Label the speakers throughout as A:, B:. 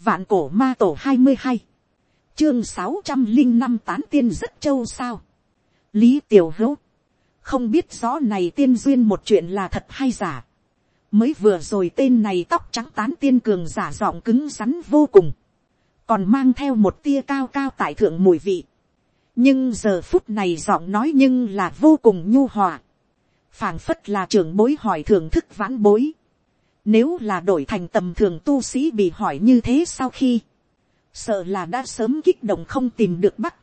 A: Vạn cổ ma tổ hai mươi hai Chương sáu trăm linh năm tán tiên rất châu sao. Lý tiểu hữu. Không biết rõ này tiên duyên một chuyện là thật hay giả. Mới vừa rồi tên này tóc trắng tán tiên cường giả giọng cứng rắn vô cùng. Còn mang theo một tia cao cao tại thượng mùi vị. Nhưng giờ phút này giọng nói nhưng là vô cùng nhu hòa. phảng phất là trưởng bối hỏi thưởng thức vãn bối nếu là đổi thành tầm thường tu sĩ bị hỏi như thế sau khi, sợ là đã sớm kích động không tìm được bắt.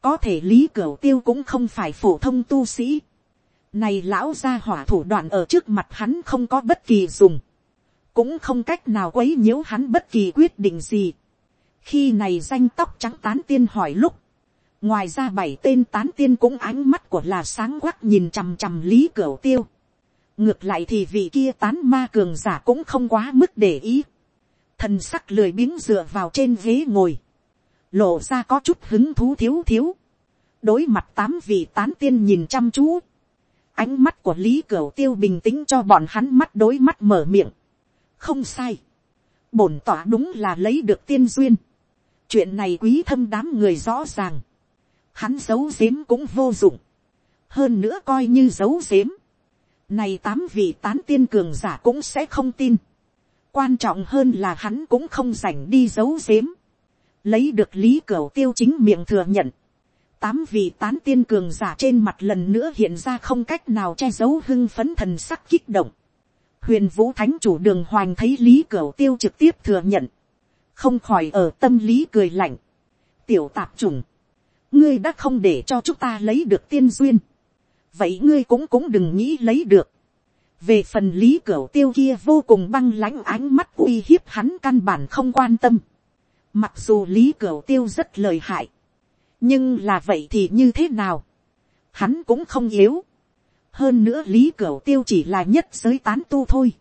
A: Có thể lý cửu tiêu cũng không phải phổ thông tu sĩ. Này lão gia hỏa thủ đoạn ở trước mặt hắn không có bất kỳ dùng. Cũng không cách nào quấy nhiễu hắn bất kỳ quyết định gì. Khi này danh tóc trắng tán tiên hỏi lúc. Ngoài ra bảy tên tán tiên cũng ánh mắt của là sáng quắc nhìn chằm chằm lý cửu tiêu ngược lại thì vị kia tán ma cường giả cũng không quá mức để ý. thần sắc lười biếng dựa vào trên ghế ngồi, lộ ra có chút hứng thú thiếu thiếu. đối mặt tám vị tán tiên nhìn chăm chú, ánh mắt của lý cửu tiêu bình tĩnh cho bọn hắn mắt đối mắt mở miệng. không sai, bổn tỏa đúng là lấy được tiên duyên. chuyện này quý thâm đám người rõ ràng, hắn giấu giếm cũng vô dụng, hơn nữa coi như giấu giếm này tám vị tán tiên cường giả cũng sẽ không tin. Quan trọng hơn là hắn cũng không rảnh đi giấu giếm. Lấy được lý cửa tiêu chính miệng thừa nhận. Tám vị tán tiên cường giả trên mặt lần nữa hiện ra không cách nào che giấu hưng phấn thần sắc kích động. Huyền vũ thánh chủ đường hoành thấy lý cửa tiêu trực tiếp thừa nhận. Không khỏi ở tâm lý cười lạnh. Tiểu tạp trùng. Ngươi đã không để cho chúng ta lấy được tiên duyên vậy ngươi cũng cũng đừng nghĩ lấy được. về phần lý cửa tiêu kia vô cùng băng lãnh ánh mắt uy hiếp hắn căn bản không quan tâm. mặc dù lý cửa tiêu rất lời hại, nhưng là vậy thì như thế nào. hắn cũng không yếu. hơn nữa lý cửa tiêu chỉ là nhất giới tán tu thôi.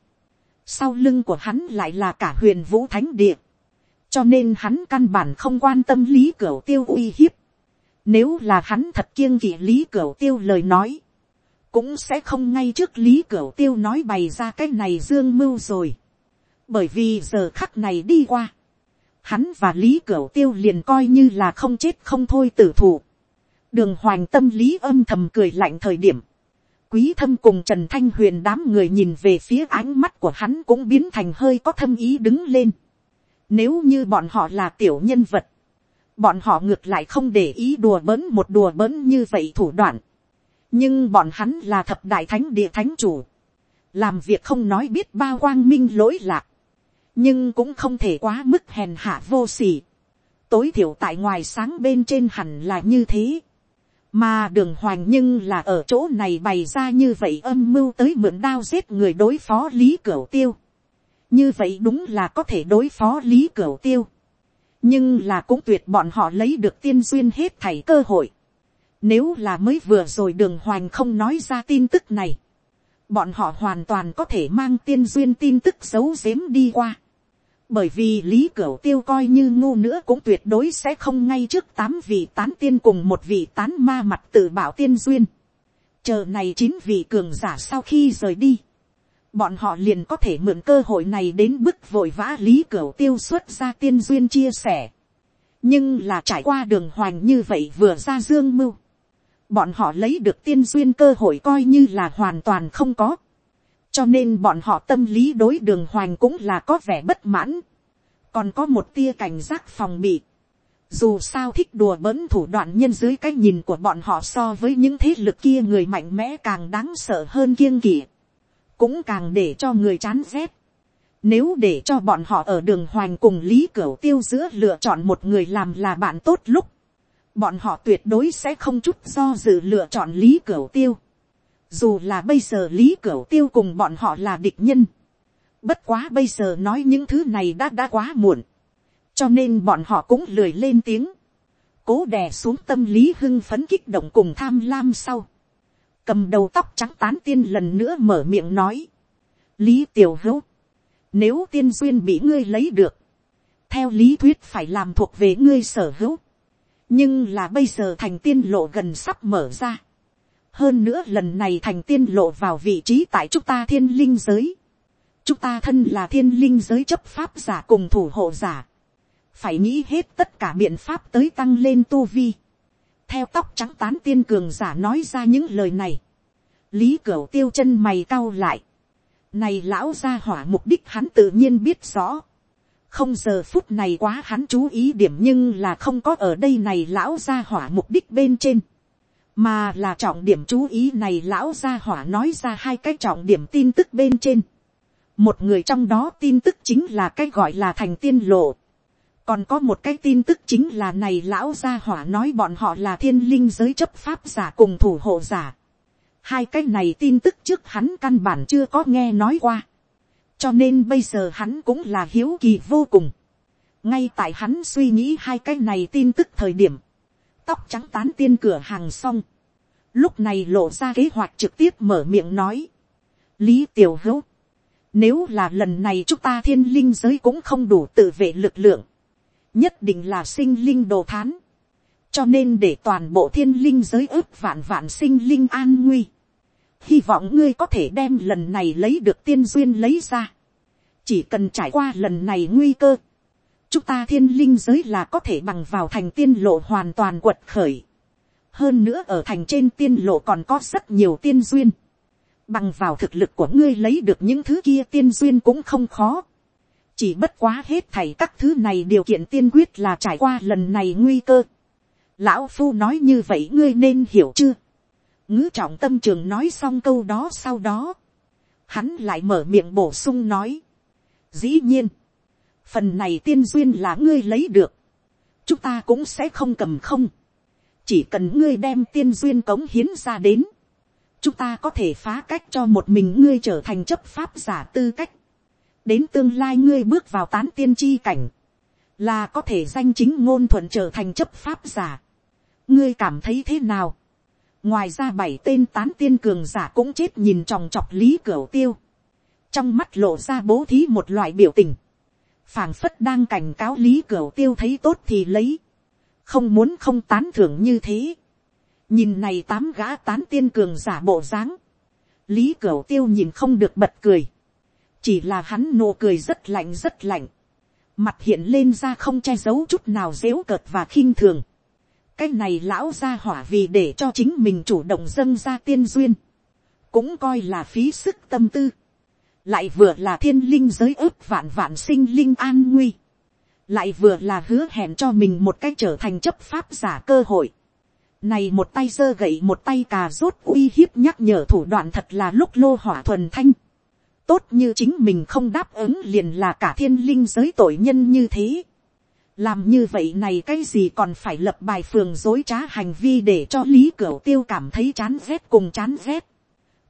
A: sau lưng của hắn lại là cả huyền vũ thánh địa. cho nên hắn căn bản không quan tâm lý cửa tiêu uy hiếp nếu là hắn thật kiêng kỵ lý cửu tiêu lời nói. Cũng sẽ không ngay trước lý cửu tiêu nói bày ra cái này dương mưu rồi. Bởi vì giờ khắc này đi qua. Hắn và lý cửu tiêu liền coi như là không chết không thôi tử thủ. Đường hoành tâm lý âm thầm cười lạnh thời điểm. Quý thâm cùng Trần Thanh Huyền đám người nhìn về phía ánh mắt của hắn cũng biến thành hơi có thâm ý đứng lên. Nếu như bọn họ là tiểu nhân vật bọn họ ngược lại không để ý đùa bỡn một đùa bỡn như vậy thủ đoạn. nhưng bọn hắn là thập đại thánh địa thánh chủ, làm việc không nói biết bao quang minh lỗi lạc, nhưng cũng không thể quá mức hèn hạ vô sỉ. tối thiểu tại ngoài sáng bên trên hẳn là như thế. mà đường hoành nhưng là ở chỗ này bày ra như vậy âm mưu tới mượn đao giết người đối phó lý cửu tiêu. như vậy đúng là có thể đối phó lý cửu tiêu nhưng là cũng tuyệt bọn họ lấy được tiên duyên hết thảy cơ hội. Nếu là mới vừa rồi đường hoành không nói ra tin tức này, bọn họ hoàn toàn có thể mang tiên duyên tin tức giấu giếm đi qua. Bởi vì lý cửu tiêu coi như ngu nữa cũng tuyệt đối sẽ không ngay trước tám vị tán tiên cùng một vị tán ma mặt tự bảo tiên duyên. Chờ này chín vị cường giả sau khi rời đi bọn họ liền có thể mượn cơ hội này đến bức vội vã lý cửa tiêu xuất ra tiên duyên chia sẻ. nhưng là trải qua đường hoành như vậy vừa ra dương mưu. bọn họ lấy được tiên duyên cơ hội coi như là hoàn toàn không có. cho nên bọn họ tâm lý đối đường hoành cũng là có vẻ bất mãn. còn có một tia cảnh giác phòng bị. dù sao thích đùa bỡn thủ đoạn nhân dưới cái nhìn của bọn họ so với những thế lực kia người mạnh mẽ càng đáng sợ hơn kiêng kỵ cũng càng để cho người chán rét. Nếu để cho bọn họ ở đường hoành cùng Lý Cửu Tiêu giữa lựa chọn một người làm là bạn tốt lúc, bọn họ tuyệt đối sẽ không chút do dự lựa chọn Lý Cửu Tiêu. Dù là bây giờ Lý Cửu Tiêu cùng bọn họ là địch nhân. Bất quá bây giờ nói những thứ này đã đã quá muộn. Cho nên bọn họ cũng lười lên tiếng. Cố đè xuống tâm lý hưng phấn kích động cùng tham lam sau cầm đầu tóc trắng tán tiên lần nữa mở miệng nói, lý tiểu hữu, nếu tiên duyên bị ngươi lấy được, theo lý thuyết phải làm thuộc về ngươi sở hữu, nhưng là bây giờ thành tiên lộ gần sắp mở ra, hơn nữa lần này thành tiên lộ vào vị trí tại chúng ta thiên linh giới, chúng ta thân là thiên linh giới chấp pháp giả cùng thủ hộ giả, phải nghĩ hết tất cả biện pháp tới tăng lên tu vi theo tóc trắng tán tiên cường giả nói ra những lời này, lý cửu tiêu chân mày cau lại. này lão gia hỏa mục đích hắn tự nhiên biết rõ. không giờ phút này quá hắn chú ý điểm nhưng là không có ở đây này lão gia hỏa mục đích bên trên. mà là trọng điểm chú ý này lão gia hỏa nói ra hai cái trọng điểm tin tức bên trên. một người trong đó tin tức chính là cái gọi là thành tiên lộ còn có một cái tin tức chính là này lão gia hỏa nói bọn họ là thiên linh giới chấp pháp giả cùng thủ hộ giả. hai cái này tin tức trước hắn căn bản chưa có nghe nói qua. cho nên bây giờ hắn cũng là hiếu kỳ vô cùng. ngay tại hắn suy nghĩ hai cái này tin tức thời điểm, tóc trắng tán tiên cửa hàng xong. lúc này lộ ra kế hoạch trực tiếp mở miệng nói. lý tiểu hữu, nếu là lần này chúng ta thiên linh giới cũng không đủ tự vệ lực lượng nhất định là sinh linh đồ thán, cho nên để toàn bộ thiên linh giới ước vạn vạn sinh linh an nguy, hy vọng ngươi có thể đem lần này lấy được tiên duyên lấy ra, chỉ cần trải qua lần này nguy cơ, chúng ta thiên linh giới là có thể bằng vào thành tiên lộ hoàn toàn quật khởi, hơn nữa ở thành trên tiên lộ còn có rất nhiều tiên duyên, bằng vào thực lực của ngươi lấy được những thứ kia tiên duyên cũng không khó, chỉ bất quá hết thảy các thứ này điều kiện tiên quyết là trải qua lần này nguy cơ. lão phu nói như vậy ngươi nên hiểu chưa. ngữ trọng tâm trường nói xong câu đó sau đó. hắn lại mở miệng bổ sung nói. dĩ nhiên, phần này tiên duyên là ngươi lấy được. chúng ta cũng sẽ không cầm không. chỉ cần ngươi đem tiên duyên cống hiến ra đến. chúng ta có thể phá cách cho một mình ngươi trở thành chấp pháp giả tư cách đến tương lai ngươi bước vào tán tiên tri cảnh, là có thể danh chính ngôn thuận trở thành chấp pháp giả. ngươi cảm thấy thế nào. ngoài ra bảy tên tán tiên cường giả cũng chết nhìn tròng trọc lý cửa tiêu. trong mắt lộ ra bố thí một loại biểu tình. phảng phất đang cảnh cáo lý cửa tiêu thấy tốt thì lấy. không muốn không tán thưởng như thế. nhìn này tám gã tán tiên cường giả bộ dáng. lý cửa tiêu nhìn không được bật cười chỉ là hắn nụ cười rất lạnh rất lạnh, mặt hiện lên ra không che giấu chút nào dếu cợt và khinh thường. cái này lão ra hỏa vì để cho chính mình chủ động dâng ra tiên duyên, cũng coi là phí sức tâm tư, lại vừa là thiên linh giới ước vạn vạn sinh linh an nguy, lại vừa là hứa hẹn cho mình một cách trở thành chấp pháp giả cơ hội. Này một tay giơ gậy một tay cà rốt uy hiếp nhắc nhở thủ đoạn thật là lúc lô hỏa thuần thanh tốt như chính mình không đáp ứng liền là cả thiên linh giới tội nhân như thế. làm như vậy này cái gì còn phải lập bài phường dối trá hành vi để cho lý cửu tiêu cảm thấy chán rét cùng chán rét.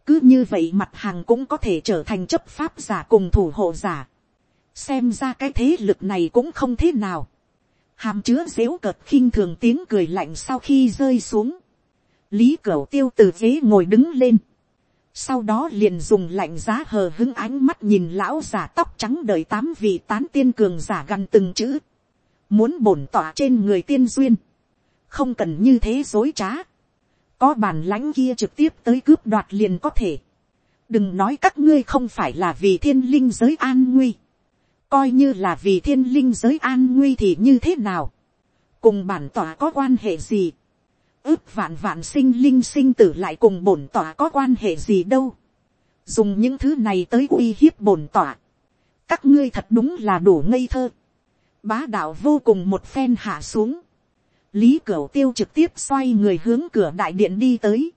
A: cứ như vậy mặt hàng cũng có thể trở thành chấp pháp giả cùng thủ hộ giả. xem ra cái thế lực này cũng không thế nào. hàm chứa dếu cợt khinh thường tiếng cười lạnh sau khi rơi xuống. lý cửu tiêu từ ghế ngồi đứng lên sau đó liền dùng lạnh giá hờ hứng ánh mắt nhìn lão giả tóc trắng đời tám vị tán tiên cường giả gần từng chữ, muốn bổn tỏa trên người tiên duyên, không cần như thế dối trá, có bản lãnh kia trực tiếp tới cướp đoạt liền có thể, đừng nói các ngươi không phải là vì thiên linh giới an nguy, coi như là vì thiên linh giới an nguy thì như thế nào, cùng bản tỏa có quan hệ gì, ước vạn vạn sinh linh sinh tử lại cùng bổn tỏa có quan hệ gì đâu. dùng những thứ này tới uy hiếp bổn tỏa. các ngươi thật đúng là đủ ngây thơ. bá đạo vô cùng một phen hạ xuống. lý cửu tiêu trực tiếp xoay người hướng cửa đại điện đi tới.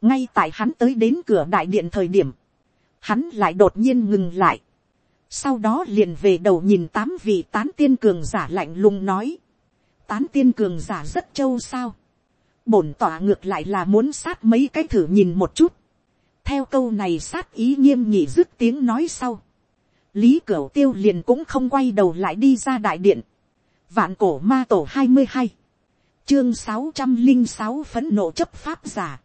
A: ngay tại hắn tới đến cửa đại điện thời điểm, hắn lại đột nhiên ngừng lại. sau đó liền về đầu nhìn tám vị tán tiên cường giả lạnh lùng nói. tán tiên cường giả rất trâu sao bổn tỏa ngược lại là muốn sát mấy cái thử nhìn một chút. theo câu này sát ý nghiêm nhị dứt tiếng nói sau. lý cửu tiêu liền cũng không quay đầu lại đi ra đại điện. vạn cổ ma tổ hai mươi hai, chương sáu trăm linh sáu phấn nộ chấp pháp giả.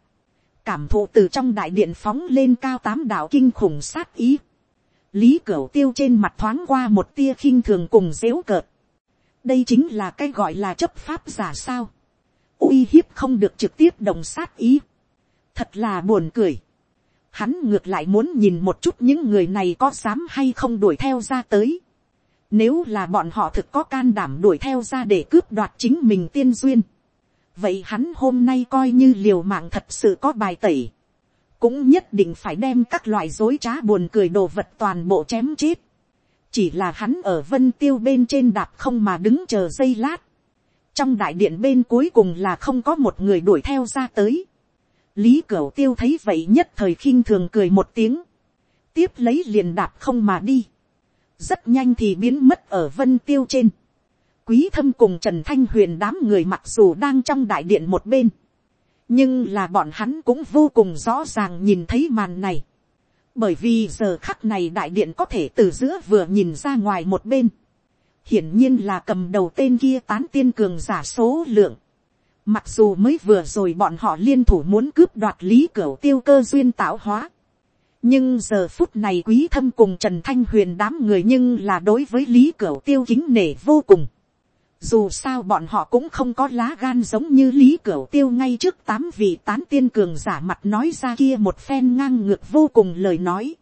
A: cảm thụ từ trong đại điện phóng lên cao tám đạo kinh khủng sát ý. lý cửu tiêu trên mặt thoáng qua một tia khinh thường cùng dếu cợt. đây chính là cái gọi là chấp pháp giả sao uy hiếp không được trực tiếp đồng sát ý. thật là buồn cười. hắn ngược lại muốn nhìn một chút những người này có dám hay không đuổi theo ra tới. Nếu là bọn họ thực có can đảm đuổi theo ra để cướp đoạt chính mình tiên duyên. Vậy hắn hôm nay coi như liều mạng thật sự có bài tẩy. Cũng nhất định phải đem các loại dối trá buồn cười đồ vật toàn bộ chém chết. Chỉ là hắn ở vân tiêu bên trên đạp không mà đứng chờ giây lát. Trong đại điện bên cuối cùng là không có một người đuổi theo ra tới. Lý Cửu Tiêu thấy vậy nhất thời khinh thường cười một tiếng. Tiếp lấy liền đạp không mà đi rất nhanh thì biến mất ở vân tiêu trên. quý thâm cùng trần thanh huyền đám người mặc dù đang trong đại điện một bên, nhưng là bọn hắn cũng vô cùng rõ ràng nhìn thấy màn này. bởi vì giờ khắc này đại điện có thể từ giữa vừa nhìn ra ngoài một bên hiển nhiên là cầm đầu tên kia tán tiên cường giả số lượng. Mặc dù mới vừa rồi bọn họ liên thủ muốn cướp đoạt lý cửa tiêu cơ duyên tạo hóa nhưng giờ phút này quý thâm cùng trần thanh huyền đám người nhưng là đối với lý cửu tiêu kính nể vô cùng. dù sao bọn họ cũng không có lá gan giống như lý cửu tiêu ngay trước tám vị tán tiên cường giả mặt nói ra kia một phen ngang ngược vô cùng lời nói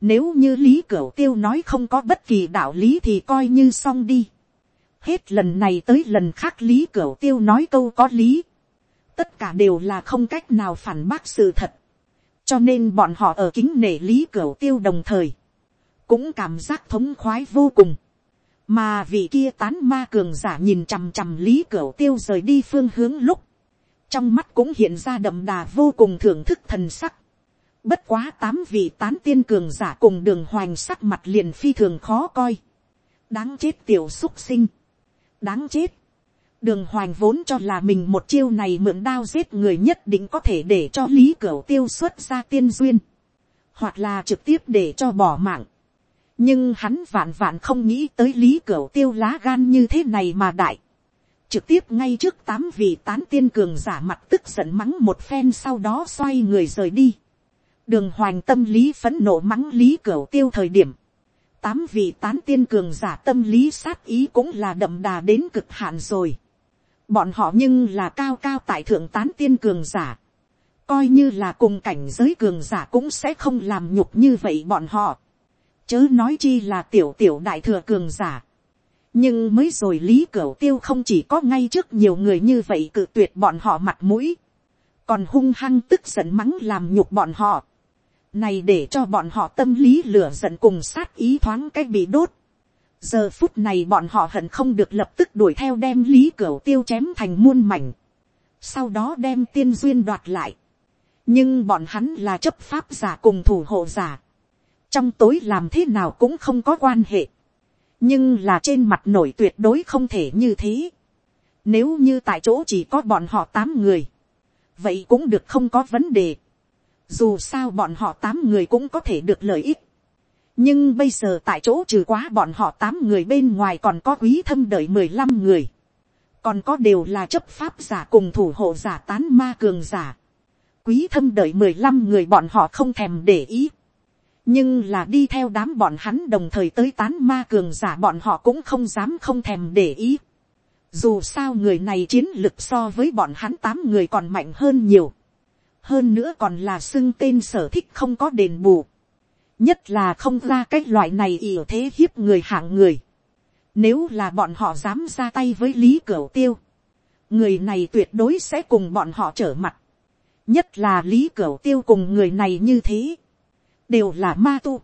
A: nếu như lý cửu tiêu nói không có bất kỳ đạo lý thì coi như xong đi. hết lần này tới lần khác lý cửu tiêu nói câu có lý. tất cả đều là không cách nào phản bác sự thật. Cho nên bọn họ ở kính nể lý Cửu tiêu đồng thời, cũng cảm giác thống khoái vô cùng, mà vị kia tán ma cường giả nhìn chằm chằm lý Cửu tiêu rời đi phương hướng lúc, trong mắt cũng hiện ra đậm đà vô cùng thưởng thức thần sắc, bất quá tám vị tán tiên cường giả cùng đường hoành sắc mặt liền phi thường khó coi, đáng chết tiểu xúc sinh, đáng chết, đường hoành vốn cho là mình một chiêu này mượn đao giết người nhất định có thể để cho lý cửu tiêu xuất ra tiên duyên, hoặc là trực tiếp để cho bỏ mạng. nhưng hắn vạn vạn không nghĩ tới lý cửu tiêu lá gan như thế này mà đại. trực tiếp ngay trước tám vị tán tiên cường giả mặt tức giận mắng một phen sau đó xoay người rời đi đường hoành tâm lý phấn nộ mắng lý cửu tiêu thời điểm. tám vị tán tiên cường giả tâm lý sát ý cũng là đậm đà đến cực hạn rồi bọn họ nhưng là cao cao tại thượng tán tiên cường giả, coi như là cùng cảnh giới cường giả cũng sẽ không làm nhục như vậy bọn họ, chớ nói chi là tiểu tiểu đại thừa cường giả. nhưng mới rồi lý cửu tiêu không chỉ có ngay trước nhiều người như vậy cự tuyệt bọn họ mặt mũi, còn hung hăng tức giận mắng làm nhục bọn họ này để cho bọn họ tâm lý lửa giận cùng sát ý thoáng cách bị đốt. Giờ phút này bọn họ hận không được lập tức đuổi theo đem lý cửu tiêu chém thành muôn mảnh, sau đó đem tiên duyên đoạt lại, nhưng bọn hắn là chấp pháp giả cùng thủ hộ giả, trong tối làm thế nào cũng không có quan hệ, nhưng là trên mặt nổi tuyệt đối không thể như thế, nếu như tại chỗ chỉ có bọn họ tám người, vậy cũng được không có vấn đề, dù sao bọn họ tám người cũng có thể được lợi ích, nhưng bây giờ tại chỗ trừ quá bọn họ tám người bên ngoài còn có quý thâm đợi mười lăm người, còn có đều là chấp pháp giả cùng thủ hộ giả tán ma cường giả, quý thâm đợi mười lăm người bọn họ không thèm để ý, nhưng là đi theo đám bọn hắn đồng thời tới tán ma cường giả bọn họ cũng không dám không thèm để ý. Dù sao người này chiến lực so với bọn hắn tám người còn mạnh hơn nhiều. Hơn nữa còn là xưng tên sở thích không có đền bù nhất là không ra cái loại này ỉ thế hiếp người hạng người. Nếu là bọn họ dám ra tay với lý cửu tiêu, người này tuyệt đối sẽ cùng bọn họ trở mặt. nhất là lý cửu tiêu cùng người này như thế, đều là ma tu.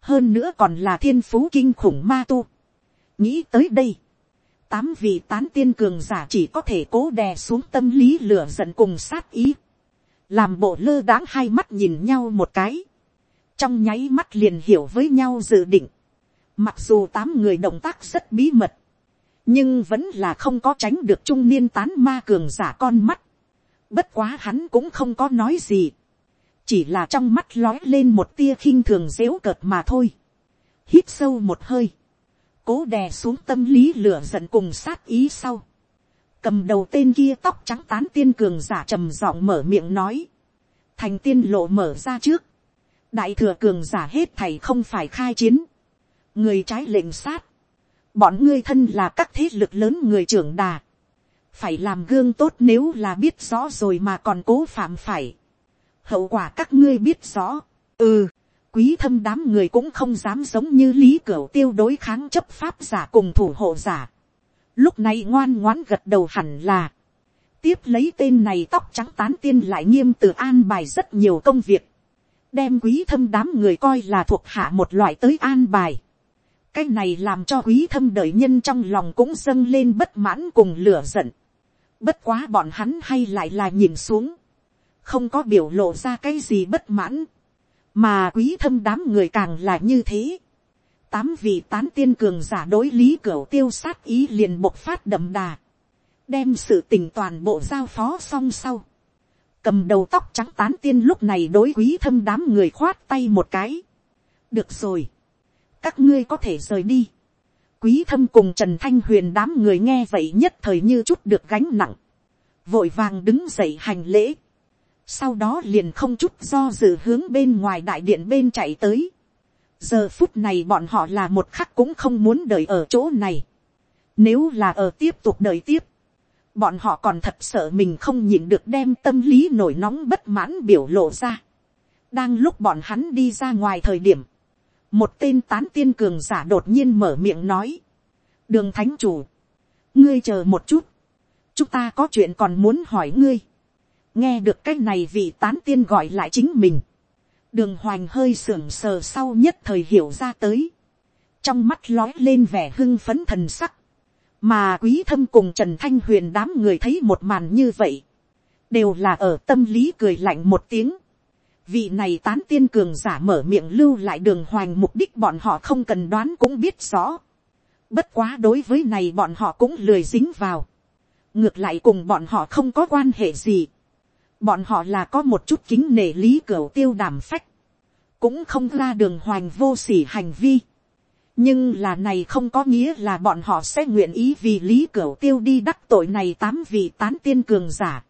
A: hơn nữa còn là thiên phú kinh khủng ma tu. nghĩ tới đây, tám vị tán tiên cường giả chỉ có thể cố đè xuống tâm lý lửa giận cùng sát ý làm bộ lơ đãng hai mắt nhìn nhau một cái trong nháy mắt liền hiểu với nhau dự định. Mặc dù tám người động tác rất bí mật, nhưng vẫn là không có tránh được trung niên tán ma cường giả con mắt. Bất quá hắn cũng không có nói gì, chỉ là trong mắt lói lên một tia khinh thường dếu cợt mà thôi. Hít sâu một hơi, cố đè xuống tâm lý lửa giận cùng sát ý sau. Cầm đầu tên kia tóc trắng tán tiên cường giả trầm giọng mở miệng nói. Thành tiên lộ mở ra trước. Đại thừa cường giả hết thầy không phải khai chiến, người trái lệnh sát, bọn ngươi thân là các thế lực lớn người trưởng đà, phải làm gương tốt nếu là biết rõ rồi mà còn cố phạm phải, hậu quả các ngươi biết rõ, ừ, quý thâm đám người cũng không dám giống như lý cửu tiêu đối kháng chấp pháp giả cùng thủ hộ giả lúc này ngoan ngoãn gật đầu hẳn là, tiếp lấy tên này tóc trắng tán tiên lại nghiêm từ an bài rất nhiều công việc, đem quý thâm đám người coi là thuộc hạ một loại tới an bài. cái này làm cho quý thâm đời nhân trong lòng cũng dâng lên bất mãn cùng lửa giận. bất quá bọn hắn hay lại là nhìn xuống, không có biểu lộ ra cái gì bất mãn, mà quý thâm đám người càng là như thế tám vị tán tiên cường giả đối lý cửa tiêu sát ý liền bộc phát đậm đà, đem sự tình toàn bộ giao phó xong sau. cầm đầu tóc trắng tán tiên lúc này đối quý thâm đám người khoát tay một cái. được rồi, các ngươi có thể rời đi. quý thâm cùng trần thanh huyền đám người nghe vậy nhất thời như chút được gánh nặng, vội vàng đứng dậy hành lễ sau đó liền không chút do dự hướng bên ngoài đại điện bên chạy tới giờ phút này bọn họ là một khắc cũng không muốn đợi ở chỗ này. nếu là ở tiếp tục đợi tiếp, bọn họ còn thật sợ mình không nhịn được đem tâm lý nổi nóng bất mãn biểu lộ ra. đang lúc bọn hắn đi ra ngoài thời điểm, một tên tán tiên cường giả đột nhiên mở miệng nói, đường thánh chủ, ngươi chờ một chút, chúng ta có chuyện còn muốn hỏi ngươi nghe được cái này vị tán tiên gọi lại chính mình, đường hoành hơi sưởng sờ sau nhất thời hiểu ra tới, trong mắt lói lên vẻ hưng phấn thần sắc, mà quý thâm cùng trần thanh huyền đám người thấy một màn như vậy, đều là ở tâm lý cười lạnh một tiếng, vị này tán tiên cường giả mở miệng lưu lại đường hoành mục đích bọn họ không cần đoán cũng biết rõ, bất quá đối với này bọn họ cũng lười dính vào, ngược lại cùng bọn họ không có quan hệ gì, bọn họ là có một chút kính nể lý cửa tiêu đảm phách, cũng không ra đường hoành vô s ỉ hành vi. nhưng là này không có nghĩa là bọn họ sẽ nguyện ý vì lý cửu tiêu đi đắc tội này tám vị tán tiên cường giả.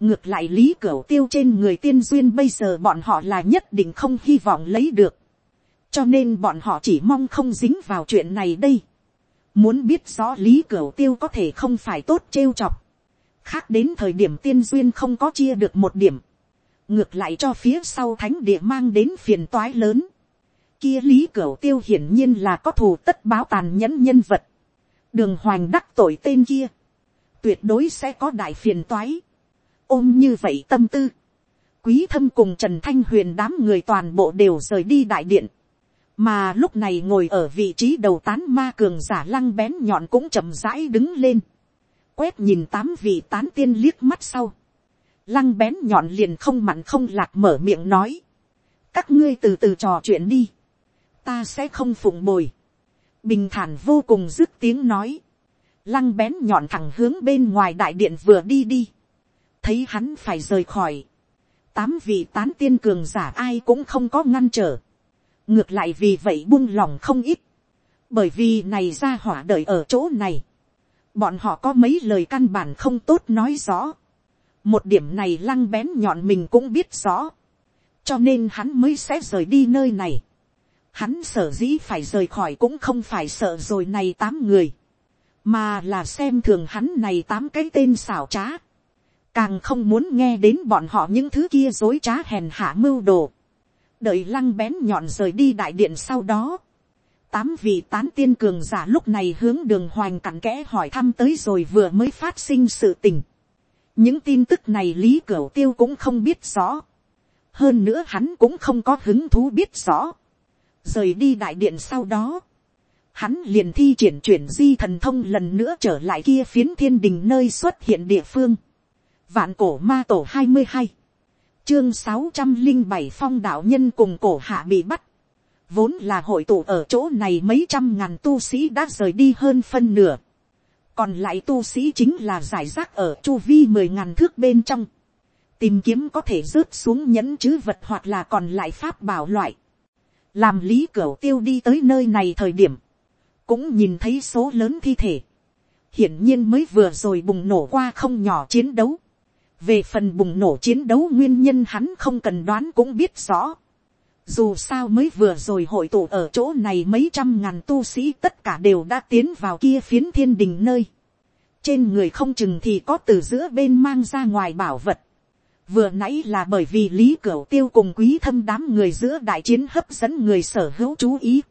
A: ngược lại lý cửu tiêu trên người tiên duyên bây giờ bọn họ là nhất định không hy vọng lấy được. cho nên bọn họ chỉ mong không dính vào chuyện này đây. muốn biết rõ lý cửu tiêu có thể không phải tốt trêu chọc khác đến thời điểm tiên duyên không có chia được một điểm, ngược lại cho phía sau thánh địa mang đến phiền toái lớn. Kia lý cửu tiêu hiển nhiên là có thù tất báo tàn nhẫn nhân vật. đường hoành đắc tội tên kia, tuyệt đối sẽ có đại phiền toái. ôm như vậy tâm tư, quý thâm cùng trần thanh huyền đám người toàn bộ đều rời đi đại điện. mà lúc này ngồi ở vị trí đầu tán ma cường giả lăng bén nhọn cũng chậm rãi đứng lên quét nhìn tám vị tán tiên liếc mắt sau. Lăng bén nhọn liền không mặn không lạc mở miệng nói. Các ngươi từ từ trò chuyện đi. Ta sẽ không phụng bồi. Bình thản vô cùng dứt tiếng nói. Lăng bén nhọn thẳng hướng bên ngoài đại điện vừa đi đi. Thấy hắn phải rời khỏi. Tám vị tán tiên cường giả ai cũng không có ngăn trở. Ngược lại vì vậy buông lòng không ít. Bởi vì này ra hỏa đợi ở chỗ này bọn họ có mấy lời căn bản không tốt nói rõ một điểm này lăng bén nhọn mình cũng biết rõ. cho nên hắn mới sẽ rời đi nơi này. hắn sở dĩ phải rời khỏi cũng không phải sợ rồi này tám người. mà là xem thường hắn này tám cái tên xảo trá. càng không muốn nghe đến bọn họ những thứ kia dối trá hèn hạ mưu đồ. đợi lăng bén nhọn rời đi đại điện sau đó tám vị tán tiên cường giả lúc này hướng đường hoành cặn kẽ hỏi thăm tới rồi vừa mới phát sinh sự tình những tin tức này lý cửu tiêu cũng không biết rõ. hơn nữa hắn cũng không có hứng thú biết rõ. rời đi đại điện sau đó, hắn liền thi triển chuyển di thần thông lần nữa trở lại kia phiến thiên đình nơi xuất hiện địa phương. vạn cổ ma tổ hai mươi hai, chương sáu trăm linh bảy phong đạo nhân cùng cổ hạ bị bắt Vốn là hội tụ ở chỗ này mấy trăm ngàn tu sĩ đã rời đi hơn phân nửa. Còn lại tu sĩ chính là giải rác ở chu vi mười ngàn thước bên trong. Tìm kiếm có thể rớt xuống nhẫn chứ vật hoặc là còn lại pháp bảo loại. Làm lý cửa tiêu đi tới nơi này thời điểm. Cũng nhìn thấy số lớn thi thể. Hiển nhiên mới vừa rồi bùng nổ qua không nhỏ chiến đấu. Về phần bùng nổ chiến đấu nguyên nhân hắn không cần đoán cũng biết rõ dù sao mới vừa rồi hội tụ ở chỗ này mấy trăm ngàn tu sĩ tất cả đều đã tiến vào kia phiến thiên đình nơi. Trên người không chừng thì có từ giữa bên mang ra ngoài bảo vật. vừa nãy là bởi vì lý cửu tiêu cùng quý thâm đám người giữa đại chiến hấp dẫn người sở hữu chú ý.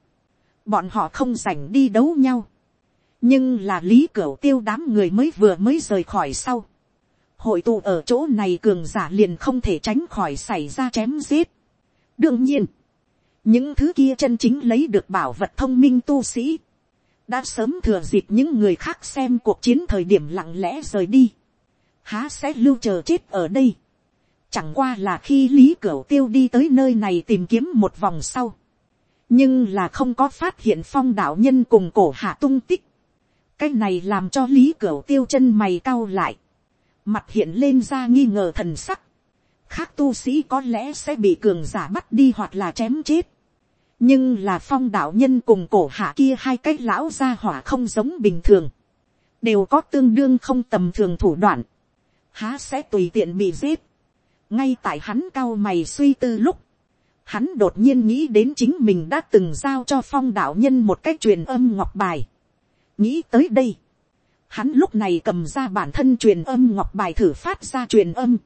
A: bọn họ không dành đi đấu nhau. nhưng là lý cửu tiêu đám người mới vừa mới rời khỏi sau. hội tụ ở chỗ này cường giả liền không thể tránh khỏi xảy ra chém giết đương nhiên, những thứ kia chân chính lấy được bảo vật thông minh tu sĩ, đã sớm thừa dịp những người khác xem cuộc chiến thời điểm lặng lẽ rời đi, há sẽ lưu chờ chết ở đây. Chẳng qua là khi lý cửu tiêu đi tới nơi này tìm kiếm một vòng sau, nhưng là không có phát hiện phong đạo nhân cùng cổ hạ tung tích. cái này làm cho lý cửu tiêu chân mày cau lại, mặt hiện lên ra nghi ngờ thần sắc khác tu sĩ có lẽ sẽ bị cường giả bắt đi hoặc là chém chết nhưng là phong đạo nhân cùng cổ hạ kia hai cái lão gia hỏa không giống bình thường, đều có tương đương không tầm thường thủ đoạn, há sẽ tùy tiện bị giết. ngay tại hắn cao mày suy tư lúc, hắn đột nhiên nghĩ đến chính mình đã từng giao cho phong đạo nhân một cái truyền âm ngọc bài. nghĩ tới đây, hắn lúc này cầm ra bản thân truyền âm ngọc bài thử phát ra truyền âm,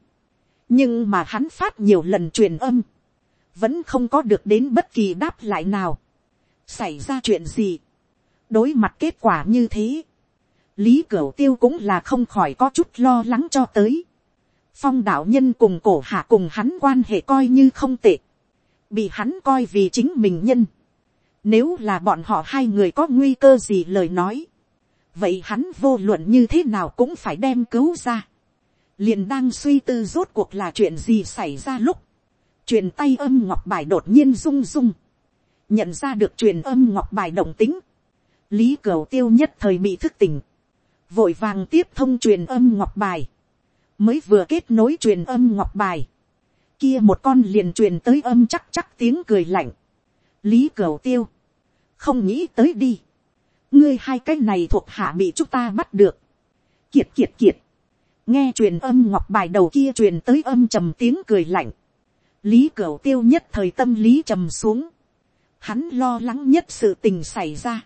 A: nhưng mà hắn phát nhiều lần truyền âm, vẫn không có được đến bất kỳ đáp lại nào. xảy ra chuyện gì, đối mặt kết quả như thế, lý cửu tiêu cũng là không khỏi có chút lo lắng cho tới. phong đạo nhân cùng cổ hạ cùng hắn quan hệ coi như không tệ, bị hắn coi vì chính mình nhân. nếu là bọn họ hai người có nguy cơ gì lời nói, vậy hắn vô luận như thế nào cũng phải đem cứu ra liền đang suy tư rốt cuộc là chuyện gì xảy ra lúc, truyền tay âm ngọc bài đột nhiên rung rung, nhận ra được truyền âm ngọc bài động tính, lý cửu tiêu nhất thời bị thức tỉnh, vội vàng tiếp thông truyền âm ngọc bài, mới vừa kết nối truyền âm ngọc bài, kia một con liền truyền tới âm chắc chắc tiếng cười lạnh, lý cửu tiêu, không nghĩ tới đi, ngươi hai cái này thuộc hạ bị chúng ta bắt được, kiệt kiệt kiệt, nghe truyền âm ngọc bài đầu kia truyền tới âm trầm tiếng cười lạnh, lý cửu tiêu nhất thời tâm lý trầm xuống, hắn lo lắng nhất sự tình xảy ra,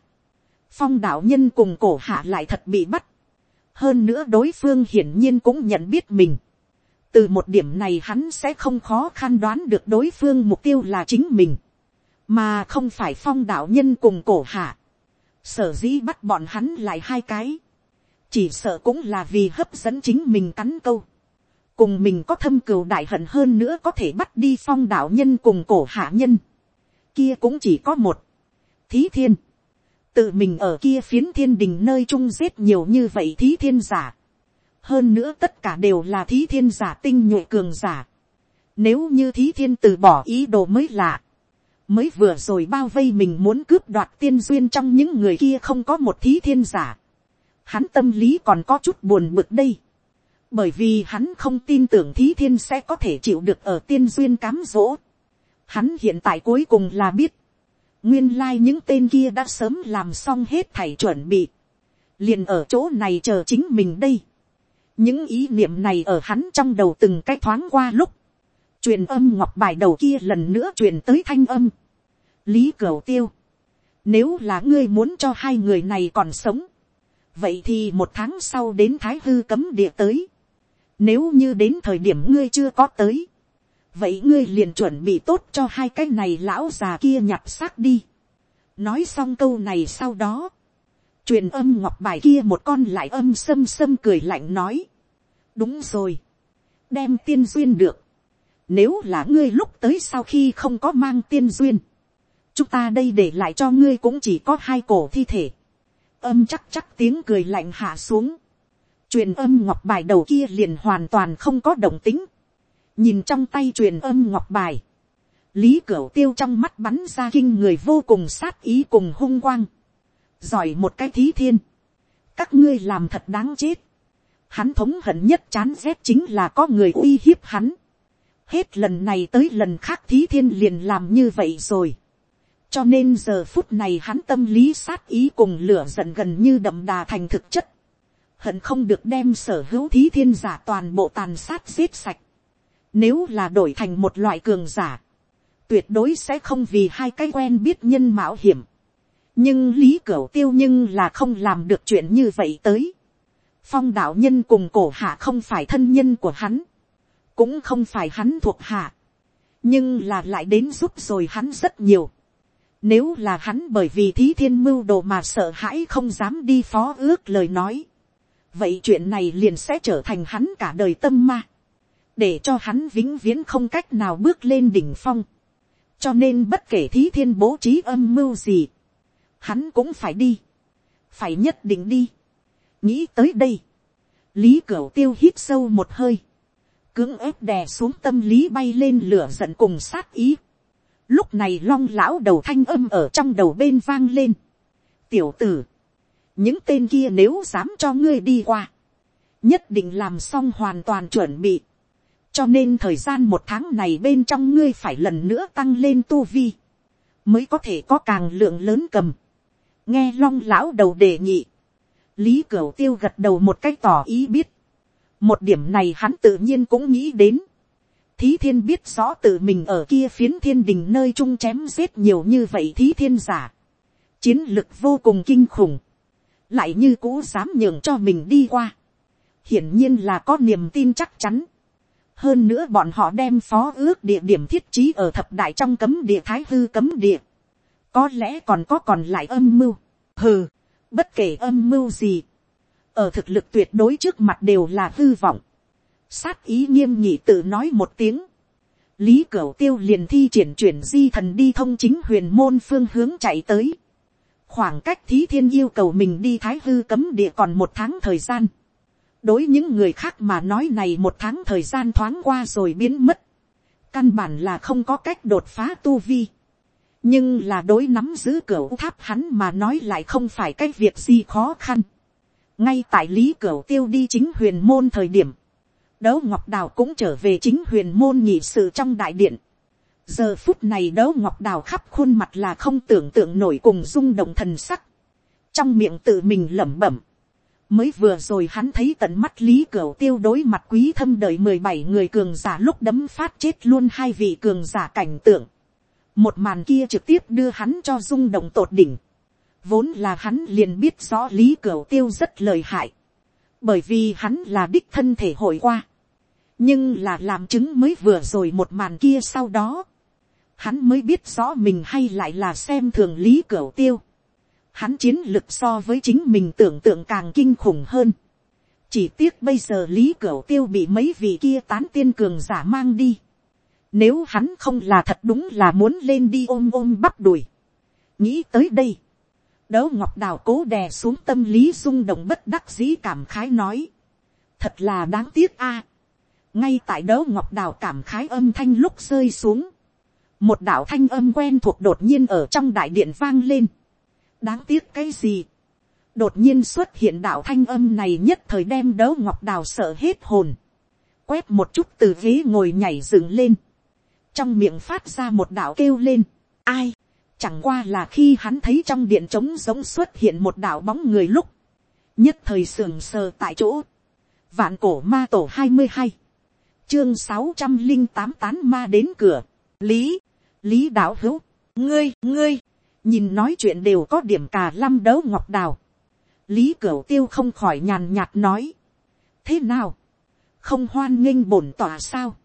A: phong đạo nhân cùng cổ hạ lại thật bị bắt, hơn nữa đối phương hiển nhiên cũng nhận biết mình, từ một điểm này hắn sẽ không khó khăn đoán được đối phương mục tiêu là chính mình, mà không phải phong đạo nhân cùng cổ hạ, sở dĩ bắt bọn hắn lại hai cái, chỉ sợ cũng là vì hấp dẫn chính mình cắn câu, cùng mình có thâm cừu đại hận hơn nữa có thể bắt đi phong đạo nhân cùng cổ hạ nhân, kia cũng chỉ có một, thí thiên, tự mình ở kia phiến thiên đình nơi trung giết nhiều như vậy thí thiên giả, hơn nữa tất cả đều là thí thiên giả tinh nhuệ cường giả, nếu như thí thiên từ bỏ ý đồ mới lạ, mới vừa rồi bao vây mình muốn cướp đoạt tiên duyên trong những người kia không có một thí thiên giả, hắn tâm lý còn có chút buồn bực đây, bởi vì hắn không tin tưởng thí thiên sẽ có thể chịu được ở tiên duyên cám dỗ. Hắn hiện tại cuối cùng là biết, nguyên lai những tên kia đã sớm làm xong hết thảy chuẩn bị, liền ở chỗ này chờ chính mình đây. những ý niệm này ở hắn trong đầu từng cái thoáng qua lúc, truyền âm ngọc bài đầu kia lần nữa truyền tới thanh âm. lý cửu tiêu, nếu là ngươi muốn cho hai người này còn sống, vậy thì một tháng sau đến thái hư cấm địa tới, nếu như đến thời điểm ngươi chưa có tới. Vậy ngươi liền chuẩn bị tốt cho hai cái này lão già kia nhặt xác đi. Nói xong câu này sau đó. truyền âm ngọc bài kia một con lại âm sâm sâm cười lạnh nói. Đúng rồi. Đem tiên duyên được. Nếu là ngươi lúc tới sau khi không có mang tiên duyên. Chúng ta đây để lại cho ngươi cũng chỉ có hai cổ thi thể. Âm chắc chắc tiếng cười lạnh hạ xuống truyền âm ngọc bài đầu kia liền hoàn toàn không có động tính. nhìn trong tay truyền âm ngọc bài, lý cửu tiêu trong mắt bắn ra kinh người vô cùng sát ý cùng hung quang. giỏi một cái thí thiên. các ngươi làm thật đáng chết. hắn thống hận nhất chán rét chính là có người uy hiếp hắn. hết lần này tới lần khác thí thiên liền làm như vậy rồi cho nên giờ phút này hắn tâm lý sát ý cùng lửa giận gần như đậm đà thành thực chất hận không được đem sở hữu thí thiên giả toàn bộ tàn sát giết sạch. Nếu là đổi thành một loại cường giả, tuyệt đối sẽ không vì hai cái quen biết nhân mạo hiểm. nhưng lý cửu tiêu nhưng là không làm được chuyện như vậy tới. phong đạo nhân cùng cổ hạ không phải thân nhân của hắn, cũng không phải hắn thuộc hạ, nhưng là lại đến giúp rồi hắn rất nhiều. Nếu là hắn bởi vì thí thiên mưu đồ mà sợ hãi không dám đi phó ước lời nói. Vậy chuyện này liền sẽ trở thành hắn cả đời tâm ma. Để cho hắn vĩnh viễn không cách nào bước lên đỉnh phong. Cho nên bất kể thí thiên bố trí âm mưu gì. Hắn cũng phải đi. Phải nhất định đi. Nghĩ tới đây. Lý Cửu tiêu hít sâu một hơi. Cưỡng ép đè xuống tâm lý bay lên lửa giận cùng sát ý. Lúc này long lão đầu thanh âm ở trong đầu bên vang lên. Tiểu tử. Những tên kia nếu dám cho ngươi đi qua. Nhất định làm xong hoàn toàn chuẩn bị. Cho nên thời gian một tháng này bên trong ngươi phải lần nữa tăng lên tu vi. Mới có thể có càng lượng lớn cầm. Nghe long lão đầu đề nghị, lý cửu tiêu gật đầu một cách tỏ ý biết. một điểm này hắn tự nhiên cũng nghĩ đến thí thiên biết rõ tự mình ở kia phiến thiên đình nơi trung chém giết nhiều như vậy thí thiên giả. chiến lực vô cùng kinh khủng. lại như cũ dám nhường cho mình đi qua. hiển nhiên là có niềm tin chắc chắn. hơn nữa bọn họ đem phó ước địa điểm thiết trí ở thập đại trong cấm địa thái hư cấm địa. có lẽ còn có còn lại âm mưu. hừ, Bất kể âm mưu gì. Ở thực lực tuyệt đối trước mặt đều là hư vọng. Sát ý nghiêm nhị tự nói một tiếng. Lý Cửu Tiêu liền thi triển chuyển di thần đi thông chính huyền môn phương hướng chạy tới. Khoảng cách thí thiên yêu cầu mình đi thái hư cấm địa còn một tháng thời gian. Đối những người khác mà nói này một tháng thời gian thoáng qua rồi biến mất. Căn bản là không có cách đột phá tu vi nhưng là đối nắm giữ cửu tháp hắn mà nói lại không phải cái việc gì khó khăn. ngay tại lý Cửu tiêu đi chính huyền môn thời điểm, đấu ngọc đào cũng trở về chính huyền môn nhị sự trong đại điện. giờ phút này đấu ngọc đào khắp khuôn mặt là không tưởng tượng nổi cùng rung động thần sắc. trong miệng tự mình lẩm bẩm. mới vừa rồi hắn thấy tận mắt lý cửa tiêu đối mặt quý thâm đời mười bảy người cường giả lúc đấm phát chết luôn hai vị cường giả cảnh tượng một màn kia trực tiếp đưa hắn cho rung động tột đỉnh. Vốn là hắn liền biết rõ lý cửu tiêu rất lời hại. Bởi vì hắn là đích thân thể hội qua. Nhưng là làm chứng mới vừa rồi một màn kia sau đó. Hắn mới biết rõ mình hay lại là xem thường lý cửa tiêu. Hắn chiến lực so với chính mình tưởng tượng càng kinh khủng hơn. Chỉ tiếc bây giờ lý cửa tiêu bị mấy vị kia tán tiên cường giả mang đi nếu hắn không là thật đúng là muốn lên đi ôm ôm bắp đùi. Nghĩ tới đây. Đấu ngọc đào cố đè xuống tâm lý rung động bất đắc dĩ cảm khái nói. Thật là đáng tiếc a. Ngay tại đấu ngọc đào cảm khái âm thanh lúc rơi xuống. Một đạo thanh âm quen thuộc đột nhiên ở trong đại điện vang lên. Đáng tiếc cái gì? Đột nhiên xuất hiện đạo thanh âm này nhất thời đem đấu ngọc đào sợ hết hồn. Quét một chút từ ghế ngồi nhảy dựng lên trong miệng phát ra một đạo kêu lên, ai, chẳng qua là khi hắn thấy trong điện trống giống xuất hiện một đạo bóng người lúc, nhất thời sườn sờ tại chỗ, vạn cổ ma tổ hai mươi hai, chương sáu trăm linh tám tán ma đến cửa, lý, lý đạo hữu, ngươi, ngươi, nhìn nói chuyện đều có điểm cà lăm đấu ngọc đào, lý cửu tiêu không khỏi nhàn nhạt nói, thế nào, không hoan nghênh bổn tỏa sao,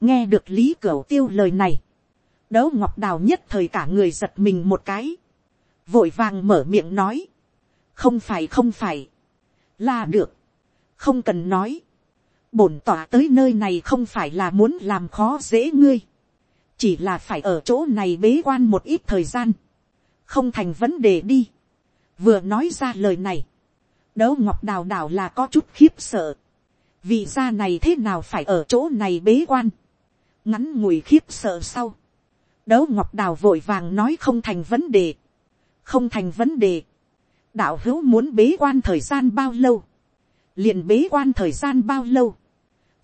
A: nghe được lý cửu tiêu lời này, đấu ngọc đào nhất thời cả người giật mình một cái, vội vàng mở miệng nói, không phải không phải, là được, không cần nói, bổn tỏa tới nơi này không phải là muốn làm khó dễ ngươi, chỉ là phải ở chỗ này bế quan một ít thời gian, không thành vấn đề đi, vừa nói ra lời này, đấu ngọc đào đào là có chút khiếp sợ, vì ra này thế nào phải ở chỗ này bế quan, ngắn ngủi khiếp sợ sau, đấu ngọc đào vội vàng nói không thành vấn đề, không thành vấn đề, đạo hữu muốn bế quan thời gian bao lâu, liền bế quan thời gian bao lâu,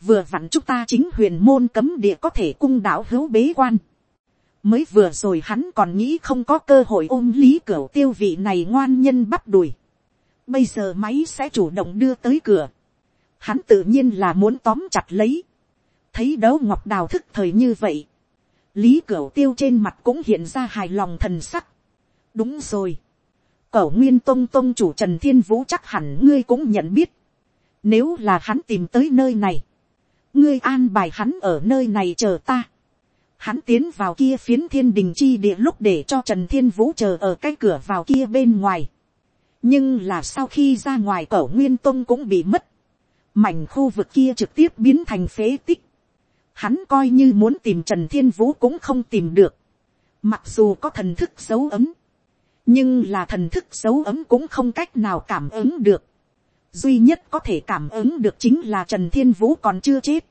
A: vừa vặn chúng ta chính huyền môn cấm địa có thể cung đạo hữu bế quan, mới vừa rồi hắn còn nghĩ không có cơ hội ôm lý cửa tiêu vị này ngoan nhân bắt đùi, bây giờ máy sẽ chủ động đưa tới cửa, hắn tự nhiên là muốn tóm chặt lấy, thấy đấu ngọc đào thức thời như vậy, lý cửa tiêu trên mặt cũng hiện ra hài lòng thần sắc. đúng rồi, cẩu nguyên tông tông chủ trần thiên vũ chắc hẳn ngươi cũng nhận biết, nếu là hắn tìm tới nơi này, ngươi an bài hắn ở nơi này chờ ta. Hắn tiến vào kia phiến thiên đình chi địa lúc để cho Trần Thiên Vũ chờ ở cái cửa vào kia bên ngoài. Nhưng là sau khi ra ngoài cẩu Nguyên Tông cũng bị mất. Mảnh khu vực kia trực tiếp biến thành phế tích. Hắn coi như muốn tìm Trần Thiên Vũ cũng không tìm được. Mặc dù có thần thức dấu ấm. Nhưng là thần thức dấu ấm cũng không cách nào cảm ứng được. Duy nhất có thể cảm ứng được chính là Trần Thiên Vũ còn chưa chết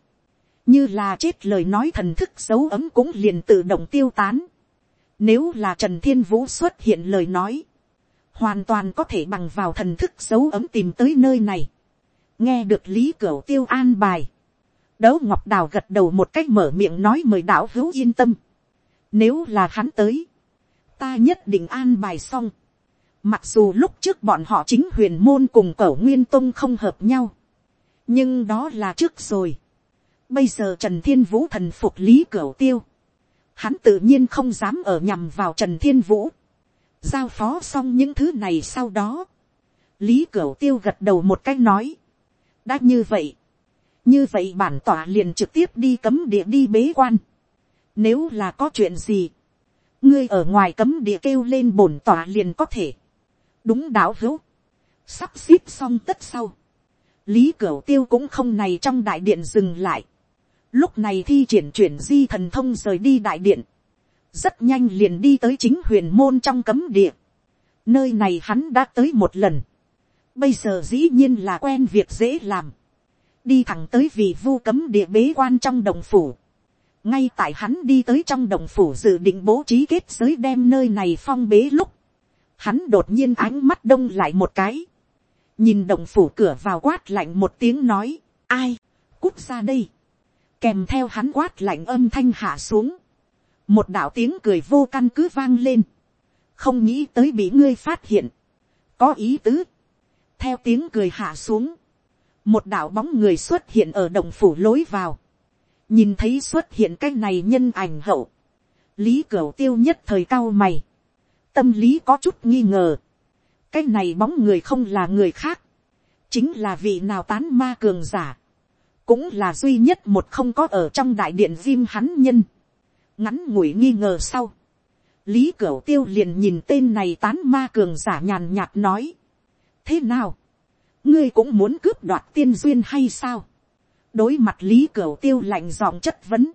A: như là chết lời nói thần thức dấu ấm cũng liền tự động tiêu tán. Nếu là Trần Thiên Vũ xuất hiện lời nói, hoàn toàn có thể bằng vào thần thức dấu ấm tìm tới nơi này. nghe được lý cửu tiêu an bài. đấu ngọc đào gật đầu một cách mở miệng nói mời đạo hữu yên tâm. nếu là hắn tới, ta nhất định an bài xong mặc dù lúc trước bọn họ chính huyền môn cùng cẩu nguyên tông không hợp nhau. nhưng đó là trước rồi Bây giờ Trần Thiên Vũ thần phục Lý Cửu Tiêu. Hắn tự nhiên không dám ở nhằm vào Trần Thiên Vũ. Giao phó xong những thứ này sau đó. Lý Cửu Tiêu gật đầu một cách nói. Đã như vậy. Như vậy bản tỏa liền trực tiếp đi cấm địa đi bế quan. Nếu là có chuyện gì. Ngươi ở ngoài cấm địa kêu lên bổn tỏa liền có thể. Đúng đạo hữu. Sắp xếp xong tất sau. Lý Cửu Tiêu cũng không này trong đại điện dừng lại. Lúc này thi triển chuyển di thần thông rời đi đại điện, rất nhanh liền đi tới chính huyền môn trong cấm địa, nơi này hắn đã tới một lần, bây giờ dĩ nhiên là quen việc dễ làm, đi thẳng tới vì vu cấm địa bế quan trong đồng phủ, ngay tại hắn đi tới trong đồng phủ dự định bố trí kết giới đem nơi này phong bế lúc, hắn đột nhiên ánh mắt đông lại một cái, nhìn đồng phủ cửa vào quát lạnh một tiếng nói, ai, cút ra đây, kèm theo hắn quát lạnh âm thanh hạ xuống, một đạo tiếng cười vô căn cứ vang lên, không nghĩ tới bị ngươi phát hiện, có ý tứ, theo tiếng cười hạ xuống, một đạo bóng người xuất hiện ở đồng phủ lối vào, nhìn thấy xuất hiện cái này nhân ảnh hậu, lý cửu tiêu nhất thời cao mày, tâm lý có chút nghi ngờ, cái này bóng người không là người khác, chính là vị nào tán ma cường giả, cũng là duy nhất một không có ở trong đại điện diêm hắn nhân, ngắn ngủi nghi ngờ sau, lý cửu tiêu liền nhìn tên này tán ma cường giả nhàn nhạt nói, thế nào, ngươi cũng muốn cướp đoạt tiên duyên hay sao, đối mặt lý cửu tiêu lạnh giọng chất vấn,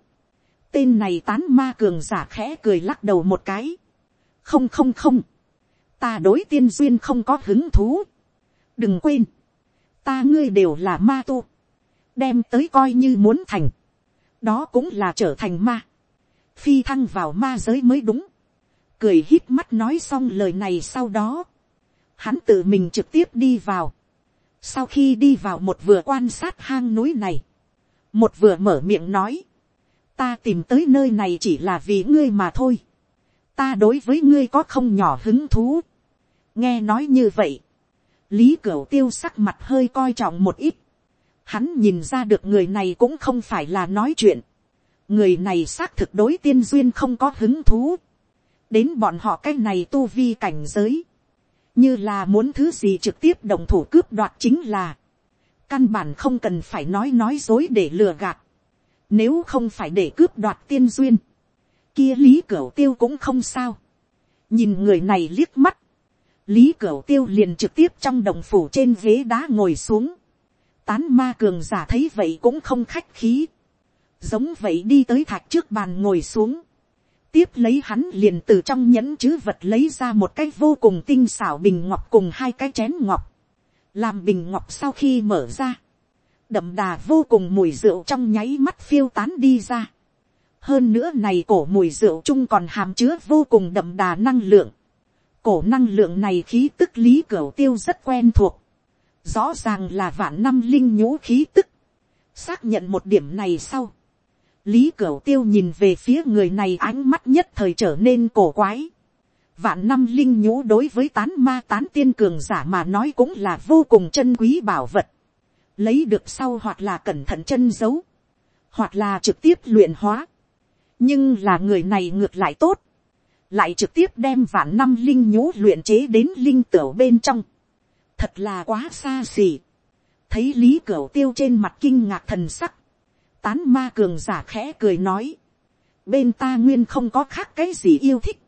A: tên này tán ma cường giả khẽ cười lắc đầu một cái, không không không, ta đối tiên duyên không có hứng thú, đừng quên, ta ngươi đều là ma tu, đem tới coi như muốn thành, đó cũng là trở thành ma, phi thăng vào ma giới mới đúng, cười hít mắt nói xong lời này sau đó, hắn tự mình trực tiếp đi vào, sau khi đi vào một vừa quan sát hang núi này, một vừa mở miệng nói, ta tìm tới nơi này chỉ là vì ngươi mà thôi, ta đối với ngươi có không nhỏ hứng thú, nghe nói như vậy, lý cửu tiêu sắc mặt hơi coi trọng một ít, Hắn nhìn ra được người này cũng không phải là nói chuyện. Người này xác thực đối tiên duyên không có hứng thú. Đến bọn họ cái này tu vi cảnh giới. Như là muốn thứ gì trực tiếp đồng thủ cướp đoạt chính là. Căn bản không cần phải nói nói dối để lừa gạt. Nếu không phải để cướp đoạt tiên duyên. Kia lý cửu tiêu cũng không sao. Nhìn người này liếc mắt. Lý Cửu Tiêu liền trực tiếp trong đồng phủ trên ghế đá ngồi xuống tán ma cường giả thấy vậy cũng không khách khí. Giống vậy đi tới thạch trước bàn ngồi xuống. Tiếp lấy hắn liền từ trong nhẫn chứ vật lấy ra một cái vô cùng tinh xảo bình ngọc cùng hai cái chén ngọc. Làm bình ngọc sau khi mở ra. Đậm đà vô cùng mùi rượu trong nháy mắt phiêu tán đi ra. Hơn nữa này cổ mùi rượu chung còn hàm chứa vô cùng đậm đà năng lượng. Cổ năng lượng này khí tức lý cửu tiêu rất quen thuộc. Rõ ràng là vạn năm linh nhũ khí tức, xác nhận một điểm này sau, lý cửu tiêu nhìn về phía người này ánh mắt nhất thời trở nên cổ quái, vạn năm linh nhũ đối với tán ma tán tiên cường giả mà nói cũng là vô cùng chân quý bảo vật, lấy được sau hoặc là cẩn thận chân giấu, hoặc là trực tiếp luyện hóa, nhưng là người này ngược lại tốt, lại trực tiếp đem vạn năm linh nhũ luyện chế đến linh tửu bên trong, thật là quá xa xỉ. thấy lý cửu tiêu trên mặt kinh ngạc thần sắc, tán ma cường giả khẽ cười nói, bên ta nguyên không có khác cái gì yêu thích,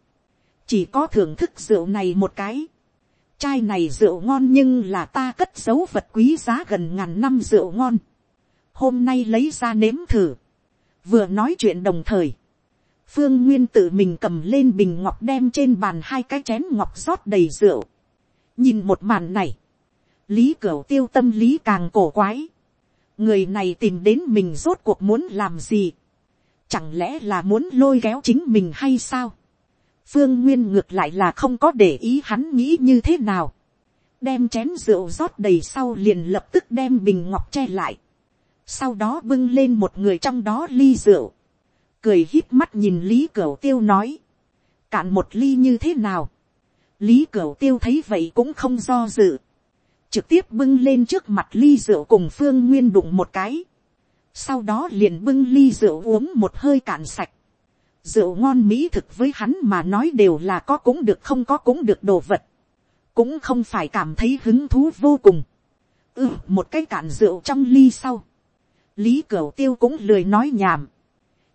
A: chỉ có thưởng thức rượu này một cái, chai này rượu ngon nhưng là ta cất giấu vật quý giá gần ngàn năm rượu ngon, hôm nay lấy ra nếm thử, vừa nói chuyện đồng thời, phương nguyên tự mình cầm lên bình ngọc đem trên bàn hai cái chén ngọc rót đầy rượu, nhìn một màn này, lý cửu tiêu tâm lý càng cổ quái, người này tìm đến mình rốt cuộc muốn làm gì, chẳng lẽ là muốn lôi kéo chính mình hay sao, phương nguyên ngược lại là không có để ý hắn nghĩ như thế nào, đem chén rượu rót đầy sau liền lập tức đem bình ngọc che lại, sau đó bưng lên một người trong đó ly rượu, cười hít mắt nhìn lý cửu tiêu nói, cạn một ly như thế nào, lý cửu tiêu thấy vậy cũng không do dự, trực tiếp bưng lên trước mặt ly rượu cùng phương nguyên đụng một cái, sau đó liền bưng ly rượu uống một hơi cạn sạch, rượu ngon mỹ thực với hắn mà nói đều là có cũng được không có cũng được đồ vật, cũng không phải cảm thấy hứng thú vô cùng, ừ một cái cạn rượu trong ly sau, lý cửu tiêu cũng lười nói nhảm,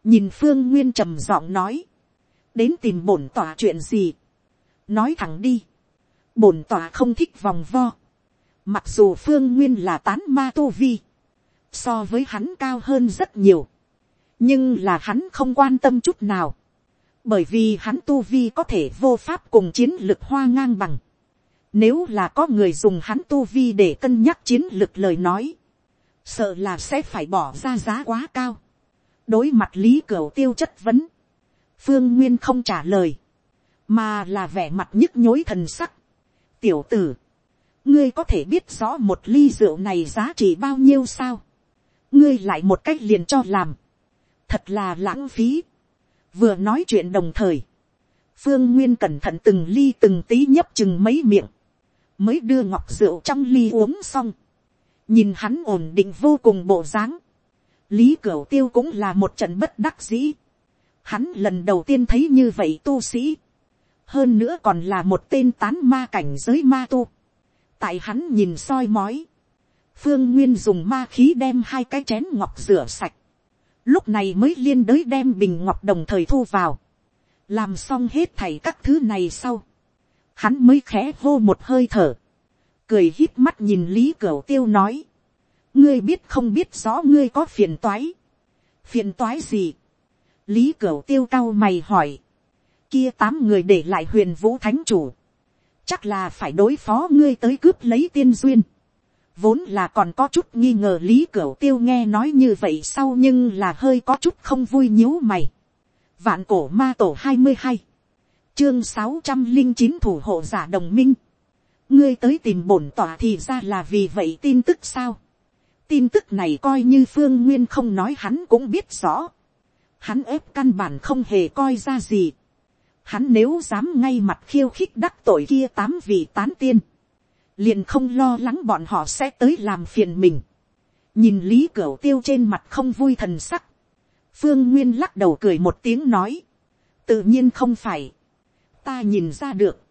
A: nhìn phương nguyên trầm giọng nói, đến tìm bổn tòa chuyện gì, nói thẳng đi, bổn tòa không thích vòng vo, mặc dù phương nguyên là tán ma tô vi, so với hắn cao hơn rất nhiều, nhưng là hắn không quan tâm chút nào, bởi vì hắn tu vi có thể vô pháp cùng chiến lực hoa ngang bằng. Nếu là có người dùng hắn tu vi để cân nhắc chiến lực lời nói, sợ là sẽ phải bỏ ra giá quá cao đối mặt lý cửu tiêu chất vấn, phương nguyên không trả lời, mà là vẻ mặt nhức nhối thần sắc. tiểu tử, ngươi có thể biết rõ một ly rượu này giá trị bao nhiêu sao, ngươi lại một cách liền cho làm, thật là lãng phí, vừa nói chuyện đồng thời, phương nguyên cẩn thận từng ly từng tí nhấp chừng mấy miệng, mới đưa ngọc rượu trong ly uống xong, nhìn hắn ổn định vô cùng bộ dáng, lý cửu tiêu cũng là một trận bất đắc dĩ, hắn lần đầu tiên thấy như vậy tu sĩ, hơn nữa còn là một tên tán ma cảnh giới ma tu, tại hắn nhìn soi mói, phương nguyên dùng ma khí đem hai cái chén ngọc rửa sạch, lúc này mới liên đới đem bình ngọc đồng thời thu vào, làm xong hết thảy các thứ này sau, hắn mới khẽ hô một hơi thở, cười hít mắt nhìn lý cửu tiêu nói, ngươi biết không biết rõ ngươi có phiền toái, phiền toái gì, lý cửu tiêu cao mày hỏi, kia tám người để lại huyền vũ thánh chủ, chắc là phải đối phó ngươi tới cướp lấy tiên duyên, vốn là còn có chút nghi ngờ lý cửu tiêu nghe nói như vậy sau nhưng là hơi có chút không vui nhíu mày. vạn cổ ma tổ hai mươi hai, chương sáu trăm linh chín thủ hộ giả đồng minh, ngươi tới tìm bổn tỏa thì ra là vì vậy tin tức sao tin tức này coi như phương nguyên không nói hắn cũng biết rõ. hắn ép căn bản không hề coi ra gì. hắn nếu dám ngay mặt khiêu khích đắc tội kia tám vị tán tiên, liền không lo lắng bọn họ sẽ tới làm phiền mình. nhìn lý cửu tiêu trên mặt không vui thần sắc. phương nguyên lắc đầu cười một tiếng nói. tự nhiên không phải. ta nhìn ra được.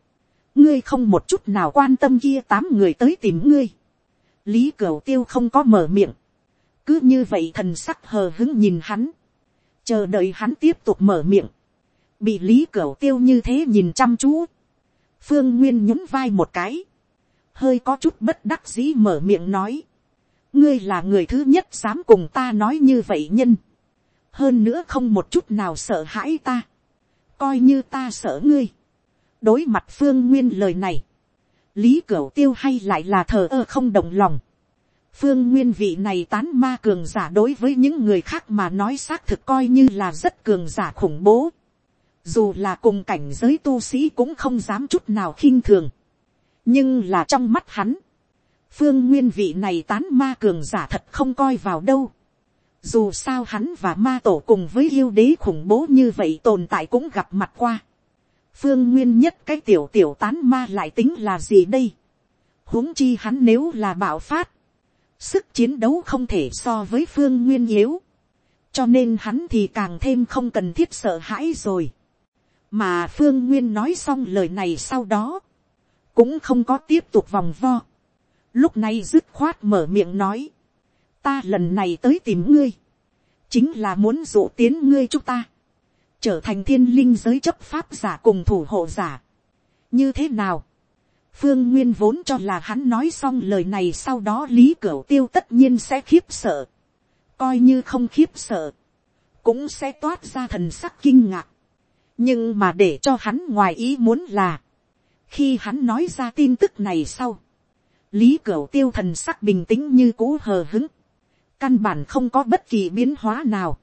A: ngươi không một chút nào quan tâm kia tám người tới tìm ngươi lý cửu tiêu không có mở miệng. cứ như vậy thần sắc hờ hứng nhìn hắn. chờ đợi hắn tiếp tục mở miệng. bị lý cửu tiêu như thế nhìn chăm chú. phương nguyên nhún vai một cái hơi có chút bất đắc dĩ mở miệng nói, ngươi là người thứ nhất dám cùng ta nói như vậy nhân, hơn nữa không một chút nào sợ hãi ta, coi như ta sợ ngươi, đối mặt phương nguyên lời này, lý cửu tiêu hay lại là thờ ơ không động lòng, phương nguyên vị này tán ma cường giả đối với những người khác mà nói xác thực coi như là rất cường giả khủng bố, dù là cùng cảnh giới tu sĩ cũng không dám chút nào khinh thường, nhưng là trong mắt hắn, phương nguyên vị này tán ma cường giả thật không coi vào đâu. Dù sao hắn và ma tổ cùng với yêu đế khủng bố như vậy tồn tại cũng gặp mặt qua. Phương nguyên nhất cái tiểu tiểu tán ma lại tính là gì đây? huống chi hắn nếu là bạo phát. Sức chiến đấu không thể so với phương nguyên yếu. Cho nên hắn thì càng thêm không cần thiết sợ hãi rồi. Mà phương nguyên nói xong lời này sau đó cũng không có tiếp tục vòng vo. lúc này dứt khoát mở miệng nói, ta lần này tới tìm ngươi, chính là muốn dụ tiến ngươi chúng ta, trở thành thiên linh giới chấp pháp giả cùng thủ hộ giả. như thế nào, phương nguyên vốn cho là hắn nói xong lời này sau đó lý cửu tiêu tất nhiên sẽ khiếp sợ, coi như không khiếp sợ, cũng sẽ toát ra thần sắc kinh ngạc, nhưng mà để cho hắn ngoài ý muốn là, khi hắn nói ra tin tức này sau, lý cửu tiêu thần sắc bình tĩnh như cũ hờ hứng, căn bản không có bất kỳ biến hóa nào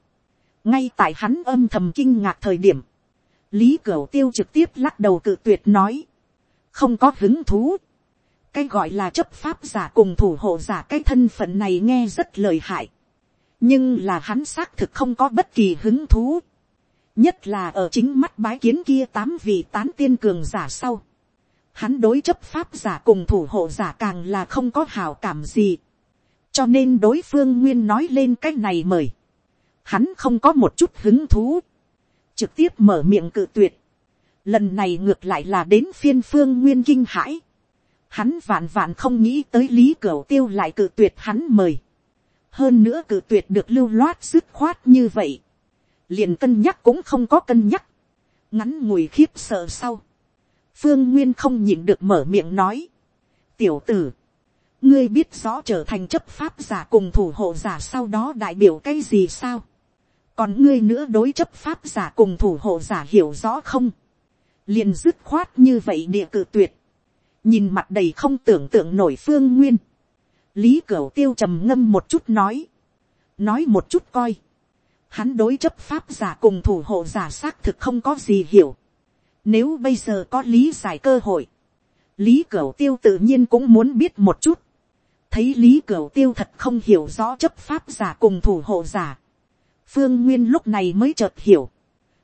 A: ngay tại hắn âm thầm kinh ngạc thời điểm, lý cửu tiêu trực tiếp lắc đầu cự tuyệt nói, không có hứng thú. cái gọi là chấp pháp giả cùng thủ hộ giả cái thân phận này nghe rất lời hại, nhưng là hắn xác thực không có bất kỳ hứng thú, nhất là ở chính mắt bái kiến kia tám vị tán tiên cường giả sau. Hắn đối chấp pháp giả cùng thủ hộ giả càng là không có hào cảm gì cho nên đối phương nguyên nói lên cái này mời, hắn không có một chút hứng thú, trực tiếp mở miệng cự tuyệt, lần này ngược lại là đến phiên phương nguyên kinh hãi, hắn vạn vạn không nghĩ tới lý cửu tiêu lại cự tuyệt hắn mời, hơn nữa cự tuyệt được lưu loát dứt khoát như vậy, liền cân nhắc cũng không có cân nhắc, ngắn ngủi khiếp sợ sau, phương nguyên không nhịn được mở miệng nói, tiểu tử, ngươi biết rõ trở thành chấp pháp giả cùng thủ hộ giả sau đó đại biểu cái gì sao còn ngươi nữa đối chấp pháp giả cùng thủ hộ giả hiểu rõ không. liền dứt khoát như vậy địa cự tuyệt. nhìn mặt đầy không tưởng tượng nổi phương nguyên. lý cửu tiêu trầm ngâm một chút nói. nói một chút coi. hắn đối chấp pháp giả cùng thủ hộ giả xác thực không có gì hiểu. nếu bây giờ có lý giải cơ hội. Lý Cửu Tiêu tự nhiên cũng muốn biết một chút thấy lý cửu tiêu thật không hiểu rõ chấp pháp giả cùng thủ hộ giả phương nguyên lúc này mới chợt hiểu.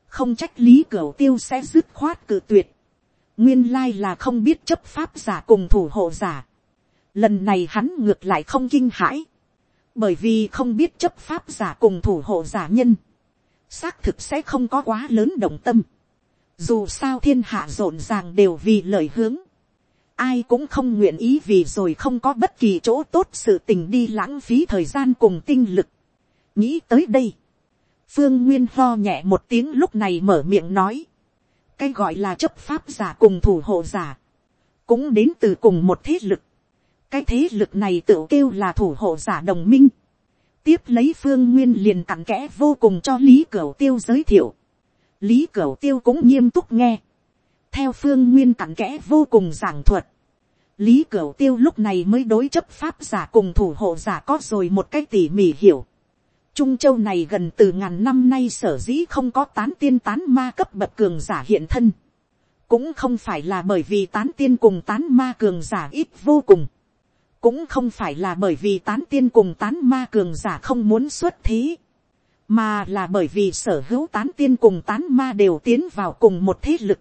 A: không trách lý cửu tiêu sẽ dứt khoát cự tuyệt. nguyên lai là không biết chấp pháp giả cùng thủ hộ giả. lần này hắn ngược lại không kinh hãi. bởi vì không biết chấp pháp giả cùng thủ hộ giả nhân. xác thực sẽ không có quá lớn động tâm. dù sao thiên hạ rộn ràng đều vì lời hướng ai cũng không nguyện ý vì rồi không có bất kỳ chỗ tốt sự tình đi lãng phí thời gian cùng tinh lực. nghĩ tới đây, phương nguyên lo nhẹ một tiếng lúc này mở miệng nói, cái gọi là chấp pháp giả cùng thủ hộ giả, cũng đến từ cùng một thế lực, cái thế lực này tự kêu là thủ hộ giả đồng minh, tiếp lấy phương nguyên liền cặn kẽ vô cùng cho lý cửu tiêu giới thiệu, lý cửu tiêu cũng nghiêm túc nghe, theo phương nguyên cặn kẽ vô cùng giảng thuật, lý cửu tiêu lúc này mới đối chấp pháp giả cùng thủ hộ giả có rồi một cách tỉ mỉ hiểu. Trung châu này gần từ ngàn năm nay sở dĩ không có tán tiên tán ma cấp bậc cường giả hiện thân. Cũng không phải là bởi vì tán tiên cùng tán ma cường giả ít vô cùng. Cũng không phải là bởi vì tán tiên cùng tán ma cường giả không muốn xuất thế. Mà là bởi vì sở hữu tán tiên cùng tán ma đều tiến vào cùng một thế lực.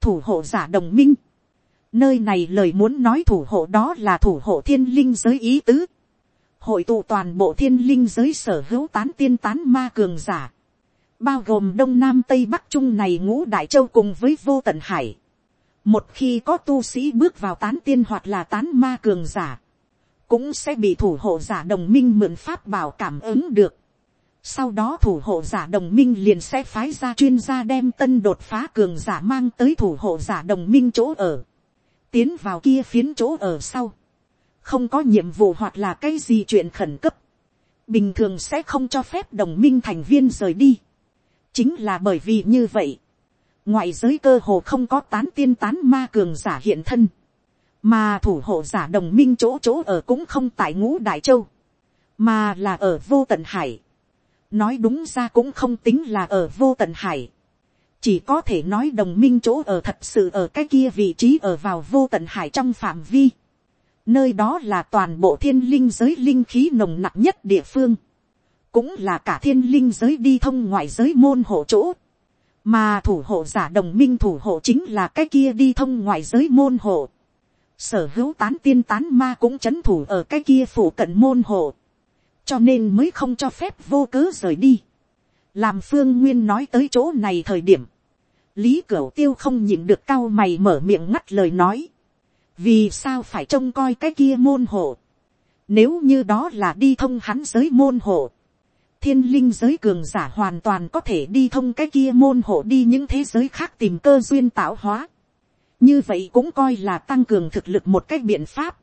A: Thủ hộ giả đồng minh Nơi này lời muốn nói thủ hộ đó là thủ hộ thiên linh giới ý tứ. Hội tụ toàn bộ thiên linh giới sở hữu tán tiên tán ma cường giả. Bao gồm đông nam tây bắc trung này ngũ đại châu cùng với vô tận hải. Một khi có tu sĩ bước vào tán tiên hoặc là tán ma cường giả. Cũng sẽ bị thủ hộ giả đồng minh mượn pháp bảo cảm ứng được. Sau đó thủ hộ giả đồng minh liền sẽ phái ra chuyên gia đem tân đột phá cường giả mang tới thủ hộ giả đồng minh chỗ ở tiến vào kia phiến chỗ ở sau, không có nhiệm vụ hoặc là cái gì chuyện khẩn cấp, bình thường sẽ không cho phép đồng minh thành viên rời đi. chính là bởi vì như vậy, ngoại giới cơ hồ không có tán tiên tán ma cường giả hiện thân, mà thủ hộ giả đồng minh chỗ chỗ ở cũng không tại ngũ đại châu, mà là ở vô tận hải. nói đúng ra cũng không tính là ở vô tận hải, chỉ có thể nói đồng minh chỗ ở thật sự ở cái kia vị trí ở vào vô tận hải trong phạm vi. Nơi đó là toàn bộ thiên linh giới linh khí nồng nặc nhất địa phương. Cũng là cả thiên linh giới đi thông ngoại giới môn hộ chỗ. Mà thủ hộ giả đồng minh thủ hộ chính là cái kia đi thông ngoại giới môn hộ. Sở hữu tán tiên tán ma cũng chấn thủ ở cái kia phủ cận môn hộ. Cho nên mới không cho phép vô cớ rời đi. Làm phương nguyên nói tới chỗ này thời điểm lý cửu tiêu không nhịn được cao mày mở miệng ngắt lời nói, vì sao phải trông coi cái kia môn hộ, nếu như đó là đi thông hắn giới môn hộ, thiên linh giới cường giả hoàn toàn có thể đi thông cái kia môn hộ đi những thế giới khác tìm cơ duyên tạo hóa. như vậy cũng coi là tăng cường thực lực một cách biện pháp.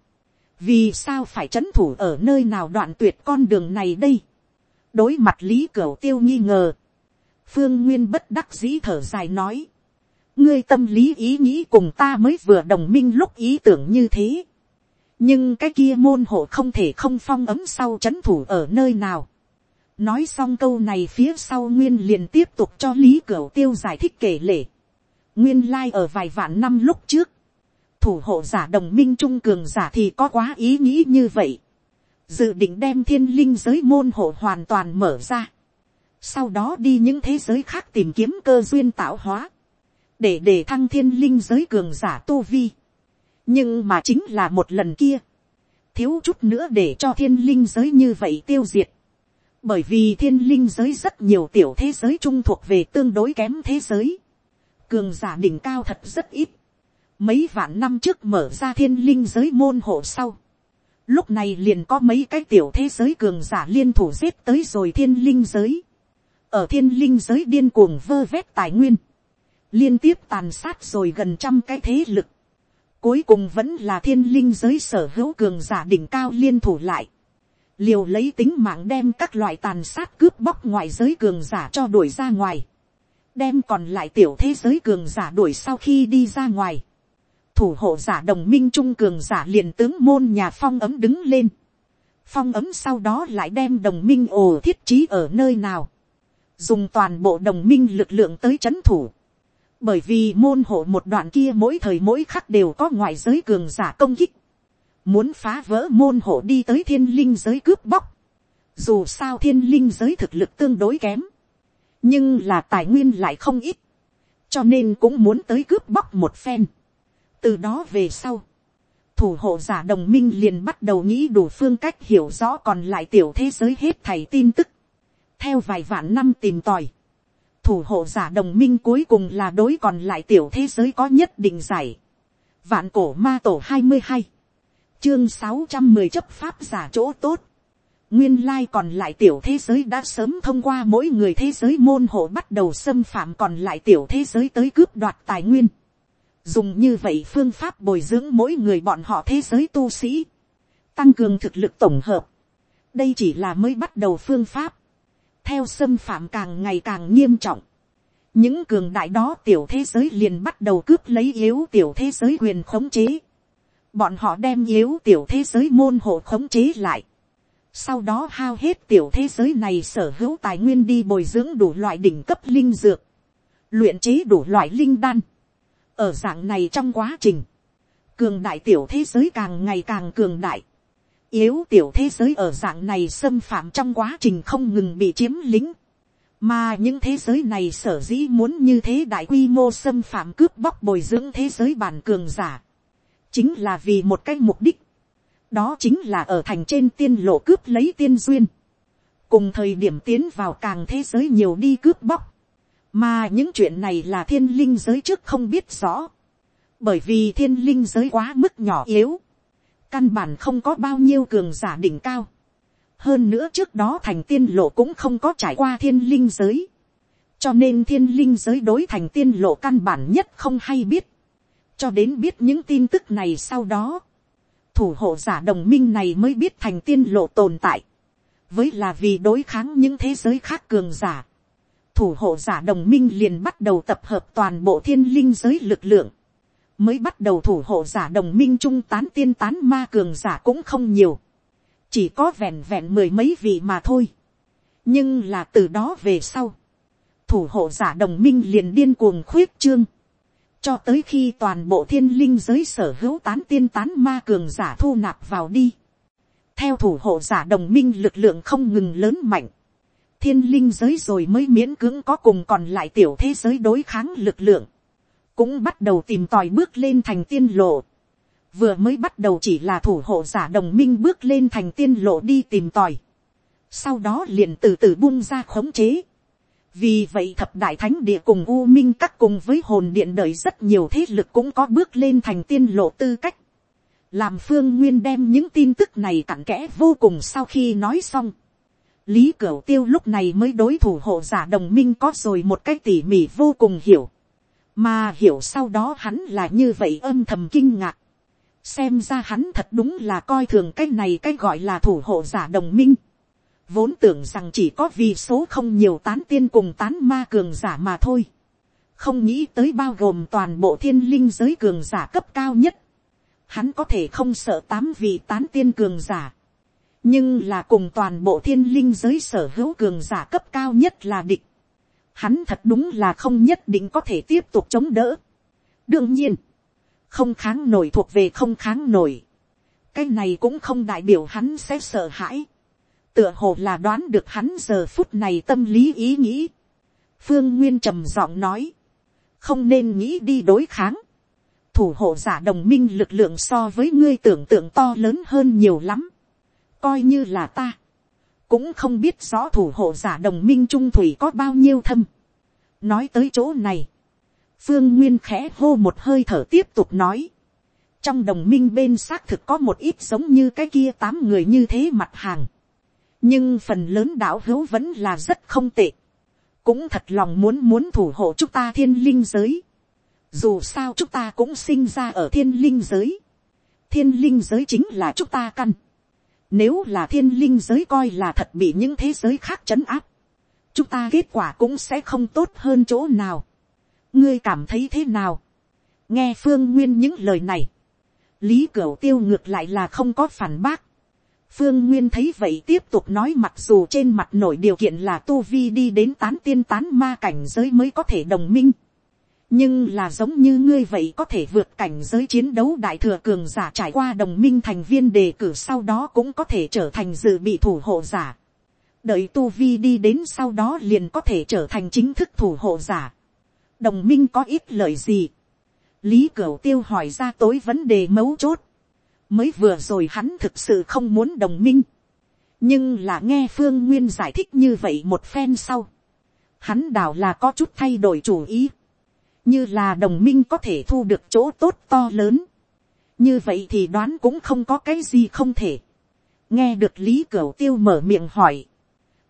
A: vì sao phải c h ấ n thủ ở nơi nào đoạn tuyệt con đường này đây. đối mặt lý cửu tiêu nghi ngờ. phương nguyên bất đắc dĩ thở dài nói ngươi tâm lý ý nghĩ cùng ta mới vừa đồng minh lúc ý tưởng như thế. nhưng cái kia môn hộ không thể không phong ấm sau c h ấ n thủ ở nơi nào nói xong câu này phía sau nguyên liền tiếp tục cho lý cửu tiêu giải thích kể lể. nguyên lai、like、ở vài vạn năm lúc trước, thủ hộ giả đồng minh trung cường giả thì có quá ý nghĩ như vậy. dự định đem thiên linh giới môn hộ hoàn toàn mở ra. sau đó đi những thế giới khác tìm kiếm cơ duyên tạo hóa để để thăng thiên linh giới cường giả tu vi. nhưng mà chính là một lần kia. thiếu chút nữa để cho thiên linh giới như vậy tiêu diệt. Bởi vì thiên linh giới rất nhiều tiểu thế giới trung thuộc về tương đối kém thế giới, cường giả đỉnh cao thật rất ít, mấy vạn năm trước mở ra thiên linh giới môn hộ sau, lúc này liền có mấy cái tiểu thế giới cường giả liên thủ giết tới rồi thiên linh giới, ở thiên linh giới điên cuồng vơ vét tài nguyên, liên tiếp tàn sát rồi gần trăm cái thế lực, cuối cùng vẫn là thiên linh giới sở hữu cường giả đỉnh cao liên thủ lại, liều lấy tính mạng đem các loại tàn sát cướp bóc ngoại giới cường giả cho đuổi ra ngoài, đem còn lại tiểu thế giới cường giả đuổi sau khi đi ra ngoài, thủ hộ giả đồng minh trung cường giả liền tướng môn nhà phong ấm đứng lên, phong ấm sau đó lại đem đồng minh ồ thiết trí ở nơi nào, dùng toàn bộ đồng minh lực lượng tới c h ấ n thủ, bởi vì môn hộ một đoạn kia mỗi thời mỗi khắc đều có ngoại giới cường giả công kích, muốn phá vỡ môn hộ đi tới thiên linh giới cướp bóc, dù sao thiên linh giới thực lực tương đối kém, nhưng là tài nguyên lại không ít, cho nên cũng muốn tới cướp bóc một phen. từ đó về sau, thủ hộ giả đồng minh liền bắt đầu nghĩ đủ phương cách hiểu rõ còn lại tiểu thế giới hết thảy tin tức. theo vài vạn năm tìm tòi, thủ hộ giả đồng minh cuối cùng là đối còn lại tiểu thế giới có nhất định giải. vạn cổ ma tổ hai mươi hai chương sáu trăm mười chấp pháp giả chỗ tốt. Nguyên lai còn lại tiểu thế giới đã sớm thông qua mỗi người thế giới môn hộ bắt đầu xâm phạm còn lại tiểu thế giới tới cướp đoạt tài nguyên. Dùng như vậy phương pháp bồi dưỡng mỗi người bọn họ thế giới tu sĩ. Tăng cường thực lực tổng hợp. Đây chỉ là mới bắt đầu phương pháp. Theo xâm phạm càng ngày càng nghiêm trọng. Những cường đại đó tiểu thế giới liền bắt đầu cướp lấy yếu tiểu thế giới quyền khống chế bọn họ đem yếu tiểu thế giới môn hộ khống chế lại, sau đó hao hết tiểu thế giới này sở hữu tài nguyên đi bồi dưỡng đủ loại đỉnh cấp linh dược, luyện chế đủ loại linh đan. ở dạng này trong quá trình, cường đại tiểu thế giới càng ngày càng cường đại, yếu tiểu thế giới ở dạng này xâm phạm trong quá trình không ngừng bị chiếm lính, mà những thế giới này sở dĩ muốn như thế đại quy mô xâm phạm cướp bóc bồi dưỡng thế giới bản cường giả. Chính là vì một cái mục đích, đó chính là ở thành trên tiên lộ cướp lấy tiên duyên, cùng thời điểm tiến vào càng thế giới nhiều đi cướp bóc, mà những chuyện này là thiên linh giới trước không biết rõ, bởi vì thiên linh giới quá mức nhỏ yếu, căn bản không có bao nhiêu cường giả đỉnh cao, hơn nữa trước đó thành tiên lộ cũng không có trải qua thiên linh giới, cho nên thiên linh giới đối thành tiên lộ căn bản nhất không hay biết, cho đến biết những tin tức này sau đó, thủ hộ giả đồng minh này mới biết thành tiên lộ tồn tại, với là vì đối kháng những thế giới khác cường giả, thủ hộ giả đồng minh liền bắt đầu tập hợp toàn bộ thiên linh giới lực lượng, mới bắt đầu thủ hộ giả đồng minh trung tán tiên tán ma cường giả cũng không nhiều, chỉ có vẹn vẹn mười mấy vị mà thôi. nhưng là từ đó về sau, thủ hộ giả đồng minh liền điên cuồng khuyết trương, cho tới khi toàn bộ thiên linh giới sở hữu tán tiên tán ma cường giả thu nạp vào đi. theo thủ hộ giả đồng minh lực lượng không ngừng lớn mạnh. thiên linh giới rồi mới miễn cưỡng có cùng còn lại tiểu thế giới đối kháng lực lượng cũng bắt đầu tìm tòi bước lên thành tiên lộ. vừa mới bắt đầu chỉ là thủ hộ giả đồng minh bước lên thành tiên lộ đi tìm tòi. sau đó liền từ từ bung ra khống chế vì vậy thập đại thánh địa cùng u minh các cùng với hồn điện đời rất nhiều thế lực cũng có bước lên thành tiên lộ tư cách. làm phương nguyên đem những tin tức này cặn kẽ vô cùng sau khi nói xong. lý cửu tiêu lúc này mới đối thủ hộ giả đồng minh có rồi một cách tỉ mỉ vô cùng hiểu, mà hiểu sau đó hắn là như vậy âm thầm kinh ngạc, xem ra hắn thật đúng là coi thường cái này cái gọi là thủ hộ giả đồng minh, vốn tưởng rằng chỉ có vì số không nhiều tán tiên cùng tán ma cường giả mà thôi, không nghĩ tới bao gồm toàn bộ thiên linh giới cường giả cấp cao nhất, hắn có thể không sợ tám vị tán tiên cường giả, nhưng là cùng toàn bộ thiên linh giới sở hữu cường giả cấp cao nhất là địch, hắn thật đúng là không nhất định có thể tiếp tục chống đỡ. đương nhiên, không kháng nổi thuộc về không kháng nổi, cái này cũng không đại biểu hắn sẽ sợ hãi, tựa hồ là đoán được hắn giờ phút này tâm lý ý nghĩ. phương nguyên trầm giọng nói, không nên nghĩ đi đối kháng, thủ hộ giả đồng minh lực lượng so với ngươi tưởng tượng to lớn hơn nhiều lắm. coi như là ta, cũng không biết rõ thủ hộ giả đồng minh trung thủy có bao nhiêu thâm. nói tới chỗ này, phương nguyên khẽ hô một hơi thở tiếp tục nói. trong đồng minh bên xác thực có một ít giống như cái kia tám người như thế mặt hàng. nhưng phần lớn đạo hữu vẫn là rất không tệ. cũng thật lòng muốn muốn thủ hộ chúng ta thiên linh giới dù sao chúng ta cũng sinh ra ở thiên linh giới. thiên linh giới chính là chúng ta căn nếu là thiên linh giới coi là thật bị những thế giới khác chấn áp, chúng ta kết quả cũng sẽ không tốt hơn chỗ nào. ngươi cảm thấy thế nào. nghe phương nguyên những lời này, lý cửu tiêu ngược lại là không có phản bác. phương nguyên thấy vậy tiếp tục nói mặc dù trên mặt nổi điều kiện là tu vi đi đến tán tiên tán ma cảnh giới mới có thể đồng minh nhưng là giống như ngươi vậy có thể vượt cảnh giới chiến đấu đại thừa cường giả trải qua đồng minh thành viên đề cử sau đó cũng có thể trở thành dự bị thủ hộ giả. đợi tu vi đi đến sau đó liền có thể trở thành chính thức thủ hộ giả. đồng minh có ít lời gì. lý cửu tiêu hỏi ra tối vấn đề mấu chốt. mới vừa rồi hắn thực sự không muốn đồng minh. nhưng là nghe phương nguyên giải thích như vậy một phen sau. hắn đảo là có chút thay đổi chủ ý như là đồng minh có thể thu được chỗ tốt to lớn, như vậy thì đoán cũng không có cái gì không thể. nghe được lý cửu tiêu mở miệng hỏi,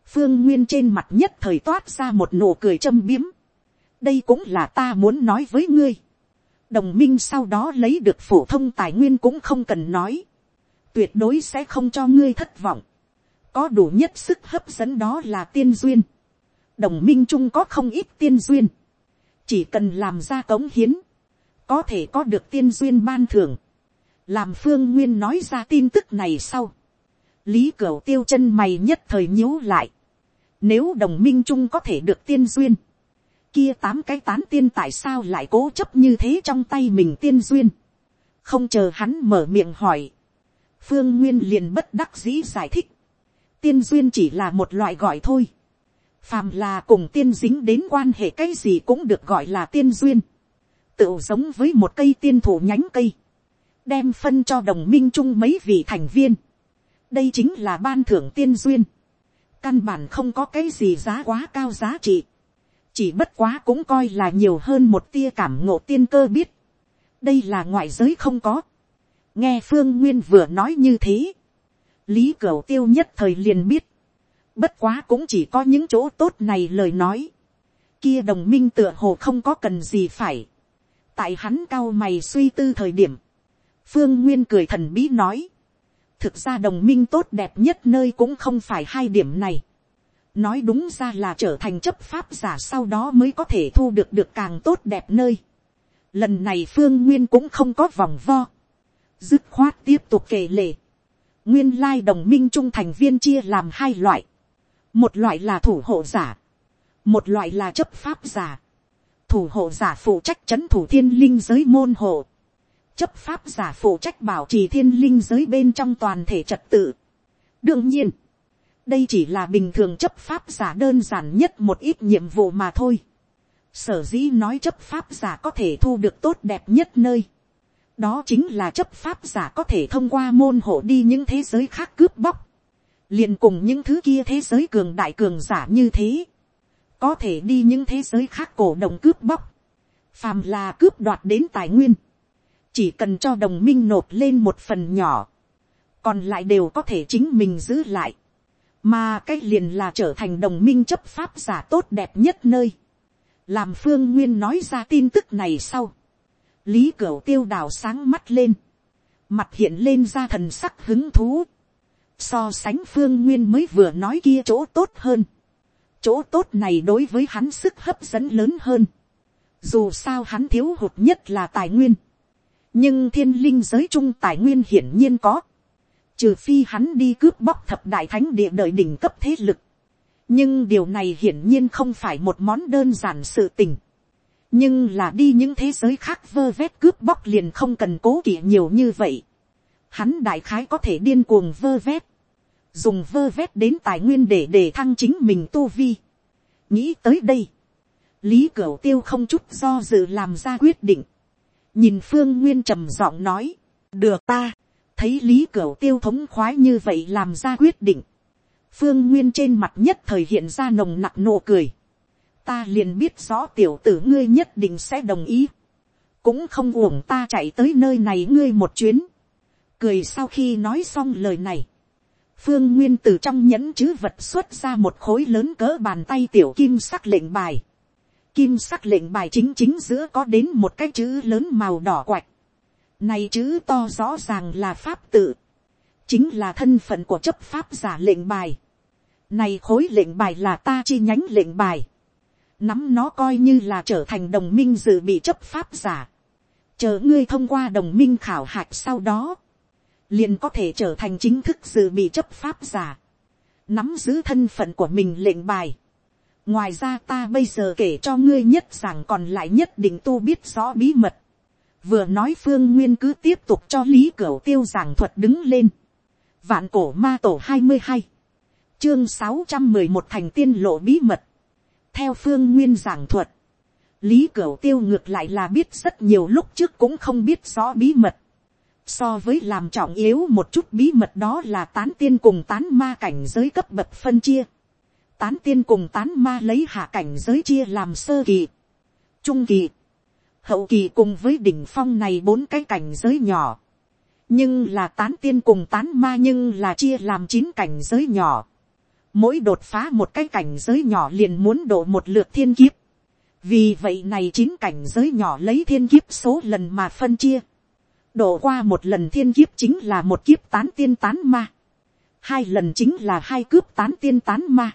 A: phương nguyên trên mặt nhất thời toát ra một nụ cười châm biếm. đây cũng là ta muốn nói với ngươi. đồng minh sau đó lấy được phổ thông tài nguyên cũng không cần nói. tuyệt đối sẽ không cho ngươi thất vọng. có đủ nhất sức hấp dẫn đó là tiên duyên. đồng minh chung có không ít tiên duyên chỉ cần làm ra cống hiến, có thể có được tiên duyên ban thưởng, làm phương nguyên nói ra tin tức này sau, lý cửu tiêu chân mày nhất thời nhíu lại, nếu đồng minh chung có thể được tiên duyên, kia tám cái tán tiên tại sao lại cố chấp như thế trong tay mình tiên duyên, không chờ hắn mở miệng hỏi, phương nguyên liền bất đắc dĩ giải thích, tiên duyên chỉ là một loại gọi thôi, phàm là cùng tiên dính đến quan hệ cái gì cũng được gọi là tiên duyên, tự giống với một cây tiên thủ nhánh cây, đem phân cho đồng minh chung mấy vị thành viên, đây chính là ban thưởng tiên duyên, căn bản không có cái gì giá quá cao giá trị, chỉ bất quá cũng coi là nhiều hơn một tia cảm ngộ tiên cơ biết, đây là ngoại giới không có, nghe phương nguyên vừa nói như thế, lý cửu tiêu nhất thời liền biết, Bất quá cũng chỉ có những chỗ tốt này lời nói. Kia đồng minh tựa hồ không có cần gì phải. Tại hắn cao mày suy tư thời điểm. Phương Nguyên cười thần bí nói. Thực ra đồng minh tốt đẹp nhất nơi cũng không phải hai điểm này. Nói đúng ra là trở thành chấp pháp giả sau đó mới có thể thu được được càng tốt đẹp nơi. Lần này Phương Nguyên cũng không có vòng vo. Dứt khoát tiếp tục kể lệ. Nguyên lai đồng minh trung thành viên chia làm hai loại một loại là thủ hộ giả, một loại là chấp pháp giả. thủ hộ giả phụ trách c h ấ n thủ thiên linh giới môn hộ, chấp pháp giả phụ trách bảo trì thiên linh giới bên trong toàn thể trật tự. đương nhiên, đây chỉ là bình thường chấp pháp giả đơn giản nhất một ít nhiệm vụ mà thôi. sở dĩ nói chấp pháp giả có thể thu được tốt đẹp nhất nơi. đó chính là chấp pháp giả có thể thông qua môn hộ đi những thế giới khác cướp bóc liền cùng những thứ kia thế giới cường đại cường giả như thế, có thể đi những thế giới khác cổ động cướp bóc, phàm là cướp đoạt đến tài nguyên, chỉ cần cho đồng minh nộp lên một phần nhỏ, còn lại đều có thể chính mình giữ lại, mà cái liền là trở thành đồng minh chấp pháp giả tốt đẹp nhất nơi. làm phương nguyên nói ra tin tức này sau, lý cửa tiêu đào sáng mắt lên, mặt hiện lên ra thần sắc hứng thú, so sánh phương nguyên mới vừa nói kia chỗ tốt hơn, chỗ tốt này đối với hắn sức hấp dẫn lớn hơn, dù sao hắn thiếu hụt nhất là tài nguyên, nhưng thiên linh giới chung tài nguyên hiển nhiên có, trừ phi hắn đi cướp bóc thập đại thánh địa đợi đỉnh cấp thế lực, nhưng điều này hiển nhiên không phải một món đơn giản sự tình, nhưng là đi những thế giới khác vơ vét cướp bóc liền không cần cố kỵ nhiều như vậy, hắn đại khái có thể điên cuồng vơ vét, dùng vơ vét đến tài nguyên để để thăng chính mình tu vi. nghĩ tới đây, lý cửu tiêu không chút do dự làm ra quyết định, nhìn phương nguyên trầm giọng nói, được ta, thấy lý cửu tiêu thống khoái như vậy làm ra quyết định, phương nguyên trên mặt nhất thời hiện ra nồng nặc nụ cười, ta liền biết rõ tiểu tử ngươi nhất định sẽ đồng ý, cũng không uổng ta chạy tới nơi này ngươi một chuyến, cười sau khi nói xong lời này, phương nguyên từ trong nhẫn chữ vật xuất ra một khối lớn cỡ bàn tay tiểu kim sắc lệnh bài. Kim sắc lệnh bài chính chính giữa có đến một cái chữ lớn màu đỏ quạch. Này chữ to rõ ràng là pháp tự. Chính là thân phận của chấp pháp giả lệnh bài. Này khối lệnh bài là ta chi nhánh lệnh bài. Nắm nó coi như là trở thành đồng minh dự bị chấp pháp giả. Chờ ngươi thông qua đồng minh khảo hạch sau đó liền có thể trở thành chính thức dự bị chấp pháp giả, nắm giữ thân phận của mình lệnh bài. ngoài ra ta bây giờ kể cho ngươi nhất rằng còn lại nhất định tu biết rõ bí mật. vừa nói phương nguyên cứ tiếp tục cho lý cửu tiêu giảng thuật đứng lên. vạn cổ ma tổ hai mươi hai, chương sáu trăm mười một thành tiên lộ bí mật. theo phương nguyên giảng thuật, lý cửu tiêu ngược lại là biết rất nhiều lúc trước cũng không biết rõ bí mật So với làm trọng yếu một chút bí mật đó là tán tiên cùng tán ma cảnh giới cấp bậc phân chia. Tán tiên cùng tán ma lấy hạ cảnh giới chia làm sơ kỳ, trung kỳ, hậu kỳ cùng với đỉnh phong này bốn cái cảnh giới nhỏ. Nhưng là tán tiên cùng tán ma nhưng là chia làm chín cảnh giới nhỏ. Mỗi đột phá một cái cảnh giới nhỏ liền muốn đổ một lượt thiên kiếp. Vì vậy này chín cảnh giới nhỏ lấy thiên kiếp số lần mà phân chia Đổ qua một lần thiên kiếp chính là một kiếp tán tiên tán ma. Hai lần chính là hai cướp tán tiên tán ma.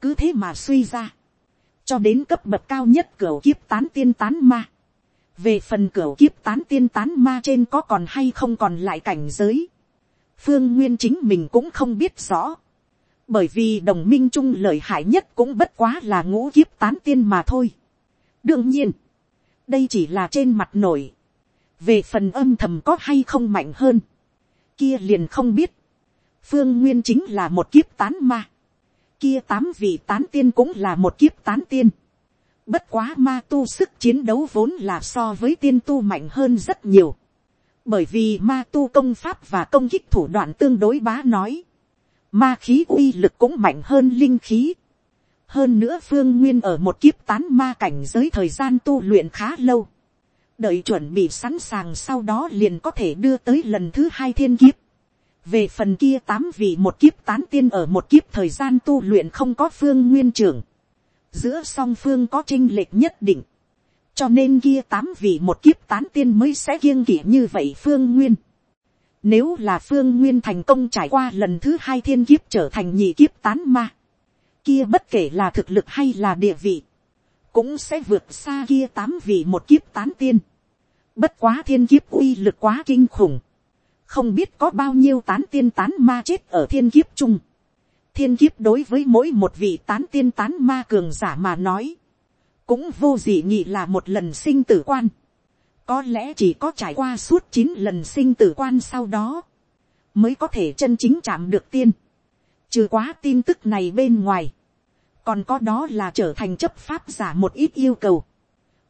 A: Cứ thế mà suy ra. Cho đến cấp bậc cao nhất cửa kiếp tán tiên tán ma. Về phần cửa kiếp tán tiên tán ma trên có còn hay không còn lại cảnh giới. Phương Nguyên chính mình cũng không biết rõ. Bởi vì đồng minh chung lợi hại nhất cũng bất quá là ngũ kiếp tán tiên mà thôi. Đương nhiên, đây chỉ là trên mặt nổi về phần âm thầm có hay không mạnh hơn, kia liền không biết, phương nguyên chính là một kiếp tán ma, kia tám vị tán tiên cũng là một kiếp tán tiên, bất quá ma tu sức chiến đấu vốn là so với tiên tu mạnh hơn rất nhiều, bởi vì ma tu công pháp và công kích thủ đoạn tương đối bá nói, ma khí uy lực cũng mạnh hơn linh khí, hơn nữa phương nguyên ở một kiếp tán ma cảnh giới thời gian tu luyện khá lâu, đợi chuẩn bị sẵn sàng sau đó liền có thể đưa tới lần thứ hai thiên kiếp. về phần kia tám vị một kiếp tán tiên ở một kiếp thời gian tu luyện không có phương nguyên trưởng. giữa song phương có trinh lệch nhất định. cho nên kia tám vị một kiếp tán tiên mới sẽ kiêng kỵ như vậy phương nguyên. nếu là phương nguyên thành công trải qua lần thứ hai thiên kiếp trở thành nhị kiếp tán ma. kia bất kể là thực lực hay là địa vị cũng sẽ vượt xa kia tám vị một kiếp tán tiên. Bất quá thiên kiếp uy lực quá kinh khủng. Không biết có bao nhiêu tán tiên tán ma chết ở thiên kiếp chung. Thiên kiếp đối với mỗi một vị tán tiên tán ma cường giả mà nói. Cũng vô gì nghị là một lần sinh tử quan. Có lẽ chỉ có trải qua suốt chín lần sinh tử quan sau đó. Mới có thể chân chính chạm được tiên. Trừ quá tin tức này bên ngoài còn có đó là trở thành chấp pháp giả một ít yêu cầu.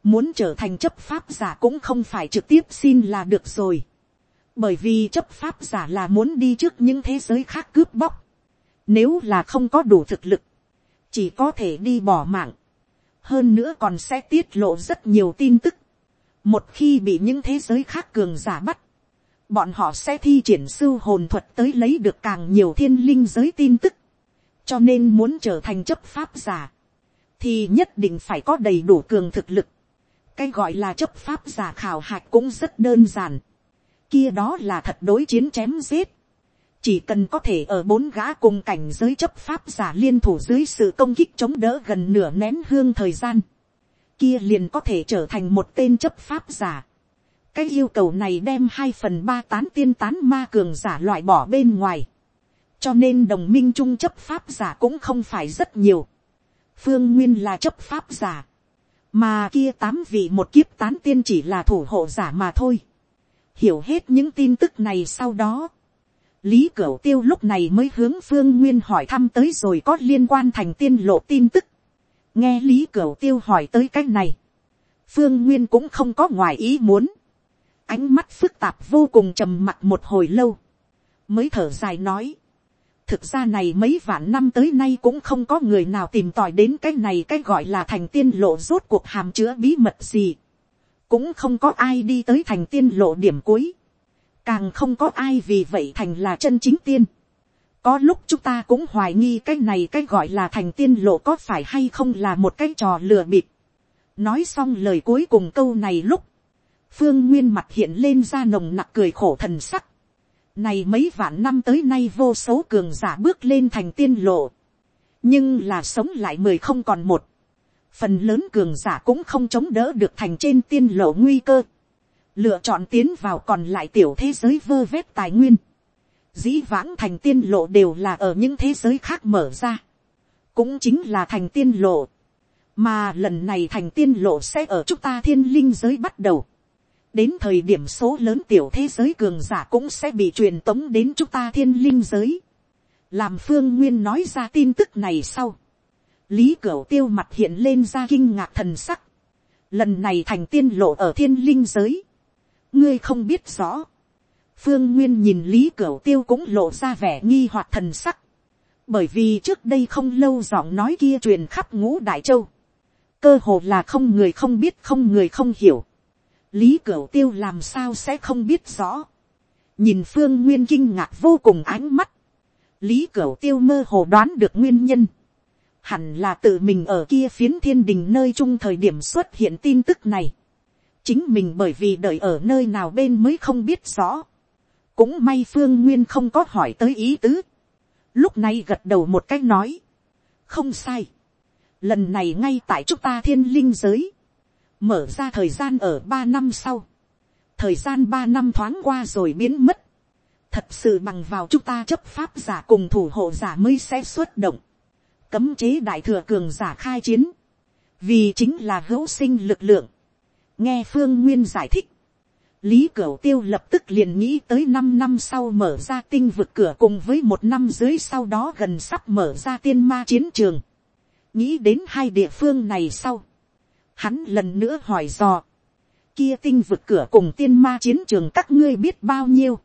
A: Muốn trở thành chấp pháp giả cũng không phải trực tiếp xin là được rồi. Bởi vì chấp pháp giả là muốn đi trước những thế giới khác cướp bóc. Nếu là không có đủ thực lực, chỉ có thể đi bỏ mạng. Hơn nữa còn sẽ tiết lộ rất nhiều tin tức. Một khi bị những thế giới khác cường giả bắt, bọn họ sẽ thi triển sưu hồn thuật tới lấy được càng nhiều thiên linh giới tin tức cho nên muốn trở thành chấp pháp giả, thì nhất định phải có đầy đủ cường thực lực. cái gọi là chấp pháp giả khảo hạch cũng rất đơn giản. kia đó là thật đối chiến chém giết. chỉ cần có thể ở bốn gã cùng cảnh giới chấp pháp giả liên thủ dưới sự công kích chống đỡ gần nửa nén hương thời gian. kia liền có thể trở thành một tên chấp pháp giả. cái yêu cầu này đem hai phần ba tán tiên tán ma cường giả loại bỏ bên ngoài cho nên đồng minh trung chấp pháp giả cũng không phải rất nhiều. Phương nguyên là chấp pháp giả, mà kia tám vị một kiếp tán tiên chỉ là thủ hộ giả mà thôi. hiểu hết những tin tức này sau đó, lý cửu tiêu lúc này mới hướng phương nguyên hỏi thăm tới rồi có liên quan thành tiên lộ tin tức. nghe lý cửu tiêu hỏi tới cái này, phương nguyên cũng không có ngoài ý muốn, ánh mắt phức tạp vô cùng trầm mặt một hồi lâu, mới thở dài nói, thực ra này mấy vạn năm tới nay cũng không có người nào tìm tòi đến cái này cái gọi là thành tiên lộ rốt cuộc hàm chứa bí mật gì. cũng không có ai đi tới thành tiên lộ điểm cuối. càng không có ai vì vậy thành là chân chính tiên. có lúc chúng ta cũng hoài nghi cái này cái gọi là thành tiên lộ có phải hay không là một cái trò lừa bịp. nói xong lời cuối cùng câu này lúc, phương nguyên mặt hiện lên ra nồng nặc cười khổ thần sắc này mấy vạn năm tới nay vô số cường giả bước lên thành tiên lộ. Nhưng là sống lại mười không còn một. Phần lớn cường giả cũng không chống đỡ được thành trên tiên lộ nguy cơ. Lựa chọn tiến vào còn lại tiểu thế giới vơ vét tài nguyên. Dĩ vãng thành tiên lộ đều là ở những thế giới khác mở ra. Cũng chính là thành tiên lộ. Mà lần này thành tiên lộ sẽ ở chúng ta thiên linh giới bắt đầu đến thời điểm số lớn tiểu thế giới cường giả cũng sẽ bị truyền tống đến chúng ta thiên linh giới. làm phương nguyên nói ra tin tức này sau. lý cửu tiêu mặt hiện lên ra kinh ngạc thần sắc. lần này thành tiên lộ ở thiên linh giới. ngươi không biết rõ. phương nguyên nhìn lý cửu tiêu cũng lộ ra vẻ nghi hoặc thần sắc. bởi vì trước đây không lâu giọng nói kia truyền khắp ngũ đại châu. cơ hồ là không người không biết, không người không hiểu lý cửu tiêu làm sao sẽ không biết rõ. nhìn phương nguyên kinh ngạc vô cùng ánh mắt. lý cửu tiêu mơ hồ đoán được nguyên nhân. hẳn là tự mình ở kia phiến thiên đình nơi chung thời điểm xuất hiện tin tức này. chính mình bởi vì đợi ở nơi nào bên mới không biết rõ. cũng may phương nguyên không có hỏi tới ý tứ. lúc này gật đầu một cách nói. không sai. lần này ngay tại chúng ta thiên linh giới mở ra thời gian ở ba năm sau, thời gian ba năm thoáng qua rồi biến mất, thật sự bằng vào chúng ta chấp pháp giả cùng thủ hộ giả mới sẽ xuất động, cấm chế đại thừa cường giả khai chiến, vì chính là hữu sinh lực lượng, nghe phương nguyên giải thích, lý cửu tiêu lập tức liền nghĩ tới năm năm sau mở ra tinh vực cửa cùng với một năm dưới sau đó gần sắp mở ra tiên ma chiến trường, nghĩ đến hai địa phương này sau, Hắn lần nữa hỏi dò. Kia tinh vực cửa cùng tiên ma chiến trường các ngươi biết bao nhiêu.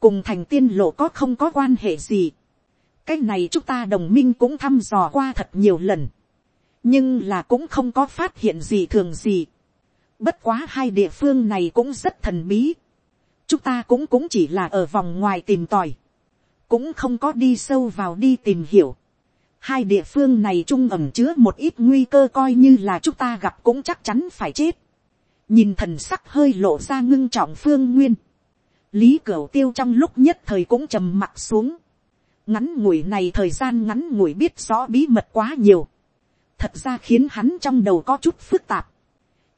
A: Cùng thành tiên lộ có không có quan hệ gì. Cái này chúng ta đồng minh cũng thăm dò qua thật nhiều lần. Nhưng là cũng không có phát hiện gì thường gì. Bất quá hai địa phương này cũng rất thần bí. Chúng ta cũng cũng chỉ là ở vòng ngoài tìm tòi. Cũng không có đi sâu vào đi tìm hiểu hai địa phương này trung ẩm chứa một ít nguy cơ coi như là chúng ta gặp cũng chắc chắn phải chết. nhìn thần sắc hơi lộ ra ngưng trọng phương nguyên. lý cửu tiêu trong lúc nhất thời cũng trầm mặt xuống. ngắn ngủi này thời gian ngắn ngủi biết rõ bí mật quá nhiều. thật ra khiến hắn trong đầu có chút phức tạp.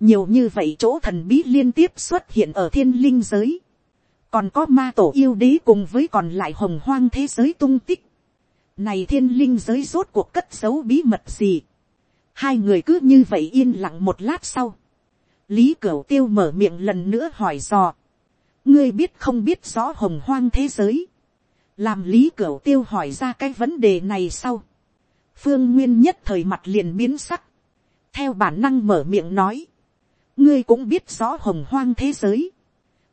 A: nhiều như vậy chỗ thần bí liên tiếp xuất hiện ở thiên linh giới. còn có ma tổ yêu đế cùng với còn lại hồng hoang thế giới tung tích này thiên linh giới rốt cuộc cất giấu bí mật gì. Hai người cứ như vậy yên lặng một lát sau. Lý Cửu Tiêu mở miệng lần nữa hỏi dò. Ngươi biết không biết rõ hồng hoang thế giới. Làm Lý Cửu Tiêu hỏi ra cái vấn đề này sau. Phương Nguyên nhất thời mặt liền biến sắc. Theo bản năng mở miệng nói. Ngươi cũng biết rõ hồng hoang thế giới.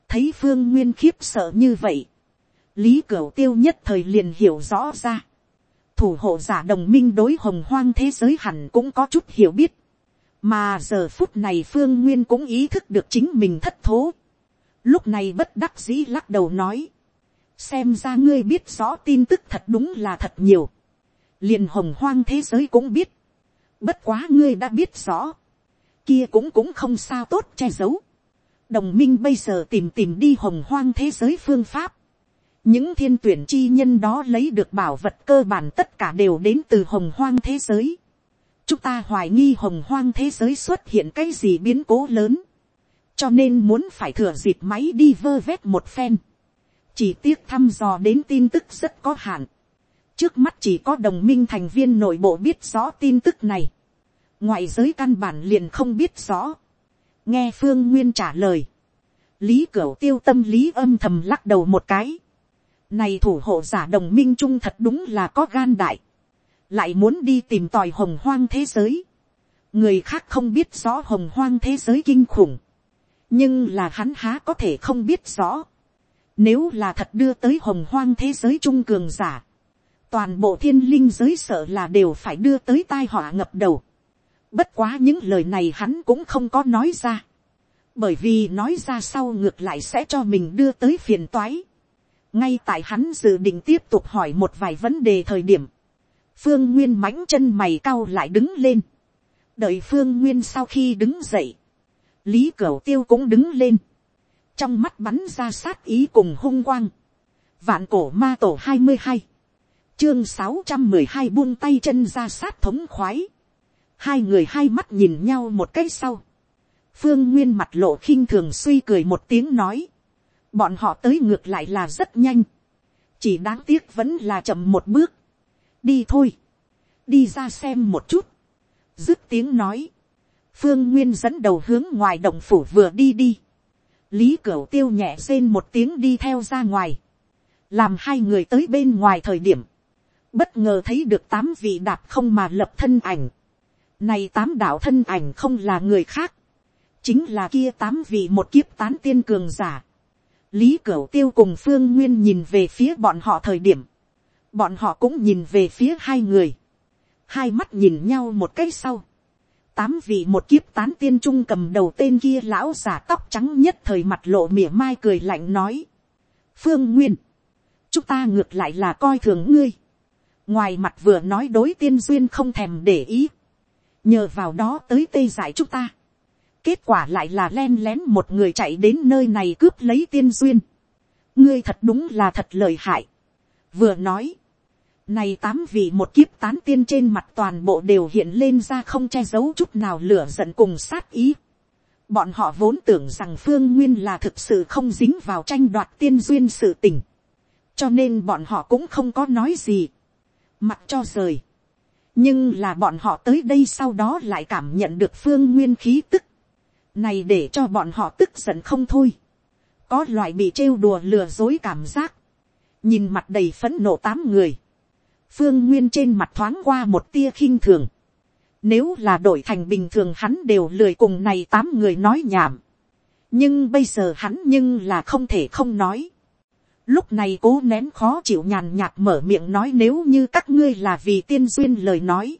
A: Thấy Phương Nguyên khiếp sợ như vậy. Lý Cửu Tiêu nhất thời liền hiểu rõ ra thủ hộ giả đồng minh đối hồng hoang thế giới hẳn cũng có chút hiểu biết. Mà giờ phút này Phương Nguyên cũng ý thức được chính mình thất thố. Lúc này bất đắc dĩ lắc đầu nói. Xem ra ngươi biết rõ tin tức thật đúng là thật nhiều. liền hồng hoang thế giới cũng biết, bất quá ngươi đã biết rõ, kia cũng cũng không sao tốt che giấu, đồng minh bây giờ tìm tìm đi hồng hoang thế giới phương pháp, những thiên tuyển chi nhân đó lấy được bảo vật cơ bản tất cả đều đến từ hồng hoang thế giới. chúng ta hoài nghi hồng hoang thế giới xuất hiện cái gì biến cố lớn, cho nên muốn phải thừa dịp máy đi vơ vét một phen. chỉ tiếc thăm dò đến tin tức rất có hạn. trước mắt chỉ có đồng minh thành viên nội bộ biết rõ tin tức này. ngoại giới căn bản liền không biết rõ. nghe phương nguyên trả lời. lý cửu tiêu tâm lý âm thầm lắc đầu một cái này thủ hộ giả đồng minh trung thật đúng là có gan đại. Lại muốn đi tìm tòi hồng hoang thế giới. Người khác không biết rõ hồng hoang thế giới kinh khủng. Nhưng là hắn há có thể không biết rõ. Nếu là thật đưa tới hồng hoang thế giới trung cường giả. Toàn bộ thiên linh giới sợ là đều phải đưa tới tai họa ngập đầu. Bất quá những lời này hắn cũng không có nói ra. Bởi vì nói ra sau ngược lại sẽ cho mình đưa tới phiền toái ngay tại hắn dự định tiếp tục hỏi một vài vấn đề thời điểm, phương nguyên mãnh chân mày cao lại đứng lên, đợi phương nguyên sau khi đứng dậy, lý cửu tiêu cũng đứng lên, trong mắt bắn ra sát ý cùng hung quang, vạn cổ ma tổ hai mươi hai, chương sáu trăm mười hai buông tay chân ra sát thống khoái, hai người hai mắt nhìn nhau một cái sau, phương nguyên mặt lộ khinh thường suy cười một tiếng nói, bọn họ tới ngược lại là rất nhanh, chỉ đáng tiếc vẫn là chậm một bước, đi thôi, đi ra xem một chút, dứt tiếng nói, phương nguyên dẫn đầu hướng ngoài động phủ vừa đi đi, lý cửu tiêu nhẹ rên một tiếng đi theo ra ngoài, làm hai người tới bên ngoài thời điểm, bất ngờ thấy được tám vị đạp không mà lập thân ảnh, này tám đạo thân ảnh không là người khác, chính là kia tám vị một kiếp tán tiên cường giả, lý cửu tiêu cùng phương nguyên nhìn về phía bọn họ thời điểm, bọn họ cũng nhìn về phía hai người, hai mắt nhìn nhau một cái sau, tám vị một kiếp tán tiên trung cầm đầu tên kia lão giả tóc trắng nhất thời mặt lộ mỉa mai cười lạnh nói, phương nguyên, chúng ta ngược lại là coi thường ngươi, ngoài mặt vừa nói đối tiên duyên không thèm để ý, nhờ vào đó tới tê giải chúng ta, kết quả lại là len lén một người chạy đến nơi này cướp lấy tiên duyên. ngươi thật đúng là thật lời hại. vừa nói, này tám vị một kiếp tán tiên trên mặt toàn bộ đều hiện lên ra không che giấu chút nào lửa giận cùng sát ý. bọn họ vốn tưởng rằng phương nguyên là thực sự không dính vào tranh đoạt tiên duyên sự tình. cho nên bọn họ cũng không có nói gì. mặc cho rời. nhưng là bọn họ tới đây sau đó lại cảm nhận được phương nguyên khí tức này để cho bọn họ tức giận không thôi. Có loại bị trêu đùa lừa dối cảm giác. Nhìn mặt đầy phấn nộ tám người. Phương Nguyên trên mặt thoáng qua một tia khinh thường. Nếu là đổi thành bình thường hắn đều lười cùng này tám người nói nhảm. Nhưng bây giờ hắn nhưng là không thể không nói. Lúc này cố nén khó chịu nhàn nhạt mở miệng nói nếu như các ngươi là vì tiên duyên lời nói.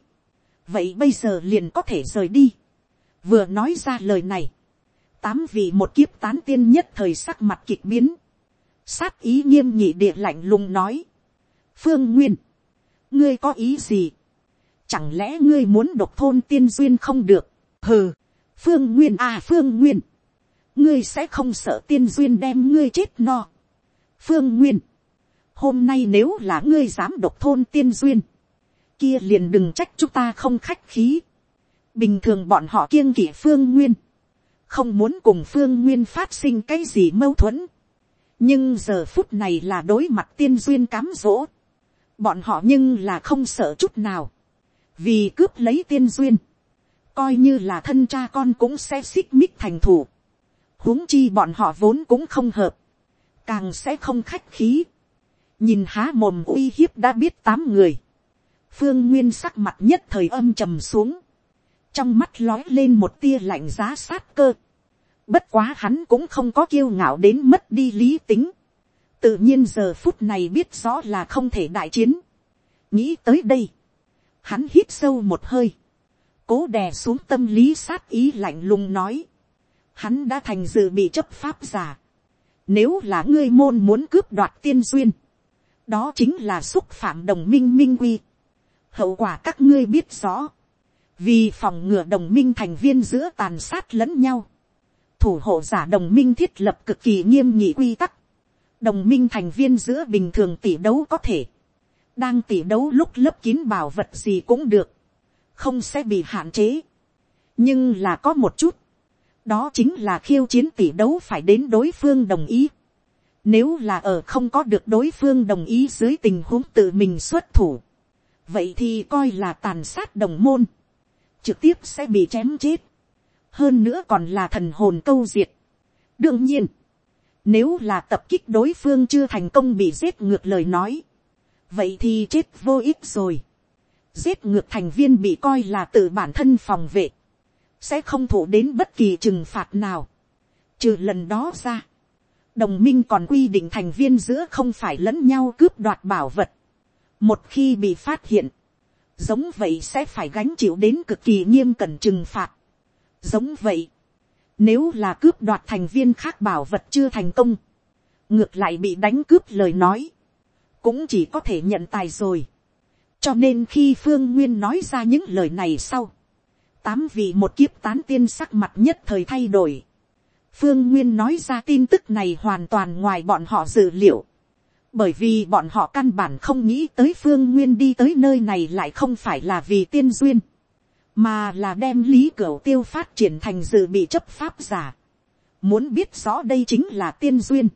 A: Vậy bây giờ liền có thể rời đi vừa nói ra lời này, tám vị một kiếp tán tiên nhất thời sắc mặt kịch biến, sát ý nghiêm nhị địa lạnh lùng nói, phương nguyên, ngươi có ý gì, chẳng lẽ ngươi muốn độc thôn tiên duyên không được, hừ, phương nguyên à phương nguyên, ngươi sẽ không sợ tiên duyên đem ngươi chết no, phương nguyên, hôm nay nếu là ngươi dám độc thôn tiên duyên, kia liền đừng trách chúng ta không khách khí, bình thường bọn họ kiêng kỵ phương nguyên, không muốn cùng phương nguyên phát sinh cái gì mâu thuẫn. nhưng giờ phút này là đối mặt tiên duyên cám dỗ. bọn họ nhưng là không sợ chút nào. vì cướp lấy tiên duyên, coi như là thân cha con cũng sẽ xích mích thành thủ. huống chi bọn họ vốn cũng không hợp, càng sẽ không khách khí. nhìn há mồm uy hiếp đã biết tám người. phương nguyên sắc mặt nhất thời âm trầm xuống trong mắt lói lên một tia lạnh giá sát cơ. Bất quá hắn cũng không có kiêu ngạo đến mất đi lý tính. Tự nhiên giờ phút này biết rõ là không thể đại chiến. Nghĩ tới đây. Hắn hít sâu một hơi. Cố đè xuống tâm lý sát ý lạnh lùng nói. Hắn đã thành dự bị chấp pháp giả. Nếu là ngươi môn muốn cướp đoạt tiên duyên. Đó chính là xúc phạm đồng minh minh quy. hậu quả các ngươi biết rõ, vì phòng ngừa đồng minh thành viên giữa tàn sát lẫn nhau, thủ hộ giả đồng minh thiết lập cực kỳ nghiêm nhị quy tắc, đồng minh thành viên giữa bình thường tỷ đấu có thể, đang tỷ đấu lúc lấp kín bảo vật gì cũng được, không sẽ bị hạn chế. nhưng là có một chút, đó chính là khiêu chiến tỷ đấu phải đến đối phương đồng ý. Nếu là ở không có được đối phương đồng ý dưới tình huống tự mình xuất thủ, vậy thì coi là tàn sát đồng môn, trực tiếp sẽ bị chém chết, hơn nữa còn là thần hồn câu diệt. đương nhiên, nếu là tập kích đối phương chưa thành công bị giết ngược lời nói, vậy thì chết vô ích rồi. Giết ngược thành viên bị coi là tự bản thân phòng vệ, sẽ không thụ đến bất kỳ trừng phạt nào. Trừ lần đó ra, đồng minh còn quy định thành viên giữa không phải lẫn nhau cướp đoạt bảo vật. Một khi bị phát hiện, giống vậy sẽ phải gánh chịu đến cực kỳ nghiêm cẩn trừng phạt. Giống vậy, nếu là cướp đoạt thành viên khác bảo vật chưa thành công, ngược lại bị đánh cướp lời nói, cũng chỉ có thể nhận tài rồi. cho nên khi phương nguyên nói ra những lời này sau, tám vị một kiếp tán tiên sắc mặt nhất thời thay đổi. phương nguyên nói ra tin tức này hoàn toàn ngoài bọn họ dự liệu bởi vì bọn họ căn bản không nghĩ tới phương nguyên đi tới nơi này lại không phải là vì tiên duyên, mà là đem lý cửu tiêu phát triển thành dự bị chấp pháp giả. muốn biết rõ đây chính là tiên duyên.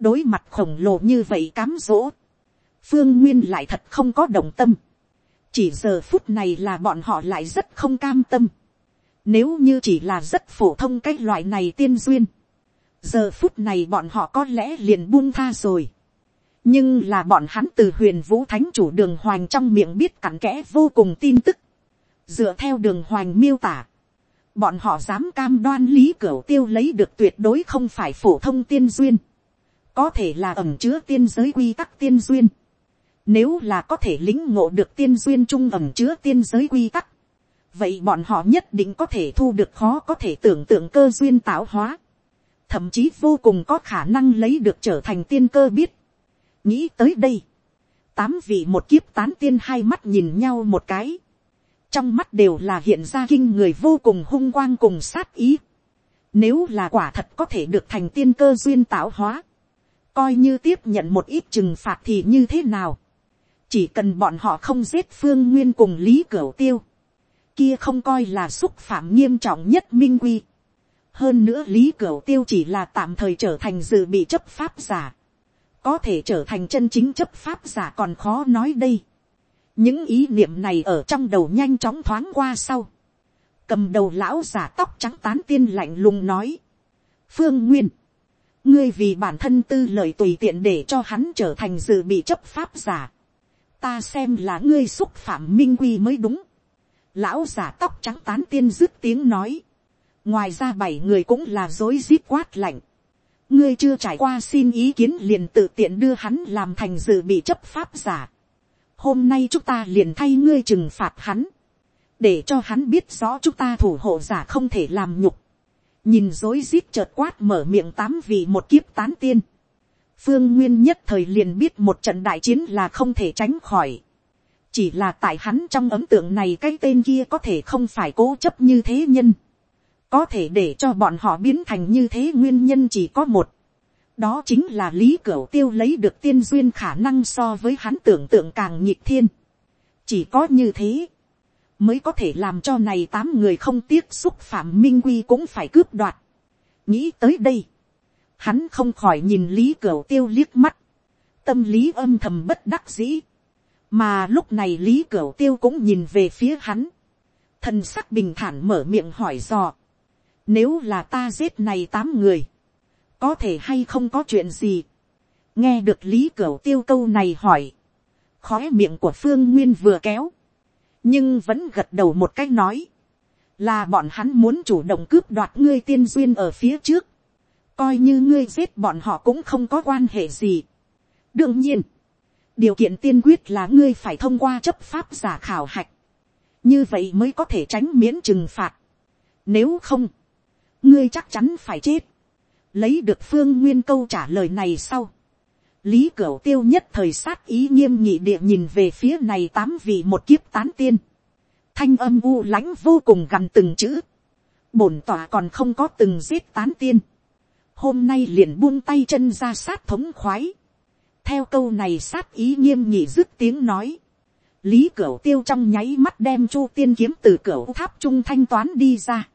A: đối mặt khổng lồ như vậy cám dỗ phương nguyên lại thật không có đồng tâm. chỉ giờ phút này là bọn họ lại rất không cam tâm. nếu như chỉ là rất phổ thông cái loại này tiên duyên. giờ phút này bọn họ có lẽ liền buông tha rồi nhưng là bọn hắn từ huyền vũ thánh chủ đường hoành trong miệng biết cặn kẽ vô cùng tin tức. dựa theo đường hoành miêu tả. bọn họ dám cam đoan lý cửu tiêu lấy được tuyệt đối không phải phổ thông tiên duyên có thể là ẩm chứa tiên giới quy tắc tiên duyên. Nếu là có thể lĩnh ngộ được tiên duyên trung ẩm chứa tiên giới quy tắc. Vậy bọn họ nhất định có thể thu được khó có thể tưởng tượng cơ duyên tạo hóa. Thậm chí vô cùng có khả năng lấy được trở thành tiên cơ biết. Nghĩ tới đây. Tám vị một kiếp tán tiên hai mắt nhìn nhau một cái. Trong mắt đều là hiện ra kinh người vô cùng hung quang cùng sát ý. Nếu là quả thật có thể được thành tiên cơ duyên tạo hóa. Coi như tiếp nhận một ít trừng phạt thì như thế nào chỉ cần bọn họ không giết phương nguyên cùng lý cửu tiêu, kia không coi là xúc phạm nghiêm trọng nhất minh quy. hơn nữa lý cửu tiêu chỉ là tạm thời trở thành dự bị chấp pháp giả, có thể trở thành chân chính chấp pháp giả còn khó nói đây. những ý niệm này ở trong đầu nhanh chóng thoáng qua sau, cầm đầu lão giả tóc trắng tán tiên lạnh lùng nói, phương nguyên, ngươi vì bản thân tư lời tùy tiện để cho hắn trở thành dự bị chấp pháp giả ta xem là ngươi xúc phạm minh quy mới đúng. lão giả tóc trắng tán tiên dứt tiếng nói. ngoài ra bảy người cũng là dối rít quát lạnh ngươi chưa trải qua xin ý kiến liền tự tiện đưa hắn làm thành dự bị chấp pháp giả. hôm nay chúng ta liền thay ngươi trừng phạt hắn. để cho hắn biết rõ chúng ta thủ hộ giả không thể làm nhục. nhìn dối rít chợt quát mở miệng tám vì một kiếp tán tiên phương nguyên nhất thời liền biết một trận đại chiến là không thể tránh khỏi. chỉ là tại hắn trong ấm tượng này cái tên kia có thể không phải cố chấp như thế nhân có thể để cho bọn họ biến thành như thế nguyên nhân chỉ có một. đó chính là lý cửu tiêu lấy được tiên duyên khả năng so với hắn tưởng tượng càng nhịp thiên. chỉ có như thế mới có thể làm cho này tám người không tiếc xúc phạm minh quy cũng phải cướp đoạt. nghĩ tới đây hắn không khỏi nhìn lý cửu tiêu liếc mắt, tâm lý âm thầm bất đắc dĩ, mà lúc này lý cửu tiêu cũng nhìn về phía hắn, thần sắc bình thản mở miệng hỏi dò, nếu là ta giết này tám người, có thể hay không có chuyện gì, nghe được lý cửu tiêu câu này hỏi, khóe miệng của phương nguyên vừa kéo, nhưng vẫn gật đầu một cách nói, là bọn hắn muốn chủ động cướp đoạt ngươi tiên duyên ở phía trước, coi như ngươi giết bọn họ cũng không có quan hệ gì. đương nhiên, điều kiện tiên quyết là ngươi phải thông qua chấp pháp giả khảo hạch, như vậy mới có thể tránh miễn trừng phạt. nếu không, ngươi chắc chắn phải chết. lấy được phương nguyên câu trả lời này sau, lý cửu tiêu nhất thời sát ý nghiêm nghị địa nhìn về phía này tám vị một kiếp tán tiên, thanh âm u lãnh vô cùng gần từng chữ, bổn tỏa còn không có từng giết tán tiên, hôm nay liền buông tay chân ra sát thống khoái, theo câu này sát ý nghiêm nghị dứt tiếng nói, lý cửu tiêu trong nháy mắt đem chu tiên kiếm từ cửa tháp trung thanh toán đi ra,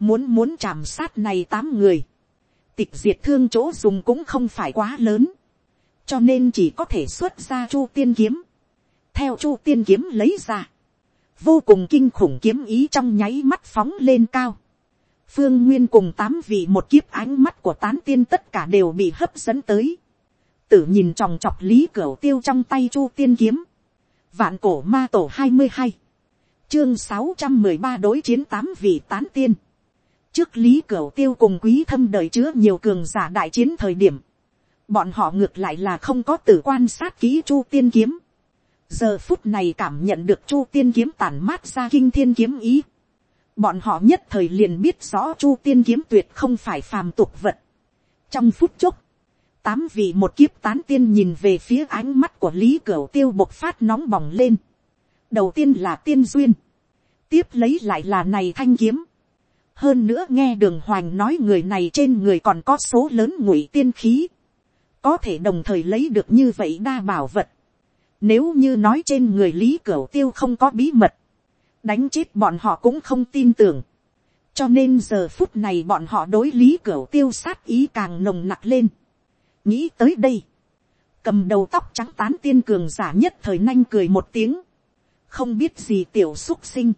A: muốn muốn chạm sát này tám người, tịch diệt thương chỗ dùng cũng không phải quá lớn, cho nên chỉ có thể xuất ra chu tiên kiếm, theo chu tiên kiếm lấy ra, vô cùng kinh khủng kiếm ý trong nháy mắt phóng lên cao, phương nguyên cùng tám vị một kiếp ánh mắt của tán tiên tất cả đều bị hấp dẫn tới, tử nhìn tròng trọc lý cửa tiêu trong tay chu tiên kiếm, vạn cổ ma tổ hai mươi hai, chương sáu trăm mười ba đối chiến tám vị tán tiên, trước lý cửu tiêu cùng quý thâm đời chứa nhiều cường giả đại chiến thời điểm, bọn họ ngược lại là không có từ quan sát kỹ chu tiên kiếm. giờ phút này cảm nhận được chu tiên kiếm tản mát ra kinh thiên kiếm ý. bọn họ nhất thời liền biết rõ chu tiên kiếm tuyệt không phải phàm tục vật. trong phút chốc, tám vị một kiếp tán tiên nhìn về phía ánh mắt của lý cửu tiêu bộc phát nóng bỏng lên. đầu tiên là tiên duyên, tiếp lấy lại là này thanh kiếm hơn nữa nghe đường hoành nói người này trên người còn có số lớn ngụy tiên khí có thể đồng thời lấy được như vậy đa bảo vật. Nếu như nói trên người lý cửu tiêu không có bí mật, đánh chết bọn họ cũng không tin tưởng. cho nên giờ phút này bọn họ đối lý cửu tiêu sát ý càng nồng nặc lên. nghĩ tới đây, cầm đầu tóc trắng tán tiên cường giả nhất thời nanh cười một tiếng, không biết gì tiểu xúc sinh,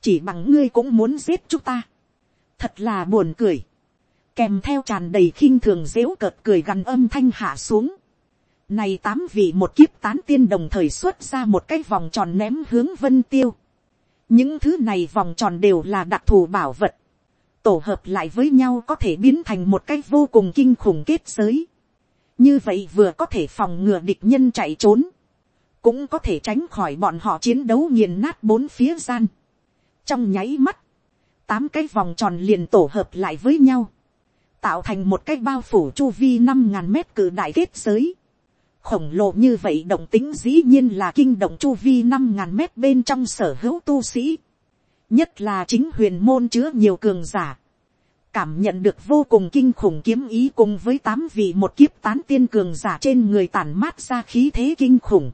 A: chỉ bằng ngươi cũng muốn giết chúng ta, thật là buồn cười kèm theo tràn đầy khinh thường dếu cợt cười gằn âm thanh hạ xuống. Này tám vị một kiếp tán tiên đồng thời xuất ra một cái vòng tròn ném hướng vân tiêu. Những thứ này vòng tròn đều là đặc thù bảo vật. Tổ hợp lại với nhau có thể biến thành một cái vô cùng kinh khủng kết giới. Như vậy vừa có thể phòng ngừa địch nhân chạy trốn. Cũng có thể tránh khỏi bọn họ chiến đấu nghiền nát bốn phía gian. Trong nháy mắt. Tám cái vòng tròn liền tổ hợp lại với nhau tạo thành một cái bao phủ chu vi năm ngàn mét cử đại kết giới. khổng lồ như vậy động tính dĩ nhiên là kinh động chu vi năm ngàn mét bên trong sở hữu tu sĩ. nhất là chính huyền môn chứa nhiều cường giả. cảm nhận được vô cùng kinh khủng kiếm ý cùng với tám vị một kiếp tán tiên cường giả trên người tàn mát ra khí thế kinh khủng.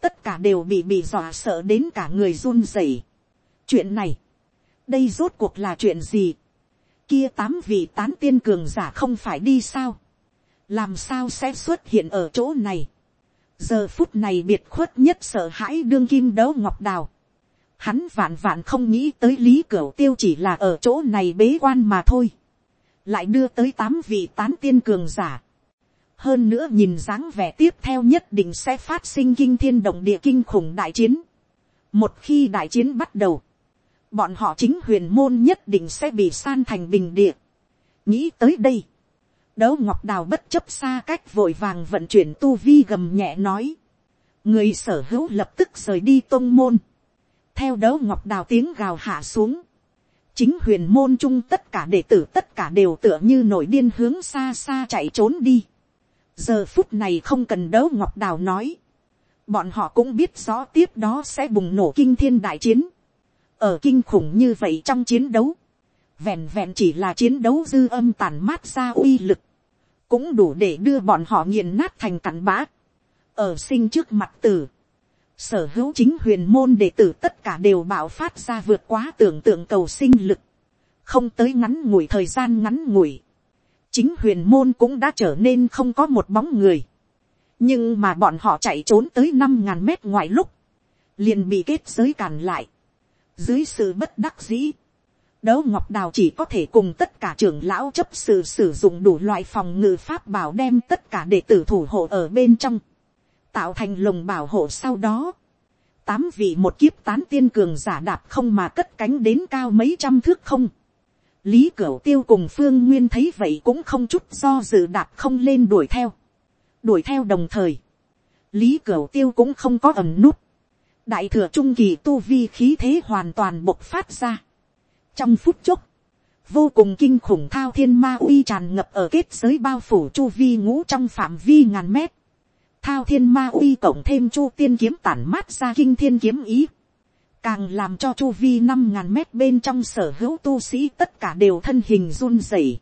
A: tất cả đều bị bị dọa sợ đến cả người run rẩy. chuyện này, đây rốt cuộc là chuyện gì kia tám vị tán tiên cường giả không phải đi sao. làm sao sẽ xuất hiện ở chỗ này. giờ phút này biệt khuất nhất sợ hãi đương kim đấu ngọc đào. hắn vạn vạn không nghĩ tới lý cửu tiêu chỉ là ở chỗ này bế quan mà thôi. lại đưa tới tám vị tán tiên cường giả. hơn nữa nhìn dáng vẻ tiếp theo nhất định sẽ phát sinh kinh thiên động địa kinh khủng đại chiến. một khi đại chiến bắt đầu, bọn họ chính huyền môn nhất định sẽ bị san thành bình địa. nghĩ tới đây, đấu ngọc đào bất chấp xa cách vội vàng vận chuyển tu vi gầm nhẹ nói. người sở hữu lập tức rời đi tôn môn. theo đấu ngọc đào tiếng gào hạ xuống. chính huyền môn chung tất cả đệ tử tất cả đều tựa như nổi điên hướng xa xa chạy trốn đi. giờ phút này không cần đấu ngọc đào nói. bọn họ cũng biết rõ tiếp đó sẽ bùng nổ kinh thiên đại chiến ở kinh khủng như vậy trong chiến đấu, vẹn vẹn chỉ là chiến đấu dư âm tàn mát ra uy lực, cũng đủ để đưa bọn họ nghiền nát thành cặn bã, ở sinh trước mặt tử, sở hữu chính huyền môn đệ tử tất cả đều bạo phát ra vượt quá tưởng tượng cầu sinh lực, không tới ngắn ngủi thời gian ngắn ngủi, chính huyền môn cũng đã trở nên không có một bóng người, nhưng mà bọn họ chạy trốn tới năm ngàn mét ngoài lúc, liền bị kết giới càn lại, dưới sự bất đắc dĩ, đấu ngọc đào chỉ có thể cùng tất cả trưởng lão chấp sự sử dụng đủ loại phòng ngự pháp bảo đem tất cả đệ tử thủ hộ ở bên trong, tạo thành lồng bảo hộ sau đó. Tám vị một kiếp tán tiên cường giả đạp không mà cất cánh đến cao mấy trăm thước không. Lý Cửu Tiêu cùng Phương Nguyên thấy vậy cũng không chút do dự đạp không lên đuổi theo. Đuổi theo đồng thời. Lý Cửu Tiêu cũng không có ẩm nút đại thừa trung kỳ tu vi khí thế hoàn toàn bộc phát ra. trong phút chốc, vô cùng kinh khủng thao thiên ma uy tràn ngập ở kết giới bao phủ chu vi ngũ trong phạm vi ngàn mét. Thao thiên ma uy cộng thêm chu tiên kiếm tản mát ra kinh thiên kiếm ý. Càng làm cho chu vi năm ngàn mét bên trong sở hữu tu sĩ tất cả đều thân hình run rẩy.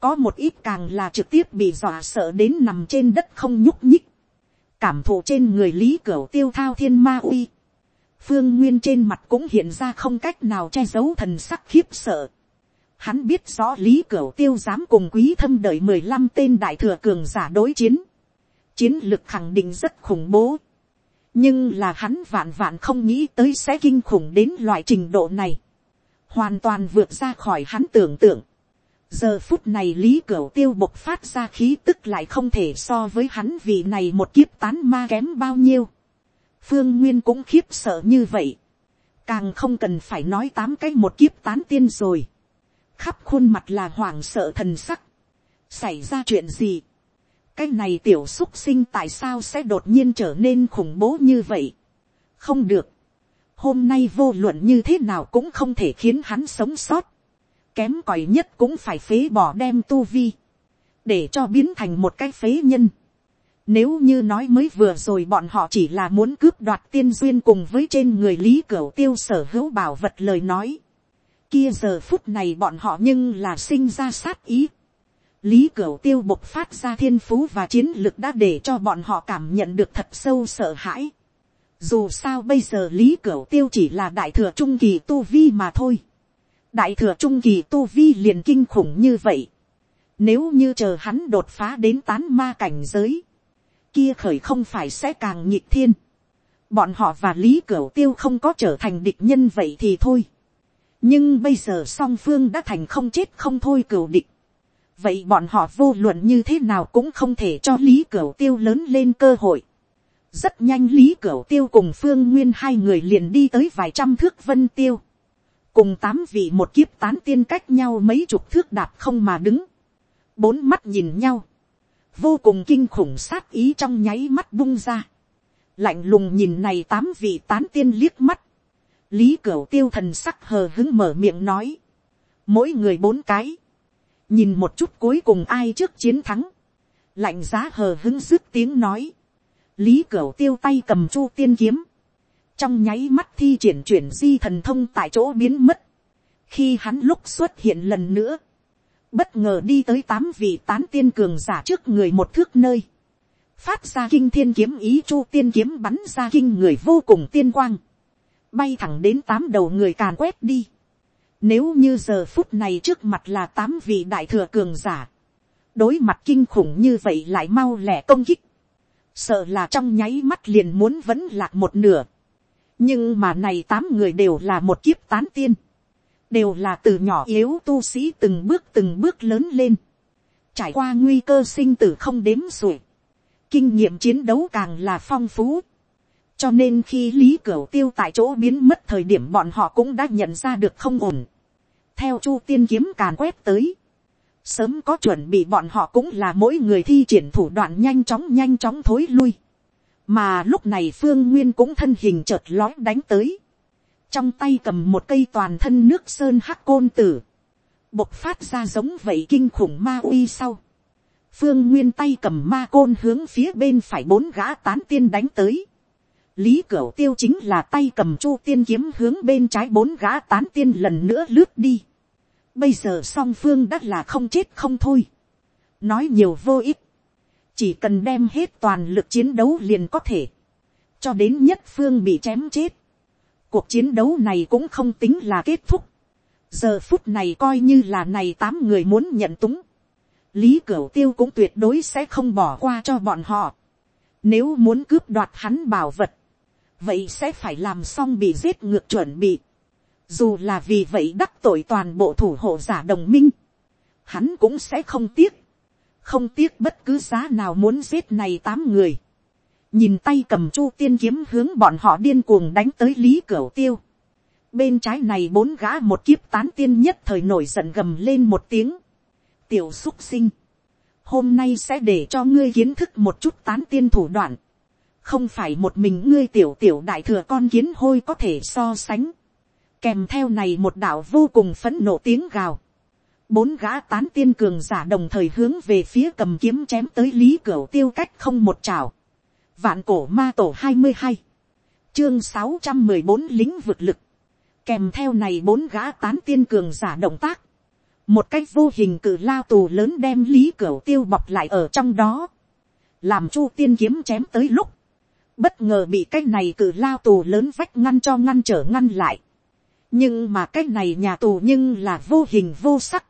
A: Có một ít càng là trực tiếp bị dọa sợ đến nằm trên đất không nhúc nhích. Cảm thụ trên người lý cửa tiêu thao thiên ma uy. Phương Nguyên trên mặt cũng hiện ra không cách nào che giấu thần sắc khiếp sợ Hắn biết rõ lý cửa tiêu dám cùng quý thâm đợi mười lăm tên đại thừa cường giả đối chiến. Chiến lực khẳng định rất khủng bố. Nhưng là hắn vạn vạn không nghĩ tới sẽ kinh khủng đến loại trình độ này. Hoàn toàn vượt ra khỏi hắn tưởng tượng. Giờ phút này lý cửu tiêu bộc phát ra khí tức lại không thể so với hắn vì này một kiếp tán ma kém bao nhiêu. Phương Nguyên cũng khiếp sợ như vậy. Càng không cần phải nói tám cái một kiếp tán tiên rồi. Khắp khuôn mặt là hoảng sợ thần sắc, xảy ra chuyện gì, cái này tiểu xúc sinh tại sao sẽ đột nhiên trở nên khủng bố như vậy, không được, hôm nay vô luận như thế nào cũng không thể khiến hắn sống sót, kém cỏi nhất cũng phải phế bỏ đem tu vi, để cho biến thành một cái phế nhân. Nếu như nói mới vừa rồi bọn họ chỉ là muốn cướp đoạt tiên duyên cùng với trên người lý cửu tiêu sở hữu bảo vật lời nói kia giờ phút này bọn họ nhưng là sinh ra sát ý. Lý Cửu Tiêu bộc phát ra thiên phú và chiến lực đã để cho bọn họ cảm nhận được thật sâu sợ hãi. Dù sao bây giờ Lý Cửu Tiêu chỉ là đại thừa trung kỳ tu vi mà thôi. Đại thừa trung kỳ tu vi liền kinh khủng như vậy. Nếu như chờ hắn đột phá đến tán ma cảnh giới. Kia khởi không phải sẽ càng nhịp thiên. Bọn họ và Lý Cửu Tiêu không có trở thành địch nhân vậy thì thôi nhưng bây giờ song phương đã thành không chết không thôi cửu địch. vậy bọn họ vô luận như thế nào cũng không thể cho lý cửu tiêu lớn lên cơ hội. rất nhanh lý cửu tiêu cùng phương nguyên hai người liền đi tới vài trăm thước vân tiêu cùng tám vị một kiếp tán tiên cách nhau mấy chục thước đạp không mà đứng. bốn mắt nhìn nhau. vô cùng kinh khủng sát ý trong nháy mắt bung ra. lạnh lùng nhìn này tám vị tán tiên liếc mắt lý cửu tiêu thần sắc hờ hứng mở miệng nói, mỗi người bốn cái, nhìn một chút cuối cùng ai trước chiến thắng, lạnh giá hờ hứng dứt tiếng nói, lý cửu tiêu tay cầm chu tiên kiếm, trong nháy mắt thi triển chuyển di thần thông tại chỗ biến mất, khi hắn lúc xuất hiện lần nữa, bất ngờ đi tới tám vị tán tiên cường giả trước người một thước nơi, phát ra kinh thiên kiếm ý chu tiên kiếm bắn ra kinh người vô cùng tiên quang, bay thẳng đến tám đầu người càn quét đi. Nếu như giờ phút này trước mặt là tám vị đại thừa cường giả, đối mặt kinh khủng như vậy lại mau lẻ công kích, sợ là trong nháy mắt liền muốn vẫn lạc một nửa nhưng mà này tám người đều là một kiếp tán tiên, đều là từ nhỏ yếu tu sĩ từng bước từng bước lớn lên, trải qua nguy cơ sinh tử không đếm xuể, kinh nghiệm chiến đấu càng là phong phú, cho nên khi lý cửu tiêu tại chỗ biến mất thời điểm bọn họ cũng đã nhận ra được không ổn. theo chu tiên kiếm càn quét tới. sớm có chuẩn bị bọn họ cũng là mỗi người thi triển thủ đoạn nhanh chóng nhanh chóng thối lui mà lúc này phương nguyên cũng thân hình chợt lói đánh tới. trong tay cầm một cây toàn thân nước sơn hắc côn tử. bộc phát ra giống vậy kinh khủng ma uy sau. phương nguyên tay cầm ma côn hướng phía bên phải bốn gã tán tiên đánh tới Lý Cửu Tiêu chính là tay cầm chu tiên kiếm hướng bên trái bốn gã tán tiên lần nữa lướt đi. Bây giờ song phương đã là không chết không thôi. Nói nhiều vô ích. Chỉ cần đem hết toàn lực chiến đấu liền có thể. Cho đến nhất phương bị chém chết. Cuộc chiến đấu này cũng không tính là kết thúc. Giờ phút này coi như là này tám người muốn nhận túng. Lý Cửu Tiêu cũng tuyệt đối sẽ không bỏ qua cho bọn họ. Nếu muốn cướp đoạt hắn bảo vật vậy sẽ phải làm xong bị giết ngược chuẩn bị. Dù là vì vậy đắc tội toàn bộ thủ hộ giả đồng minh, hắn cũng sẽ không tiếc. Không tiếc bất cứ giá nào muốn giết này tám người. Nhìn tay cầm chu tiên kiếm hướng bọn họ điên cuồng đánh tới lý cửu tiêu. Bên trái này bốn gã một kiếp tán tiên nhất thời nổi giận gầm lên một tiếng. Tiểu xúc sinh. Hôm nay sẽ để cho ngươi kiến thức một chút tán tiên thủ đoạn không phải một mình ngươi tiểu tiểu đại thừa con kiến hôi có thể so sánh. kèm theo này một đạo vô cùng phẫn nộ tiếng gào bốn gã tán tiên cường giả đồng thời hướng về phía cầm kiếm chém tới lý cửa tiêu cách không một trào. vạn cổ ma tổ hai mươi hai, chương sáu trăm mười bốn lính vượt lực, kèm theo này bốn gã tán tiên cường giả động tác, một cách vô hình cử lao tù lớn đem lý cửa tiêu bọc lại ở trong đó, làm chu tiên kiếm chém tới lúc, bất ngờ bị cái này cử lao tù lớn vách ngăn cho ngăn trở ngăn lại, nhưng mà cái này nhà tù nhưng là vô hình vô sắc,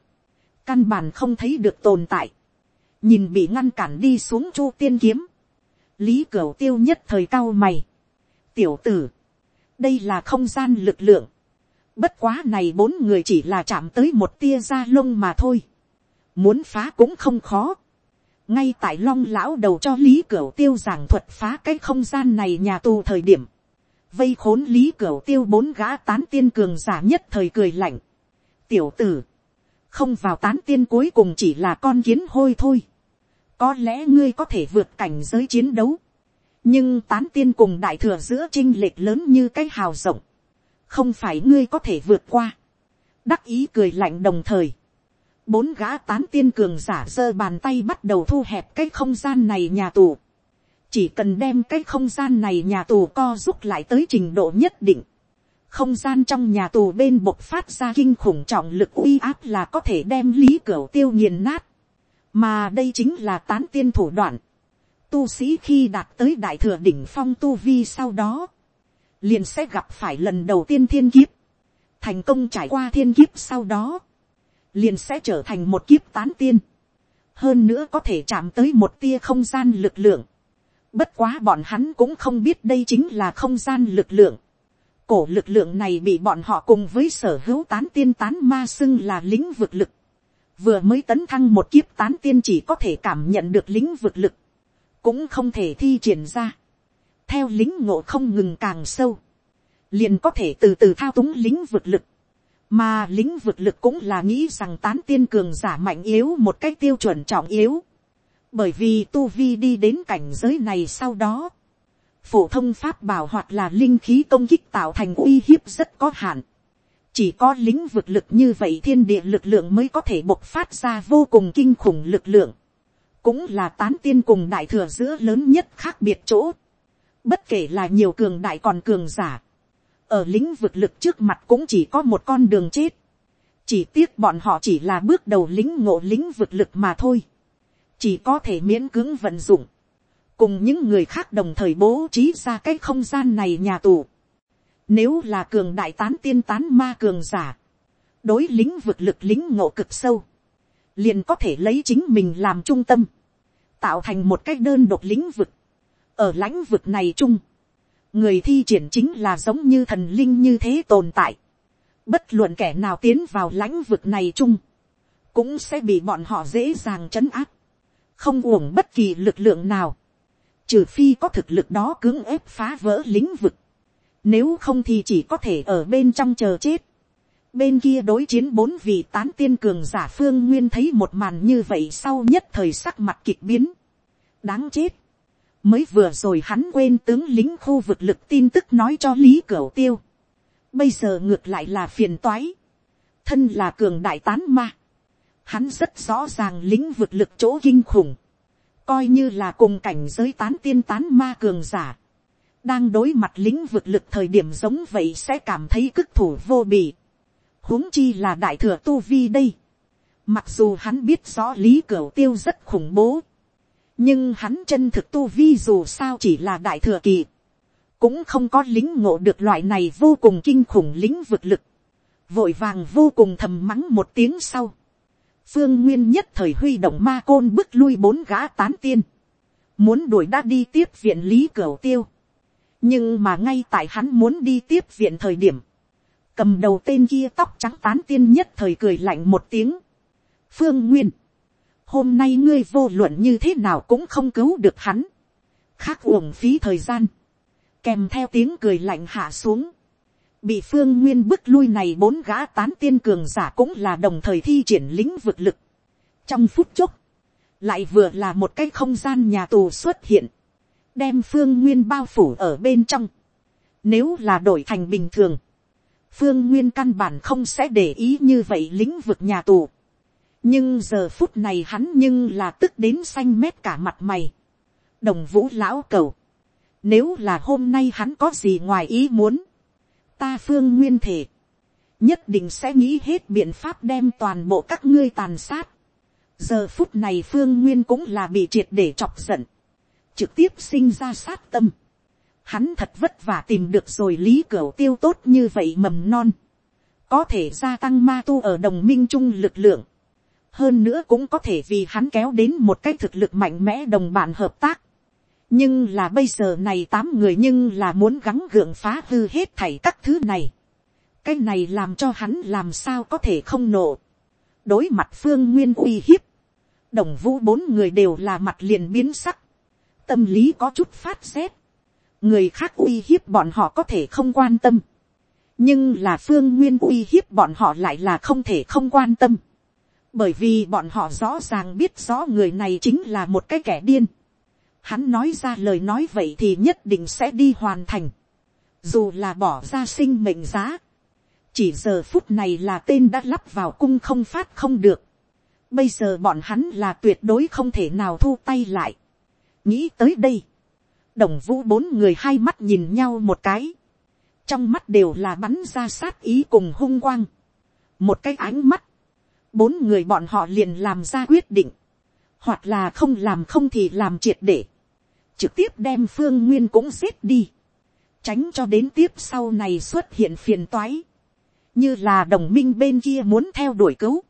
A: căn bản không thấy được tồn tại, nhìn bị ngăn cản đi xuống chu tiên kiếm, lý cửu tiêu nhất thời cao mày, tiểu tử, đây là không gian lực lượng, bất quá này bốn người chỉ là chạm tới một tia da lông mà thôi, muốn phá cũng không khó, ngay tại long lão đầu cho lý cửu tiêu giảng thuật phá cái không gian này nhà tù thời điểm, vây khốn lý cửu tiêu bốn gã tán tiên cường giả nhất thời cười lạnh. tiểu tử, không vào tán tiên cuối cùng chỉ là con kiến hôi thôi. có lẽ ngươi có thể vượt cảnh giới chiến đấu, nhưng tán tiên cùng đại thừa giữa chinh lệch lớn như cái hào rộng, không phải ngươi có thể vượt qua. đắc ý cười lạnh đồng thời, bốn gã tán tiên cường giả giơ bàn tay bắt đầu thu hẹp cái không gian này nhà tù. chỉ cần đem cái không gian này nhà tù co rút lại tới trình độ nhất định không gian trong nhà tù bên bộc phát ra kinh khủng trọng lực uy áp là có thể đem lý cửa tiêu nghiền nát. mà đây chính là tán tiên thủ đoạn. tu sĩ khi đạt tới đại thừa đỉnh phong tu vi sau đó, liền sẽ gặp phải lần đầu tiên thiên kiếp. thành công trải qua thiên kiếp sau đó liền sẽ trở thành một kiếp tán tiên. hơn nữa có thể chạm tới một tia không gian lực lượng. bất quá bọn hắn cũng không biết đây chính là không gian lực lượng cổ lực lượng này bị bọn họ cùng với sở hữu tán tiên tán ma xưng là lĩnh vực lực. vừa mới tấn thăng một kiếp tán tiên chỉ có thể cảm nhận được lĩnh vực lực. cũng không thể thi triển ra. theo lính ngộ không ngừng càng sâu. liền có thể từ từ thao túng lĩnh vực lực mà lĩnh vực lực cũng là nghĩ rằng tán tiên cường giả mạnh yếu một cách tiêu chuẩn trọng yếu. Bởi vì tu vi đi đến cảnh giới này sau đó, phổ thông pháp bảo hoặc là linh khí công kích tạo thành uy hiếp rất có hạn. Chỉ có lĩnh vực lực như vậy thiên địa lực lượng mới có thể bộc phát ra vô cùng kinh khủng lực lượng. Cũng là tán tiên cùng đại thừa giữa lớn nhất khác biệt chỗ. Bất kể là nhiều cường đại còn cường giả ở lĩnh vực lực trước mặt cũng chỉ có một con đường chết. chỉ tiếc bọn họ chỉ là bước đầu lính ngộ lĩnh vực lực mà thôi. chỉ có thể miễn cưỡng vận dụng cùng những người khác đồng thời bố trí ra cái không gian này nhà tù. nếu là cường đại tán tiên tán ma cường giả, đối lĩnh vực lực lĩnh ngộ cực sâu, liền có thể lấy chính mình làm trung tâm, tạo thành một cái đơn độc lĩnh vực. ở lãnh vực này chung, người thi triển chính là giống như thần linh như thế tồn tại. Bất luận kẻ nào tiến vào lãnh vực này chung, cũng sẽ bị bọn họ dễ dàng chấn áp, không uổng bất kỳ lực lượng nào, trừ phi có thực lực đó cưỡng ép phá vỡ lĩnh vực, nếu không thì chỉ có thể ở bên trong chờ chết. Bên kia đối chiến bốn vị tán tiên cường giả phương nguyên thấy một màn như vậy sau nhất thời sắc mặt kịch biến. Đáng chết mới vừa rồi hắn quên tướng lính khu vực lực tin tức nói cho lý cửu tiêu. bây giờ ngược lại là phiền toái. thân là cường đại tán ma. hắn rất rõ ràng lính vực lực chỗ kinh khủng coi như là cùng cảnh giới tán tiên tán ma cường giả. đang đối mặt lính vực lực thời điểm giống vậy sẽ cảm thấy cức thủ vô bì. huống chi là đại thừa tu vi đây. mặc dù hắn biết rõ lý cửa tiêu rất khủng bố nhưng hắn chân thực tu vi dù sao chỉ là đại thừa kỳ, cũng không có lính ngộ được loại này vô cùng kinh khủng lĩnh vực lực, vội vàng vô cùng thầm mắng một tiếng sau, phương nguyên nhất thời huy động ma côn bức lui bốn gã tán tiên, muốn đuổi đã đi tiếp viện lý cửu tiêu, nhưng mà ngay tại hắn muốn đi tiếp viện thời điểm, cầm đầu tên kia tóc trắng tán tiên nhất thời cười lạnh một tiếng, phương nguyên, hôm nay ngươi vô luận như thế nào cũng không cứu được hắn, khác uổng phí thời gian, kèm theo tiếng cười lạnh hạ xuống, bị phương nguyên bức lui này bốn gã tán tiên cường giả cũng là đồng thời thi triển lĩnh vực lực. trong phút chốc, lại vừa là một cái không gian nhà tù xuất hiện, đem phương nguyên bao phủ ở bên trong. Nếu là đổi thành bình thường, phương nguyên căn bản không sẽ để ý như vậy lĩnh vực nhà tù nhưng giờ phút này hắn nhưng là tức đến xanh mét cả mặt mày. đồng vũ lão cầu, nếu là hôm nay hắn có gì ngoài ý muốn, ta phương nguyên thể, nhất định sẽ nghĩ hết biện pháp đem toàn bộ các ngươi tàn sát. giờ phút này phương nguyên cũng là bị triệt để chọc giận, trực tiếp sinh ra sát tâm. hắn thật vất vả tìm được rồi lý cửa tiêu tốt như vậy mầm non, có thể gia tăng ma tu ở đồng minh chung lực lượng, hơn nữa cũng có thể vì hắn kéo đến một cái thực lực mạnh mẽ đồng bạn hợp tác nhưng là bây giờ này tám người nhưng là muốn gắng gượng phá hư hết thảy các thứ này. Cái này làm cho hắn làm sao có thể không nổ. đối mặt phương nguyên uy hiếp, đồng vũ bốn người đều là mặt liền biến sắc, tâm lý có chút phát xét, người khác uy hiếp bọn họ có thể không quan tâm, nhưng là phương nguyên uy hiếp bọn họ lại là không thể không quan tâm, bởi vì bọn họ rõ ràng biết rõ người này chính là một cái kẻ điên, hắn nói ra lời nói vậy thì nhất định sẽ đi hoàn thành, dù là bỏ ra sinh mệnh giá, chỉ giờ phút này là tên đã lắp vào cung không phát không được. bây giờ bọn hắn là tuyệt đối không thể nào thu tay lại. nghĩ tới đây, đồng vũ bốn người hai mắt nhìn nhau một cái, trong mắt đều là bắn ra sát ý cùng hung quang. một cái ánh mắt, bốn người bọn họ liền làm ra quyết định, hoặc là không làm không thì làm triệt để, trực tiếp đem phương nguyên cũng giết đi, tránh cho đến tiếp sau này xuất hiện phiền toái như là đồng minh bên kia muốn theo đuổi cứu.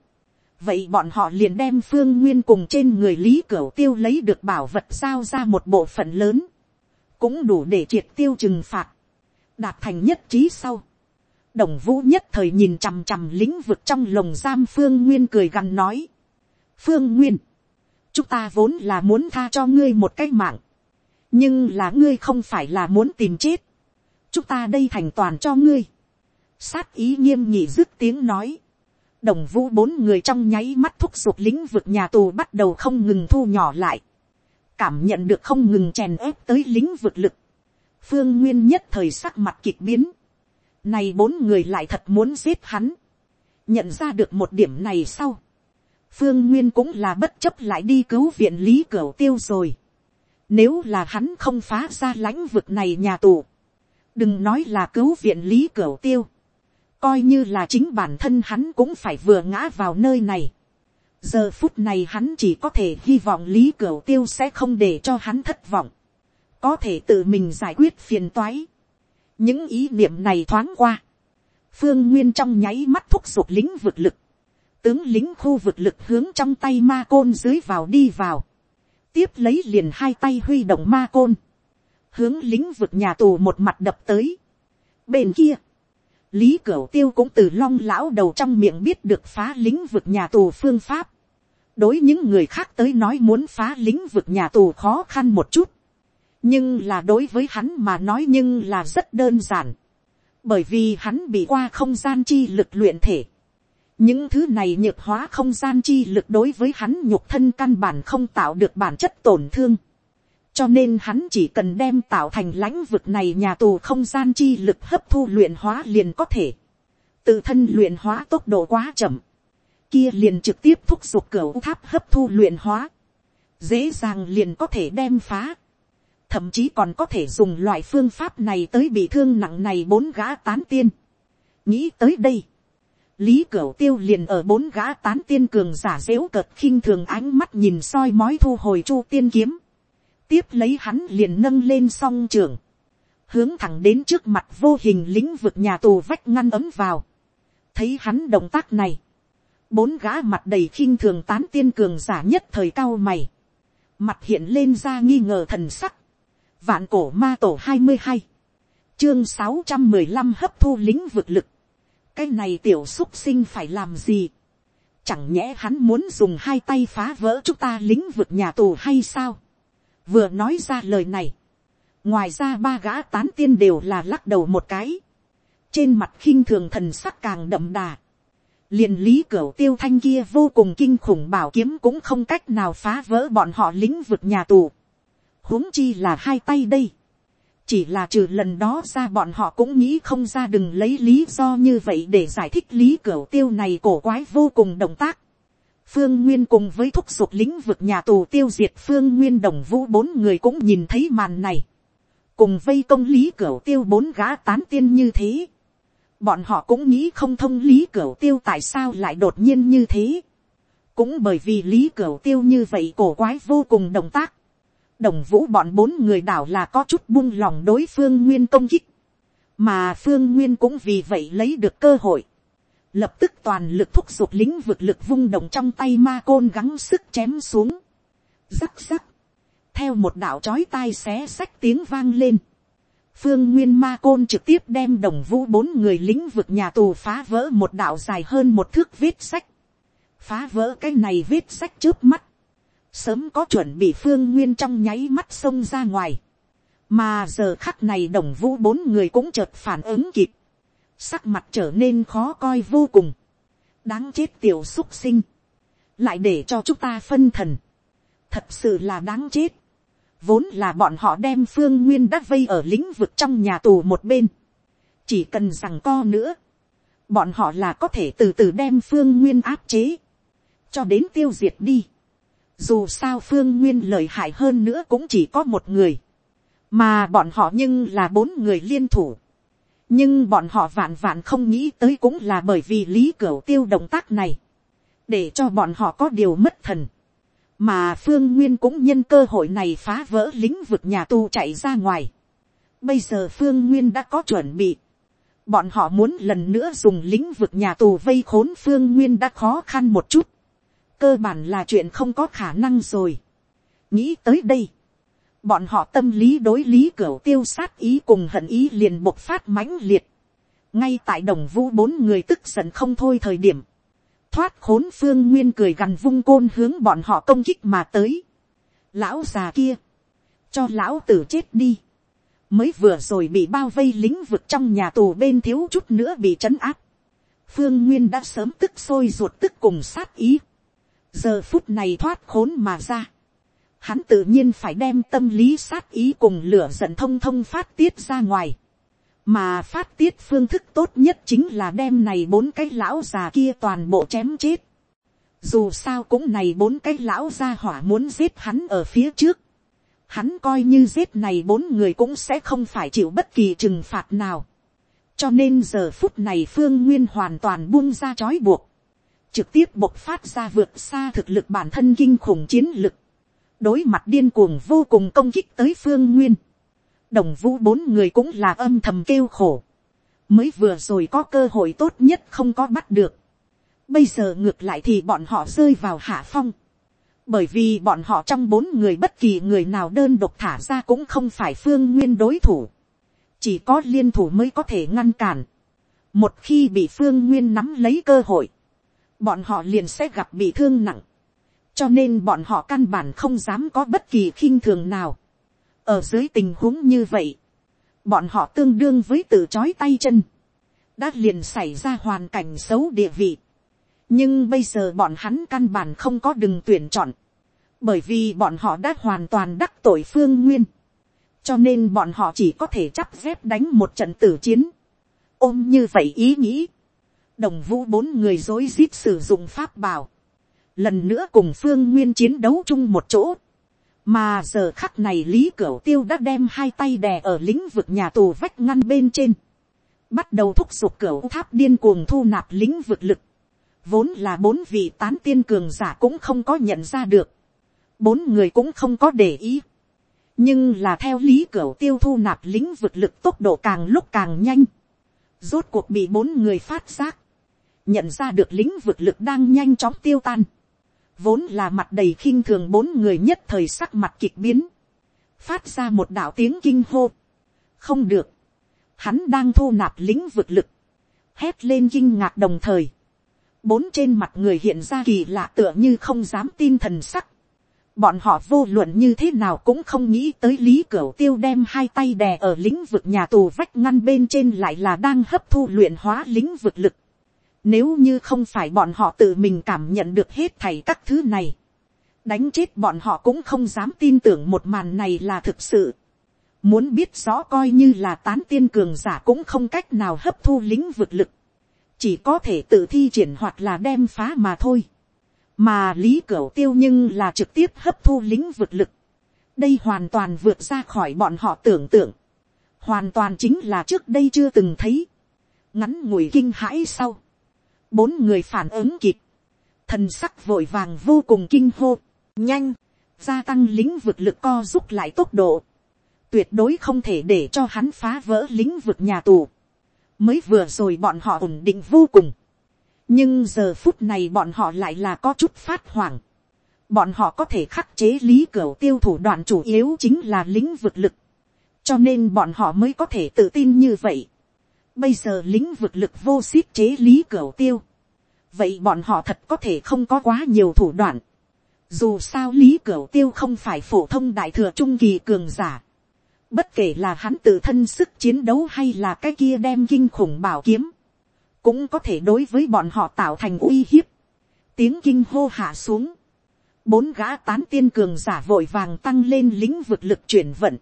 A: vậy bọn họ liền đem phương nguyên cùng trên người lý cửu tiêu lấy được bảo vật giao ra một bộ phận lớn, cũng đủ để triệt tiêu trừng phạt, đạt thành nhất trí sau. đồng vũ nhất thời nhìn chằm chằm lĩnh vực trong lồng giam phương nguyên cười gằn nói. phương nguyên, chúng ta vốn là muốn tha cho ngươi một cái mạng, nhưng là ngươi không phải là muốn tìm chết, chúng ta đây thành toàn cho ngươi. Sát ý nghiêm nhị dứt tiếng nói, đồng vũ bốn người trong nháy mắt thúc giục lĩnh vực nhà tù bắt đầu không ngừng thu nhỏ lại, cảm nhận được không ngừng chèn ép tới lĩnh vực lực, phương nguyên nhất thời sắc mặt kịch biến, này bốn người lại thật muốn giết hắn, nhận ra được một điểm này sau, phương nguyên cũng là bất chấp lại đi cứu viện lý cửu tiêu rồi, nếu là hắn không phá ra lãnh vực này nhà tù, đừng nói là cứu viện lý cửu tiêu, coi như là chính bản thân hắn cũng phải vừa ngã vào nơi này. giờ phút này hắn chỉ có thể hy vọng lý cửu tiêu sẽ không để cho hắn thất vọng, có thể tự mình giải quyết phiền toái. những ý niệm này thoáng qua, phương nguyên trong nháy mắt thúc giục lính vực lực, tướng lính khu vực lực hướng trong tay ma côn dưới vào đi vào, tiếp lấy liền hai tay huy động ma côn, hướng lính vực nhà tù một mặt đập tới. bên kia, lý cửu tiêu cũng từ long lão đầu trong miệng biết được phá lính vực nhà tù phương pháp. đối những người khác tới nói muốn phá lính vực nhà tù khó khăn một chút. nhưng là đối với hắn mà nói nhưng là rất đơn giản. bởi vì hắn bị qua không gian chi lực luyện thể những thứ này nhược hóa không gian chi lực đối với hắn nhục thân căn bản không tạo được bản chất tổn thương cho nên hắn chỉ cần đem tạo thành lãnh vực này nhà tù không gian chi lực hấp thu luyện hóa liền có thể. tự thân luyện hóa tốc độ quá chậm. kia liền trực tiếp thúc giục cửa tháp hấp thu luyện hóa. dễ dàng liền có thể đem phá. thậm chí còn có thể dùng loại phương pháp này tới bị thương nặng này bốn gã tán tiên. nghĩ tới đây lý cửu tiêu liền ở bốn gã tán tiên cường giả dễu cợt khinh thường ánh mắt nhìn soi mói thu hồi chu tiên kiếm. Tiếp lấy hắn liền nâng lên song trường, hướng thẳng đến trước mặt vô hình lĩnh vực nhà tù vách ngăn ấm vào. thấy hắn động tác này, bốn gã mặt đầy khinh thường tán tiên cường giả nhất thời cao mày, mặt hiện lên ra nghi ngờ thần sắc, vạn cổ ma tổ hai mươi hai, chương sáu trăm mười lăm hấp thu lĩnh vực lực, cái này tiểu xúc sinh phải làm gì, chẳng nhẽ hắn muốn dùng hai tay phá vỡ chúng ta lĩnh vực nhà tù hay sao, vừa nói ra lời này, ngoài ra ba gã tán tiên đều là lắc đầu một cái, trên mặt khinh thường thần sắc càng đậm đà, liền lý cửa tiêu thanh kia vô cùng kinh khủng bảo kiếm cũng không cách nào phá vỡ bọn họ lĩnh vực nhà tù, huống chi là hai tay đây, chỉ là trừ lần đó ra bọn họ cũng nghĩ không ra đừng lấy lý do như vậy để giải thích lý cửa tiêu này cổ quái vô cùng động tác, phương nguyên cùng với thúc giục lĩnh vực nhà tù tiêu diệt phương nguyên đồng vũ bốn người cũng nhìn thấy màn này, cùng vây công lý cửa tiêu bốn gã tán tiên như thế, bọn họ cũng nghĩ không thông lý cửa tiêu tại sao lại đột nhiên như thế, cũng bởi vì lý cửa tiêu như vậy cổ quái vô cùng động tác, đồng vũ bọn bốn người đảo là có chút buông lòng đối phương nguyên công kích, mà phương nguyên cũng vì vậy lấy được cơ hội, lập tức toàn lực thúc giục lĩnh vực lực vung động trong tay ma côn gắng sức chém xuống, rắc rắc, theo một đạo chói tai xé xách tiếng vang lên, phương nguyên ma côn trực tiếp đem đồng vũ bốn người lĩnh vực nhà tù phá vỡ một đạo dài hơn một thước vết sách, phá vỡ cái này vết sách trước mắt, sớm có chuẩn bị phương nguyên trong nháy mắt xông ra ngoài, mà giờ khắc này đồng vũ bốn người cũng chợt phản ứng kịp, sắc mặt trở nên khó coi vô cùng, đáng chết tiểu xúc sinh, lại để cho chúng ta phân thần, thật sự là đáng chết, vốn là bọn họ đem phương nguyên đã vây ở lĩnh vực trong nhà tù một bên, chỉ cần rằng co nữa, bọn họ là có thể từ từ đem phương nguyên áp chế, cho đến tiêu diệt đi. Dù sao phương nguyên lợi hại hơn nữa cũng chỉ có một người, mà bọn họ nhưng là bốn người liên thủ. nhưng bọn họ vạn vạn không nghĩ tới cũng là bởi vì lý cửa tiêu động tác này, để cho bọn họ có điều mất thần mà phương nguyên cũng nhân cơ hội này phá vỡ lĩnh vực nhà tù chạy ra ngoài. bây giờ phương nguyên đã có chuẩn bị. bọn họ muốn lần nữa dùng lĩnh vực nhà tù vây khốn phương nguyên đã khó khăn một chút cơ bản là chuyện không có khả năng rồi. nghĩ tới đây. bọn họ tâm lý đối lý cửa tiêu sát ý cùng hận ý liền bộc phát mãnh liệt. ngay tại đồng vũ bốn người tức giận không thôi thời điểm thoát khốn phương nguyên cười gằn vung côn hướng bọn họ công kích mà tới. lão già kia, cho lão tử chết đi. mới vừa rồi bị bao vây lính vực trong nhà tù bên thiếu chút nữa bị trấn áp. phương nguyên đã sớm tức sôi ruột tức cùng sát ý giờ phút này thoát khốn mà ra. hắn tự nhiên phải đem tâm lý sát ý cùng lửa giận thông thông phát tiết ra ngoài mà phát tiết phương thức tốt nhất chính là đem này bốn cái lão già kia toàn bộ chém chết. dù sao cũng này bốn cái lão gia hỏa muốn giết hắn ở phía trước. hắn coi như giết này bốn người cũng sẽ không phải chịu bất kỳ trừng phạt nào. cho nên giờ phút này phương nguyên hoàn toàn buông ra trói buộc trực tiếp bộc phát ra vượt xa thực lực bản thân kinh khủng chiến lực. đối mặt điên cuồng vô cùng công kích tới phương nguyên đồng vũ bốn người cũng là âm thầm kêu khổ. mới vừa rồi có cơ hội tốt nhất không có bắt được. bây giờ ngược lại thì bọn họ rơi vào hạ phong. bởi vì bọn họ trong bốn người bất kỳ người nào đơn độc thả ra cũng không phải phương nguyên đối thủ. chỉ có liên thủ mới có thể ngăn cản. một khi bị phương nguyên nắm lấy cơ hội, bọn họ liền sẽ gặp bị thương nặng. cho nên bọn họ căn bản không dám có bất kỳ khinh thường nào. Ở dưới tình huống như vậy, bọn họ tương đương với tự chói tay chân, đã liền xảy ra hoàn cảnh xấu địa vị. nhưng bây giờ bọn hắn căn bản không có đừng tuyển chọn, bởi vì bọn họ đã hoàn toàn đắc tội phương nguyên, cho nên bọn họ chỉ có thể chắp dép đánh một trận tử chiến, ôm như vậy ý nghĩ, đồng vũ bốn người dối rít sử dụng pháp bảo, lần nữa cùng phương nguyên chiến đấu chung một chỗ, mà giờ khắc này lý cửu tiêu đã đem hai tay đè ở lĩnh vực nhà tù vách ngăn bên trên, bắt đầu thúc giục cửu tháp điên cuồng thu nạp lĩnh vực lực, vốn là bốn vị tán tiên cường giả cũng không có nhận ra được, bốn người cũng không có để ý, nhưng là theo lý cửu tiêu thu nạp lĩnh vực lực tốc độ càng lúc càng nhanh, rốt cuộc bị bốn người phát giác, nhận ra được lĩnh vực lực đang nhanh chóng tiêu tan, vốn là mặt đầy khinh thường bốn người nhất thời sắc mặt kịch biến, phát ra một đạo tiếng kinh hô, không được, hắn đang thu nạp lĩnh vực lực, hét lên kinh ngạc đồng thời, bốn trên mặt người hiện ra kỳ lạ tựa như không dám tin thần sắc, bọn họ vô luận như thế nào cũng không nghĩ tới lý cửu tiêu đem hai tay đè ở lĩnh vực nhà tù vách ngăn bên trên lại là đang hấp thu luyện hóa lĩnh vực lực. Nếu như không phải bọn họ tự mình cảm nhận được hết thảy các thứ này. Đánh chết bọn họ cũng không dám tin tưởng một màn này là thực sự. Muốn biết rõ coi như là tán tiên cường giả cũng không cách nào hấp thu lĩnh vực lực. Chỉ có thể tự thi triển hoặc là đem phá mà thôi. mà lý cửu tiêu nhưng là trực tiếp hấp thu lĩnh vực lực, đây hoàn toàn vượt ra khỏi bọn họ tưởng tượng, hoàn toàn chính là trước đây chưa từng thấy, ngắn ngủi kinh hãi sau, bốn người phản ứng kịp, thần sắc vội vàng vô cùng kinh hô, nhanh, gia tăng lĩnh vực lực co giúp lại tốc độ, tuyệt đối không thể để cho hắn phá vỡ lĩnh vực nhà tù, mới vừa rồi bọn họ ổn định vô cùng, nhưng giờ phút này bọn họ lại là có chút phát hoảng, bọn họ có thể khắc chế lý cửa tiêu thủ đoạn chủ yếu chính là lĩnh vực lực, cho nên bọn họ mới có thể tự tin như vậy. Bây giờ lĩnh vực lực vô xít chế lý cửa tiêu, vậy bọn họ thật có thể không có quá nhiều thủ đoạn. Dù sao lý cửa tiêu không phải phổ thông đại thừa trung kỳ cường giả. Bất kể là hắn tự thân sức chiến đấu hay là cái kia đem kinh khủng bảo kiếm. Cũng có thể đối với bọn họ tạo thành uy hiếp. Tiếng kinh hô hạ xuống. Bốn gã tán tiên cường giả vội vàng tăng lên lĩnh vực lực chuyển vận.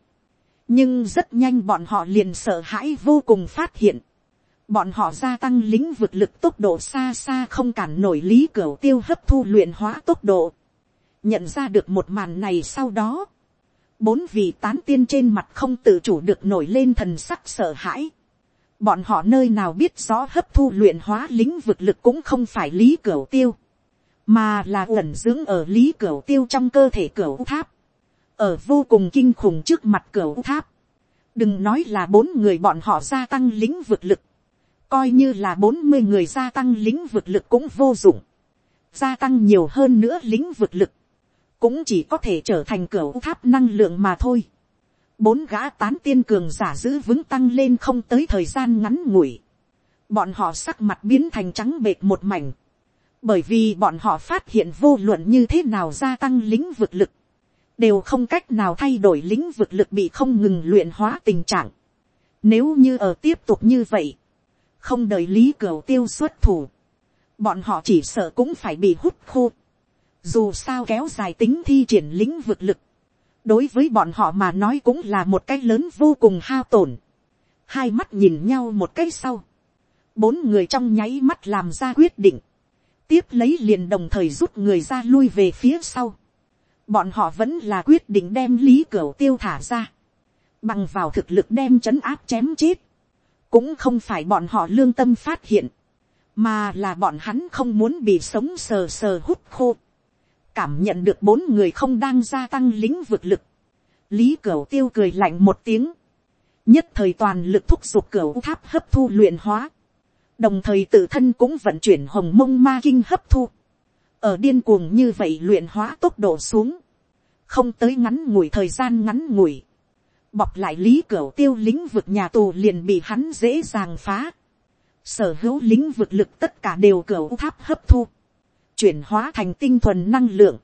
A: Nhưng rất nhanh bọn họ liền sợ hãi vô cùng phát hiện bọn họ gia tăng lĩnh vực lực tốc độ xa xa không cản nổi lý cửa tiêu hấp thu luyện hóa tốc độ. nhận ra được một màn này sau đó, bốn vị tán tiên trên mặt không tự chủ được nổi lên thần sắc sợ hãi. bọn họ nơi nào biết rõ hấp thu luyện hóa lĩnh vực lực cũng không phải lý cửa tiêu, mà là ẩn dưỡng ở lý cửa tiêu trong cơ thể cửa tháp, ở vô cùng kinh khủng trước mặt cửa tháp. đừng nói là bốn người bọn họ gia tăng lĩnh vực lực, coi như là bốn mươi người gia tăng lĩnh vực lực cũng vô dụng, gia tăng nhiều hơn nữa lĩnh vực lực, cũng chỉ có thể trở thành cửa tháp năng lượng mà thôi. bốn gã tán tiên cường giả giữ vững tăng lên không tới thời gian ngắn ngủi, bọn họ sắc mặt biến thành trắng bệt một mảnh, bởi vì bọn họ phát hiện vô luận như thế nào gia tăng lĩnh vực lực, đều không cách nào thay đổi lĩnh vực lực bị không ngừng luyện hóa tình trạng. Nếu như ở tiếp tục như vậy, không đợi lý cửu tiêu xuất thủ, bọn họ chỉ sợ cũng phải bị hút khô. Dù sao kéo dài tính thi triển lĩnh vực lực, đối với bọn họ mà nói cũng là một cái lớn vô cùng hao tổn. Hai mắt nhìn nhau một cái sau, bốn người trong nháy mắt làm ra quyết định, tiếp lấy liền đồng thời rút người ra lui về phía sau. Bọn họ vẫn là quyết định đem lý cửu tiêu thả ra, bằng vào thực lực đem c áp chém chết. Cũng không phải bọn họ lương tâm phát hiện, mà là bọn hắn không muốn bị sống sờ sờ hút khô, cảm nhận được bốn người không đang gia tăng lĩnh vực lực, lý cửu tiêu cười lạnh một tiếng, nhất thời toàn lực thúc giục cửu tháp hấp thu luyện hóa, đồng thời tự thân cũng vận chuyển hồng mông ma kinh hấp thu, ở điên cuồng như vậy luyện hóa tốc độ xuống, không tới ngắn ngủi thời gian ngắn ngủi, bọc lại lý cửa tiêu lĩnh vực nhà tù liền bị hắn dễ dàng phá. sở hữu lĩnh vực lực tất cả đều cửa tháp hấp thu, chuyển hóa thành tinh thuần năng lượng,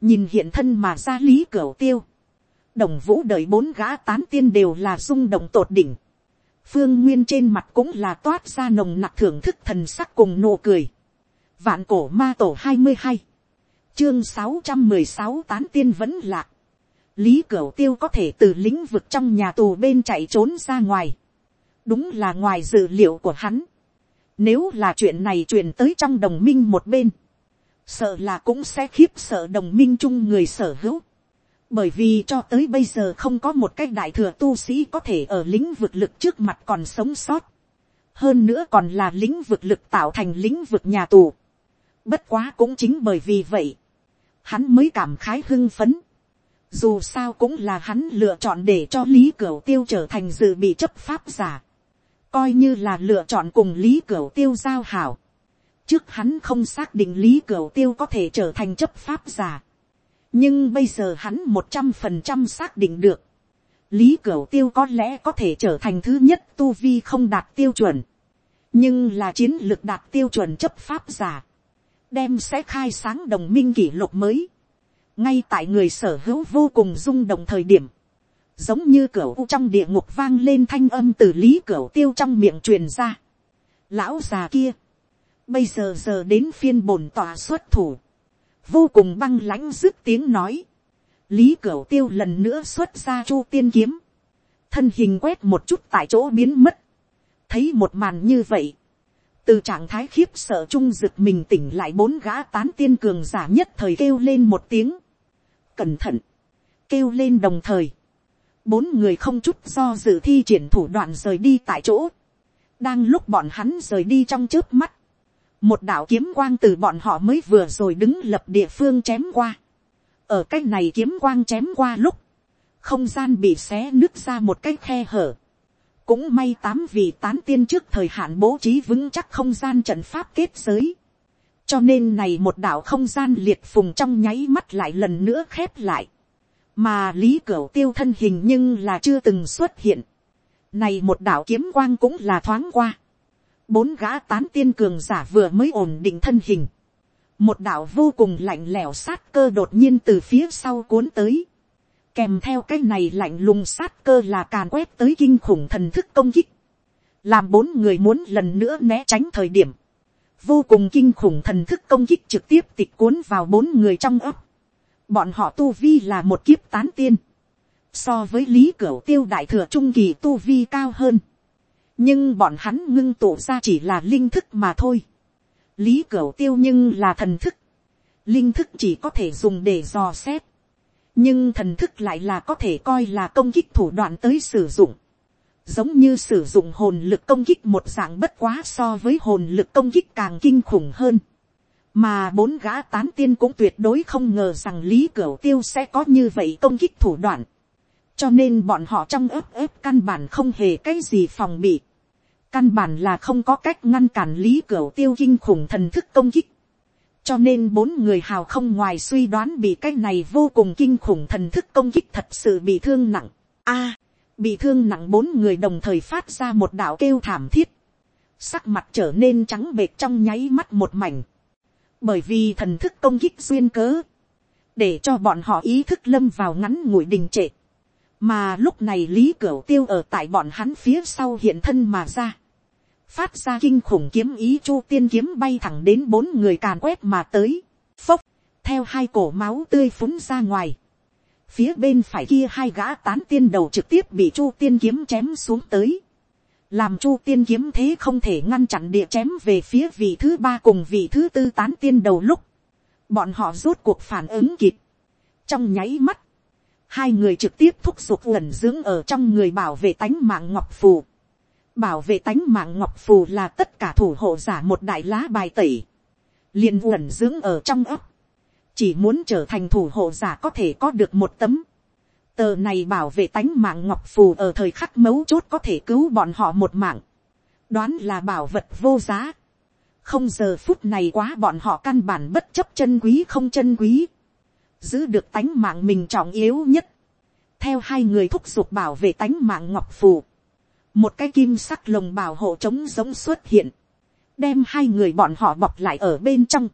A: nhìn hiện thân mà ra lý cửa tiêu. đồng vũ đợi bốn gã tán tiên đều là rung động tột đỉnh. phương nguyên trên mặt cũng là toát ra nồng nặc thưởng thức thần sắc cùng nụ cười vạn cổ ma tổ hai mươi hai, chương sáu trăm mười sáu tán tiên vẫn lạc lý cửu tiêu có thể từ lĩnh vực trong nhà tù bên chạy trốn ra ngoài. đúng là ngoài dự liệu của hắn. nếu là chuyện này truyền tới trong đồng minh một bên, sợ là cũng sẽ khiếp sợ đồng minh chung người sở hữu. bởi vì cho tới bây giờ không có một cái đại thừa tu sĩ có thể ở lĩnh vực lực trước mặt còn sống sót. hơn nữa còn là lĩnh vực lực tạo thành lĩnh vực nhà tù bất quá cũng chính bởi vì vậy, hắn mới cảm khái hưng phấn. Dù sao cũng là hắn lựa chọn để cho lý cửu tiêu trở thành dự bị chấp pháp giả, coi như là lựa chọn cùng lý cửu tiêu giao hảo. trước hắn không xác định lý cửu tiêu có thể trở thành chấp pháp giả, nhưng bây giờ hắn một trăm phần trăm xác định được, lý cửu tiêu có lẽ có thể trở thành thứ nhất tu vi không đạt tiêu chuẩn, nhưng là chiến lược đạt tiêu chuẩn chấp pháp giả, đem sẽ khai sáng đồng minh kỷ lục mới. Ngay tại người sở hữu vô cùng rung động thời điểm, giống như cửa u trong địa ngục vang lên thanh âm từ lý cửa tiêu trong miệng truyền ra. Lão già kia, bây giờ giờ đến phiên bồn tòa xuất thủ, vô cùng băng lãnh dứt tiếng nói, lý cửa tiêu lần nữa xuất ra chu tiên kiếm, thân hình quét một chút tại chỗ biến mất, thấy một màn như vậy, từ trạng thái khiếp sợ trung dực mình tỉnh lại bốn gã tán tiên cường giả nhất thời kêu lên một tiếng, cẩn thận, kêu lên đồng thời, bốn người không chút do dự thi triển thủ đoạn rời đi tại chỗ, đang lúc bọn hắn rời đi trong trước mắt, một đạo kiếm quang từ bọn họ mới vừa rồi đứng lập địa phương chém qua, ở cái này kiếm quang chém qua lúc, không gian bị xé nứt ra một cái khe hở, cũng may tám vị tán tiên trước thời hạn bố trí vững chắc không gian trận pháp kết giới. cho nên này một đạo không gian liệt phùng trong nháy mắt lại lần nữa khép lại. mà lý cửu tiêu thân hình nhưng là chưa từng xuất hiện. này một đạo kiếm quang cũng là thoáng qua. bốn gã tán tiên cường giả vừa mới ổn định thân hình. một đạo vô cùng lạnh lẽo sát cơ đột nhiên từ phía sau cuốn tới kèm theo cái này lạnh lùng sát cơ là càn quét tới kinh khủng thần thức công kích, làm bốn người muốn lần nữa né tránh thời điểm, vô cùng kinh khủng thần thức công kích trực tiếp tịch cuốn vào bốn người trong ấp, bọn họ tu vi là một kiếp tán tiên, so với lý cửu tiêu đại thừa trung kỳ tu vi cao hơn, nhưng bọn hắn ngưng tụ ra chỉ là linh thức mà thôi, lý cửu tiêu nhưng là thần thức, linh thức chỉ có thể dùng để dò xét, nhưng thần thức lại là có thể coi là công kích thủ đoạn tới sử dụng, giống như sử dụng hồn lực công kích một dạng bất quá so với hồn lực công kích càng kinh khủng hơn, mà bốn gã tán tiên cũng tuyệt đối không ngờ rằng lý cửu tiêu sẽ có như vậy công kích thủ đoạn, cho nên bọn họ trong ấp ấp căn bản không hề cái gì phòng bị, căn bản là không có cách ngăn cản lý cửu tiêu kinh khủng thần thức công kích, cho nên bốn người hào không ngoài suy đoán bị cái này vô cùng kinh khủng thần thức công kích thật sự bị thương nặng. a, bị thương nặng bốn người đồng thời phát ra một đạo kêu thảm thiết. sắc mặt trở nên trắng bệt trong nháy mắt một mảnh. bởi vì thần thức công kích duyên cớ. để cho bọn họ ý thức lâm vào ngắn ngủi đình trệ. mà lúc này lý cửu tiêu ở tại bọn hắn phía sau hiện thân mà ra phát ra kinh khủng kiếm ý chu tiên kiếm bay thẳng đến bốn người càn quét mà tới, phốc, theo hai cổ máu tươi phúng ra ngoài, phía bên phải kia hai gã tán tiên đầu trực tiếp bị chu tiên kiếm chém xuống tới, làm chu tiên kiếm thế không thể ngăn chặn địa chém về phía vị thứ ba cùng vị thứ tư tán tiên đầu lúc, bọn họ rốt cuộc phản ứng kịp, trong nháy mắt, hai người trực tiếp thúc giục lẩn dưỡng ở trong người bảo vệ tánh mạng ngọc phù, bảo vệ tánh mạng ngọc phù là tất cả thủ hộ giả một đại lá bài tẩy, liền uẩn dưỡng ở trong ấp, chỉ muốn trở thành thủ hộ giả có thể có được một tấm, tờ này bảo vệ tánh mạng ngọc phù ở thời khắc mấu chốt có thể cứu bọn họ một mạng, đoán là bảo vật vô giá, không giờ phút này quá bọn họ căn bản bất chấp chân quý không chân quý, giữ được tánh mạng mình trọng yếu nhất, theo hai người thúc giục bảo vệ tánh mạng ngọc phù, một cái kim sắc lồng bảo hộ trống giống xuất hiện, đem hai người bọn họ bọc lại ở bên trong,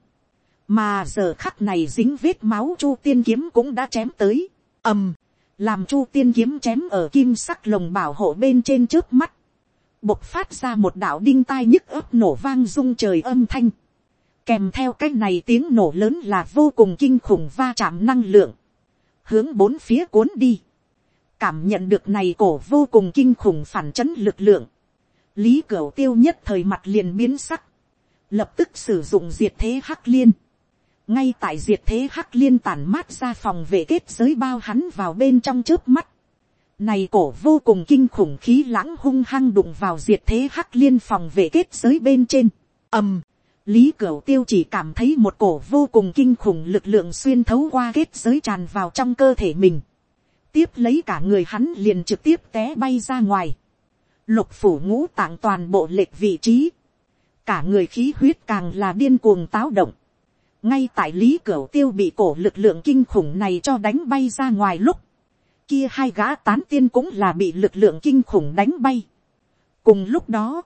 A: mà giờ khắc này dính vết máu chu tiên kiếm cũng đã chém tới, ầm, làm chu tiên kiếm chém ở kim sắc lồng bảo hộ bên trên trước mắt, bộc phát ra một đạo đinh tai nhức ấp nổ vang rung trời âm thanh, kèm theo cái này tiếng nổ lớn là vô cùng kinh khủng va chạm năng lượng, hướng bốn phía cuốn đi, cảm nhận được này cổ vô cùng kinh khủng phản chấn lực lượng, lý cửu tiêu nhất thời mặt liền biến sắc, lập tức sử dụng diệt thế hắc liên, ngay tại diệt thế hắc liên tản mát ra phòng vệ kết giới bao hắn vào bên trong trước mắt, này cổ vô cùng kinh khủng khí lãng hung hăng đụng vào diệt thế hắc liên phòng vệ kết giới bên trên, ầm, lý cửu tiêu chỉ cảm thấy một cổ vô cùng kinh khủng lực lượng xuyên thấu qua kết giới tràn vào trong cơ thể mình, tiếp lấy cả người hắn liền trực tiếp té bay ra ngoài. Lục phủ ngũ tạng toàn bộ lệch vị trí. Cả người khí huyết càng là điên cuồng táo động. Ngay tại lý cửa tiêu bị cổ lực lượng kinh khủng này cho đánh bay ra ngoài lúc. Kia hai gã tán tiên cũng là bị lực lượng kinh khủng đánh bay. Cùng lúc đó.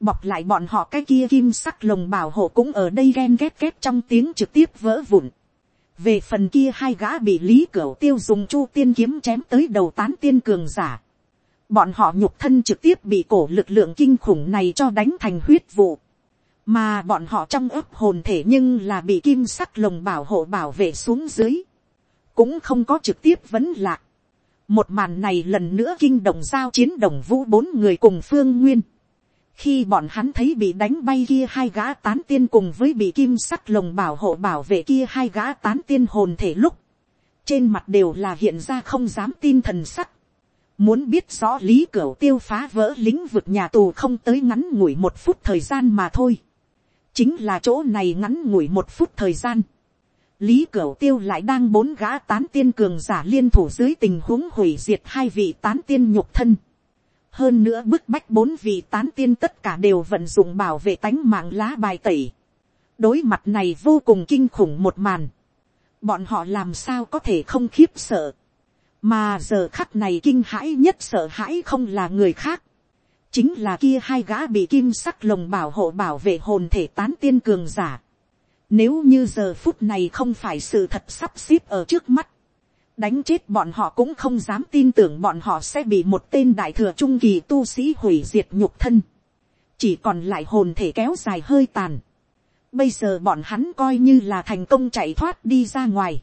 A: Bọc lại bọn họ cái kia kim sắc lồng bảo hộ cũng ở đây ghen ghét ghét trong tiếng trực tiếp vỡ vụn về phần kia hai gã bị lý cửu tiêu dùng chu tiên kiếm chém tới đầu tán tiên cường giả. bọn họ nhục thân trực tiếp bị cổ lực lượng kinh khủng này cho đánh thành huyết vụ. mà bọn họ trong ấp hồn thể nhưng là bị kim sắc lồng bảo hộ bảo vệ xuống dưới. cũng không có trực tiếp vấn lạc. một màn này lần nữa kinh động giao chiến đồng vũ bốn người cùng phương nguyên khi bọn hắn thấy bị đánh bay kia hai gã tán tiên cùng với bị kim sắc lồng bảo hộ bảo vệ kia hai gã tán tiên hồn thể lúc, trên mặt đều là hiện ra không dám tin thần sắc. Muốn biết rõ lý cửa tiêu phá vỡ lĩnh vực nhà tù không tới ngắn ngủi một phút thời gian mà thôi. Chính là chỗ này ngắn ngủi một phút thời gian. Lý cửa Tiêu lại đang bốn gã tán tiên cường giả liên thủ dưới tình huống hủy diệt hai vị tán tiên nhục thân. Hơn nữa bức bách bốn vị tán tiên tất cả đều vận dụng bảo vệ tánh mạng lá bài tẩy. Đối mặt này vô cùng kinh khủng một màn. Bọn họ làm sao có thể không khiếp sợ. Mà giờ khắc này kinh hãi nhất sợ hãi không là người khác. Chính là kia hai gã bị kim sắc lồng bảo hộ bảo vệ hồn thể tán tiên cường giả nếu như giờ phút này không phải sự thật sắp xếp ở trước mắt. Đánh chết bọn họ cũng không dám tin tưởng bọn họ sẽ bị một tên đại thừa trung kỳ tu sĩ hủy diệt nhục thân. Chỉ còn lại hồn thể kéo dài hơi tàn. Bây giờ bọn hắn coi như là thành công chạy thoát đi ra ngoài.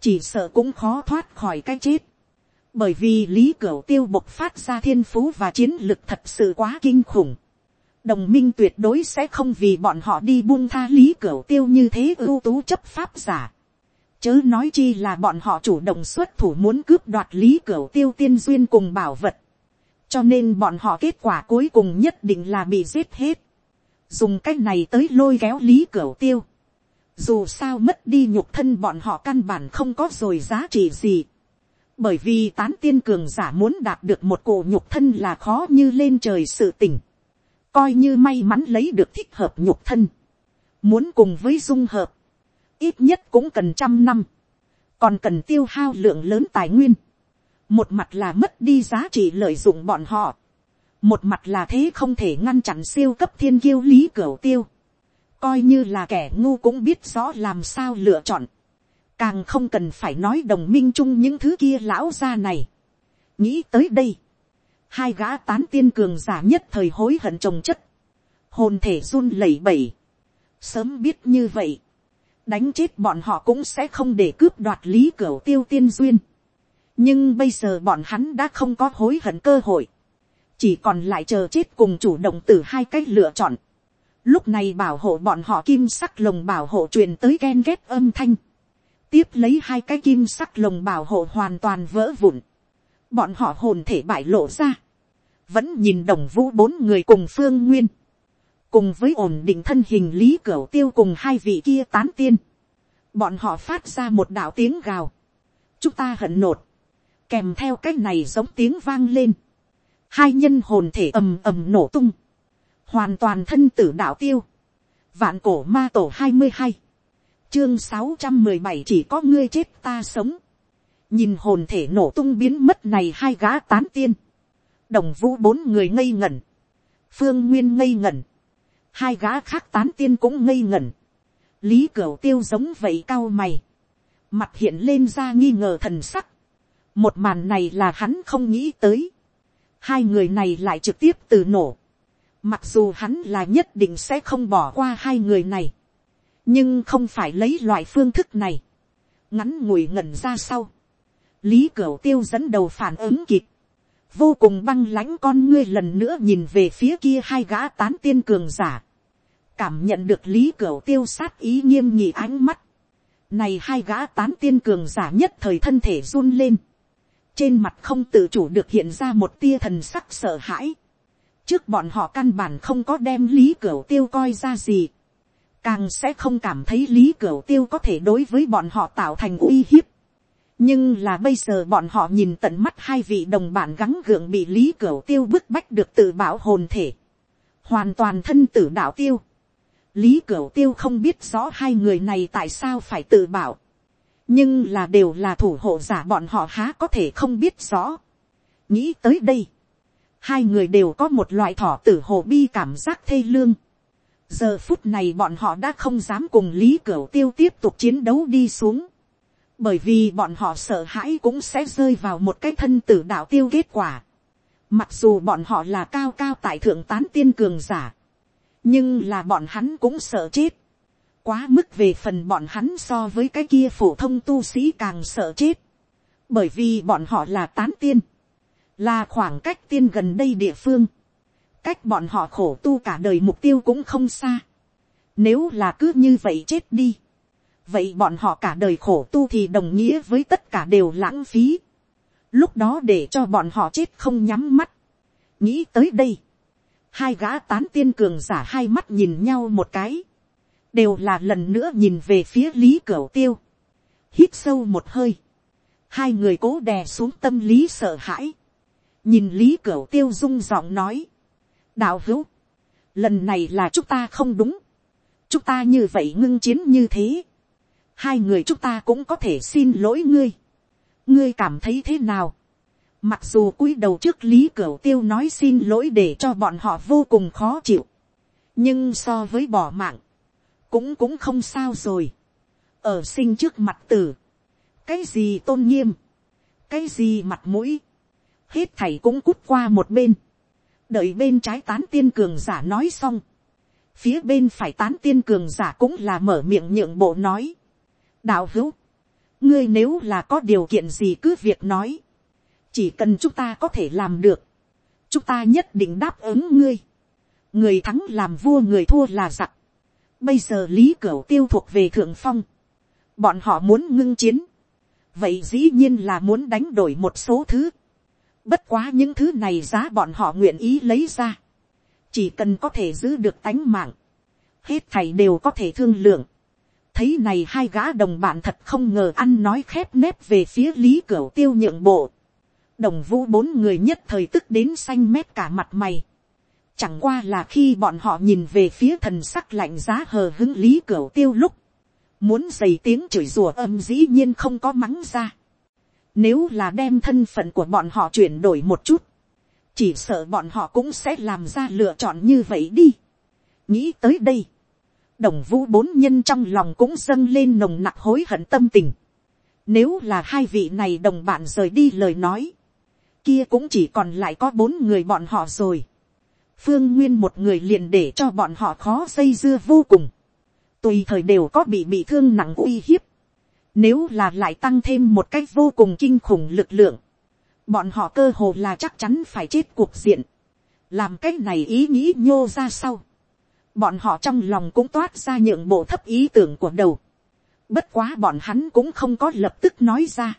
A: Chỉ sợ cũng khó thoát khỏi cái chết. Bởi vì lý cửu tiêu bộc phát ra thiên phú và chiến lực thật sự quá kinh khủng đồng minh tuyệt đối sẽ không vì bọn họ đi buông tha lý cửu tiêu như thế ưu tú chấp pháp giả. Chớ nói chi là bọn họ chủ động xuất thủ muốn cướp đoạt lý cửa tiêu tiên duyên cùng bảo vật. Cho nên bọn họ kết quả cuối cùng nhất định là bị giết hết. Dùng cách này tới lôi kéo lý cửa tiêu. Dù sao mất đi nhục thân bọn họ căn bản không có rồi giá trị gì. Bởi vì tán tiên cường giả muốn đạt được một cổ nhục thân là khó như lên trời sự tỉnh coi như may mắn lấy được thích hợp nhục thân, muốn cùng với dung hợp, ít nhất cũng cần trăm năm, còn cần tiêu hao lượng lớn tài nguyên, một mặt là mất đi giá trị lợi dụng bọn họ, một mặt là thế không thể ngăn chặn siêu cấp thiên kiêu lý cửa tiêu, coi như là kẻ ngu cũng biết rõ làm sao lựa chọn, càng không cần phải nói đồng minh chung những thứ kia lão gia này. nghĩ tới đây, hai gã tán tiên cường giả nhất thời hối hận trồng chất, hồn thể run lẩy bẩy, sớm biết như vậy, đánh chết bọn họ cũng sẽ không để cướp đoạt lý cửa tiêu tiên duyên, nhưng bây giờ bọn hắn đã không có hối hận cơ hội, chỉ còn lại chờ chết cùng chủ động từ hai cách lựa chọn, lúc này bảo hộ bọn họ kim sắc lồng bảo hộ truyền tới ghen ghét âm thanh, tiếp lấy hai cái kim sắc lồng bảo hộ hoàn toàn vỡ vụn, bọn họ hồn thể bại lộ ra, vẫn nhìn đồng vũ bốn người cùng phương nguyên, cùng với ổn định thân hình lý cửu tiêu cùng hai vị kia tán tiên, bọn họ phát ra một đạo tiếng gào, chúng ta hận nột, kèm theo cái này giống tiếng vang lên, hai nhân hồn thể ầm ầm nổ tung, hoàn toàn thân tử đạo tiêu, vạn cổ ma tổ hai mươi hai, chương sáu trăm mười bảy chỉ có ngươi chết ta sống, nhìn hồn thể nổ tung biến mất này hai gã tán tiên, đồng vũ bốn người ngây ngẩn, phương nguyên ngây ngẩn, hai gã khác tán tiên cũng ngây ngẩn, lý cửu tiêu giống vậy cao mày, mặt hiện lên ra nghi ngờ thần sắc, một màn này là hắn không nghĩ tới, hai người này lại trực tiếp từ nổ, mặc dù hắn là nhất định sẽ không bỏ qua hai người này, nhưng không phải lấy loại phương thức này, ngắn ngủi ngẩn ra sau, lý cửu tiêu dẫn đầu phản ứng kịp, vô cùng băng lãnh con ngươi lần nữa nhìn về phía kia hai gã tán tiên cường giả, cảm nhận được lý cửa tiêu sát ý nghiêm nghị ánh mắt, này hai gã tán tiên cường giả nhất thời thân thể run lên, trên mặt không tự chủ được hiện ra một tia thần sắc sợ hãi, trước bọn họ căn bản không có đem lý cửa tiêu coi ra gì, càng sẽ không cảm thấy lý cửa tiêu có thể đối với bọn họ tạo thành uy hiếp. Nhưng là bây giờ bọn họ nhìn tận mắt hai vị đồng bạn gắng gượng bị lý cửa tiêu bức bách được tự bảo hồn thể, hoàn toàn thân tử đạo tiêu lý cửu tiêu không biết rõ hai người này tại sao phải tự bảo, nhưng là đều là thủ hộ giả bọn họ há có thể không biết rõ. nghĩ tới đây, hai người đều có một loại thỏ tử hồ bi cảm giác thê lương. giờ phút này bọn họ đã không dám cùng lý cửu tiêu tiếp tục chiến đấu đi xuống bởi vì bọn họ sợ hãi cũng sẽ rơi vào một cái thân tử đạo tiêu kết quả. Mặc dù bọn họ là cao cao tại thượng tán tiên cường giả, nhưng là bọn hắn cũng sợ chết. Quá mức về phần bọn hắn so với cái kia phổ thông tu sĩ càng sợ chết. Bởi vì bọn họ là tán tiên, là khoảng cách tiên gần đây địa phương. cách bọn họ khổ tu cả đời mục tiêu cũng không xa. Nếu là cứ như vậy chết đi. Vậy bọn họ cả đời khổ tu thì đồng nghĩa với tất cả đều lãng phí. Lúc đó để cho bọn họ chết không nhắm mắt. Nghĩ tới đây. Hai gã tán tiên cường giả hai mắt nhìn nhau một cái. Đều là lần nữa nhìn về phía Lý Cửu Tiêu. Hít sâu một hơi. Hai người cố đè xuống tâm lý sợ hãi. Nhìn Lý Cửu Tiêu rung giọng nói. Đạo hữu. Lần này là chúng ta không đúng. Chúng ta như vậy ngưng chiến như thế. Hai người chúng ta cũng có thể xin lỗi ngươi. Ngươi cảm thấy thế nào? Mặc dù cúi đầu trước Lý Cửu Tiêu nói xin lỗi để cho bọn họ vô cùng khó chịu. Nhưng so với bỏ mạng. Cũng cũng không sao rồi. Ở sinh trước mặt tử. Cái gì tôn nghiêm. Cái gì mặt mũi. Hết thầy cũng cút qua một bên. Đợi bên trái tán tiên cường giả nói xong. Phía bên phải tán tiên cường giả cũng là mở miệng nhượng bộ nói. Đạo hữu. Ngươi nếu là có điều kiện gì cứ việc nói chỉ cần chúng ta có thể làm được, chúng ta nhất định đáp ứng ngươi. người thắng làm vua người thua là giặc. bây giờ lý cửu tiêu thuộc về thượng phong. bọn họ muốn ngưng chiến. vậy dĩ nhiên là muốn đánh đổi một số thứ. bất quá những thứ này giá bọn họ nguyện ý lấy ra. chỉ cần có thể giữ được tánh mạng. hết thầy đều có thể thương lượng. thấy này hai gã đồng bạn thật không ngờ ăn nói khép nép về phía lý cửu tiêu nhượng bộ đồng vũ bốn người nhất thời tức đến xanh mét cả mặt mày. Chẳng qua là khi bọn họ nhìn về phía thần sắc lạnh giá hờ hứng lý cửa tiêu lúc. Muốn dày tiếng chửi rủa âm dĩ nhiên không có mắng ra. Nếu là đem thân phận của bọn họ chuyển đổi một chút. Chỉ sợ bọn họ cũng sẽ làm ra lựa chọn như vậy đi. Nghĩ tới đây. Đồng vũ bốn nhân trong lòng cũng dâng lên nồng nặc hối hận tâm tình. Nếu là hai vị này đồng bạn rời đi lời nói kia cũng chỉ còn lại có bốn người bọn họ rồi. phương nguyên một người liền để cho bọn họ khó dây dưa vô cùng. tùy thời đều có bị bị thương nặng uy hiếp. nếu là lại tăng thêm một cách vô cùng kinh khủng lực lượng, bọn họ cơ hồ là chắc chắn phải chết cuộc diện. làm cái này ý nghĩ nhô ra sau. bọn họ trong lòng cũng toát ra nhượng bộ thấp ý tưởng của đầu. bất quá bọn hắn cũng không có lập tức nói ra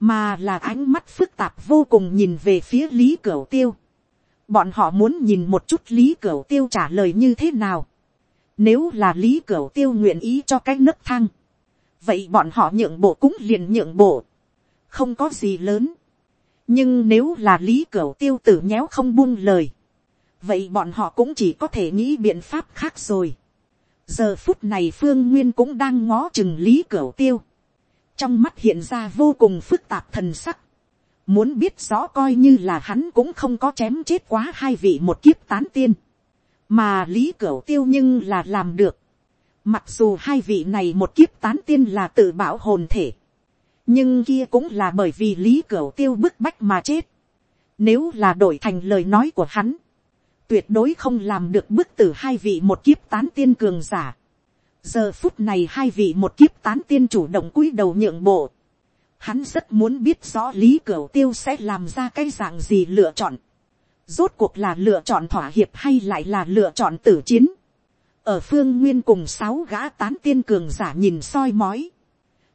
A: mà là ánh mắt phức tạp vô cùng nhìn về phía lý cửu tiêu. bọn họ muốn nhìn một chút lý cửu tiêu trả lời như thế nào. nếu là lý cửu tiêu nguyện ý cho cái nấc thang, vậy bọn họ nhượng bộ cũng liền nhượng bộ, không có gì lớn. nhưng nếu là lý cửu tiêu tử nhéo không buông lời, vậy bọn họ cũng chỉ có thể nghĩ biện pháp khác rồi. giờ phút này phương nguyên cũng đang ngó chừng lý cửu tiêu trong mắt hiện ra vô cùng phức tạp thần sắc. Muốn biết rõ coi như là hắn cũng không có chém chết quá hai vị một kiếp tán tiên. Mà lý cửu tiêu nhưng là làm được. Mặc dù hai vị này một kiếp tán tiên là tự bảo hồn thể. Nhưng kia cũng là bởi vì lý cửu tiêu bức bách mà chết. Nếu là đổi thành lời nói của hắn. Tuyệt đối không làm được bức tử hai vị một kiếp tán tiên cường giả giờ phút này hai vị một kiếp tán tiên chủ động cúi đầu nhượng bộ. Hắn rất muốn biết rõ lý cửu tiêu sẽ làm ra cái dạng gì lựa chọn. Rốt cuộc là lựa chọn thỏa hiệp hay lại là lựa chọn tử chiến. Ở phương nguyên cùng sáu gã tán tiên cường giả nhìn soi mói.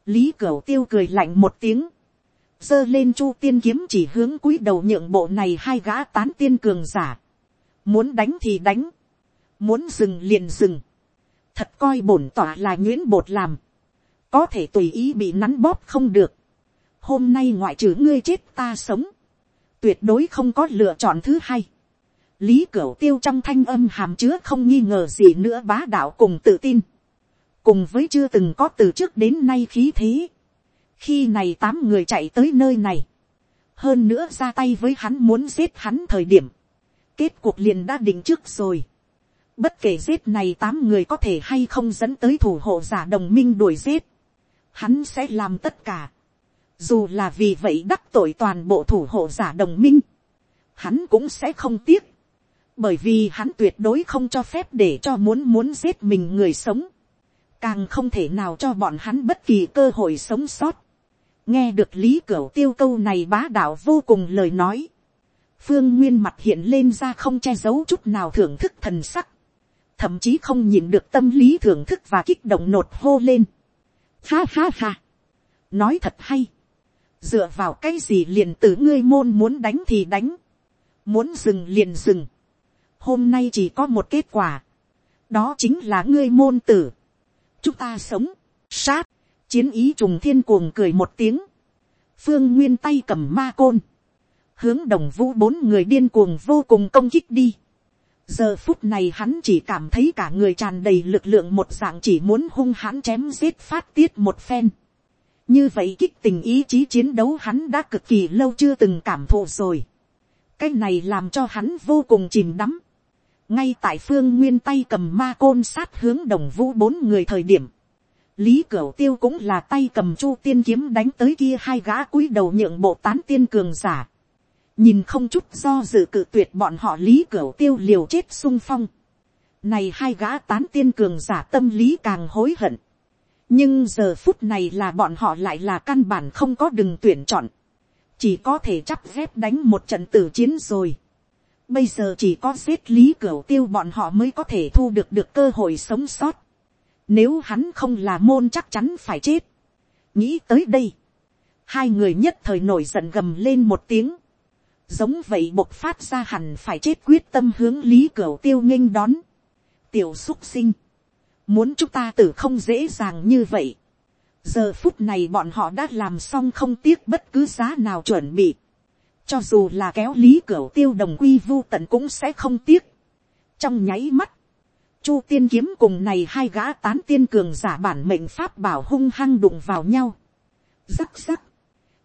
A: Lý cửu tiêu cười lạnh một tiếng. giơ lên chu tiên kiếm chỉ hướng cúi đầu nhượng bộ này hai gã tán tiên cường giả. Muốn đánh thì đánh. Muốn dừng liền dừng thật coi bổn tỏa là nhuyễn bột làm, có thể tùy ý bị nắn bóp không được. hôm nay ngoại trừ ngươi chết ta sống, tuyệt đối không có lựa chọn thứ hai. lý cửu tiêu trong thanh âm hàm chứa không nghi ngờ gì nữa bá đạo cùng tự tin, cùng với chưa từng có từ trước đến nay khí thế. khi này tám người chạy tới nơi này, hơn nữa ra tay với hắn muốn giết hắn thời điểm, kết cuộc liền đã định trước rồi Bất kể giết này tám người có thể hay không dẫn tới thủ hộ giả đồng minh đuổi giết. Hắn sẽ làm tất cả. Dù là vì vậy đắc tội toàn bộ thủ hộ giả đồng minh. Hắn cũng sẽ không tiếc. Bởi vì hắn tuyệt đối không cho phép để cho muốn muốn giết mình người sống. Càng không thể nào cho bọn hắn bất kỳ cơ hội sống sót. Nghe được lý cửu tiêu câu này bá đạo vô cùng lời nói. phương nguyên mặt hiện lên ra không che giấu chút nào thưởng thức thần sắc, thậm chí không nhìn được tâm lý thưởng thức và kích động nột hô lên. Ha ha ha, nói thật hay, dựa vào cái gì liền từ ngươi môn muốn đánh thì đánh, muốn dừng liền dừng, hôm nay chỉ có một kết quả, đó chính là ngươi môn tử, chúng ta sống, sát, chiến ý trùng thiên cuồng cười một tiếng, phương nguyên tay cầm ma côn, hướng đồng vũ bốn người điên cuồng vô cùng công kích đi giờ phút này hắn chỉ cảm thấy cả người tràn đầy lực lượng một dạng chỉ muốn hung hãn chém giết phát tiết một phen. như vậy kích tình ý chí chiến đấu hắn đã cực kỳ lâu chưa từng cảm thụ rồi. cái này làm cho hắn vô cùng chìm đắm. ngay tại phương nguyên tay cầm ma côn sát hướng đồng vũ bốn người thời điểm Lý Cửu Tiêu cũng là tay cầm chu tiên kiếm đánh tới kia hai gã cúi đầu nhượng bộ tán tiên cường giả. Nhìn không chút do dự cự tuyệt bọn họ Lý cửa Tiêu liều chết sung phong. Này hai gã tán tiên cường giả tâm lý càng hối hận. Nhưng giờ phút này là bọn họ lại là căn bản không có đừng tuyển chọn. Chỉ có thể chắp ghép đánh một trận tử chiến rồi. Bây giờ chỉ có giết Lý cửa Tiêu bọn họ mới có thể thu được được cơ hội sống sót nếu hắn không là môn chắc chắn phải chết. Nghĩ tới đây. Hai người nhất thời nổi giận gầm lên một tiếng. Giống vậy bộc phát ra hẳn phải chết quyết tâm hướng Lý Cửu Tiêu nghênh đón. Tiểu xúc sinh. Muốn chúng ta tử không dễ dàng như vậy. Giờ phút này bọn họ đã làm xong không tiếc bất cứ giá nào chuẩn bị. Cho dù là kéo Lý Cửu Tiêu đồng quy vu tận cũng sẽ không tiếc. Trong nháy mắt, Chu tiên kiếm cùng này hai gã tán tiên cường giả bản mệnh pháp bảo hung hăng đụng vào nhau. Rắc rắc.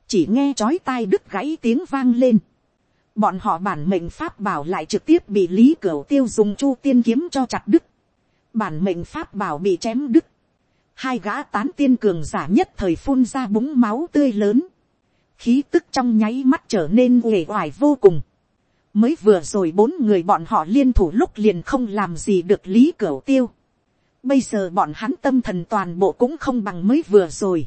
A: Chỉ nghe chói tai đứt gãy tiếng vang lên. Bọn họ bản mệnh pháp bảo lại trực tiếp bị Lý Cửu Tiêu dùng chu tiên kiếm cho chặt đứt. Bản mệnh pháp bảo bị chém đứt. Hai gã tán tiên cường giả nhất thời phun ra búng máu tươi lớn. Khí tức trong nháy mắt trở nên uể oải vô cùng mới vừa rồi bốn người bọn họ liên thủ lúc liền không làm gì được lý cửu tiêu. bây giờ bọn hắn tâm thần toàn bộ cũng không bằng mới vừa rồi.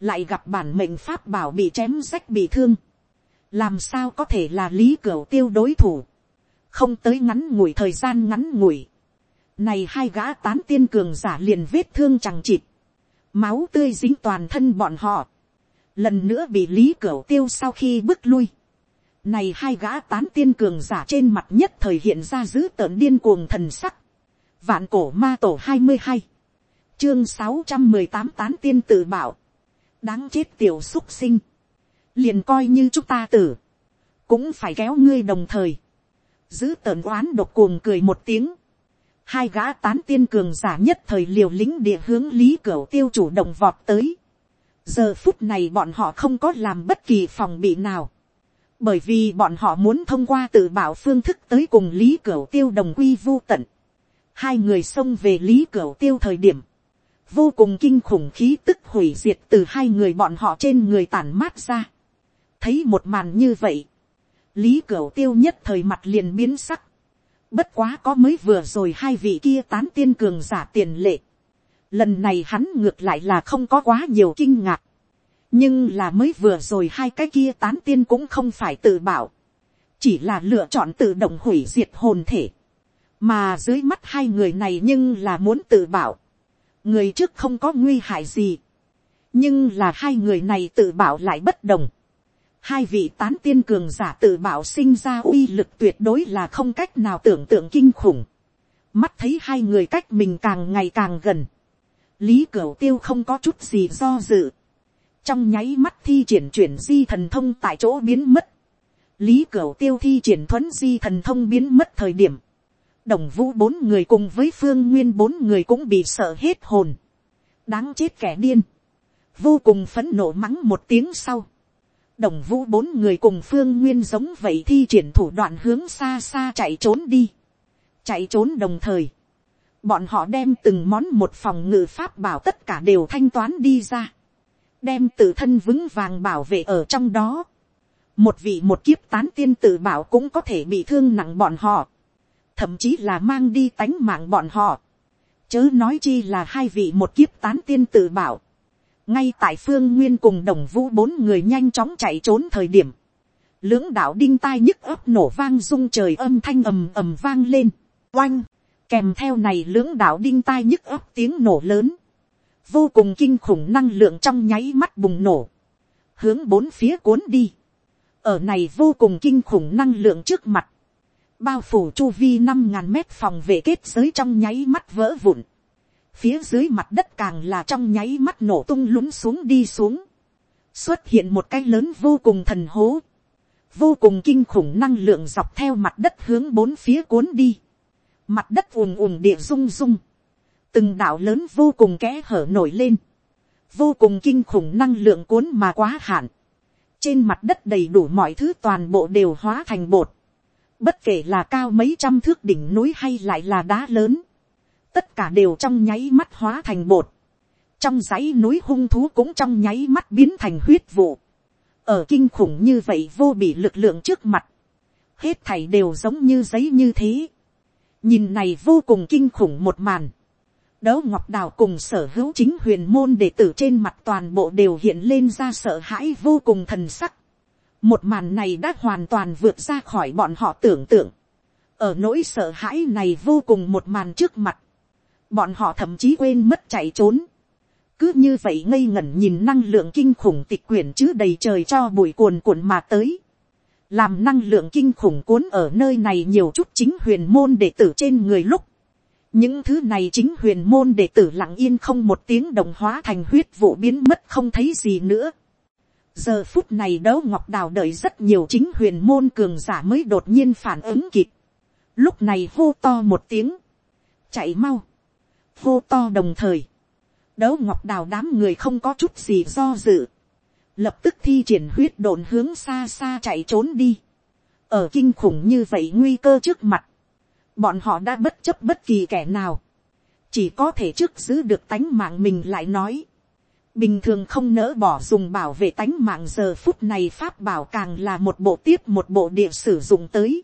A: lại gặp bản mệnh pháp bảo bị chém rách bị thương làm sao có thể là lý cửu tiêu đối thủ. không tới ngắn ngủi thời gian ngắn ngủi. này hai gã tán tiên cường giả liền vết thương chẳng chịt. máu tươi dính toàn thân bọn họ. lần nữa bị lý cửu tiêu sau khi bước lui này hai gã tán tiên cường giả trên mặt nhất thời hiện ra giữ tợn điên cuồng thần sắc. Vạn cổ ma tổ hai mươi hai Chương sáu trăm mười tám tán tiên tự bảo. Đáng chết tiểu xúc sinh. Liền coi như chúng ta tử. Cũng phải kéo ngươi đồng thời. Giữ tợn oán độc cuồng cười một tiếng. Hai gã tán tiên cường giả nhất thời liều lính địa hướng lý cửa tiêu chủ động vọt tới. Giờ phút này bọn họ không có làm bất kỳ phòng bị nào bởi vì bọn họ muốn thông qua tự bảo phương thức tới cùng lý cửa tiêu đồng quy vô tận. hai người xông về lý cửa tiêu thời điểm, vô cùng kinh khủng khí tức hủy diệt từ hai người bọn họ trên người tản mát ra thấy một màn như vậy, lý cửu tiêu nhất thời mặt liền biến sắc. bất quá có mới vừa rồi hai vị kia tán tiên cường giả tiền lệ. lần này hắn ngược lại là không có quá nhiều kinh ngạc. nhưng là mới vừa rồi hai cái kia tán tiên cũng không phải tự bảo, chỉ là lựa chọn tự động hủy diệt hồn thể, mà dưới mắt hai người này nhưng là muốn tự bảo, người trước không có nguy hại gì, nhưng là hai người này tự bảo lại bất đồng, hai vị tán tiên cường giả tự bảo sinh ra uy lực tuyệt đối là không cách nào tưởng tượng kinh khủng, mắt thấy hai người cách mình càng ngày càng gần, lý cửu tiêu không có chút gì do dự, trong nháy mắt thi triển chuyển di thần thông tại chỗ biến mất, lý cửu tiêu thi triển thuấn di thần thông biến mất thời điểm, đồng vũ bốn người cùng với phương nguyên bốn người cũng bị sợ hết hồn, đáng chết kẻ điên, vô cùng phấn nộ mắng một tiếng sau, đồng vũ bốn người cùng phương nguyên giống vậy thi triển thủ đoạn hướng xa xa chạy trốn đi, chạy trốn đồng thời, bọn họ đem từng món một phòng ngự pháp bảo tất cả đều thanh toán đi ra, đem tự thân vững vàng bảo vệ ở trong đó. một vị một kiếp tán tiên tự bảo cũng có thể bị thương nặng bọn họ, thậm chí là mang đi tánh mạng bọn họ. chớ nói chi là hai vị một kiếp tán tiên tự bảo ngay tại phương nguyên cùng đồng vũ bốn người nhanh chóng chạy trốn thời điểm, lưỡng đạo đinh tai nhức ấp nổ vang rung trời âm thanh ầm ầm vang lên, oanh, kèm theo này lưỡng đạo đinh tai nhức ấp tiếng nổ lớn, vô cùng kinh khủng năng lượng trong nháy mắt bùng nổ, hướng bốn phía cuốn đi, ở này vô cùng kinh khủng năng lượng trước mặt, bao phủ chu vi năm ngàn mét phòng vệ kết giới trong nháy mắt vỡ vụn, phía dưới mặt đất càng là trong nháy mắt nổ tung lún xuống đi xuống, xuất hiện một cái lớn vô cùng thần hố, vô cùng kinh khủng năng lượng dọc theo mặt đất hướng bốn phía cuốn đi, mặt đất ùm ùm địa rung rung, từng đảo lớn vô cùng kẽ hở nổi lên, vô cùng kinh khủng năng lượng cuốn mà quá hạn, trên mặt đất đầy đủ mọi thứ toàn bộ đều hóa thành bột, bất kể là cao mấy trăm thước đỉnh núi hay lại là đá lớn, tất cả đều trong nháy mắt hóa thành bột, trong dãy núi hung thú cũng trong nháy mắt biến thành huyết vụ, ở kinh khủng như vậy vô bị lực lượng trước mặt, hết thảy đều giống như giấy như thế, nhìn này vô cùng kinh khủng một màn, đấu ngọc đào cùng sở hữu chính huyền môn đệ tử trên mặt toàn bộ đều hiện lên ra sợ hãi vô cùng thần sắc. một màn này đã hoàn toàn vượt ra khỏi bọn họ tưởng tượng. ở nỗi sợ hãi này vô cùng một màn trước mặt, bọn họ thậm chí quên mất chạy trốn. cứ như vậy ngây ngẩn nhìn năng lượng kinh khủng tịch quyển chứ đầy trời cho bụi cuồn cuộn mà tới. làm năng lượng kinh khủng cuốn ở nơi này nhiều chút chính huyền môn đệ tử trên người lúc những thứ này chính huyền môn đệ tử lặng yên không một tiếng đồng hóa thành huyết vụ biến mất không thấy gì nữa. giờ phút này đấu ngọc đào đợi rất nhiều chính huyền môn cường giả mới đột nhiên phản ứng kịp. lúc này hô to một tiếng, chạy mau, hô to đồng thời, đấu ngọc đào đám người không có chút gì do dự, lập tức thi triển huyết đồn hướng xa xa chạy trốn đi. ở kinh khủng như vậy nguy cơ trước mặt, bọn họ đã bất chấp bất kỳ kẻ nào, chỉ có thể trước giữ được tánh mạng mình lại nói, bình thường không nỡ bỏ dùng bảo vệ tánh mạng giờ phút này pháp bảo càng là một bộ tiếp một bộ địa sử dụng tới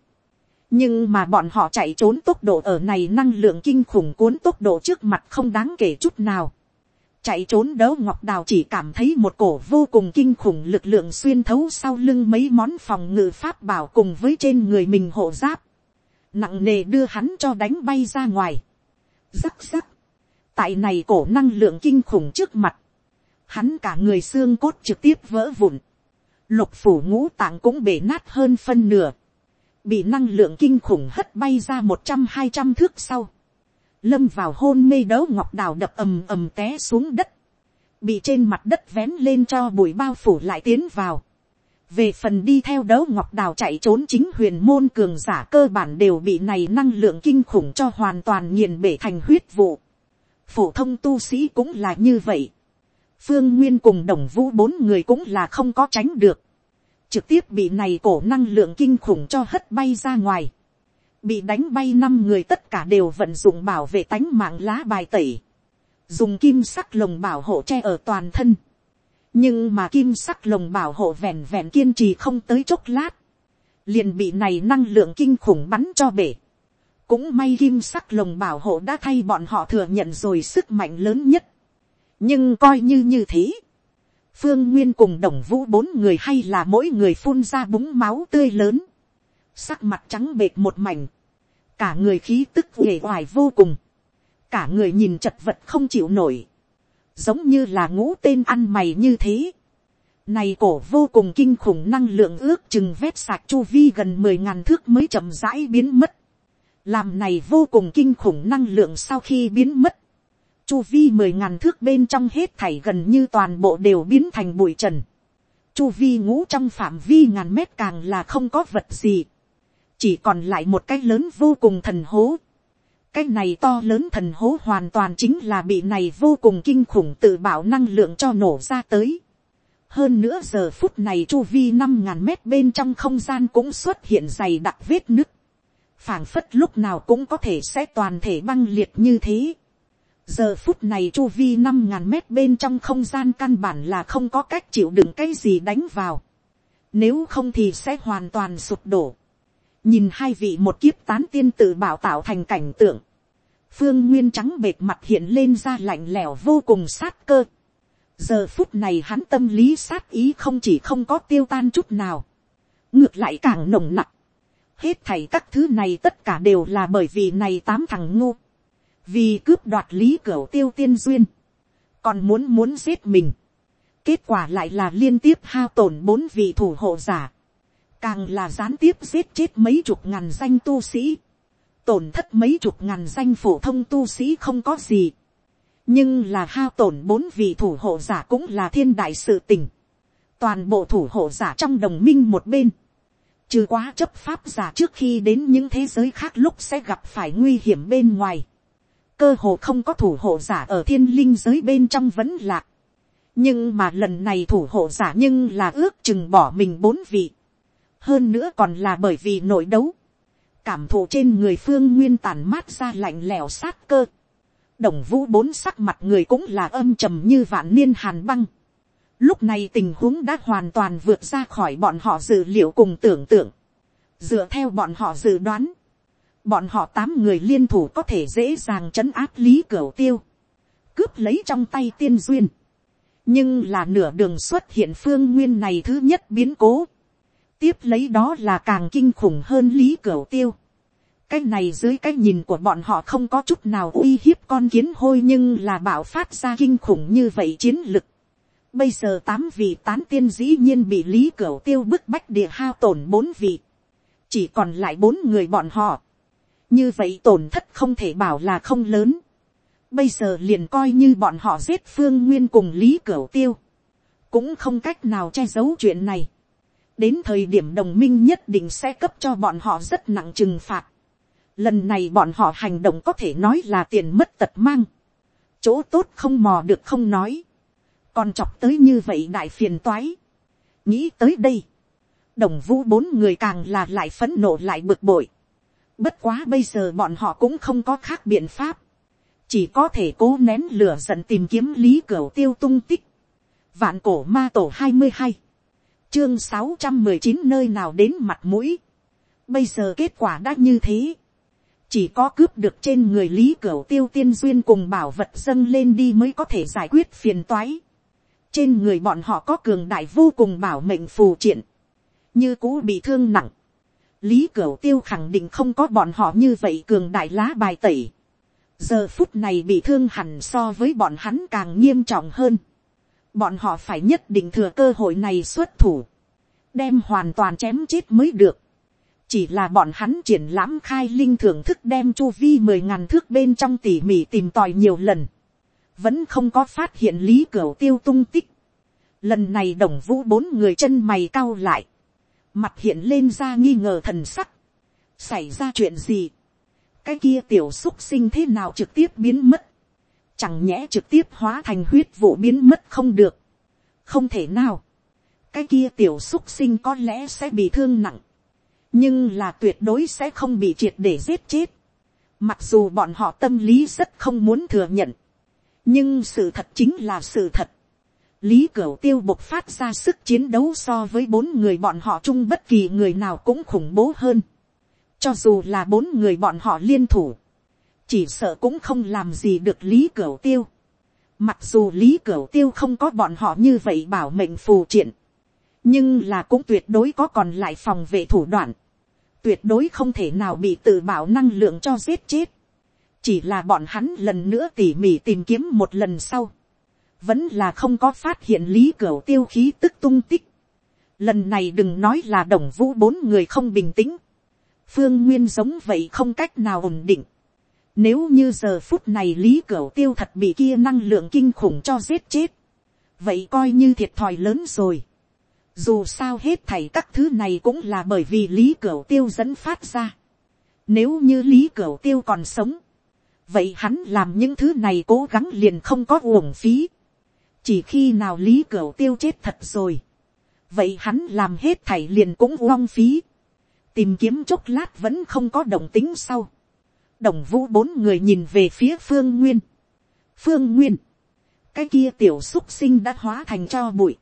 A: nhưng mà bọn họ chạy trốn tốc độ ở này năng lượng kinh khủng cuốn tốc độ trước mặt không đáng kể chút nào. chạy trốn đấu ngọc đào chỉ cảm thấy một cổ vô cùng kinh khủng lực lượng xuyên thấu sau lưng mấy món phòng ngự pháp bảo cùng với trên người mình hộ giáp. Nặng nề đưa hắn cho đánh bay ra ngoài. Rắc rắc, tại này cổ năng lượng kinh khủng trước mặt, hắn cả người xương cốt trực tiếp vỡ vụn, lục phủ ngũ tạng cũng bể nát hơn phân nửa, bị năng lượng kinh khủng hất bay ra một trăm hai trăm thước sau, lâm vào hôn mê đấu ngọc đào đập ầm ầm té xuống đất, bị trên mặt đất vén lên cho bụi bao phủ lại tiến vào, về phần đi theo đấu ngọc đào chạy trốn chính huyền môn cường giả cơ bản đều bị này năng lượng kinh khủng cho hoàn toàn nghiền bể thành huyết vụ. phổ thông tu sĩ cũng là như vậy. phương nguyên cùng đồng vũ bốn người cũng là không có tránh được trực tiếp bị này cổ năng lượng kinh khủng cho hất bay ra ngoài. bị đánh bay năm người tất cả đều vận dụng bảo vệ tánh mạng lá bài tẩy. dùng kim sắc lồng bảo hộ che ở toàn thân nhưng mà kim sắc lồng bảo hộ vẹn vẹn kiên trì không tới chốc lát, liền bị này năng lượng kinh khủng bắn cho bể. cũng may kim sắc lồng bảo hộ đã thay bọn họ thừa nhận rồi sức mạnh lớn nhất. nhưng coi như như thế, phương nguyên cùng đồng vũ bốn người hay là mỗi người phun ra búng máu tươi lớn, sắc mặt trắng bệt một mảnh, cả người khí tức uể oải vô cùng, cả người nhìn chật vật không chịu nổi, giống như là ngũ tên ăn mày như thế. Này cổ vô cùng kinh khủng năng lượng ước chừng vét sạc chu vi gần mười ngàn thước mới chậm rãi biến mất. Làm này vô cùng kinh khủng năng lượng sau khi biến mất. Chu vi mười ngàn thước bên trong hết thảy gần như toàn bộ đều biến thành bụi trần. Chu vi ngũ trong phạm vi ngàn mét càng là không có vật gì. Chỉ còn lại một cái lớn vô cùng thần hố cái này to lớn thần hố hoàn toàn chính là bị này vô cùng kinh khủng tự bảo năng lượng cho nổ ra tới. hơn nữa giờ phút này chu vi năm ngàn mét bên trong không gian cũng xuất hiện dày đặc vết nứt. phảng phất lúc nào cũng có thể sẽ toàn thể băng liệt như thế giờ phút này chu vi năm ngàn mét bên trong không gian căn bản là không có cách chịu đựng cái gì đánh vào. nếu không thì sẽ hoàn toàn sụp đổ. Nhìn hai vị một kiếp tán tiên tự bảo tạo thành cảnh tượng, phương nguyên trắng bệt mặt hiện lên ra lạnh lẽo vô cùng sát cơ. giờ phút này hắn tâm lý sát ý không chỉ không có tiêu tan chút nào, ngược lại càng nồng nặc, hết thảy các thứ này tất cả đều là bởi vì này tám thằng ngô, vì cướp đoạt lý cửa tiêu tiên duyên, còn muốn muốn giết mình, kết quả lại là liên tiếp hao tổn bốn vị thủ hộ giả, càng là gián tiếp giết chết mấy chục ngàn danh tu sĩ, tổn thất mấy chục ngàn danh phổ thông tu sĩ không có gì, nhưng là hao tổn bốn vị thủ hộ giả cũng là thiên đại sự tình, toàn bộ thủ hộ giả trong đồng minh một bên, trừ quá chấp pháp giả trước khi đến những thế giới khác lúc sẽ gặp phải nguy hiểm bên ngoài, cơ hồ không có thủ hộ giả ở thiên linh giới bên trong vẫn lạc, nhưng mà lần này thủ hộ giả nhưng là ước chừng bỏ mình bốn vị, hơn nữa còn là bởi vì nội đấu, cảm thụ trên người phương nguyên tàn mát ra lạnh lẽo sát cơ, đồng vũ bốn sắc mặt người cũng là âm trầm như vạn niên hàn băng, Lúc này tình huống đã hoàn toàn vượt ra khỏi bọn họ dự liệu cùng tưởng tượng. Dựa theo bọn họ dự đoán. Bọn họ tám người liên thủ có thể dễ dàng trấn áp lý cửu tiêu. Cướp lấy trong tay tiên duyên. Nhưng là nửa đường xuất hiện phương nguyên này thứ nhất biến cố. Tiếp lấy đó là càng kinh khủng hơn lý cửu tiêu. Cái này dưới cái nhìn của bọn họ không có chút nào uy hiếp con kiến hôi nhưng là bảo phát ra kinh khủng như vậy chiến lực Bây giờ tám vị tán tiên dĩ nhiên bị Lý Cửu Tiêu bức bách địa hao tổn bốn vị. Chỉ còn lại bốn người bọn họ. Như vậy tổn thất không thể bảo là không lớn. Bây giờ liền coi như bọn họ giết Phương Nguyên cùng Lý Cửu Tiêu. Cũng không cách nào che giấu chuyện này. Đến thời điểm đồng minh nhất định sẽ cấp cho bọn họ rất nặng trừng phạt. Lần này bọn họ hành động có thể nói là tiền mất tật mang. Chỗ tốt không mò được không nói còn chọc tới như vậy đại phiền toái. nghĩ tới đây, đồng vũ bốn người càng là lại phấn nộ lại bực bội bất quá bây giờ bọn họ cũng không có khác biện pháp, chỉ có thể cố nén lửa giận tìm kiếm lý cửa tiêu tung tích. vạn cổ ma tổ hai mươi hai, chương sáu trăm mười chín nơi nào đến mặt mũi. bây giờ kết quả đã như thế. Chỉ có cướp được trên người lý cửu tiêu tiên duyên cùng bảo vật dâng lên đi mới có thể giải quyết phiền toái. Trên người bọn họ có cường đại vô cùng bảo mệnh phù triện, như cũ bị thương nặng, lý cửu tiêu khẳng định không có bọn họ như vậy cường đại lá bài tẩy, giờ phút này bị thương hẳn so với bọn hắn càng nghiêm trọng hơn, bọn họ phải nhất định thừa cơ hội này xuất thủ, đem hoàn toàn chém chết mới được, chỉ là bọn hắn triển lãm khai linh thưởng thức đem chu vi mười ngàn thước bên trong tỉ mỉ tìm tòi nhiều lần, vẫn không có phát hiện lý cửu tiêu tung tích. Lần này đồng vũ bốn người chân mày cao lại, mặt hiện lên ra nghi ngờ thần sắc. Xảy ra chuyện gì? Cái kia tiểu xúc sinh thế nào trực tiếp biến mất? Chẳng nhẽ trực tiếp hóa thành huyết vụ biến mất không được. Không thể nào. Cái kia tiểu xúc sinh có lẽ sẽ bị thương nặng. Nhưng là tuyệt đối sẽ không bị triệt để giết chết. Mặc dù bọn họ tâm lý rất không muốn thừa nhận nhưng sự thật chính là sự thật lý cửu tiêu bộc phát ra sức chiến đấu so với bốn người bọn họ chung bất kỳ người nào cũng khủng bố hơn. cho dù là bốn người bọn họ liên thủ, chỉ sợ cũng không làm gì được lý cửu tiêu. mặc dù lý cửu tiêu không có bọn họ như vậy bảo mệnh phù triện, nhưng là cũng tuyệt đối có còn lại phòng vệ thủ đoạn, tuyệt đối không thể nào bị tự bảo năng lượng cho giết chết chỉ là bọn hắn lần nữa tỉ mỉ tìm kiếm một lần sau, vẫn là không có phát hiện lý cửa tiêu khí tức tung tích. Lần này đừng nói là đồng vũ bốn người không bình tĩnh, phương nguyên giống vậy không cách nào ổn định. Nếu như giờ phút này lý cửa tiêu thật bị kia năng lượng kinh khủng cho giết chết, vậy coi như thiệt thòi lớn rồi. Dù sao hết thảy các thứ này cũng là bởi vì lý cửa tiêu dẫn phát ra. Nếu như lý cửa tiêu còn sống, vậy hắn làm những thứ này cố gắng liền không có uổng phí chỉ khi nào lý cửu tiêu chết thật rồi. vậy hắn làm hết thảy liền cũng uong phí. tìm kiếm chốc lát vẫn không có động tính sau. đồng vũ bốn người nhìn về phía phương nguyên. phương nguyên, cái kia tiểu xúc sinh đã hóa thành cho bụi.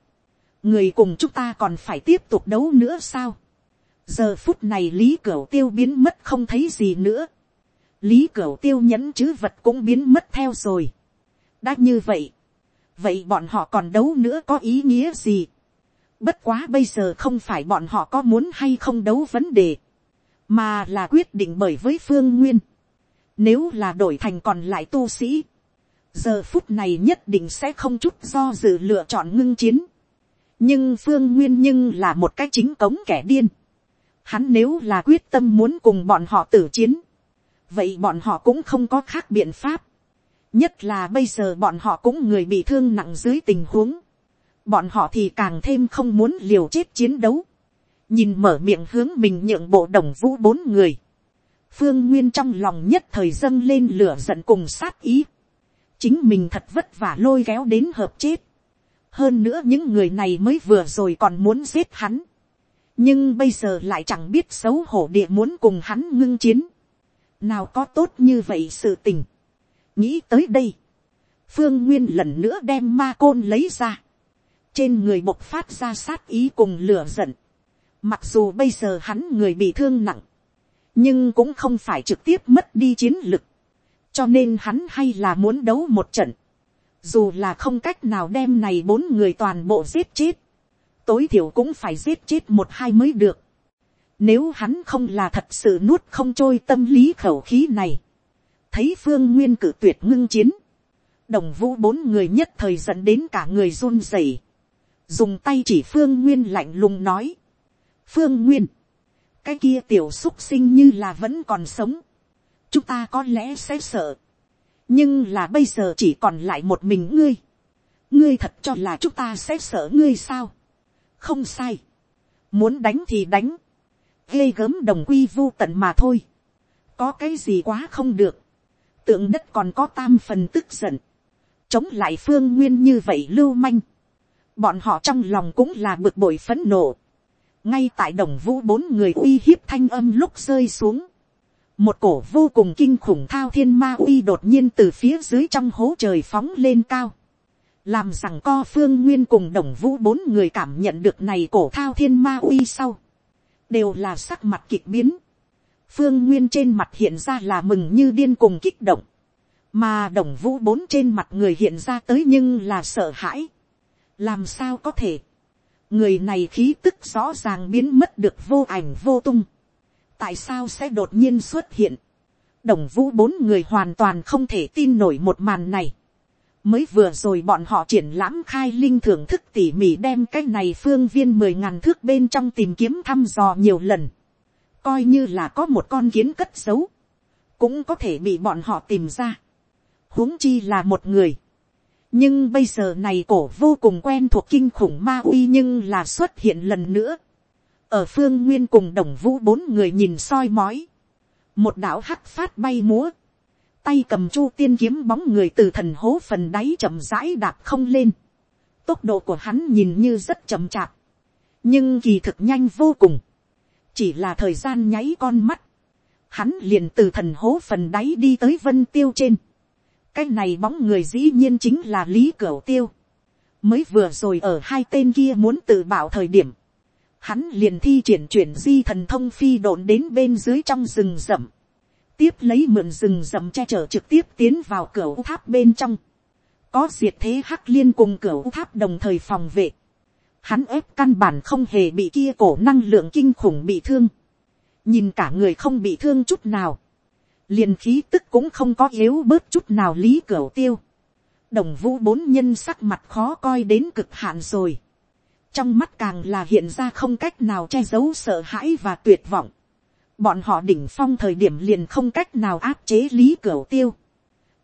A: người cùng chúng ta còn phải tiếp tục đấu nữa sao. giờ phút này lý cửu tiêu biến mất không thấy gì nữa lý cửu tiêu nhẫn chữ vật cũng biến mất theo rồi. đã như vậy, vậy bọn họ còn đấu nữa có ý nghĩa gì. Bất quá bây giờ không phải bọn họ có muốn hay không đấu vấn đề, mà là quyết định bởi với phương nguyên. Nếu là đổi thành còn lại tu sĩ, giờ phút này nhất định sẽ không chút do dự lựa chọn ngưng chiến. nhưng phương nguyên nhưng là một cái chính cống kẻ điên. Hắn nếu là quyết tâm muốn cùng bọn họ tử chiến, vậy bọn họ cũng không có khác biện pháp nhất là bây giờ bọn họ cũng người bị thương nặng dưới tình huống. bọn họ thì càng thêm không muốn liều chết chiến đấu. nhìn mở miệng hướng mình nhượng bộ đồng vũ bốn người. phương nguyên trong lòng nhất thời dâng lên lửa giận cùng sát ý. chính mình thật vất vả lôi kéo đến hợp chết. hơn nữa những người này mới vừa rồi còn muốn giết hắn. nhưng bây giờ lại chẳng biết xấu hổ địa muốn cùng hắn ngưng chiến nào có tốt như vậy sự tình nghĩ tới đây, phương nguyên lần nữa đem ma côn lấy ra, trên người bộc phát ra sát ý cùng lửa giận. mặc dù bây giờ hắn người bị thương nặng, nhưng cũng không phải trực tiếp mất đi chiến lực, cho nên hắn hay là muốn đấu một trận, dù là không cách nào đem này bốn người toàn bộ giết chết, tối thiểu cũng phải giết chết một hai mới được. Nếu hắn không là thật sự nuốt không trôi tâm lý khẩu khí này. Thấy phương nguyên cử tuyệt ngưng chiến. Đồng vũ bốn người nhất thời dẫn đến cả người run rẩy Dùng tay chỉ phương nguyên lạnh lùng nói. Phương nguyên. Cái kia tiểu xúc sinh như là vẫn còn sống. Chúng ta có lẽ sẽ sợ. Nhưng là bây giờ chỉ còn lại một mình ngươi. Ngươi thật cho là chúng ta sẽ sợ ngươi sao? Không sai. Muốn đánh thì đánh ghê gớm đồng quy vô tận mà thôi. có cái gì quá không được tượng đất còn có tam phần tức giận. chống lại phương nguyên như vậy lưu manh. bọn họ trong lòng cũng là bực bội phấn nộ. ngay tại đồng vũ bốn người uy hiếp thanh âm lúc rơi xuống. một cổ vô cùng kinh khủng thao thiên ma uy đột nhiên từ phía dưới trong hố trời phóng lên cao làm rằng co phương nguyên cùng đồng vũ bốn người cảm nhận được này cổ thao thiên ma uy sau, đều là sắc mặt kịch biến phương nguyên trên mặt hiện ra là mừng như điên cùng kích động, mà đồng vũ bốn trên mặt người hiện ra tới nhưng là sợ hãi. làm sao có thể, người này khí tức rõ ràng biến mất được vô ảnh vô tung, tại sao sẽ đột nhiên xuất hiện, đồng vũ bốn người hoàn toàn không thể tin nổi một màn này. Mới vừa rồi bọn họ triển lãm khai linh thưởng thức tỉ mỉ đem cái này phương viên mười ngàn thước bên trong tìm kiếm thăm dò nhiều lần. Coi như là có một con kiến cất giấu. Cũng có thể bị bọn họ tìm ra. huống chi là một người. Nhưng bây giờ này cổ vô cùng quen thuộc kinh khủng ma uy nhưng là xuất hiện lần nữa. Ở phương nguyên cùng đồng vũ bốn người nhìn soi mói. Một đạo hắc phát bay múa tay cầm chu tiên kiếm bóng người từ thần hố phần đáy chậm rãi đạp không lên. Tốc độ của hắn nhìn như rất chậm chạp. Nhưng kỳ thực nhanh vô cùng. Chỉ là thời gian nháy con mắt. Hắn liền từ thần hố phần đáy đi tới vân tiêu trên. Cái này bóng người dĩ nhiên chính là Lý Cửu Tiêu. Mới vừa rồi ở hai tên kia muốn tự bảo thời điểm. Hắn liền thi triển chuyển di thần thông phi độn đến bên dưới trong rừng rậm tiếp lấy mượn rừng rậm che chở trực tiếp tiến vào cửa tháp bên trong, có diệt thế hắc liên cùng cửa tháp đồng thời phòng vệ, hắn ép căn bản không hề bị kia cổ năng lượng kinh khủng bị thương, nhìn cả người không bị thương chút nào, liền khí tức cũng không có yếu bớt chút nào lý cửa tiêu, đồng vũ bốn nhân sắc mặt khó coi đến cực hạn rồi, trong mắt càng là hiện ra không cách nào che giấu sợ hãi và tuyệt vọng, bọn họ đỉnh phong thời điểm liền không cách nào áp chế lý cửa tiêu.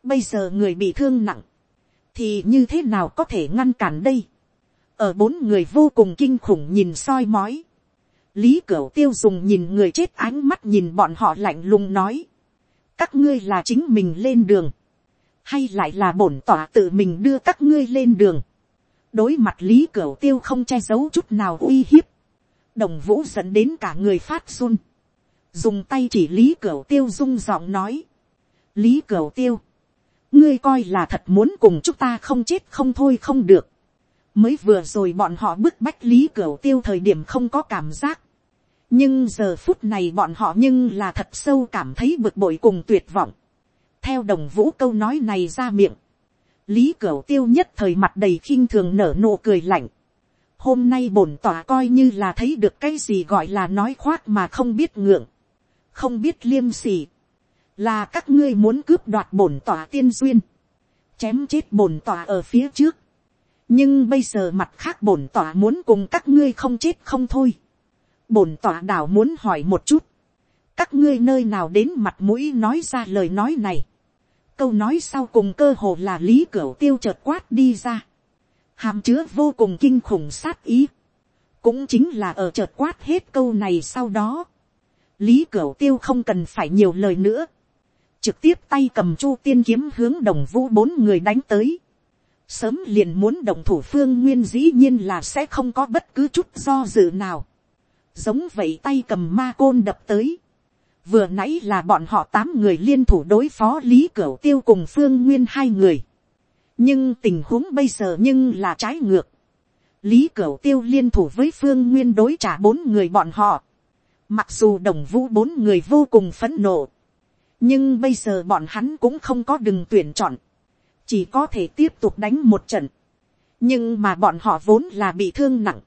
A: bây giờ người bị thương nặng, thì như thế nào có thể ngăn cản đây ở bốn người vô cùng kinh khủng nhìn soi mói. lý cửu tiêu dùng nhìn người chết ánh mắt nhìn bọn họ lạnh lùng nói. các ngươi là chính mình lên đường, hay lại là bổn tỏa tự mình đưa các ngươi lên đường. đối mặt lý cửu tiêu không che giấu chút nào uy hiếp. đồng vũ dẫn đến cả người phát run dùng tay chỉ lý cửu tiêu rung giọng nói, lý cửu tiêu, ngươi coi là thật muốn cùng chúng ta không chết không thôi không được, mới vừa rồi bọn họ bức bách lý cửu tiêu thời điểm không có cảm giác, nhưng giờ phút này bọn họ nhưng là thật sâu cảm thấy bực bội cùng tuyệt vọng, theo đồng vũ câu nói này ra miệng, lý cửu tiêu nhất thời mặt đầy khinh thường nở nụ cười lạnh, hôm nay bổn tỏa coi như là thấy được cái gì gọi là nói khoác mà không biết ngượng, không biết liêm sỉ, là các ngươi muốn cướp đoạt bổn tỏa tiên duyên, chém chết bổn tỏa ở phía trước, nhưng bây giờ mặt khác bổn tỏa muốn cùng các ngươi không chết không thôi, bổn tỏa đảo muốn hỏi một chút, các ngươi nơi nào đến mặt mũi nói ra lời nói này, câu nói sau cùng cơ hồ là lý cửu tiêu chợt quát đi ra, hàm chứa vô cùng kinh khủng sát ý, cũng chính là ở chợt quát hết câu này sau đó, lý cửu tiêu không cần phải nhiều lời nữa, trực tiếp tay cầm chu tiên kiếm hướng đồng vũ bốn người đánh tới, sớm liền muốn đồng thủ phương nguyên dĩ nhiên là sẽ không có bất cứ chút do dự nào, giống vậy tay cầm ma côn đập tới, vừa nãy là bọn họ tám người liên thủ đối phó lý cửu tiêu cùng phương nguyên hai người, nhưng tình huống bây giờ nhưng là trái ngược. lý cửu tiêu liên thủ với phương nguyên đối trả bốn người bọn họ. mặc dù đồng vũ bốn người vô cùng phấn nộ. nhưng bây giờ bọn hắn cũng không có đừng tuyển chọn chỉ có thể tiếp tục đánh một trận. nhưng mà bọn họ vốn là bị thương nặng.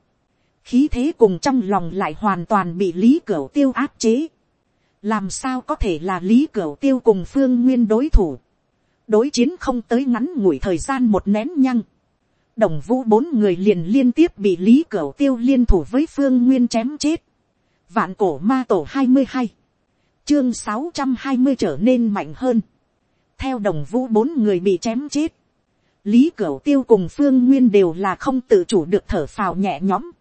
A: khí thế cùng trong lòng lại hoàn toàn bị lý cửu tiêu áp chế. làm sao có thể là lý cửu tiêu cùng phương nguyên đối thủ đối chiến không tới ngắn ngủi thời gian một nén nhăng. đồng vũ bốn người liền liên tiếp bị lý cửu tiêu liên thủ với phương nguyên chém chết. vạn cổ ma tổ hai mươi hai, chương sáu trăm hai mươi trở nên mạnh hơn theo đồng vũ bốn người bị chém chết. lý cửu tiêu cùng phương nguyên đều là không tự chủ được thở phào nhẹ nhõm.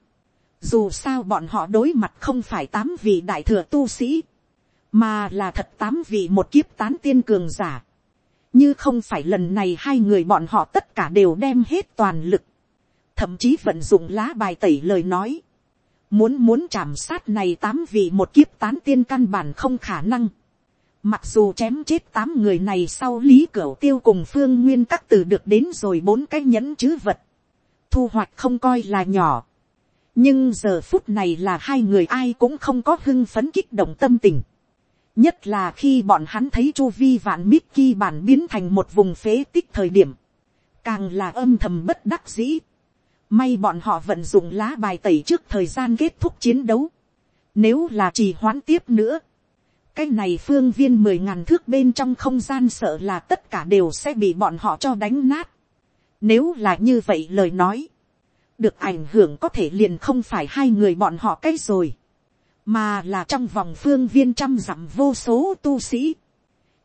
A: dù sao bọn họ đối mặt không phải tám vị đại thừa tu sĩ, mà là thật tám vị một kiếp tán tiên cường giả như không phải lần này hai người bọn họ tất cả đều đem hết toàn lực, thậm chí vận dụng lá bài tẩy lời nói, muốn muốn chạm sát này tám vị một kiếp tán tiên căn bản không khả năng, mặc dù chém chết tám người này sau lý Cửu tiêu cùng phương nguyên các từ được đến rồi bốn cái nhẫn chữ vật, thu hoạch không coi là nhỏ, nhưng giờ phút này là hai người ai cũng không có hưng phấn kích động tâm tình, nhất là khi bọn hắn thấy chu vi vạn Mickey bản biến thành một vùng phế tích thời điểm, càng là âm thầm bất đắc dĩ. May bọn họ vận dụng lá bài tẩy trước thời gian kết thúc chiến đấu. Nếu là trì hoãn tiếp nữa, cái này phương viên mười ngàn thước bên trong không gian sợ là tất cả đều sẽ bị bọn họ cho đánh nát. Nếu là như vậy lời nói, được ảnh hưởng có thể liền không phải hai người bọn họ cái rồi. Mà là trong vòng phương viên trăm dặm vô số tu sĩ,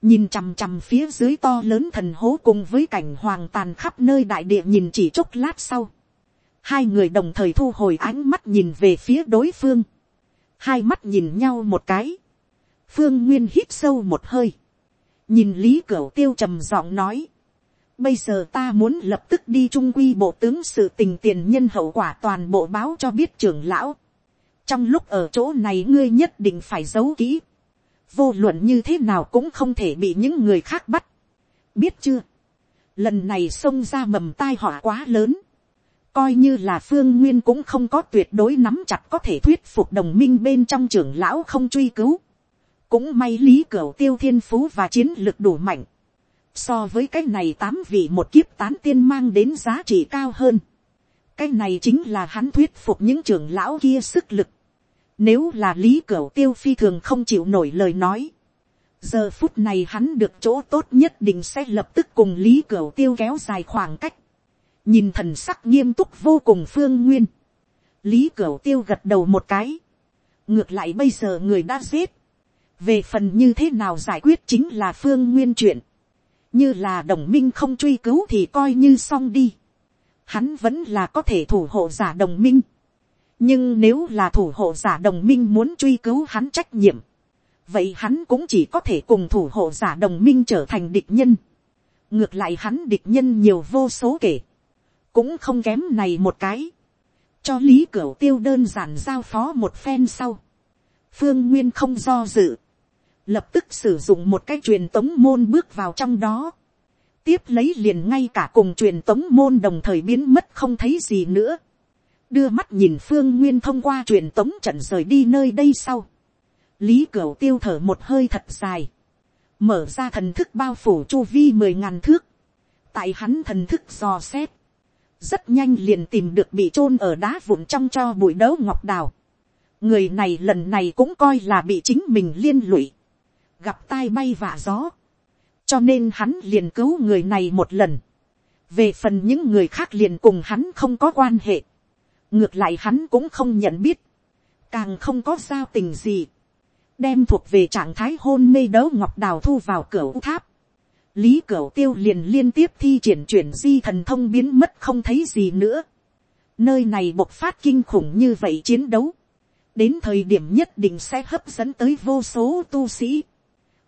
A: nhìn chằm chằm phía dưới to lớn thần hố cùng với cảnh hoàng tàn khắp nơi đại địa nhìn chỉ chốc lát sau, hai người đồng thời thu hồi ánh mắt nhìn về phía đối phương, hai mắt nhìn nhau một cái, phương nguyên hít sâu một hơi, nhìn lý cửu tiêu trầm giọng nói, bây giờ ta muốn lập tức đi trung quy bộ tướng sự tình tiền nhân hậu quả toàn bộ báo cho biết trưởng lão, trong lúc ở chỗ này ngươi nhất định phải giấu kỹ, vô luận như thế nào cũng không thể bị những người khác bắt, biết chưa, lần này xông ra mầm tai họa quá lớn, coi như là phương nguyên cũng không có tuyệt đối nắm chặt có thể thuyết phục đồng minh bên trong trưởng lão không truy cứu, cũng may lý cửa tiêu thiên phú và chiến lược đủ mạnh, so với cái này tám vị một kiếp tán tiên mang đến giá trị cao hơn, cái này chính là hắn thuyết phục những trưởng lão kia sức lực, nếu là lý cửu tiêu phi thường không chịu nổi lời nói. Giờ phút này hắn được chỗ tốt nhất định sẽ lập tức cùng lý cửu tiêu kéo dài khoảng cách. Nhìn thần sắc nghiêm túc vô cùng phương nguyên. Lý cửu tiêu gật đầu một cái. Ngược lại bây giờ người đã giết. Về phần như thế nào giải quyết chính là phương nguyên chuyện. Như là đồng minh không truy cứu thì coi như xong đi. Hắn vẫn là có thể thủ hộ giả đồng minh nhưng nếu là thủ hộ giả đồng minh muốn truy cứu hắn trách nhiệm, vậy hắn cũng chỉ có thể cùng thủ hộ giả đồng minh trở thành địch nhân. ngược lại hắn địch nhân nhiều vô số kể, cũng không kém này một cái, cho lý cửu tiêu đơn giản giao phó một phen sau. phương nguyên không do dự, lập tức sử dụng một cái truyền tống môn bước vào trong đó, tiếp lấy liền ngay cả cùng truyền tống môn đồng thời biến mất không thấy gì nữa đưa mắt nhìn phương nguyên thông qua truyền tống trận rời đi nơi đây sau. lý cửu tiêu thở một hơi thật dài. mở ra thần thức bao phủ chu vi mười ngàn thước. tại hắn thần thức dò xét. rất nhanh liền tìm được bị chôn ở đá vụn trong cho bụi đấu ngọc đào. người này lần này cũng coi là bị chính mình liên lụy, gặp tai bay vạ gió, cho nên hắn liền cứu người này một lần. về phần những người khác liền cùng hắn không có quan hệ, ngược lại hắn cũng không nhận biết, càng không có giao tình gì, đem thuộc về trạng thái hôn mê đấu ngọc đào thu vào cửa tháp, lý cửa tiêu liền liên tiếp thi triển chuyển di thần thông biến mất không thấy gì nữa. nơi này bộc phát kinh khủng như vậy chiến đấu, đến thời điểm nhất định sẽ hấp dẫn tới vô số tu sĩ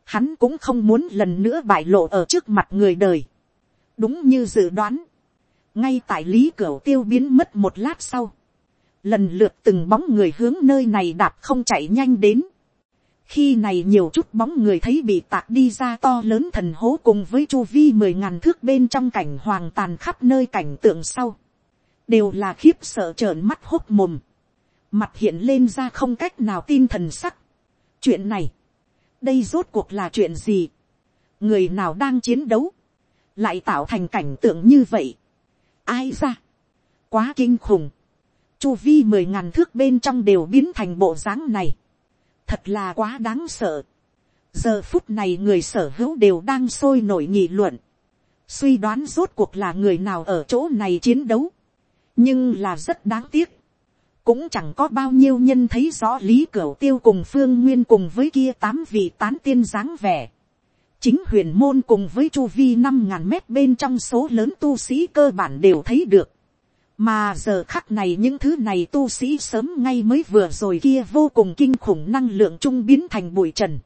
A: hắn cũng không muốn lần nữa bại lộ ở trước mặt người đời. đúng như dự đoán, ngay tại lý cửa tiêu biến mất một lát sau, lần lượt từng bóng người hướng nơi này đạp không chạy nhanh đến. Khi này nhiều chút bóng người thấy bị tạc đi ra to lớn thần hố cùng với chu vi mười ngàn thước bên trong cảnh hoàng tàn khắp nơi cảnh tượng sau, đều là khiếp sợ trợn mắt hốt mồm, mặt hiện lên ra không cách nào tin thần sắc. chuyện này, đây rốt cuộc là chuyện gì, người nào đang chiến đấu, lại tạo thành cảnh tượng như vậy, ai ra, quá kinh khủng, chu vi mười ngàn thước bên trong đều biến thành bộ dáng này, thật là quá đáng sợ. giờ phút này người sở hữu đều đang sôi nổi nghị luận, suy đoán rốt cuộc là người nào ở chỗ này chiến đấu, nhưng là rất đáng tiếc, cũng chẳng có bao nhiêu nhân thấy rõ lý cửu tiêu cùng phương nguyên cùng với kia tám vị tán tiên dáng vẻ. chính huyền môn cùng với chu vi năm ngàn mét bên trong số lớn tu sĩ cơ bản đều thấy được mà giờ khắc này những thứ này tu sĩ sớm ngay mới vừa rồi kia vô cùng kinh khủng năng lượng trung biến thành bụi trần.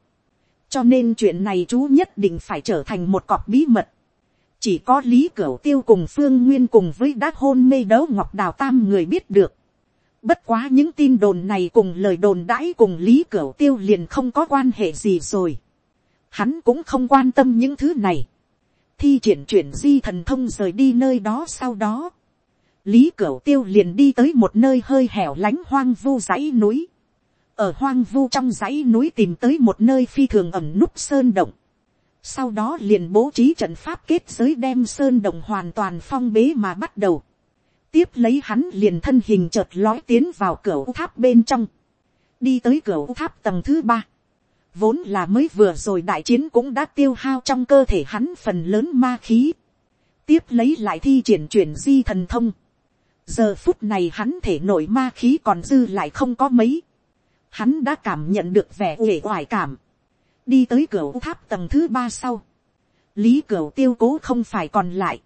A: cho nên chuyện này chú nhất định phải trở thành một cọp bí mật. chỉ có lý cửu tiêu cùng phương nguyên cùng với đát hôn mê đấu ngọc đào tam người biết được bất quá những tin đồn này cùng lời đồn đãi cùng lý cửu tiêu liền không có quan hệ gì rồi. hắn cũng không quan tâm những thứ này. thi triển chuyển di thần thông rời đi nơi đó sau đó lý cửu tiêu liền đi tới một nơi hơi hẻo lánh hoang vu dãy núi. ở hoang vu trong dãy núi tìm tới một nơi phi thường ẩm núp sơn động. sau đó liền bố trí trận pháp kết giới đem sơn động hoàn toàn phong bế mà bắt đầu tiếp lấy hắn liền thân hình chợt lói tiến vào cửa tháp bên trong. đi tới cửa tháp tầng thứ ba. vốn là mới vừa rồi đại chiến cũng đã tiêu hao trong cơ thể hắn phần lớn ma khí. tiếp lấy lại thi triển chuyển di thần thông giờ phút này hắn thể nội ma khí còn dư lại không có mấy. hắn đã cảm nhận được vẻ uể oải cảm. đi tới cửa tháp tầng thứ ba sau. lý cửa tiêu cố không phải còn lại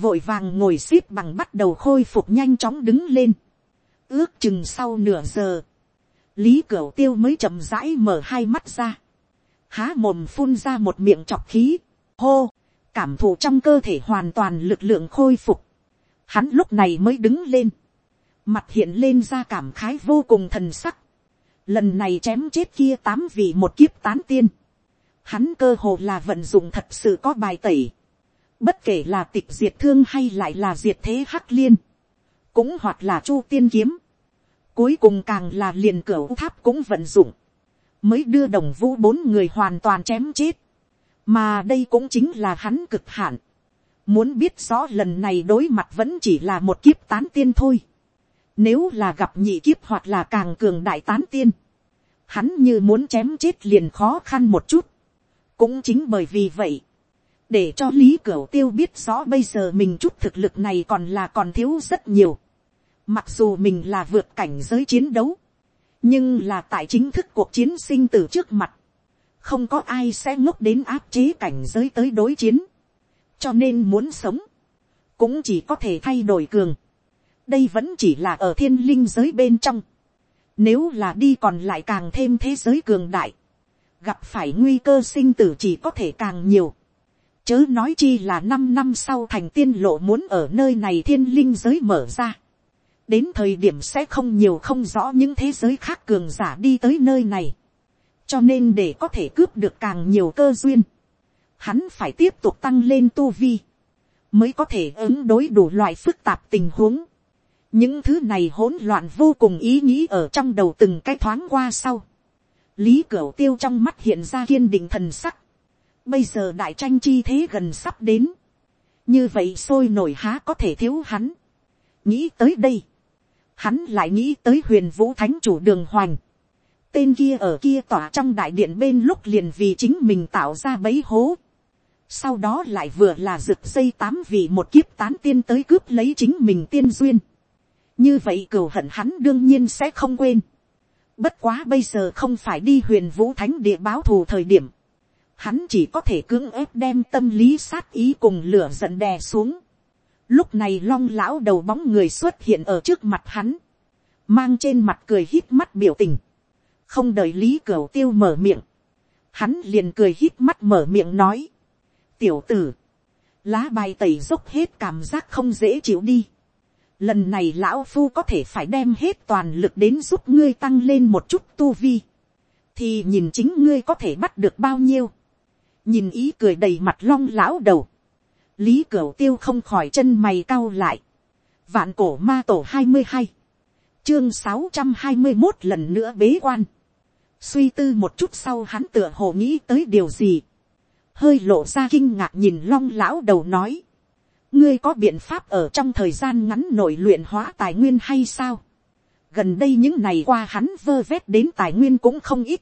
A: vội vàng ngồi x ế p bằng bắt đầu khôi phục nhanh chóng đứng lên. ước chừng sau nửa giờ. lý cửa tiêu mới chậm rãi mở hai mắt ra. há mồm phun ra một miệng chọc khí. hô, cảm thụ trong cơ thể hoàn toàn lực lượng khôi phục Hắn lúc này mới đứng lên. Mặt hiện lên ra cảm khái vô cùng thần sắc. Lần này chém chết kia tám vị một kiếp tán tiên. Hắn cơ hồ là vận dụng thật sự có bài tẩy. Bất kể là tịch diệt thương hay lại là diệt thế hắc liên. Cũng hoặc là chu tiên kiếm. Cuối cùng càng là liền cửa tháp cũng vận dụng. Mới đưa đồng vũ bốn người hoàn toàn chém chết. Mà đây cũng chính là hắn cực hạn Muốn biết rõ lần này đối mặt vẫn chỉ là một kiếp tán tiên thôi. Nếu là gặp nhị kiếp hoặc là càng cường đại tán tiên. Hắn như muốn chém chết liền khó khăn một chút. Cũng chính bởi vì vậy. Để cho Lý Cửu Tiêu biết rõ bây giờ mình chút thực lực này còn là còn thiếu rất nhiều. Mặc dù mình là vượt cảnh giới chiến đấu. Nhưng là tại chính thức cuộc chiến sinh tử trước mặt. Không có ai sẽ ngốc đến áp chế cảnh giới tới đối chiến cho nên muốn sống, cũng chỉ có thể thay đổi cường. đây vẫn chỉ là ở thiên linh giới bên trong. nếu là đi còn lại càng thêm thế giới cường đại, gặp phải nguy cơ sinh tử chỉ có thể càng nhiều chớ nói chi là năm năm sau thành tiên lộ muốn ở nơi này thiên linh giới mở ra. đến thời điểm sẽ không nhiều không rõ những thế giới khác cường giả đi tới nơi này. cho nên để có thể cướp được càng nhiều cơ duyên hắn phải tiếp tục tăng lên tu vi, mới có thể ứng đối đủ loại phức tạp tình huống. những thứ này hỗn loạn vô cùng ý nghĩ ở trong đầu từng cái thoáng qua sau. lý cửu tiêu trong mắt hiện ra kiên định thần sắc bây giờ đại tranh chi thế gần sắp đến. như vậy sôi nổi há có thể thiếu hắn. nghĩ tới đây, hắn lại nghĩ tới huyền vũ thánh chủ đường hoành, tên kia ở kia tỏa trong đại điện bên lúc liền vì chính mình tạo ra bấy hố, sau đó lại vừa là rực dây tám vì một kiếp tán tiên tới cướp lấy chính mình tiên duyên, như vậy cừu hận hắn đương nhiên sẽ không quên, bất quá bây giờ không phải đi huyền vũ thánh địa báo thù thời điểm, hắn chỉ có thể cưỡng ép đem tâm lý sát ý cùng lửa giận đè xuống. Lúc này long lão đầu bóng người xuất hiện ở trước mặt hắn, mang trên mặt cười hít mắt biểu tình, không đợi lý cửu tiêu mở miệng, hắn liền cười hít mắt mở miệng nói, tiểu tử, lá bài tẩy dốc hết cảm giác không dễ chịu đi. Lần này lão phu có thể phải đem hết toàn lực đến giúp ngươi tăng lên một chút tu vi. Thì nhìn chính ngươi có thể bắt được bao nhiêu nhìn ý cười đầy mặt long lão đầu, lý cửu tiêu không khỏi chân mày cau lại, vạn cổ ma tổ hai mươi hai, chương sáu trăm hai mươi một lần nữa bế quan, suy tư một chút sau hắn tựa hồ nghĩ tới điều gì, hơi lộ ra kinh ngạc nhìn long lão đầu nói, ngươi có biện pháp ở trong thời gian ngắn nội luyện hóa tài nguyên hay sao, gần đây những ngày qua hắn vơ vét đến tài nguyên cũng không ít,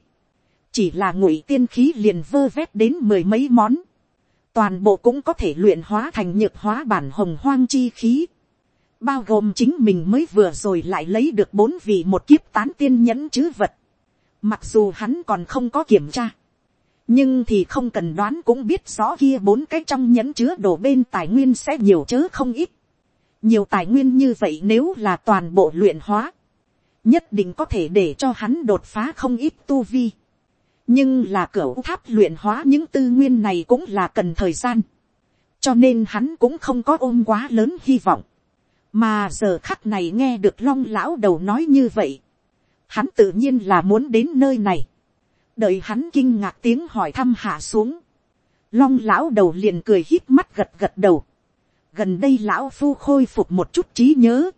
A: chỉ là ngụy tiên khí liền vơ vét đến mười mấy món, toàn bộ cũng có thể luyện hóa thành nhược hóa bản hồng hoang chi khí, bao gồm chính mình mới vừa rồi lại lấy được bốn vị một kiếp tán tiên nhẫn chứ vật, mặc dù hắn còn không có kiểm tra, nhưng thì không cần đoán cũng biết rõ kia bốn cái trong nhẫn chứa đổ bên tài nguyên sẽ nhiều chớ không ít, nhiều tài nguyên như vậy nếu là toàn bộ luyện hóa, nhất định có thể để cho hắn đột phá không ít tu vi nhưng là cửa tháp luyện hóa những tư nguyên này cũng là cần thời gian, cho nên hắn cũng không có ôm quá lớn hy vọng, mà giờ khắc này nghe được long lão đầu nói như vậy, hắn tự nhiên là muốn đến nơi này, đợi hắn kinh ngạc tiếng hỏi thăm hạ xuống, long lão đầu liền cười hít mắt gật gật đầu, gần đây lão phu khôi phục một chút trí nhớ,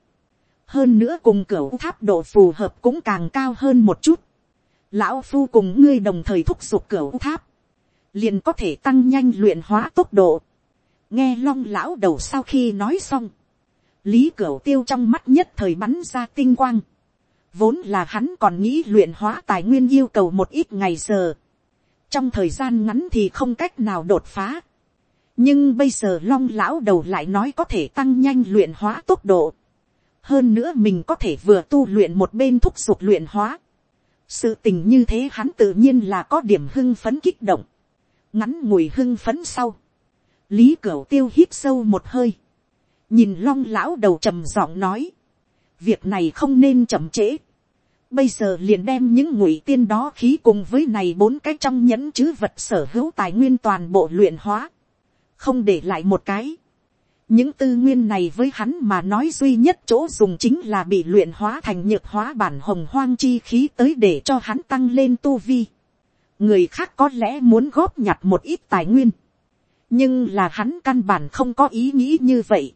A: hơn nữa cùng cửa tháp độ phù hợp cũng càng cao hơn một chút, lão phu cùng ngươi đồng thời thúc giục cửa tháp, liền có thể tăng nhanh luyện hóa tốc độ. nghe long lão đầu sau khi nói xong, lý cửa tiêu trong mắt nhất thời bắn ra tinh quang, vốn là hắn còn nghĩ luyện hóa tài nguyên yêu cầu một ít ngày giờ, trong thời gian ngắn thì không cách nào đột phá, nhưng bây giờ long lão đầu lại nói có thể tăng nhanh luyện hóa tốc độ, hơn nữa mình có thể vừa tu luyện một bên thúc giục luyện hóa, sự tình như thế hắn tự nhiên là có điểm hưng phấn kích động, ngắn ngủi hưng phấn sau, lý cửu tiêu hít sâu một hơi, nhìn long lão đầu trầm giọng nói, việc này không nên chậm trễ, bây giờ liền đem những ngụy tiên đó khí cùng với này bốn cái trong nhẫn chứ vật sở hữu tài nguyên toàn bộ luyện hóa, không để lại một cái, những tư nguyên này với hắn mà nói duy nhất chỗ dùng chính là bị luyện hóa thành nhược hóa bản hồng hoang chi khí tới để cho hắn tăng lên tu vi. người khác có lẽ muốn góp nhặt một ít tài nguyên, nhưng là hắn căn bản không có ý nghĩ như vậy.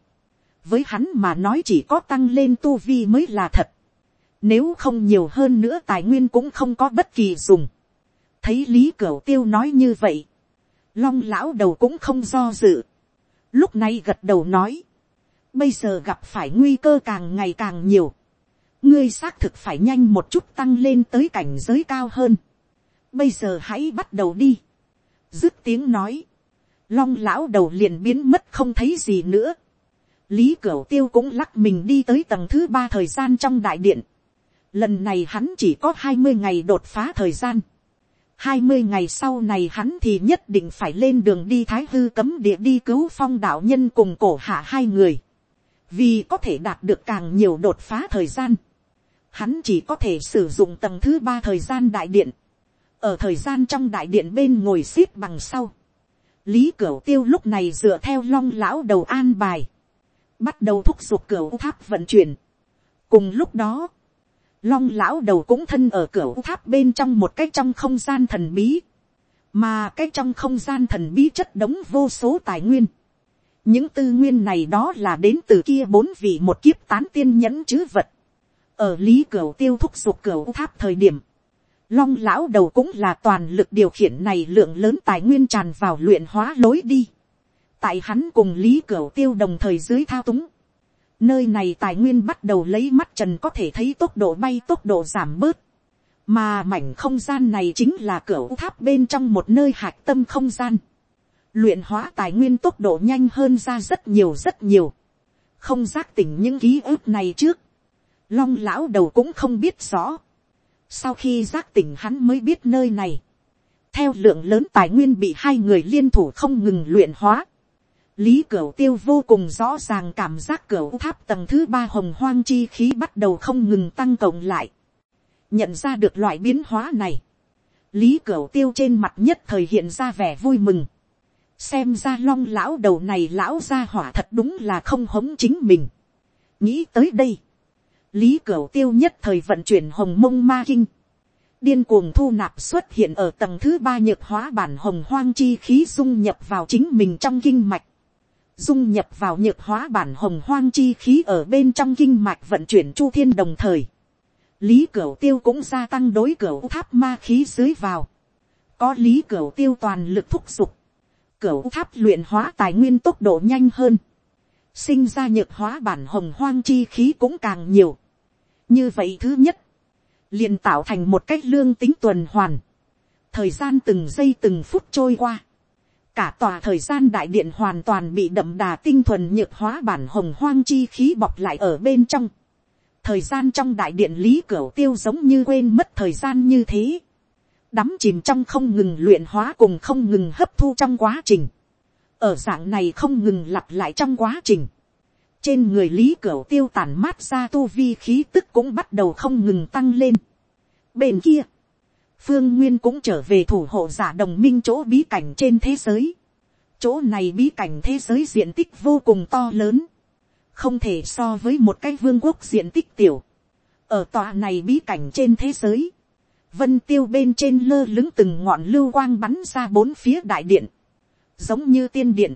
A: với hắn mà nói chỉ có tăng lên tu vi mới là thật. nếu không nhiều hơn nữa tài nguyên cũng không có bất kỳ dùng. thấy lý cửu tiêu nói như vậy, long lão đầu cũng không do dự lúc này gật đầu nói, bây giờ gặp phải nguy cơ càng ngày càng nhiều, ngươi xác thực phải nhanh một chút tăng lên tới cảnh giới cao hơn, bây giờ hãy bắt đầu đi, dứt tiếng nói, long lão đầu liền biến mất không thấy gì nữa, lý cửu tiêu cũng lắc mình đi tới tầng thứ ba thời gian trong đại điện, lần này hắn chỉ có hai mươi ngày đột phá thời gian, hai mươi ngày sau này hắn thì nhất định phải lên đường đi thái hư cấm địa đi cứu phong đạo nhân cùng cổ hạ hai người. Vì có thể đạt được càng nhiều đột phá thời gian. Hắn chỉ có thể sử dụng tầng thứ ba thời gian đại điện. Ở thời gian trong đại điện bên ngồi xếp bằng sau. Lý Cửu Tiêu lúc này dựa theo long lão đầu an bài. Bắt đầu thúc giục cửu tháp vận chuyển. Cùng lúc đó long lão đầu cũng thân ở cửa tháp bên trong một cái trong không gian thần bí, mà cái trong không gian thần bí chất đống vô số tài nguyên. những tư nguyên này đó là đến từ kia bốn vị một kiếp tán tiên nhẫn chứ vật. ở lý cửa tiêu thúc giục cửa tháp thời điểm, long lão đầu cũng là toàn lực điều khiển này lượng lớn tài nguyên tràn vào luyện hóa lối đi. tại hắn cùng lý cửa tiêu đồng thời dưới thao túng, Nơi này tài nguyên bắt đầu lấy mắt trần có thể thấy tốc độ bay, tốc độ giảm bớt. Mà mảnh không gian này chính là cửa tháp bên trong một nơi hạch tâm không gian. Luyện hóa tài nguyên tốc độ nhanh hơn ra rất nhiều rất nhiều. Không giác tỉnh những ký ức này trước. Long lão đầu cũng không biết rõ. Sau khi giác tỉnh hắn mới biết nơi này. Theo lượng lớn tài nguyên bị hai người liên thủ không ngừng luyện hóa Lý Cửu Tiêu vô cùng rõ ràng cảm giác cửu tháp tầng thứ ba hồng hoang chi khí bắt đầu không ngừng tăng cộng lại. Nhận ra được loại biến hóa này. Lý Cửu Tiêu trên mặt nhất thời hiện ra vẻ vui mừng. Xem ra long lão đầu này lão ra hỏa thật đúng là không hống chính mình. Nghĩ tới đây. Lý Cửu Tiêu nhất thời vận chuyển hồng mông ma kinh. Điên cuồng thu nạp xuất hiện ở tầng thứ ba nhược hóa bản hồng hoang chi khí dung nhập vào chính mình trong kinh mạch dung nhập vào nhược hóa bản hồng hoang chi khí ở bên trong kinh mạch vận chuyển chu thiên đồng thời. Lý Cửu Tiêu cũng gia tăng đối cửu tháp ma khí dưới vào. Có Lý Cửu Tiêu toàn lực thúc giục. Cửu tháp luyện hóa tài nguyên tốc độ nhanh hơn. Sinh ra nhược hóa bản hồng hoang chi khí cũng càng nhiều. Như vậy thứ nhất. liền tạo thành một cách lương tính tuần hoàn. Thời gian từng giây từng phút trôi qua cả tòa thời gian đại điện hoàn toàn bị đậm đà tinh thuần nhược hóa bản hồng hoang chi khí bọc lại ở bên trong. thời gian trong đại điện lý cửa tiêu giống như quên mất thời gian như thế. đắm chìm trong không ngừng luyện hóa cùng không ngừng hấp thu trong quá trình. ở dạng này không ngừng lặp lại trong quá trình. trên người lý cửa tiêu tàn mát ra tu vi khí tức cũng bắt đầu không ngừng tăng lên. bên kia, phương nguyên cũng trở về thủ hộ giả đồng minh chỗ bí cảnh trên thế giới. chỗ này bí cảnh thế giới diện tích vô cùng to lớn, không thể so với một cái vương quốc diện tích tiểu. ở tòa này bí cảnh trên thế giới, vân tiêu bên trên lơ lứng từng ngọn lưu quang bắn ra bốn phía đại điện, giống như tiên điện.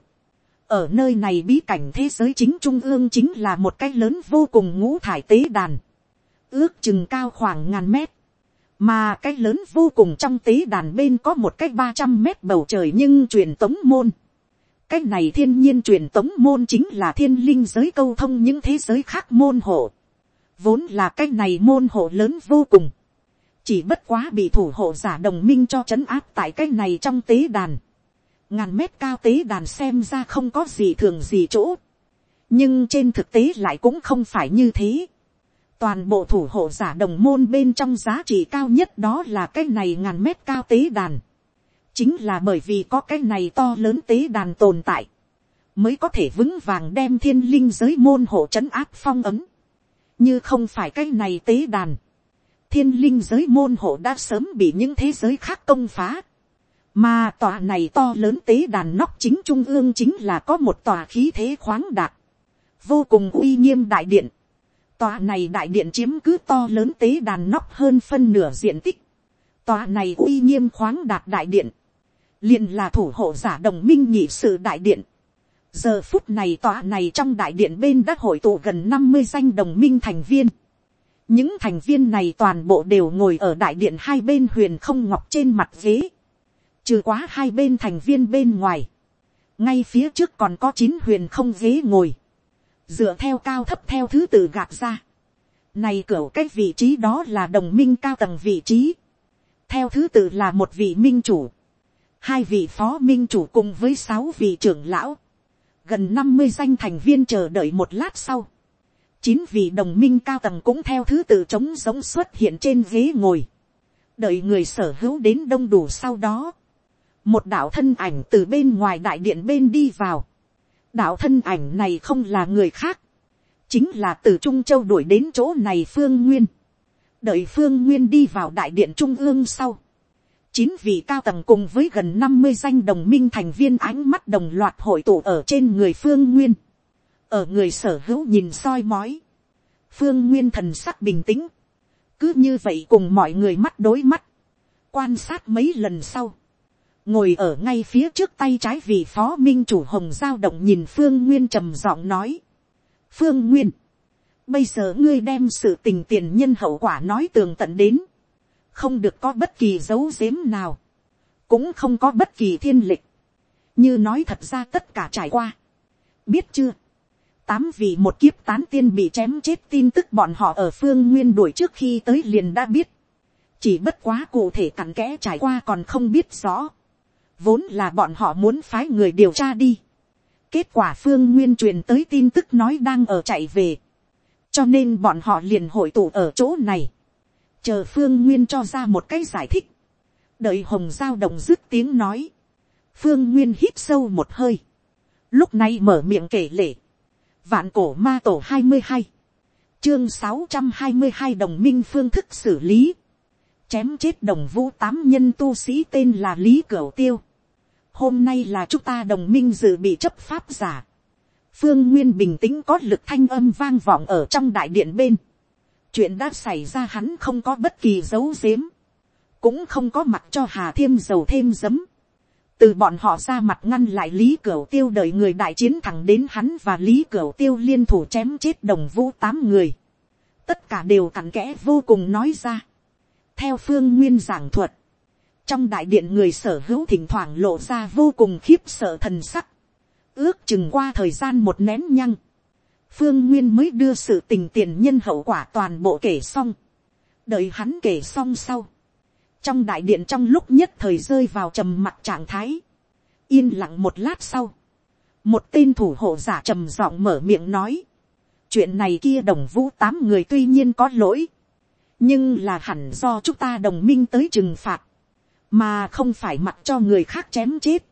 A: ở nơi này bí cảnh thế giới chính trung ương chính là một cái lớn vô cùng ngũ thải tế đàn, ước chừng cao khoảng ngàn mét, mà cái lớn vô cùng trong tế đàn bên có một cái ba trăm mét bầu trời nhưng truyền tống môn. cái này thiên nhiên truyền tống môn chính là thiên linh giới câu thông những thế giới khác môn hộ. vốn là cái này môn hộ lớn vô cùng. chỉ bất quá bị thủ hộ giả đồng minh cho c h ấ n áp tại cái này trong tế đàn. ngàn mét cao tế đàn xem ra không có gì thường gì chỗ. nhưng trên thực tế lại cũng không phải như thế toàn bộ thủ hộ giả đồng môn bên trong giá trị cao nhất đó là cái này ngàn mét cao tế đàn. chính là bởi vì có cái này to lớn tế đàn tồn tại, mới có thể vững vàng đem thiên linh giới môn hộ c h ấ n áp phong ấm. như không phải cái này tế đàn, thiên linh giới môn hộ đã sớm bị những thế giới khác công phá. mà tòa này to lớn tế đàn nóc chính trung ương chính là có một tòa khí thế khoáng đạt, vô cùng uy nghiêm đại điện, Tòa này đại điện chiếm cứ to lớn tế đàn nóc hơn phân nửa diện tích. Tòa này uy nghiêm khoáng đạt đại điện. liền là thủ hộ giả đồng minh nhị sự đại điện. Giờ phút này tòa này trong đại điện bên đã hội tụ gần năm mươi danh đồng minh thành viên. Những thành viên này toàn bộ đều ngồi ở đại điện hai bên huyền không ngọc trên mặt ghế. Trừ quá hai bên thành viên bên ngoài. Ngay phía trước còn có chín huyền không ghế ngồi dựa theo cao thấp theo thứ tự gạt ra. Này cửa cái vị trí đó là đồng minh cao tầng vị trí. Theo thứ tự là một vị minh chủ. Hai vị phó minh chủ cùng với sáu vị trưởng lão. Gần năm mươi danh thành viên chờ đợi một lát sau. Chín vị đồng minh cao tầng cũng theo thứ tự trống giống xuất hiện trên ghế ngồi. Đợi người sở hữu đến đông đủ sau đó. Một đạo thân ảnh từ bên ngoài đại điện bên đi vào đạo thân ảnh này không là người khác, chính là từ trung châu đuổi đến chỗ này phương nguyên, đợi phương nguyên đi vào đại điện trung ương sau, chín vị cao tầng cùng với gần năm mươi danh đồng minh thành viên ánh mắt đồng loạt hội tụ ở trên người phương nguyên, ở người sở hữu nhìn soi mói, phương nguyên thần sắc bình tĩnh, cứ như vậy cùng mọi người mắt đối mắt, quan sát mấy lần sau, ngồi ở ngay phía trước tay trái vị phó minh chủ hồng giao động nhìn phương nguyên trầm giọng nói. phương nguyên, bây giờ ngươi đem sự tình tiền nhân hậu quả nói tường tận đến, không được có bất kỳ dấu giếm nào, cũng không có bất kỳ thiên lịch, như nói thật ra tất cả trải qua, biết chưa, tám vị một kiếp tán tiên bị chém chết tin tức bọn họ ở phương nguyên đuổi trước khi tới liền đã biết. chỉ bất quá cụ thể cặn kẽ trải qua còn không biết rõ vốn là bọn họ muốn phái người điều tra đi. kết quả phương nguyên truyền tới tin tức nói đang ở chạy về. cho nên bọn họ liền hội tụ ở chỗ này. chờ phương nguyên cho ra một cái giải thích. đợi hồng giao đồng dứt tiếng nói. phương nguyên hít sâu một hơi lúc này mở miệng kể lể, vạn cổ ma tổ hai mươi hai, chương sáu trăm hai mươi hai đồng minh phương thức xử lý, chém chết đồng vũ tám nhân tu sĩ tên là lý cửu tiêu, hôm nay là chúng ta đồng minh dự bị chấp pháp giả, phương nguyên bình tĩnh có lực thanh âm vang vọng ở trong đại điện bên, chuyện đã xảy ra hắn không có bất kỳ dấu dếm, cũng không có mặt cho hà thêm dầu thêm giấm, từ bọn họ ra mặt ngăn lại lý cửu tiêu đợi người đại chiến thẳng đến hắn và lý cửu tiêu liên thủ chém chết đồng vũ tám người. tất cả đều cặn kẽ vô cùng nói ra. theo phương nguyên giảng thuật, trong đại điện người sở hữu thỉnh thoảng lộ ra vô cùng khiếp sợ thần sắc. ước chừng qua thời gian một nén nhăng. phương nguyên mới đưa sự tình tiền nhân hậu quả toàn bộ kể xong. đợi hắn kể xong sau trong đại điện trong lúc nhất thời rơi vào trầm mặt trạng thái, yên lặng một lát sau, một tên thủ hộ giả trầm giọng mở miệng nói, chuyện này kia đồng vũ tám người tuy nhiên có lỗi, nhưng là hẳn do chúng ta đồng minh tới trừng phạt, mà không phải mặc cho người khác chém chết.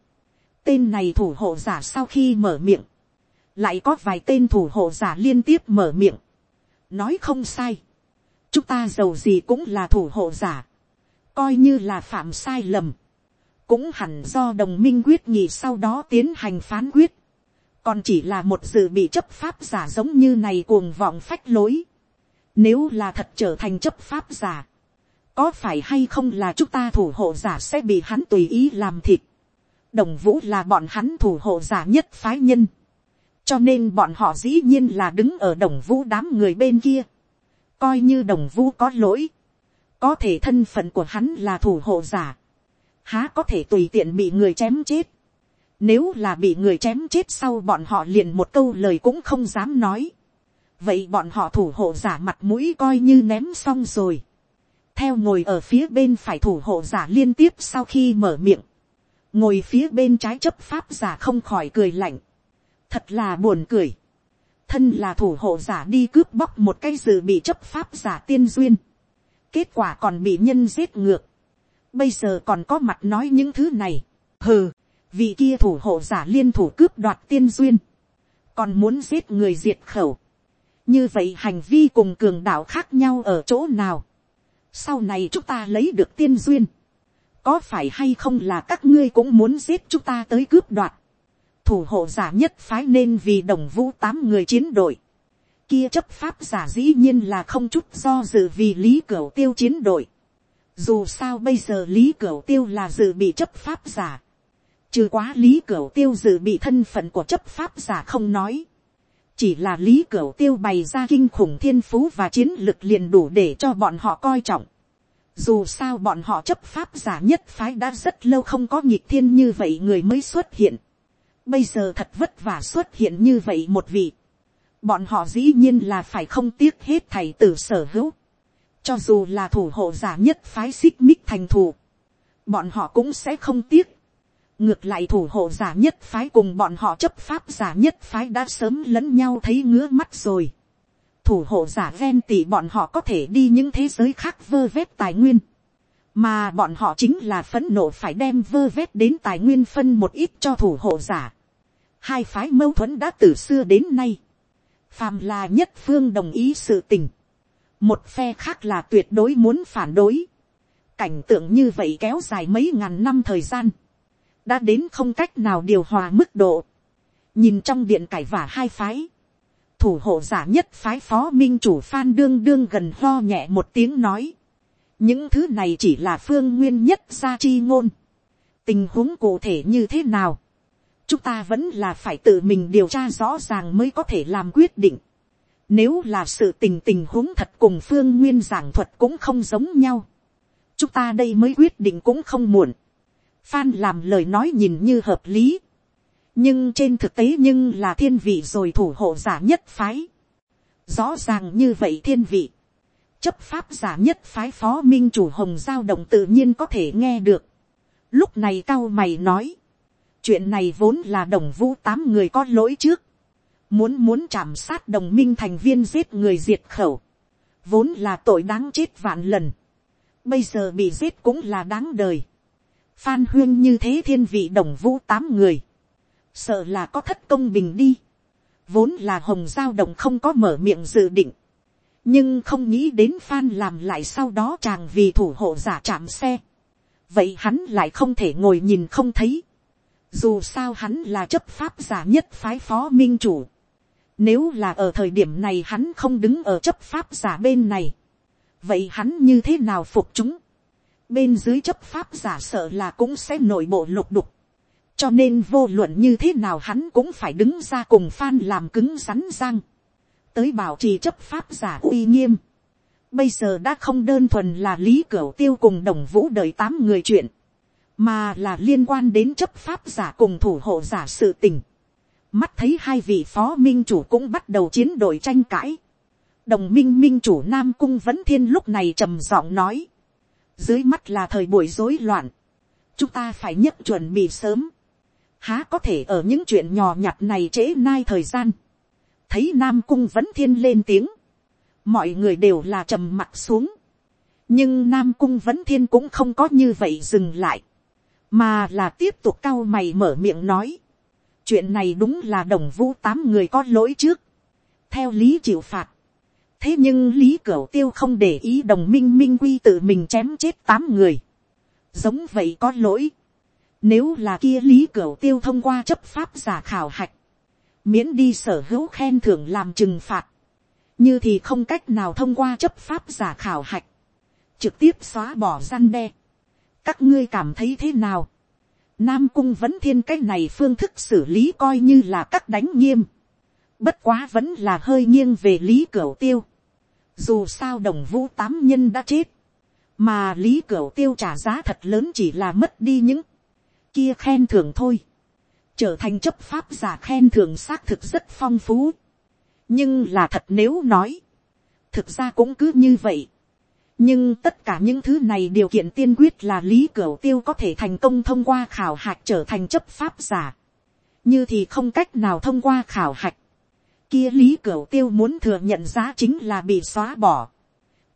A: tên này thủ hộ giả sau khi mở miệng, lại có vài tên thủ hộ giả liên tiếp mở miệng, nói không sai, chúng ta giàu gì cũng là thủ hộ giả, coi như là phạm sai lầm, cũng hẳn do đồng minh quyết nghị sau đó tiến hành phán quyết, còn chỉ là một dự bị chấp pháp giả giống như này cuồng vọng phách lối. Nếu là thật trở thành chấp pháp giả, có phải hay không là chúng ta thủ hộ giả sẽ bị hắn tùy ý làm thịt. Đồng vũ là bọn hắn thủ hộ giả nhất phái nhân. Cho nên bọn họ dĩ nhiên là đứng ở đồng vũ đám người bên kia. Coi như đồng vũ có lỗi có thể thân phận của hắn là thủ hộ giả, há có thể tùy tiện bị người chém chết. Nếu là bị người chém chết sau bọn họ liền một câu lời cũng không dám nói. Vậy bọn họ thủ hộ giả mặt mũi coi như ném xong rồi. Theo ngồi ở phía bên phải thủ hộ giả liên tiếp sau khi mở miệng. Ngồi phía bên trái chấp pháp giả không khỏi cười lạnh. Thật là buồn cười. Thân là thủ hộ giả đi cướp bóc một cái dự bị chấp pháp giả tiên duyên kết quả còn bị nhân giết ngược, bây giờ còn có mặt nói những thứ này, hừ, vì kia thủ hộ giả liên thủ cướp đoạt tiên duyên, còn muốn giết người diệt khẩu, như vậy hành vi cùng cường đạo khác nhau ở chỗ nào, sau này chúng ta lấy được tiên duyên, có phải hay không là các ngươi cũng muốn giết chúng ta tới cướp đoạt, thủ hộ giả nhất phái nên vì đồng vũ tám người chiến đội, kia chấp pháp giả dĩ nhiên là không chút do dự vì lý cửa tiêu chiến đội. Dù sao bây giờ lý cửa tiêu là dự bị chấp pháp giả. Trừ quá lý cửa tiêu dự bị thân phận của chấp pháp giả không nói. Chỉ là lý cửu tiêu bày ra kinh khủng thiên phú và chiến lực liền đủ để cho bọn họ coi trọng. Dù sao bọn họ chấp pháp giả nhất phái đã rất lâu không có nhịp thiên như vậy người mới xuất hiện. Bây giờ thật vất vả xuất hiện như vậy một vị bọn họ dĩ nhiên là phải không tiếc hết thầy tử sở hữu, cho dù là thủ hộ giả nhất phái xích mích thành thủ, bọn họ cũng sẽ không tiếc ngược lại thủ hộ giả nhất phái cùng bọn họ chấp pháp giả nhất phái đã sớm lẫn nhau thấy ngứa mắt rồi. thủ hộ giả ven tỉ bọn họ có thể đi những thế giới khác vơ vét tài nguyên, mà bọn họ chính là phấn nộ phải đem vơ vét đến tài nguyên phân một ít cho thủ hộ giả. hai phái mâu thuẫn đã từ xưa đến nay. Phàm là nhất phương đồng ý sự tình, một phe khác là tuyệt đối muốn phản đối, cảnh tượng như vậy kéo dài mấy ngàn năm thời gian, đã đến không cách nào điều hòa mức độ, nhìn trong điện cải vả hai phái, thủ hộ giả nhất phái phó minh chủ phan đương đương gần lo nhẹ một tiếng nói, những thứ này chỉ là phương nguyên nhất gia chi ngôn, tình huống cụ thể như thế nào, chúng ta vẫn là phải tự mình điều tra rõ ràng mới có thể làm quyết định. Nếu là sự tình tình huống thật cùng phương nguyên giảng thuật cũng không giống nhau. Chúng ta đây mới quyết định cũng không muộn. Phan làm lời nói nhìn như hợp lý. nhưng trên thực tế nhưng là thiên vị rồi thủ hộ giả nhất phái. rõ ràng như vậy thiên vị, chấp pháp giả nhất phái phó minh chủ hồng giao động tự nhiên có thể nghe được. lúc này cao mày nói, chuyện này vốn là đồng vũ tám người có lỗi trước, muốn muốn chạm sát đồng minh thành viên giết người diệt khẩu, vốn là tội đáng chết vạn lần, bây giờ bị giết cũng là đáng đời. Phan huyên như thế thiên vị đồng vũ tám người, sợ là có thất công bình đi, vốn là hồng giao đồng không có mở miệng dự định, nhưng không nghĩ đến phan làm lại sau đó chàng vì thủ hộ giả chạm xe, vậy hắn lại không thể ngồi nhìn không thấy, dù sao hắn là chấp pháp giả nhất phái phó minh chủ, nếu là ở thời điểm này hắn không đứng ở chấp pháp giả bên này, vậy hắn như thế nào phục chúng, bên dưới chấp pháp giả sợ là cũng sẽ nội bộ lục đục, cho nên vô luận như thế nào hắn cũng phải đứng ra cùng phan làm cứng rắn răng, tới bảo trì chấp pháp giả uy nghiêm. Bây giờ đã không đơn thuần là lý cửu tiêu cùng đồng vũ đời tám người chuyện, mà là liên quan đến chấp pháp giả cùng thủ hộ giả sự tình. Mắt thấy hai vị phó minh chủ cũng bắt đầu chiến đội tranh cãi. Đồng minh minh chủ Nam Cung vẫn Thiên lúc này trầm giọng nói. Dưới mắt là thời buổi rối loạn. Chúng ta phải nhất chuẩn bị sớm. Há có thể ở những chuyện nhỏ nhặt này trễ nai thời gian, thấy nam cung vẫn thiên lên tiếng, mọi người đều là trầm mặt xuống, nhưng nam cung vẫn thiên cũng không có như vậy dừng lại, mà là tiếp tục cao mày mở miệng nói, chuyện này đúng là đồng vũ tám người có lỗi trước, theo lý chịu phạt, thế nhưng lý cửu tiêu không để ý đồng minh minh quy tự mình chém chết tám người, giống vậy có lỗi, nếu là kia lý cửu tiêu thông qua chấp pháp giả khảo hạch. Miễn đi sở hữu khen thưởng làm trừng phạt. Như thì không cách nào thông qua chấp pháp giả khảo hạch. Trực tiếp xóa bỏ gian đe. Các ngươi cảm thấy thế nào? Nam cung vẫn thiên cách này phương thức xử lý coi như là các đánh nghiêm. Bất quá vẫn là hơi nghiêng về lý cửu tiêu. Dù sao đồng vũ tám nhân đã chết. Mà lý cửu tiêu trả giá thật lớn chỉ là mất đi những kia khen thưởng thôi. Trở thành chấp pháp giả khen thưởng xác thực rất phong phú. Nhưng là thật nếu nói. Thực ra cũng cứ như vậy. Nhưng tất cả những thứ này điều kiện tiên quyết là Lý Cửu Tiêu có thể thành công thông qua khảo hạch trở thành chấp pháp giả. Như thì không cách nào thông qua khảo hạch. Kia Lý Cửu Tiêu muốn thừa nhận giá chính là bị xóa bỏ.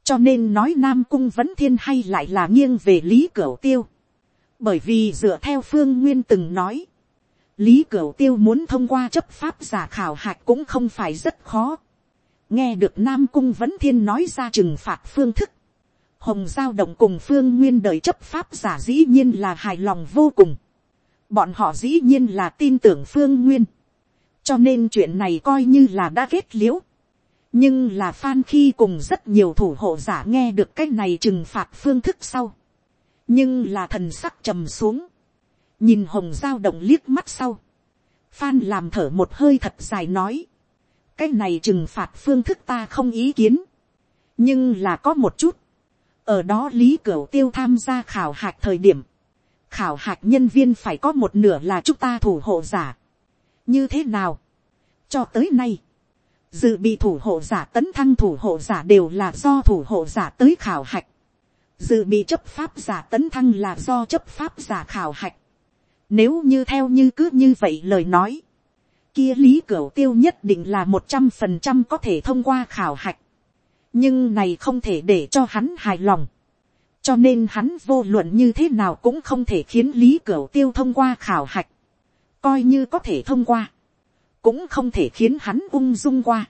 A: Cho nên nói Nam Cung vẫn thiên hay lại là nghiêng về Lý Cửu Tiêu bởi vì dựa theo phương nguyên từng nói, lý cửu tiêu muốn thông qua chấp pháp giả khảo hạch cũng không phải rất khó. nghe được nam cung vẫn thiên nói ra trừng phạt phương thức. hồng giao động cùng phương nguyên đời chấp pháp giả dĩ nhiên là hài lòng vô cùng. bọn họ dĩ nhiên là tin tưởng phương nguyên cho nên chuyện này coi như là đã kết liễu. nhưng là phan khi cùng rất nhiều thủ hộ giả nghe được cái này trừng phạt phương thức sau. Nhưng là thần sắc trầm xuống, nhìn hồng giao động liếc mắt sau, phan làm thở một hơi thật dài nói, cái này trừng phạt phương thức ta không ý kiến, nhưng là có một chút, ở đó lý cửu tiêu tham gia khảo hạch thời điểm, khảo hạch nhân viên phải có một nửa là chúng ta thủ hộ giả như thế nào, cho tới nay, dự bị thủ hộ giả tấn thăng thủ hộ giả đều là do thủ hộ giả tới khảo hạch dự bị chấp pháp giả tấn thăng là do chấp pháp giả khảo hạch. Nếu như theo như cứ như vậy lời nói, kia lý cửu tiêu nhất định là một trăm phần trăm có thể thông qua khảo hạch. nhưng này không thể để cho hắn hài lòng. cho nên hắn vô luận như thế nào cũng không thể khiến lý cửu tiêu thông qua khảo hạch coi như có thể thông qua, cũng không thể khiến hắn ung dung qua.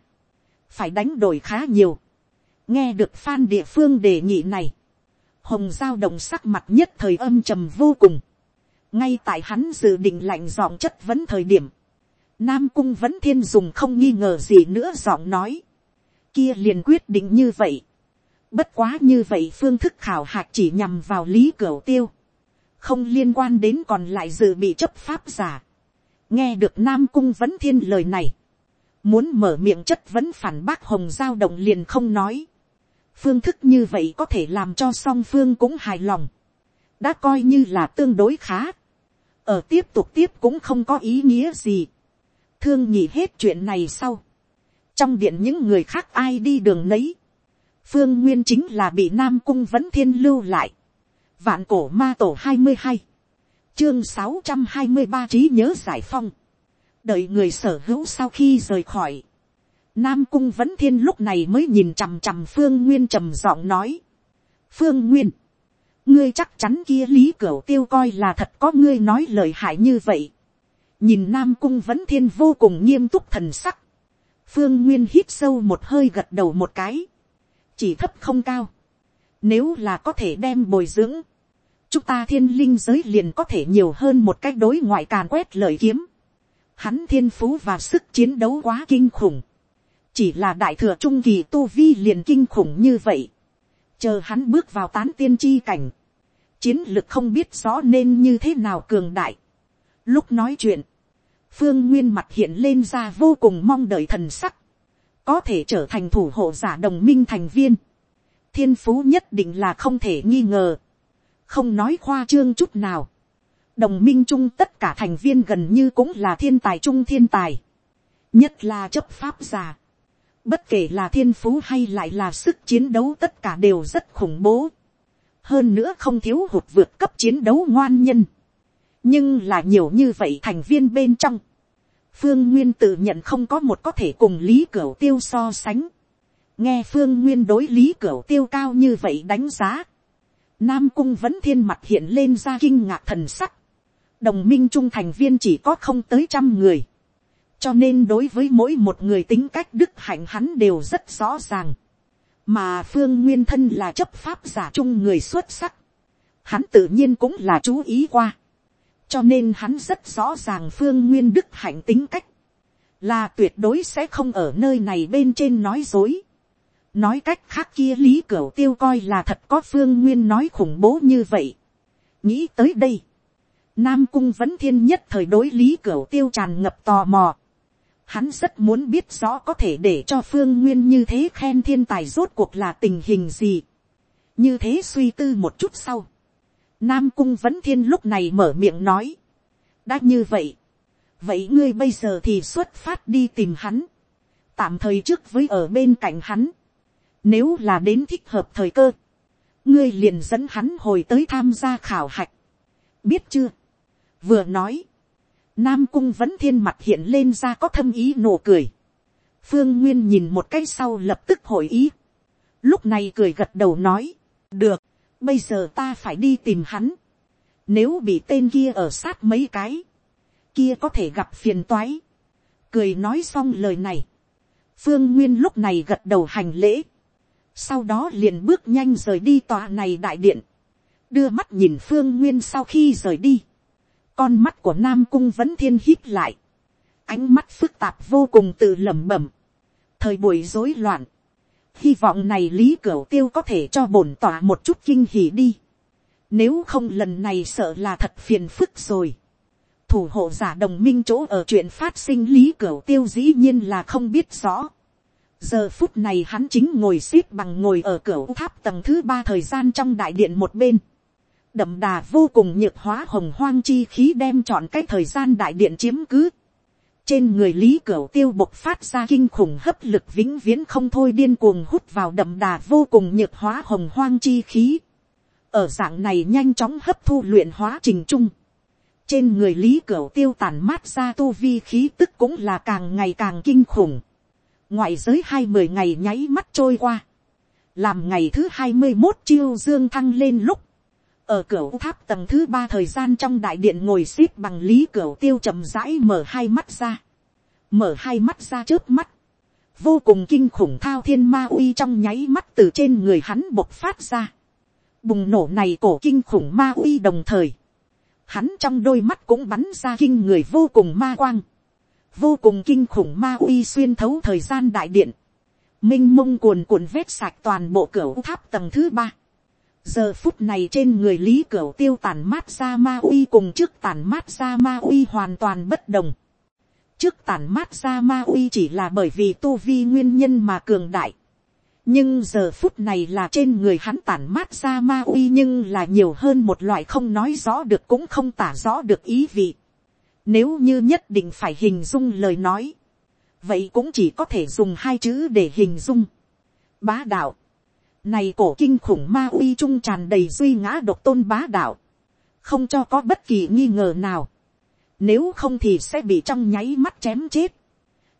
A: phải đánh đổi khá nhiều. nghe được phan địa phương đề nghị này hồng giao đồng sắc mặt nhất thời âm trầm vô cùng. ngay tại hắn dự định lạnh giọng chất vấn thời điểm, nam cung vẫn thiên dùng không nghi ngờ gì nữa giọng nói. kia liền quyết định như vậy. bất quá như vậy phương thức khảo hạch chỉ nhằm vào lý cửa tiêu. không liên quan đến còn lại dự bị chấp pháp giả nghe được nam cung vẫn thiên lời này. muốn mở miệng chất vấn phản bác hồng giao động liền không nói. Phương thức như vậy có thể làm cho song phương cũng hài lòng, đã coi như là tương đối khá. ở tiếp tục tiếp cũng không có ý nghĩa gì, thương nhị hết chuyện này sau, trong điện những người khác ai đi đường nấy, phương nguyên chính là bị nam cung vẫn thiên lưu lại, vạn cổ ma tổ hai mươi hai, chương sáu trăm hai mươi ba trí nhớ giải phong, đợi người sở hữu sau khi rời khỏi, nam cung vẫn thiên lúc này mới nhìn chằm chằm phương nguyên trầm giọng nói, phương nguyên, ngươi chắc chắn kia lý cửu tiêu coi là thật có ngươi nói lời hại như vậy. nhìn nam cung vẫn thiên vô cùng nghiêm túc thần sắc. phương nguyên hít sâu một hơi gật đầu một cái. chỉ thấp không cao. nếu là có thể đem bồi dưỡng, chúng ta thiên linh giới liền có thể nhiều hơn một cách đối ngoại càn quét lời kiếm. hắn thiên phú và sức chiến đấu quá kinh khủng. chỉ là đại thừa trung kỳ tu vi liền kinh khủng như vậy chờ hắn bước vào tán tiên chi cảnh, chiến lực không biết rõ nên như thế nào cường đại. Lúc nói chuyện, phương nguyên mặt hiện lên ra vô cùng mong đợi thần sắc, có thể trở thành thủ hộ giả đồng minh thành viên. thiên phú nhất định là không thể nghi ngờ, không nói khoa trương chút nào. đồng minh chung tất cả thành viên gần như cũng là thiên tài trung thiên tài, nhất là chấp pháp giả Bất kể là thiên phú hay lại là sức chiến đấu tất cả đều rất khủng bố. Hơn nữa không thiếu hụt vượt cấp chiến đấu ngoan nhân. Nhưng là nhiều như vậy thành viên bên trong. Phương Nguyên tự nhận không có một có thể cùng Lý Cửu Tiêu so sánh. Nghe Phương Nguyên đối Lý Cửu Tiêu cao như vậy đánh giá. Nam Cung vẫn thiên mặt hiện lên ra kinh ngạc thần sắc. Đồng minh trung thành viên chỉ có không tới trăm người cho nên đối với mỗi một người tính cách đức hạnh hắn đều rất rõ ràng. mà phương nguyên thân là chấp pháp giả chung người xuất sắc. hắn tự nhiên cũng là chú ý qua. cho nên hắn rất rõ ràng phương nguyên đức hạnh tính cách. là tuyệt đối sẽ không ở nơi này bên trên nói dối nói cách khác kia lý cửu tiêu coi là thật có phương nguyên nói khủng bố như vậy. nghĩ tới đây. Nam cung vẫn thiên nhất thời đối lý cửu tiêu tràn ngập tò mò. Hắn rất muốn biết rõ có thể để cho phương nguyên như thế khen thiên tài rốt cuộc là tình hình gì. Như thế suy tư một chút sau. Nam cung vẫn thiên lúc này mở miệng nói. Đã như vậy. Vậy ngươi bây giờ thì xuất phát đi tìm hắn. Tạm thời trước với ở bên cạnh hắn. Nếu là đến thích hợp thời cơ. Ngươi liền dẫn hắn hồi tới tham gia khảo hạch. Biết chưa? Vừa nói Nam cung vẫn thiên mặt hiện lên ra có thâm ý nụ cười. Phương Nguyên nhìn một cái sau lập tức hội ý. Lúc này cười gật đầu nói. Được, bây giờ ta phải đi tìm hắn. Nếu bị tên kia ở sát mấy cái. Kia có thể gặp phiền toái. Cười nói xong lời này. Phương Nguyên lúc này gật đầu hành lễ. Sau đó liền bước nhanh rời đi tòa này đại điện. Đưa mắt nhìn Phương Nguyên sau khi rời đi. Con mắt của nam cung vẫn thiên hít lại, ánh mắt phức tạp vô cùng tự lẩm bẩm, thời buổi rối loạn, hy vọng này lý cửa tiêu có thể cho bổn tỏa một chút kinh hỉ đi, nếu không lần này sợ là thật phiền phức rồi, thủ hộ giả đồng minh chỗ ở chuyện phát sinh lý cửa tiêu dĩ nhiên là không biết rõ, giờ phút này hắn chính ngồi x ế p bằng ngồi ở cửa tháp tầng thứ ba thời gian trong đại điện một bên đậm đà vô cùng nhược hóa hồng hoang chi khí đem chọn cái thời gian đại điện chiếm cứ. Trên người lý cửu tiêu bộc phát ra kinh khủng hấp lực vĩnh viễn không thôi điên cuồng hút vào đậm đà vô cùng nhược hóa hồng hoang chi khí. Ở dạng này nhanh chóng hấp thu luyện hóa trình trung. Trên người lý cửu tiêu tàn mát ra tu vi khí tức cũng là càng ngày càng kinh khủng. Ngoại giới hai mươi ngày nháy mắt trôi qua. Làm ngày thứ hai mươi một chiêu dương thăng lên lúc. Ở cửa tháp tầng thứ ba thời gian trong đại điện ngồi x ế p bằng lý cửa tiêu chậm rãi mở hai mắt ra, mở hai mắt ra trước mắt, vô cùng kinh khủng thao thiên ma uy trong nháy mắt từ trên người hắn bộc phát ra, bùng nổ này cổ kinh khủng ma uy đồng thời, hắn trong đôi mắt cũng bắn ra kinh người vô cùng ma quang, vô cùng kinh khủng ma uy xuyên thấu thời gian đại điện, m i n h mông cuồn cuộn vết sạch toàn bộ cửa tháp tầng thứ ba, giờ phút này trên người lý cửa tiêu tàn mát ra ma uy cùng trước tàn mát ra ma uy hoàn toàn bất đồng. trước tàn mát ra ma uy chỉ là bởi vì tu vi nguyên nhân mà cường đại. nhưng giờ phút này là trên người hắn tàn mát ra ma uy nhưng là nhiều hơn một loại không nói rõ được cũng không tả rõ được ý vị. Nếu như nhất định phải hình dung lời nói, vậy cũng chỉ có thể dùng hai chữ để hình dung. Bá đạo. Này cổ kinh khủng ma uy trung tràn đầy duy ngã độc tôn bá đạo. Không cho có bất kỳ nghi ngờ nào. Nếu không thì sẽ bị trong nháy mắt chém chết.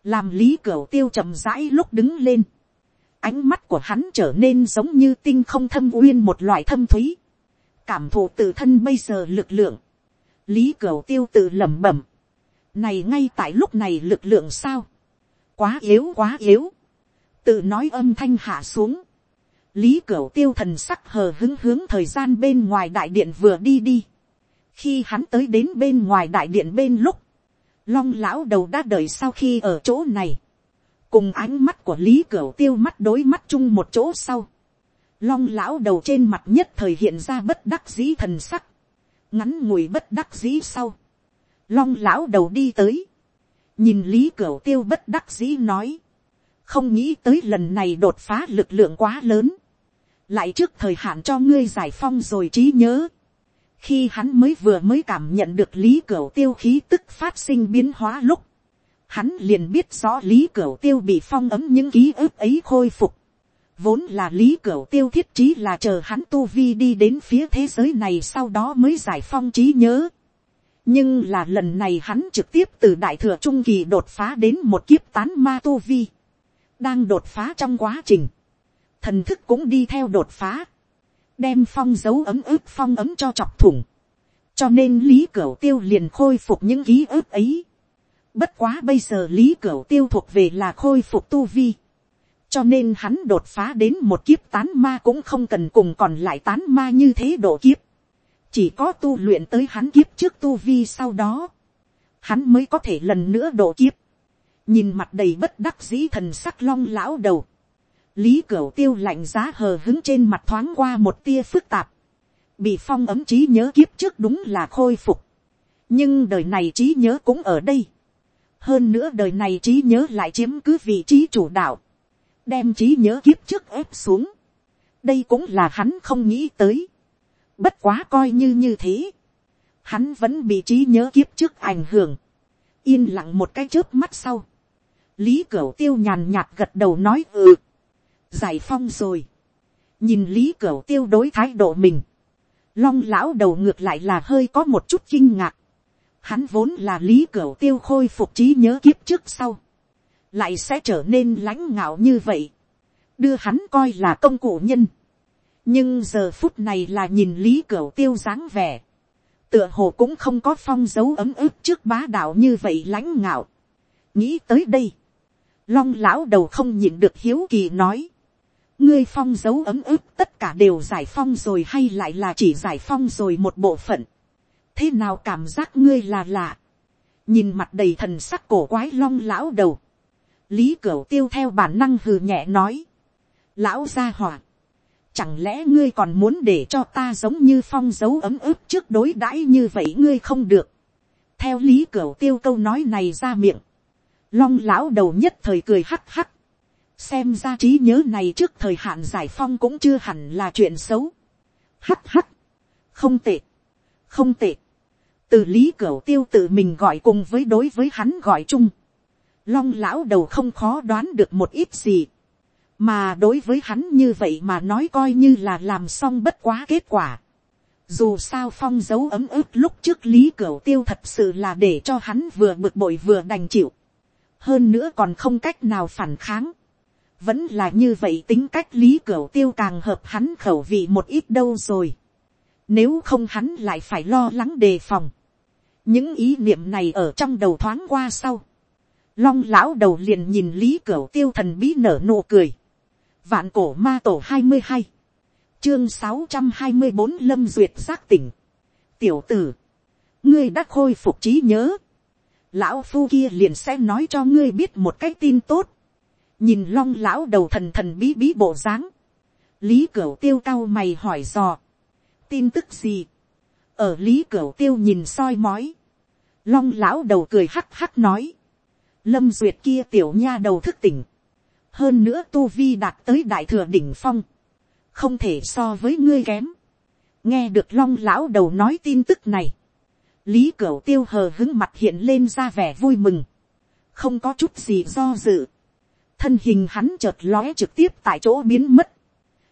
A: Làm lý cửa tiêu chậm rãi lúc đứng lên ánh mắt của hắn trở nên giống như tinh không thâm uyên một loại thâm thúy, cảm thụ tự thân bây giờ lực lượng, lý cửu tiêu tự lẩm bẩm, này ngay tại lúc này lực lượng sao, quá yếu quá yếu, tự nói âm thanh hạ xuống, lý cửu tiêu thần sắc hờ hứng hướng thời gian bên ngoài đại điện vừa đi đi, khi hắn tới đến bên ngoài đại điện bên lúc, long lão đầu đã đợi sau khi ở chỗ này, cùng ánh mắt của lý cửu tiêu mắt đối mắt chung một chỗ sau, long lão đầu trên mặt nhất thời hiện ra bất đắc dĩ thần sắc, ngắn ngủi bất đắc dĩ sau, long lão đầu đi tới, nhìn lý cửu tiêu bất đắc dĩ nói, không nghĩ tới lần này đột phá lực lượng quá lớn, lại trước thời hạn cho ngươi giải phong rồi trí nhớ, khi hắn mới vừa mới cảm nhận được lý cửu tiêu khí tức phát sinh biến hóa lúc, hắn liền biết rõ lý cửu tiêu bị phong ấm những ký ức ấy khôi phục. Vốn là lý cửu tiêu thiết trí là chờ hắn tu vi đi đến phía thế giới này sau đó mới giải phong trí nhớ. Nhưng là lần này hắn trực tiếp từ đại thừa trung kỳ đột phá đến một kiếp tán ma tu vi. Đang đột phá trong quá trình. Thần thức cũng đi theo đột phá. Đem phong dấu ấm ức phong ấm cho chọc thủng. Cho nên lý cửu tiêu liền khôi phục những ký ức ấy Bất quá bây giờ lý cửu tiêu thuộc về là khôi phục tu vi. Cho nên hắn đột phá đến một kiếp tán ma cũng không cần cùng còn lại tán ma như thế độ kiếp. Chỉ có tu luyện tới hắn kiếp trước tu vi sau đó. Hắn mới có thể lần nữa độ kiếp. Nhìn mặt đầy bất đắc dĩ thần sắc long lão đầu. Lý cửu tiêu lạnh giá hờ hứng trên mặt thoáng qua một tia phức tạp. Bị phong ấm trí nhớ kiếp trước đúng là khôi phục. Nhưng đời này trí nhớ cũng ở đây hơn nữa đời này trí nhớ lại chiếm cứ vị trí chủ đạo, đem trí nhớ kiếp trước ép xuống, đây cũng là hắn không nghĩ tới, bất quá coi như như thế, hắn vẫn bị trí nhớ kiếp trước ảnh hưởng, yên lặng một cái chớp mắt sau, lý cửu tiêu nhàn nhạt gật đầu nói ừ, giải phong rồi, nhìn lý cửu tiêu đối thái độ mình, long lão đầu ngược lại là hơi có một chút kinh ngạc, hắn vốn là lý cửu tiêu khôi phục trí nhớ kiếp trước sau, lại sẽ trở nên lãnh ngạo như vậy, đưa hắn coi là công cụ nhân. nhưng giờ phút này là nhìn lý cửu tiêu dáng vẻ, tựa hồ cũng không có phong dấu ấm ức trước bá đạo như vậy lãnh ngạo. nghĩ tới đây, long lão đầu không nhịn được hiếu kỳ nói, ngươi phong dấu ấm ức tất cả đều giải phong rồi hay lại là chỉ giải phong rồi một bộ phận? Thế nào cảm giác ngươi là lạ, nhìn mặt đầy thần sắc cổ quái long lão đầu, lý cửu tiêu theo bản năng hừ nhẹ nói, lão gia hỏa, chẳng lẽ ngươi còn muốn để cho ta giống như phong dấu ấm ức trước đối đãi như vậy ngươi không được, theo lý cửu tiêu câu nói này ra miệng, long lão đầu nhất thời cười hắc hắc, xem ra trí nhớ này trước thời hạn giải phong cũng chưa hẳn là chuyện xấu, hắc hắc, không tệ, không tệ, từ lý cửu tiêu tự mình gọi cùng với đối với hắn gọi chung, long lão đầu không khó đoán được một ít gì, mà đối với hắn như vậy mà nói coi như là làm xong bất quá kết quả. Dù sao phong dấu ấm ức lúc trước lý cửu tiêu thật sự là để cho hắn vừa bực bội vừa đành chịu. Hơn nữa còn không cách nào phản kháng. Vẫn là như vậy tính cách lý cửu tiêu càng hợp hắn khẩu vị một ít đâu rồi. Nếu không hắn lại phải lo lắng đề phòng những ý niệm này ở trong đầu thoáng qua sau, long lão đầu liền nhìn lý cửu tiêu thần bí nở nụ cười, vạn cổ ma tổ hai mươi hai, chương sáu trăm hai mươi bốn lâm duyệt giác tỉnh, tiểu tử, ngươi đã khôi phục trí nhớ, lão phu kia liền sẽ nói cho ngươi biết một cái tin tốt, nhìn long lão đầu thần thần bí bí bộ dáng, lý cửu tiêu cao mày hỏi dò, tin tức gì, ở lý cửu tiêu nhìn soi mói, long lão đầu cười hắc hắc nói, lâm duyệt kia tiểu nha đầu thức tỉnh, hơn nữa tu vi đạt tới đại thừa đỉnh phong, không thể so với ngươi kém. nghe được long lão đầu nói tin tức này, lý cửu tiêu hờ hứng mặt hiện lên ra vẻ vui mừng, không có chút gì do dự, thân hình hắn chợt lóe trực tiếp tại chỗ biến mất,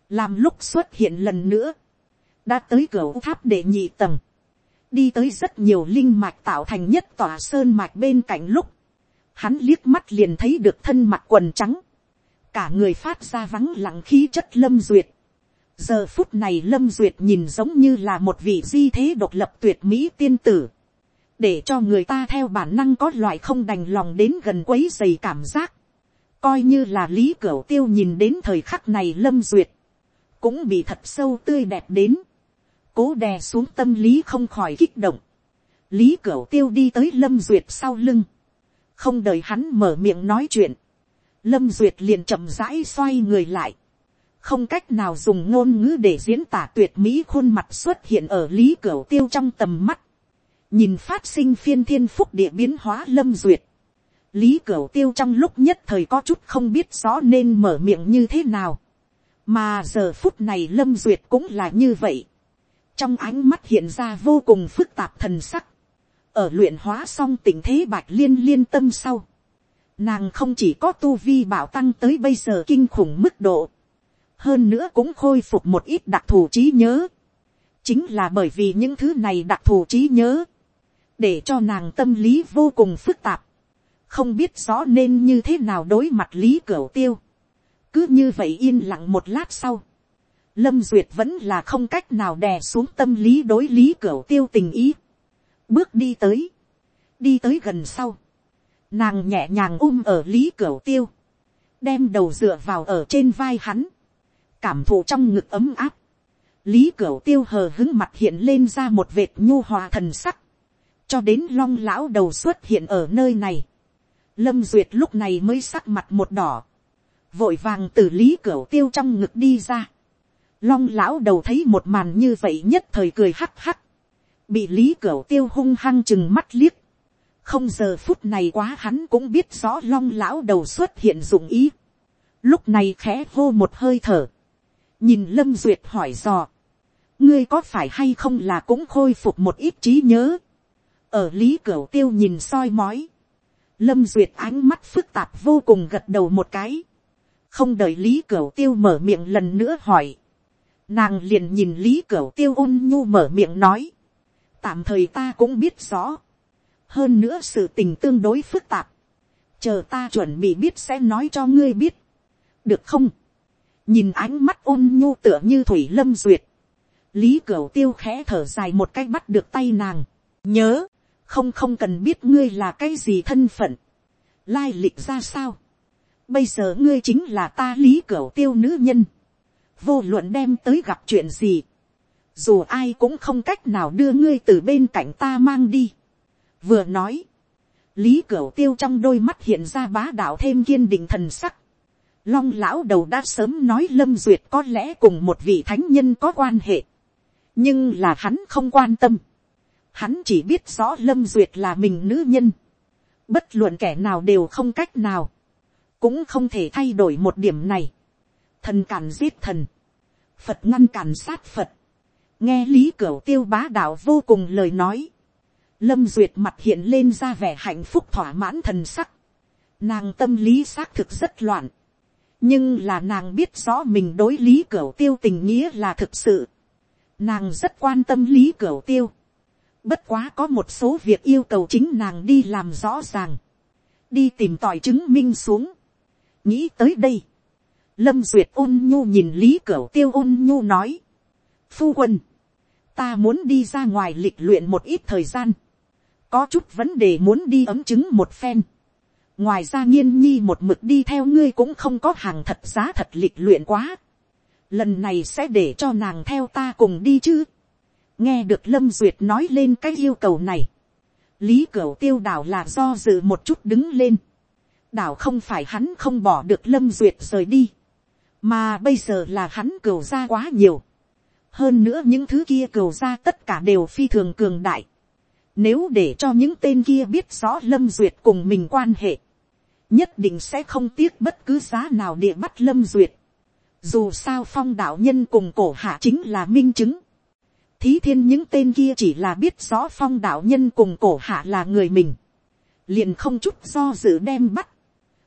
A: làm lúc xuất hiện lần nữa, đã tới cửa tháp để nhị tầng, đi tới rất nhiều linh mạch tạo thành nhất tòa sơn mạch bên cạnh lúc, hắn liếc mắt liền thấy được thân mặt quần trắng, cả người phát ra vắng lặng khí chất lâm duyệt. giờ phút này lâm duyệt nhìn giống như là một vị di thế độc lập tuyệt mỹ tiên tử, để cho người ta theo bản năng có loại không đành lòng đến gần quấy dày cảm giác, coi như là lý cửu tiêu nhìn đến thời khắc này lâm duyệt, cũng bị thật sâu tươi đẹp đến, cố đè xuống tâm lý không khỏi kích động, lý cửu tiêu đi tới lâm duyệt sau lưng, không đợi hắn mở miệng nói chuyện, lâm duyệt liền chậm rãi xoay người lại, không cách nào dùng ngôn ngữ để diễn tả tuyệt mỹ khuôn mặt xuất hiện ở lý cửa tiêu trong tầm mắt, nhìn phát sinh phiên thiên phúc địa biến hóa lâm duyệt, lý cửa tiêu trong lúc nhất thời có chút không biết rõ nên mở miệng như thế nào, mà giờ phút này lâm duyệt cũng là như vậy, trong ánh mắt hiện ra vô cùng phức tạp thần sắc, ở luyện hóa xong tình thế bạch liên liên tâm sau, nàng không chỉ có tu vi bảo tăng tới bây giờ kinh khủng mức độ, hơn nữa cũng khôi phục một ít đặc thù trí nhớ, chính là bởi vì những thứ này đặc thù trí nhớ, để cho nàng tâm lý vô cùng phức tạp, không biết rõ nên như thế nào đối mặt lý cửa tiêu. cứ như vậy yên lặng một lát sau, lâm duyệt vẫn là không cách nào đè xuống tâm lý đối lý cửa tiêu tình ý bước đi tới, đi tới gần sau, nàng nhẹ nhàng um ở lý cửa tiêu, đem đầu dựa vào ở trên vai hắn, cảm thụ trong ngực ấm áp, lý cửa tiêu hờ hứng mặt hiện lên ra một vệt nhu hòa thần sắc, cho đến long lão đầu xuất hiện ở nơi này, lâm duyệt lúc này mới sắc mặt một đỏ, vội vàng từ lý cửa tiêu trong ngực đi ra, long lão đầu thấy một màn như vậy nhất thời cười hắc hắc, bị lý cửu tiêu hung hăng chừng mắt liếc, không giờ phút này quá hắn cũng biết rõ long lão đầu xuất hiện dụng ý, lúc này khẽ hô một hơi thở, nhìn lâm duyệt hỏi dò, ngươi có phải hay không là cũng khôi phục một ít trí nhớ, ở lý cửu tiêu nhìn soi mói, lâm duyệt ánh mắt phức tạp vô cùng gật đầu một cái, không đợi lý cửu tiêu mở miệng lần nữa hỏi, nàng liền nhìn lý cửu tiêu ôn nhu mở miệng nói, tạm thời ta cũng biết rõ, hơn nữa sự tình tương đối phức tạp, chờ ta chuẩn bị biết sẽ nói cho ngươi biết, được không, nhìn ánh mắt ôn nhu tựa như thủy lâm duyệt, lý cửu tiêu khẽ thở dài một cái bắt được tay nàng, nhớ, không không cần biết ngươi là cái gì thân phận, lai lịch ra sao, bây giờ ngươi chính là ta lý cửu tiêu nữ nhân, vô luận đem tới gặp chuyện gì, dù ai cũng không cách nào đưa ngươi từ bên cạnh ta mang đi. vừa nói, lý cửu tiêu trong đôi mắt hiện ra bá đạo thêm kiên định thần sắc. long lão đầu đã sớm nói lâm duyệt có lẽ cùng một vị thánh nhân có quan hệ, nhưng là hắn không quan tâm. hắn chỉ biết rõ lâm duyệt là mình nữ nhân. bất luận kẻ nào đều không cách nào, cũng không thể thay đổi một điểm này thần cản giết thần, phật ngăn cản sát phật, nghe lý cửu tiêu bá đạo vô cùng lời nói, lâm duyệt mặt hiện lên ra vẻ hạnh phúc thỏa mãn thần sắc, nàng tâm lý xác thực rất loạn, nhưng là nàng biết rõ mình đối lý cửu tiêu tình nghĩa là thực sự, nàng rất quan tâm lý cửu tiêu, bất quá có một số việc yêu cầu chính nàng đi làm rõ ràng, đi tìm tòi chứng minh xuống, nghĩ tới đây, Lâm Duyệt ôn nhu nhìn Lý Cửu Tiêu ôn nhu nói. Phu quân. Ta muốn đi ra ngoài lịch luyện một ít thời gian. Có chút vấn đề muốn đi ấm chứng một phen. Ngoài ra nghiên nhi một mực đi theo ngươi cũng không có hàng thật giá thật lịch luyện quá. Lần này sẽ để cho nàng theo ta cùng đi chứ. Nghe được Lâm Duyệt nói lên cái yêu cầu này. Lý Cửu Tiêu đảo là do dự một chút đứng lên. Đảo không phải hắn không bỏ được Lâm Duyệt rời đi mà bây giờ là hắn cửu ra quá nhiều hơn nữa những thứ kia cừu ra tất cả đều phi thường cường đại. nếu để cho những tên kia biết rõ lâm duyệt cùng mình quan hệ, nhất định sẽ không tiếc bất cứ giá nào để bắt lâm duyệt. dù sao phong đạo nhân cùng cổ hạ chính là minh chứng. thí thiên những tên kia chỉ là biết rõ phong đạo nhân cùng cổ hạ là người mình. liền không chút do dự đem bắt.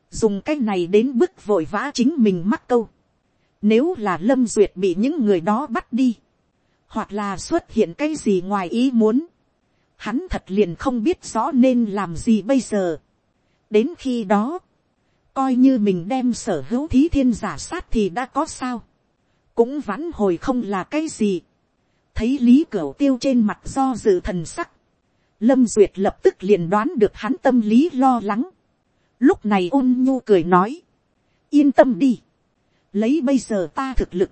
A: dùng cái này đến bức vội vã chính mình mắc câu nếu là lâm duyệt bị những người đó bắt đi. hoặc là xuất hiện cái gì ngoài ý muốn. hắn thật liền không biết rõ nên làm gì bây giờ. Đến khi đó, coi như mình đem sở hữu thí thiên giả sát thì đã có sao, cũng vãn hồi không là cái gì, thấy lý cửu tiêu trên mặt do dự thần sắc, lâm duyệt lập tức liền đoán được hắn tâm lý lo lắng, lúc này ôn nhu cười nói, yên tâm đi, lấy bây giờ ta thực lực,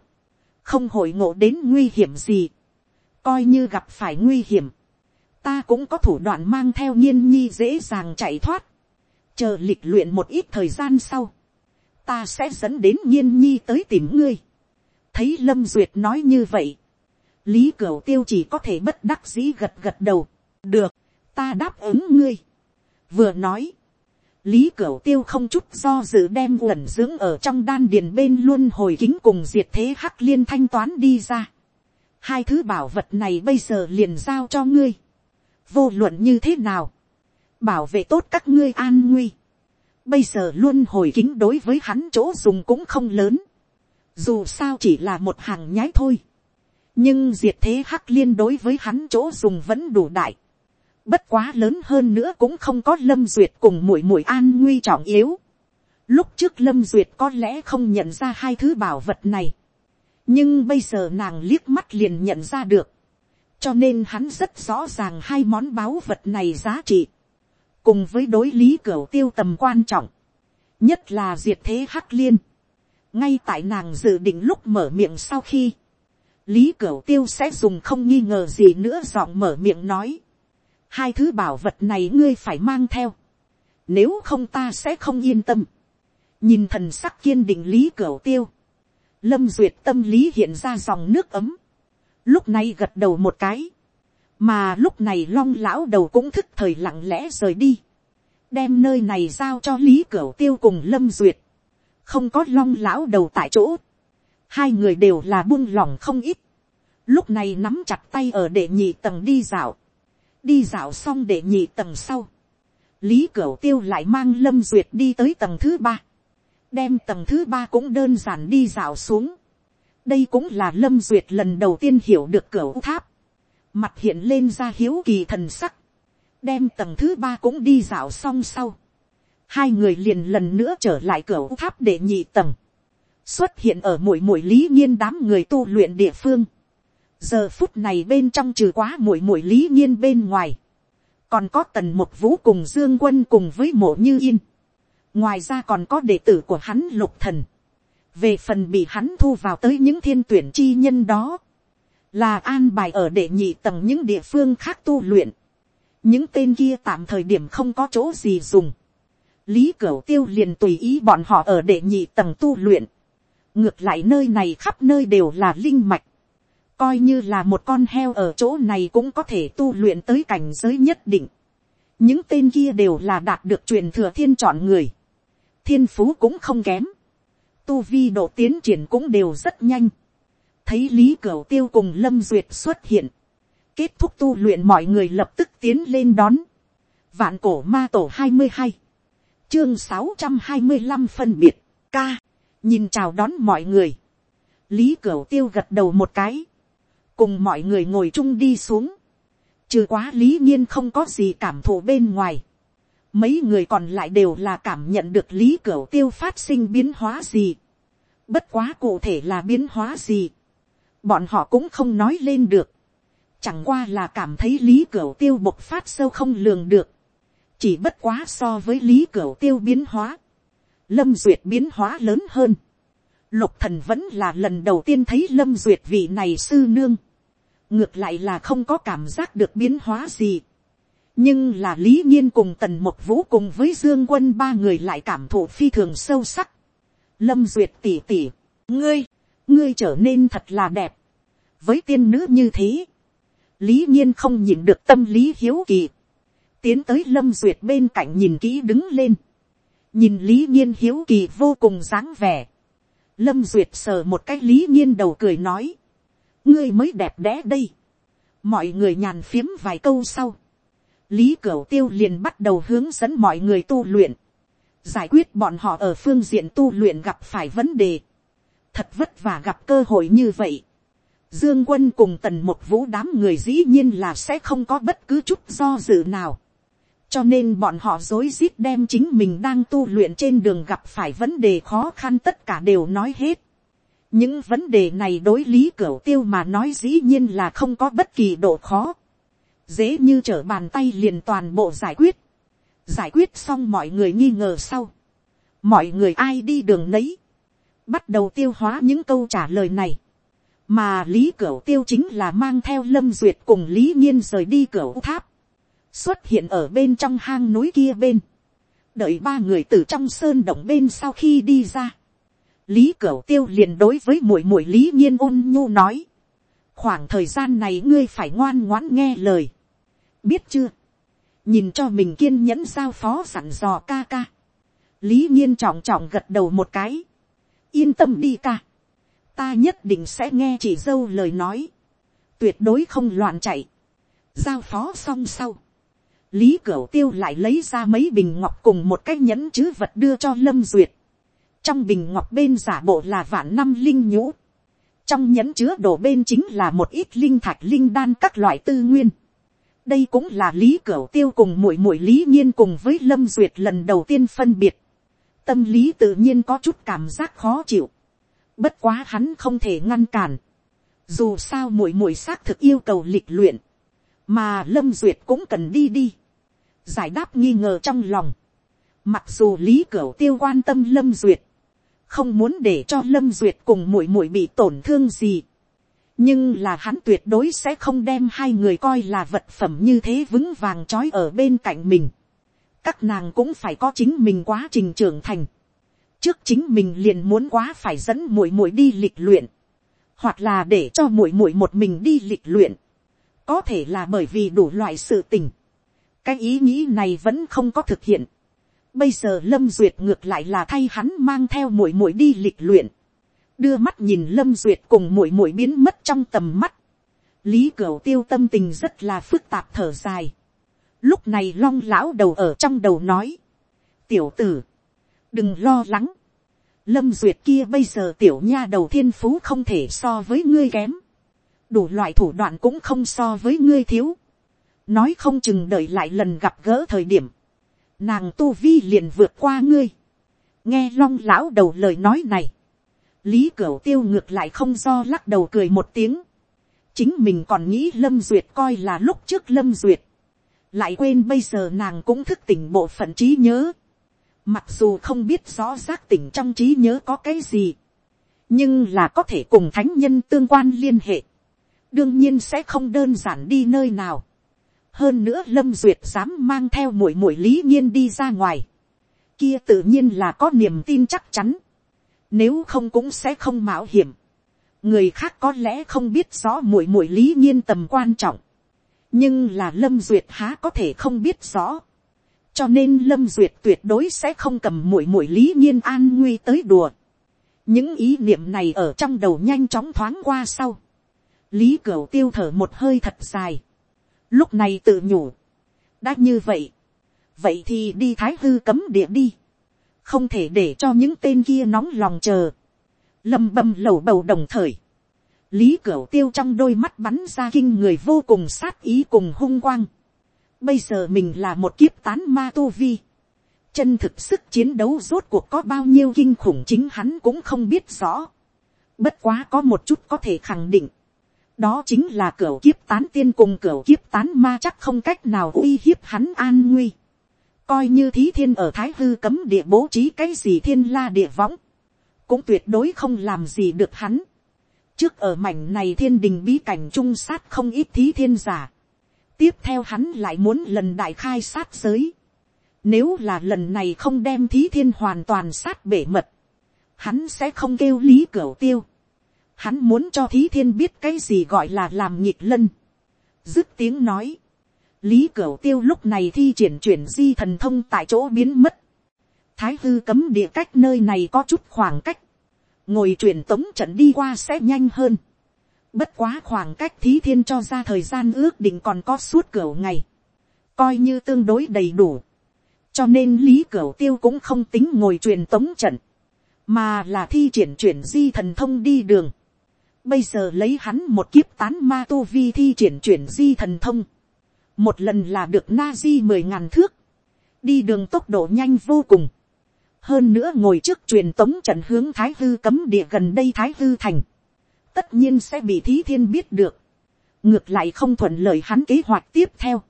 A: không hội ngộ đến nguy hiểm gì, coi như gặp phải nguy hiểm, ta cũng có thủ đoạn mang theo nhiên nhi dễ dàng chạy thoát, chờ lịch luyện một ít thời gian sau, ta sẽ dẫn đến nhiên nhi tới tìm ngươi. thấy lâm duyệt nói như vậy, lý cửu tiêu chỉ có thể bất đắc dĩ gật gật đầu, được, ta đáp ứng ngươi. vừa nói, lý cửu tiêu không chút do dự đem uẩn dưỡng ở trong đan điền bên luôn hồi kính cùng diệt thế hắc liên thanh toán đi ra. hai thứ bảo vật này bây giờ liền giao cho ngươi. vô luận như thế nào, bảo vệ tốt các ngươi an nguy. Bây giờ luôn hồi kính đối với hắn chỗ dùng cũng không lớn. Dù sao chỉ là một hàng nhái thôi. Nhưng diệt thế hắc liên đối với hắn chỗ dùng vẫn đủ đại. Bất quá lớn hơn nữa cũng không có lâm duyệt cùng mũi mũi an nguy trọng yếu. Lúc trước lâm duyệt có lẽ không nhận ra hai thứ bảo vật này. Nhưng bây giờ nàng liếc mắt liền nhận ra được. Cho nên hắn rất rõ ràng hai món báu vật này giá trị cùng với đối lý cửa tiêu tầm quan trọng, nhất là diệt thế hắc liên, ngay tại nàng dự định lúc mở miệng sau khi, lý cửa tiêu sẽ dùng không nghi ngờ gì nữa giọng mở miệng nói, hai thứ bảo vật này ngươi phải mang theo, nếu không ta sẽ không yên tâm, nhìn thần sắc kiên định lý cửa tiêu, lâm duyệt tâm lý hiện ra dòng nước ấm, lúc này gật đầu một cái, mà lúc này long lão đầu cũng thức thời lặng lẽ rời đi, đem nơi này giao cho lý cửa tiêu cùng lâm duyệt, không có long lão đầu tại chỗ, hai người đều là buông lỏng không ít, lúc này nắm chặt tay ở đệ nhị tầng đi dạo, đi dạo xong để nhị tầng sau, lý cửu tiêu lại mang lâm duyệt đi tới tầng thứ ba, đem tầng thứ ba cũng đơn giản đi dạo xuống, đây cũng là lâm duyệt lần đầu tiên hiểu được cửa tháp, mặt hiện lên ra hiếu kỳ thần sắc, đem tầng thứ ba cũng đi dạo xong sau, hai người liền lần nữa trở lại cửa tháp để nhị tầng, xuất hiện ở mỗi mỗi lý nhiên đám người tu luyện địa phương giờ phút này bên trong trừ quá muội muội lý nhiên bên ngoài, còn có tần một vũ cùng dương quân cùng với mộ như yên. ngoài ra còn có đệ tử của hắn lục thần. về phần bị hắn thu vào tới những thiên tuyển chi nhân đó, là an bài ở đệ nhị tầng những địa phương khác tu luyện. những tên kia tạm thời điểm không có chỗ gì dùng. lý cửu tiêu liền tùy ý bọn họ ở đệ nhị tầng tu luyện. ngược lại nơi này khắp nơi đều là linh mạch coi như là một con heo ở chỗ này cũng có thể tu luyện tới cảnh giới nhất định. những tên kia đều là đạt được truyền thừa thiên chọn người. thiên phú cũng không kém. tu vi độ tiến triển cũng đều rất nhanh. Thấy lý cửu tiêu cùng lâm duyệt xuất hiện, kết thúc tu luyện mọi người lập tức tiến lên đón, vạn cổ ma tổ hai mươi hai, chương sáu trăm hai mươi năm phân biệt, ca, nhìn chào đón mọi người, lý cửu tiêu gật đầu một cái, cùng mọi người ngồi chung đi xuống, trừ quá lý nhiên không có gì cảm thụ bên ngoài, mấy người còn lại đều là cảm nhận được lý cửu tiêu phát sinh biến hóa gì, bất quá cụ thể là biến hóa gì, bọn họ cũng không nói lên được, chẳng qua là cảm thấy lý cửu tiêu bộc phát sâu không lường được, chỉ bất quá so với lý cửu tiêu biến hóa, lâm duyệt biến hóa lớn hơn, lục thần vẫn là lần đầu tiên thấy lâm duyệt vị này sư nương, ngược lại là không có cảm giác được biến hóa gì, nhưng là lý nhiên cùng tần một vũ cùng với dương quân ba người lại cảm thụ phi thường sâu sắc, lâm duyệt tỉ tỉ, ngươi, ngươi trở nên thật là đẹp, với tiên nữ như thế, lý nhiên không nhìn được tâm lý hiếu kỳ, tiến tới lâm duyệt bên cạnh nhìn kỹ đứng lên, nhìn lý nhiên hiếu kỳ vô cùng dáng vẻ, lâm duyệt sờ một cái lý nhiên đầu cười nói, ngươi mới đẹp đẽ đây, mọi người nhàn phiếm vài câu sau, lý cửu tiêu liền bắt đầu hướng dẫn mọi người tu luyện, giải quyết bọn họ ở phương diện tu luyện gặp phải vấn đề, thật vất vả gặp cơ hội như vậy, Dương quân cùng tần một vũ đám người dĩ nhiên là sẽ không có bất cứ chút do dự nào. Cho nên bọn họ dối rít đem chính mình đang tu luyện trên đường gặp phải vấn đề khó khăn tất cả đều nói hết. Những vấn đề này đối lý cửu tiêu mà nói dĩ nhiên là không có bất kỳ độ khó. Dễ như trở bàn tay liền toàn bộ giải quyết. Giải quyết xong mọi người nghi ngờ sau. Mọi người ai đi đường nấy. Bắt đầu tiêu hóa những câu trả lời này mà lý cửu tiêu chính là mang theo lâm duyệt cùng lý nhiên rời đi cửu tháp, xuất hiện ở bên trong hang núi kia bên, đợi ba người từ trong sơn động bên sau khi đi ra, lý cửu tiêu liền đối với muội muội lý nhiên ôn nhu nói, khoảng thời gian này ngươi phải ngoan ngoãn nghe lời, biết chưa, nhìn cho mình kiên nhẫn giao phó sẵn dò ca ca, lý nhiên trọng trọng gật đầu một cái, yên tâm đi ca, ta nhất định sẽ nghe chị dâu lời nói, tuyệt đối không loạn chạy, giao phó xong sau, lý cửu tiêu lại lấy ra mấy bình ngọc cùng một cái nhẫn chứ vật đưa cho lâm duyệt, trong bình ngọc bên giả bộ là vạn năm linh nhũ, trong nhẫn chứa đồ bên chính là một ít linh thạch linh đan các loại tư nguyên, đây cũng là lý cửu tiêu cùng muội muội lý nhiên cùng với lâm duyệt lần đầu tiên phân biệt, tâm lý tự nhiên có chút cảm giác khó chịu, Bất quá hắn không thể ngăn cản. Dù sao muội muội xác thực yêu cầu lịch luyện. Mà Lâm Duyệt cũng cần đi đi. Giải đáp nghi ngờ trong lòng. Mặc dù Lý Cửu Tiêu quan tâm Lâm Duyệt. Không muốn để cho Lâm Duyệt cùng muội muội bị tổn thương gì. Nhưng là hắn tuyệt đối sẽ không đem hai người coi là vật phẩm như thế vững vàng trói ở bên cạnh mình. Các nàng cũng phải có chính mình quá trình trưởng thành trước chính mình liền muốn quá phải dẫn muội muội đi lịch luyện, hoặc là để cho muội muội một mình đi lịch luyện, có thể là bởi vì đủ loại sự tình, cái ý nghĩ này vẫn không có thực hiện. Bây giờ lâm duyệt ngược lại là thay hắn mang theo muội muội đi lịch luyện, đưa mắt nhìn lâm duyệt cùng muội muội biến mất trong tầm mắt, lý cửu tiêu tâm tình rất là phức tạp thở dài. lúc này long lão đầu ở trong đầu nói, tiểu tử, đừng lo lắng, lâm duyệt kia bây giờ tiểu nha đầu thiên phú không thể so với ngươi kém, đủ loại thủ đoạn cũng không so với ngươi thiếu, nói không chừng đợi lại lần gặp gỡ thời điểm, nàng tu vi liền vượt qua ngươi, nghe long lão đầu lời nói này, lý cửu tiêu ngược lại không do lắc đầu cười một tiếng, chính mình còn nghĩ lâm duyệt coi là lúc trước lâm duyệt, lại quên bây giờ nàng cũng thức tỉnh bộ phận trí nhớ, Mặc dù không biết rõ giác tỉnh trong trí nhớ có cái gì. Nhưng là có thể cùng thánh nhân tương quan liên hệ. Đương nhiên sẽ không đơn giản đi nơi nào. Hơn nữa Lâm Duyệt dám mang theo mũi mũi lý nhiên đi ra ngoài. Kia tự nhiên là có niềm tin chắc chắn. Nếu không cũng sẽ không mạo hiểm. Người khác có lẽ không biết rõ mũi mũi lý nhiên tầm quan trọng. Nhưng là Lâm Duyệt há có thể không biết rõ cho nên lâm duyệt tuyệt đối sẽ không cầm mũi mũi lý nhiên an nguy tới đùa. những ý niệm này ở trong đầu nhanh chóng thoáng qua sau. lý cửu tiêu thở một hơi thật dài lúc này tự nhủ. đã như vậy. vậy thì đi thái hư cấm địa đi. không thể để cho những tên kia nóng lòng chờ. lâm bầm lầu bầu đồng thời. lý cửu tiêu trong đôi mắt bắn ra kinh người vô cùng sát ý cùng hung quang Bây giờ mình là một kiếp tán ma tu vi. Chân thực sức chiến đấu rốt cuộc có bao nhiêu kinh khủng chính hắn cũng không biết rõ. Bất quá có một chút có thể khẳng định. Đó chính là cửa kiếp tán tiên cùng cửa kiếp tán ma chắc không cách nào uy hiếp hắn an nguy. Coi như thí thiên ở Thái Hư cấm địa bố trí cái gì thiên la địa võng. Cũng tuyệt đối không làm gì được hắn. Trước ở mảnh này thiên đình bí cảnh trung sát không ít thí thiên giả tiếp theo hắn lại muốn lần đại khai sát giới. Nếu là lần này không đem thí thiên hoàn toàn sát bể mật, hắn sẽ không kêu lý cửa tiêu. Hắn muốn cho thí thiên biết cái gì gọi là làm nhịp lân. Dứt tiếng nói. Lý Cửu Tiêu lúc này thi triển chuyển di thần thông tại chỗ biến mất. thái hư cấm địa cách nơi này có chút khoảng cách, ngồi truyền tống trận đi qua sẽ nhanh hơn. Bất quá khoảng cách thí thiên cho ra thời gian ước định còn có suốt cửu ngày, coi như tương đối đầy đủ. cho nên lý cửu tiêu cũng không tính ngồi truyền tống trận, mà là thi triển chuyển di thần thông đi đường. Bây giờ lấy hắn một kiếp tán ma tu vi thi triển chuyển di thần thông. Một lần là được na di mười ngàn thước. Đi đường tốc độ nhanh vô cùng. Hơn nữa ngồi trước truyền tống trận hướng Thái Hư cấm địa gần đây Thái Hư thành. Tất nhiên sẽ bị Thí Thiên biết được. Ngược lại không thuận lợi hắn kế hoạch tiếp theo.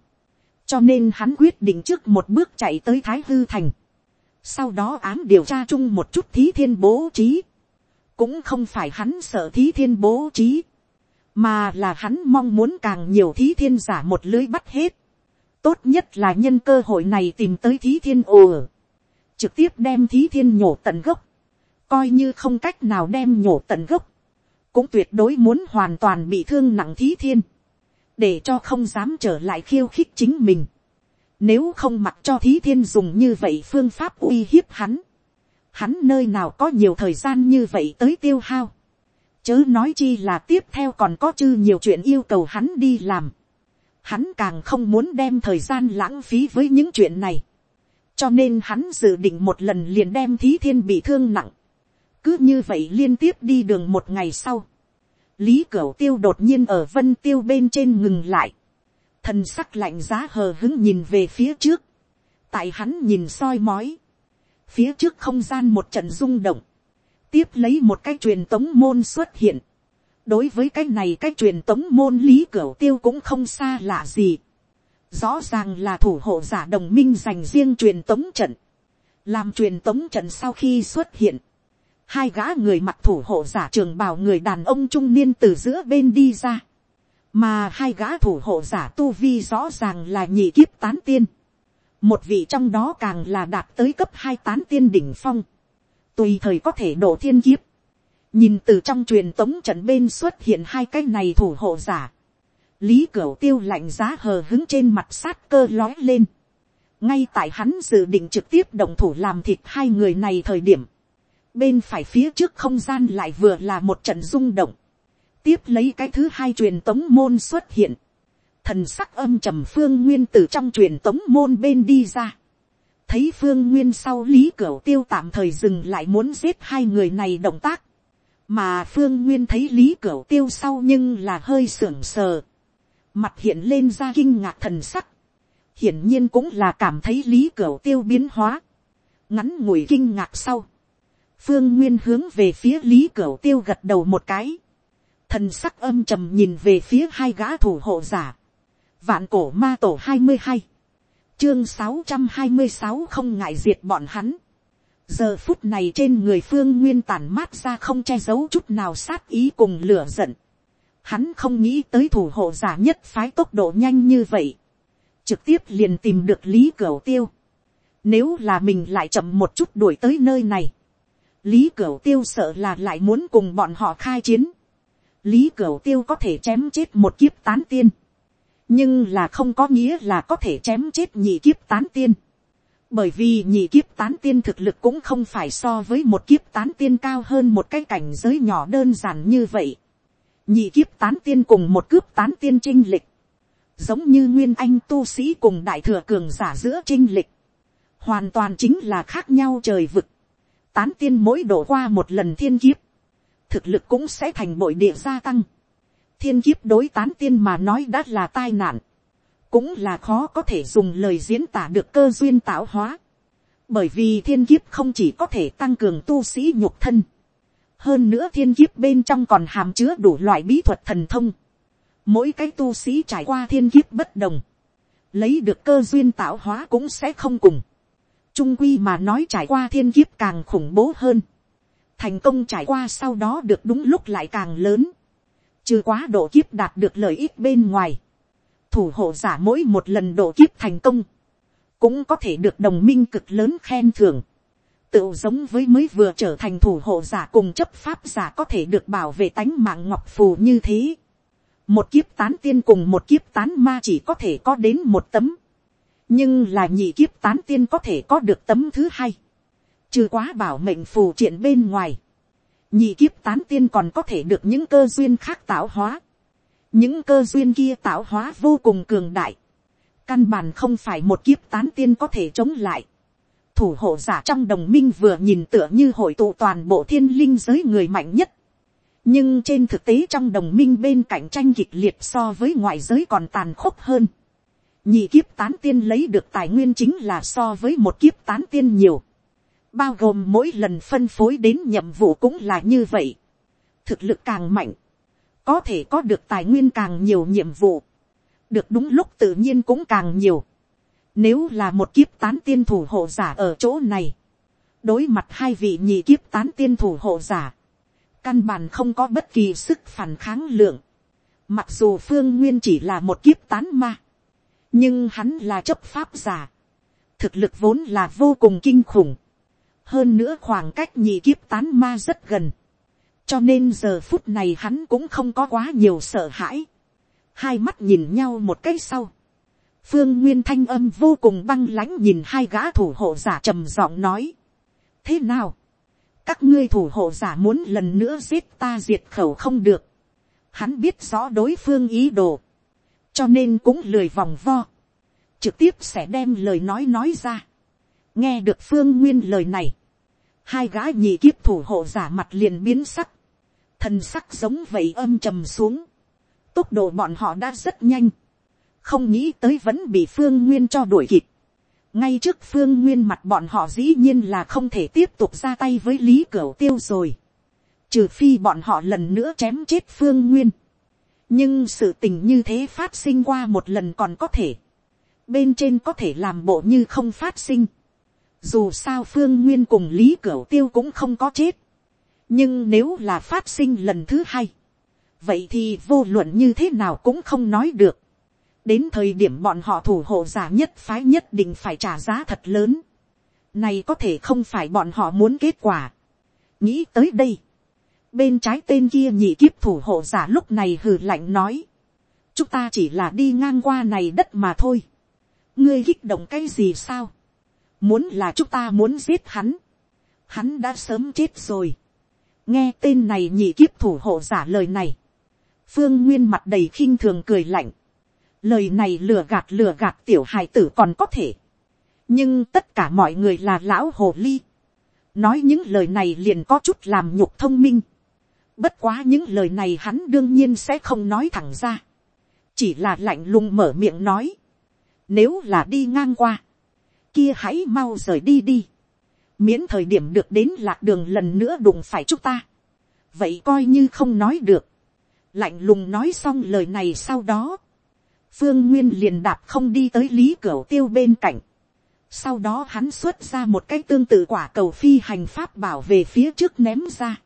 A: Cho nên hắn quyết định trước một bước chạy tới Thái Hư thành. Sau đó ám điều tra chung một chút Thí Thiên bố trí cũng không phải hắn sợ thí thiên bố trí, mà là hắn mong muốn càng nhiều thí thiên giả một lưới bắt hết. tốt nhất là nhân cơ hội này tìm tới thí thiên ồ trực tiếp đem thí thiên nhổ tận gốc, coi như không cách nào đem nhổ tận gốc, cũng tuyệt đối muốn hoàn toàn bị thương nặng thí thiên, để cho không dám trở lại khiêu khích chính mình. Nếu không mặc cho thí thiên dùng như vậy phương pháp uy hiếp hắn, hắn nơi nào có nhiều thời gian như vậy tới tiêu hao. chớ nói chi là tiếp theo còn có chư nhiều chuyện yêu cầu hắn đi làm. hắn càng không muốn đem thời gian lãng phí với những chuyện này. cho nên hắn dự định một lần liền đem thí thiên bị thương nặng. cứ như vậy liên tiếp đi đường một ngày sau. lý cửu tiêu đột nhiên ở vân tiêu bên trên ngừng lại. thần sắc lạnh giá hờ hứng nhìn về phía trước. tại hắn nhìn soi mói phía trước không gian một trận rung động, tiếp lấy một cái truyền tống môn xuất hiện. đối với cái này cái truyền tống môn lý cửa tiêu cũng không xa lạ gì. rõ ràng là thủ hộ giả đồng minh dành riêng truyền tống trận. làm truyền tống trận sau khi xuất hiện, hai gã người mặc thủ hộ giả trường bảo người đàn ông trung niên từ giữa bên đi ra. mà hai gã thủ hộ giả tu vi rõ ràng là nhị kiếp tán tiên một vị trong đó càng là đạt tới cấp hai tán tiên đỉnh phong, tùy thời có thể đổ thiên kiếp, nhìn từ trong truyền tống trận bên xuất hiện hai cái này thủ hộ giả, lý cửu tiêu lạnh giá hờ hứng trên mặt sát cơ lói lên, ngay tại hắn dự định trực tiếp động thủ làm thịt hai người này thời điểm, bên phải phía trước không gian lại vừa là một trận rung động, tiếp lấy cái thứ hai truyền tống môn xuất hiện, thần sắc âm trầm phương nguyên từ trong truyền tống môn bên đi ra. thấy phương nguyên sau lý cửu tiêu tạm thời dừng lại muốn giết hai người này động tác. mà phương nguyên thấy lý cửu tiêu sau nhưng là hơi sưởng sờ. mặt hiện lên ra kinh ngạc thần sắc. hiển nhiên cũng là cảm thấy lý cửu tiêu biến hóa. ngắn ngủi kinh ngạc sau. phương nguyên hướng về phía lý cửu tiêu gật đầu một cái. thần sắc âm trầm nhìn về phía hai gã thủ hộ giả Vạn cổ ma tổ hai mươi hai Chương sáu trăm hai mươi sáu không ngại diệt bọn hắn. Giờ phút này trên người phương nguyên tàn mát ra không che giấu chút nào sát ý cùng lửa giận. Hắn không nghĩ tới thủ hộ giả nhất phái tốc độ nhanh như vậy. Trực tiếp liền tìm được Lý Cửu Tiêu. Nếu là mình lại chậm một chút đuổi tới nơi này. Lý Cửu Tiêu sợ là lại muốn cùng bọn họ khai chiến. Lý Cửu Tiêu có thể chém chết một kiếp tán tiên nhưng là không có nghĩa là có thể chém chết nhị kiếp tán tiên. bởi vì nhị kiếp tán tiên thực lực cũng không phải so với một kiếp tán tiên cao hơn một cái cảnh giới nhỏ đơn giản như vậy. nhị kiếp tán tiên cùng một cướp tán tiên trinh lịch. giống như nguyên anh tu sĩ cùng đại thừa cường giả giữa trinh lịch. hoàn toàn chính là khác nhau trời vực. tán tiên mỗi đổ qua một lần thiên kiếp. thực lực cũng sẽ thành bội địa gia tăng thiên kiếp đối tán tiên mà nói đã là tai nạn, cũng là khó có thể dùng lời diễn tả được cơ duyên tạo hóa, bởi vì thiên kiếp không chỉ có thể tăng cường tu sĩ nhục thân, hơn nữa thiên kiếp bên trong còn hàm chứa đủ loại bí thuật thần thông, mỗi cái tu sĩ trải qua thiên kiếp bất đồng, lấy được cơ duyên tạo hóa cũng sẽ không cùng, trung quy mà nói trải qua thiên kiếp càng khủng bố hơn, thành công trải qua sau đó được đúng lúc lại càng lớn, Trừ quá độ kiếp đạt được lợi ích bên ngoài. Thủ hộ giả mỗi một lần độ kiếp thành công. Cũng có thể được đồng minh cực lớn khen thưởng. Tự giống với mới vừa trở thành thủ hộ giả cùng chấp pháp giả có thể được bảo vệ tánh mạng ngọc phù như thế. Một kiếp tán tiên cùng một kiếp tán ma chỉ có thể có đến một tấm. Nhưng là nhị kiếp tán tiên có thể có được tấm thứ hai. trừ quá bảo mệnh phù triển bên ngoài, nhị kiếp tán tiên còn có thể được những cơ duyên khác tạo hóa. những cơ duyên kia tạo hóa vô cùng cường đại. căn bản không phải một kiếp tán tiên có thể chống lại. thủ hộ giả trong đồng minh vừa nhìn tựa như hội tụ toàn bộ thiên linh giới người mạnh nhất. nhưng trên thực tế trong đồng minh bên cạnh tranh kịch liệt so với ngoại giới còn tàn khốc hơn. nhị kiếp tán tiên lấy được tài nguyên chính là so với một kiếp tán tiên nhiều bao gồm mỗi lần phân phối đến nhiệm vụ cũng là như vậy. thực lực càng mạnh, có thể có được tài nguyên càng nhiều nhiệm vụ, được đúng lúc tự nhiên cũng càng nhiều. Nếu là một kiếp tán tiên thủ hộ giả ở chỗ này, đối mặt hai vị nhị kiếp tán tiên thủ hộ giả, căn bản không có bất kỳ sức phản kháng lượng. Mặc dù phương nguyên chỉ là một kiếp tán ma, nhưng hắn là chấp pháp giả, thực lực vốn là vô cùng kinh khủng hơn nữa khoảng cách nhị kiếp tán ma rất gần, cho nên giờ phút này hắn cũng không có quá nhiều sợ hãi, hai mắt nhìn nhau một cái sau, phương nguyên thanh âm vô cùng băng lãnh nhìn hai gã thủ hộ giả trầm giọng nói, thế nào, các ngươi thủ hộ giả muốn lần nữa giết ta diệt khẩu không được, hắn biết rõ đối phương ý đồ, cho nên cũng lười vòng vo, trực tiếp sẽ đem lời nói nói ra. nghe được phương nguyên lời này, hai gã nhị kiếp thủ hộ giả mặt liền biến sắc, thần sắc giống vậy âm trầm xuống, tốc độ bọn họ đã rất nhanh, không nghĩ tới vẫn bị phương nguyên cho đuổi kịp, ngay trước phương nguyên mặt bọn họ dĩ nhiên là không thể tiếp tục ra tay với lý cửu tiêu rồi, trừ phi bọn họ lần nữa chém chết phương nguyên, nhưng sự tình như thế phát sinh qua một lần còn có thể, bên trên có thể làm bộ như không phát sinh, dù sao phương nguyên cùng lý cửu tiêu cũng không có chết. nhưng nếu là phát sinh lần thứ hai, vậy thì vô luận như thế nào cũng không nói được. đến thời điểm bọn họ thủ hộ giả nhất phái nhất định phải trả giá thật lớn. này có thể không phải bọn họ muốn kết quả. nghĩ tới đây, bên trái tên kia nhị kiếp thủ hộ giả lúc này hừ lạnh nói, chúng ta chỉ là đi ngang qua này đất mà thôi. ngươi kích động cái gì sao Muốn là chúng ta muốn giết hắn. Hắn đã sớm chết rồi. Nghe tên này nhị kiếp thủ hộ giả lời này. Phương Nguyên mặt đầy khinh thường cười lạnh. Lời này lừa gạt lừa gạt tiểu hài tử còn có thể. Nhưng tất cả mọi người là lão hồ ly. Nói những lời này liền có chút làm nhục thông minh. Bất quá những lời này hắn đương nhiên sẽ không nói thẳng ra. Chỉ là lạnh lùng mở miệng nói. Nếu là đi ngang qua kia hãy mau rời đi đi, miễn thời điểm được đến lạc đường lần nữa đụng phải chúng ta, vậy coi như không nói được, lạnh lùng nói xong lời này sau đó, phương nguyên liền đạp không đi tới lý cửa tiêu bên cạnh, sau đó hắn xuất ra một cái tương tự quả cầu phi hành pháp bảo về phía trước ném ra,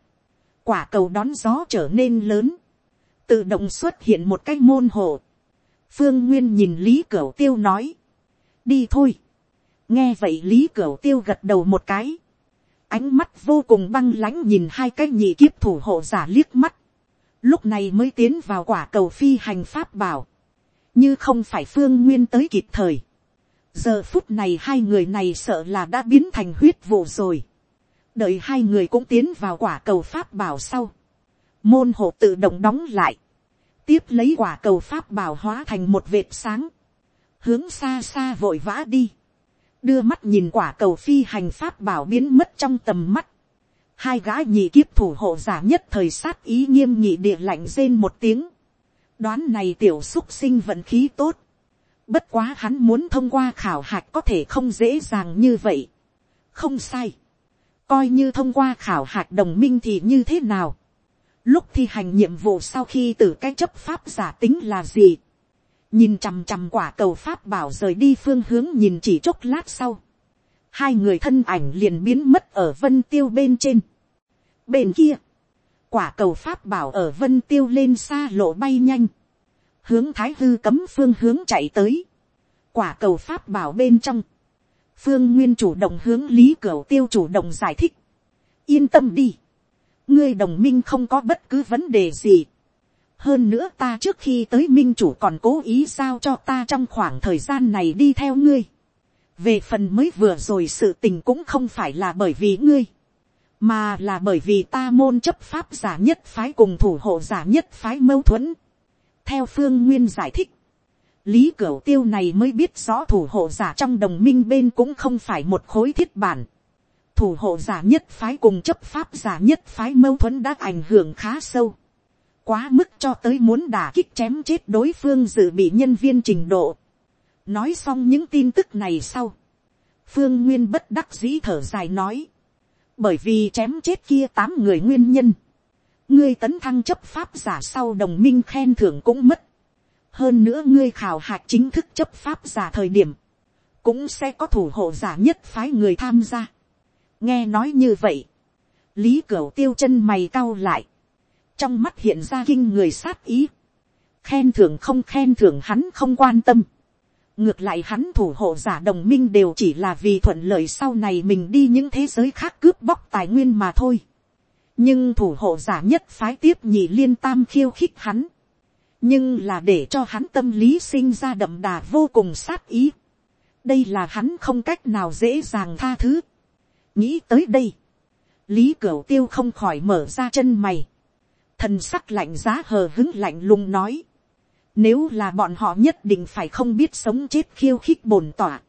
A: quả cầu đón gió trở nên lớn, tự động xuất hiện một cái môn hồ, phương nguyên nhìn lý cửa tiêu nói, đi thôi, nghe vậy lý cửu tiêu gật đầu một cái, ánh mắt vô cùng băng lãnh nhìn hai cái nhị kiếp thủ hộ giả liếc mắt, lúc này mới tiến vào quả cầu phi hành pháp bảo, như không phải phương nguyên tới kịp thời, giờ phút này hai người này sợ là đã biến thành huyết vụ rồi, đợi hai người cũng tiến vào quả cầu pháp bảo sau, môn hộ tự động đóng lại, tiếp lấy quả cầu pháp bảo hóa thành một vệt sáng, hướng xa xa vội vã đi, đưa mắt nhìn quả cầu phi hành pháp bảo biến mất trong tầm mắt. Hai gã nhị kiếp thủ hộ giả nhất thời sát ý nghiêm nhị địa lạnh rên một tiếng. Đoán này tiểu xúc sinh vận khí tốt. Bất quá hắn muốn thông qua khảo hạch có thể không dễ dàng như vậy. Không sai. Coi như thông qua khảo hạch đồng minh thì như thế nào. Lúc thi hành nhiệm vụ sau khi từ cái chấp pháp giả tính là gì nhìn chằm chằm quả cầu pháp bảo rời đi phương hướng nhìn chỉ chốc lát sau, hai người thân ảnh liền biến mất ở vân tiêu bên trên. bên kia, quả cầu pháp bảo ở vân tiêu lên xa lộ bay nhanh, hướng thái hư cấm phương hướng chạy tới, quả cầu pháp bảo bên trong, phương nguyên chủ động hướng lý cửu tiêu chủ động giải thích, yên tâm đi, ngươi đồng minh không có bất cứ vấn đề gì, hơn nữa ta trước khi tới minh chủ còn cố ý giao cho ta trong khoảng thời gian này đi theo ngươi. về phần mới vừa rồi sự tình cũng không phải là bởi vì ngươi, mà là bởi vì ta môn chấp pháp giả nhất phái cùng thủ hộ giả nhất phái mâu thuẫn. theo phương nguyên giải thích, lý cửu tiêu này mới biết rõ thủ hộ giả trong đồng minh bên cũng không phải một khối thiết bản. thủ hộ giả nhất phái cùng chấp pháp giả nhất phái mâu thuẫn đã ảnh hưởng khá sâu quá mức cho tới muốn đả kích chém chết đối phương dự bị nhân viên trình độ. nói xong những tin tức này sau. phương nguyên bất đắc dĩ thở dài nói. bởi vì chém chết kia tám người nguyên nhân. ngươi tấn thăng chấp pháp giả sau đồng minh khen thưởng cũng mất hơn nữa ngươi khảo hạch chính thức chấp pháp giả thời điểm, cũng sẽ có thủ hộ giả nhất phái người tham gia. nghe nói như vậy, lý cửu tiêu chân mày cau lại, trong mắt hiện ra kinh người sát ý, khen thưởng không khen thưởng hắn không quan tâm, ngược lại hắn thủ hộ giả đồng minh đều chỉ là vì thuận lợi sau này mình đi những thế giới khác cướp bóc tài nguyên mà thôi. nhưng thủ hộ giả nhất phái tiếp nhị liên tam khiêu khích hắn, nhưng là để cho hắn tâm lý sinh ra đậm đà vô cùng sát ý. đây là hắn không cách nào dễ dàng tha thứ. nghĩ tới đây, lý cửu tiêu không khỏi mở ra chân mày thần sắc lạnh giá hờ hứng lạnh lùng nói. nếu là bọn họ nhất định phải không biết sống chết khiêu khích bổn tỏa.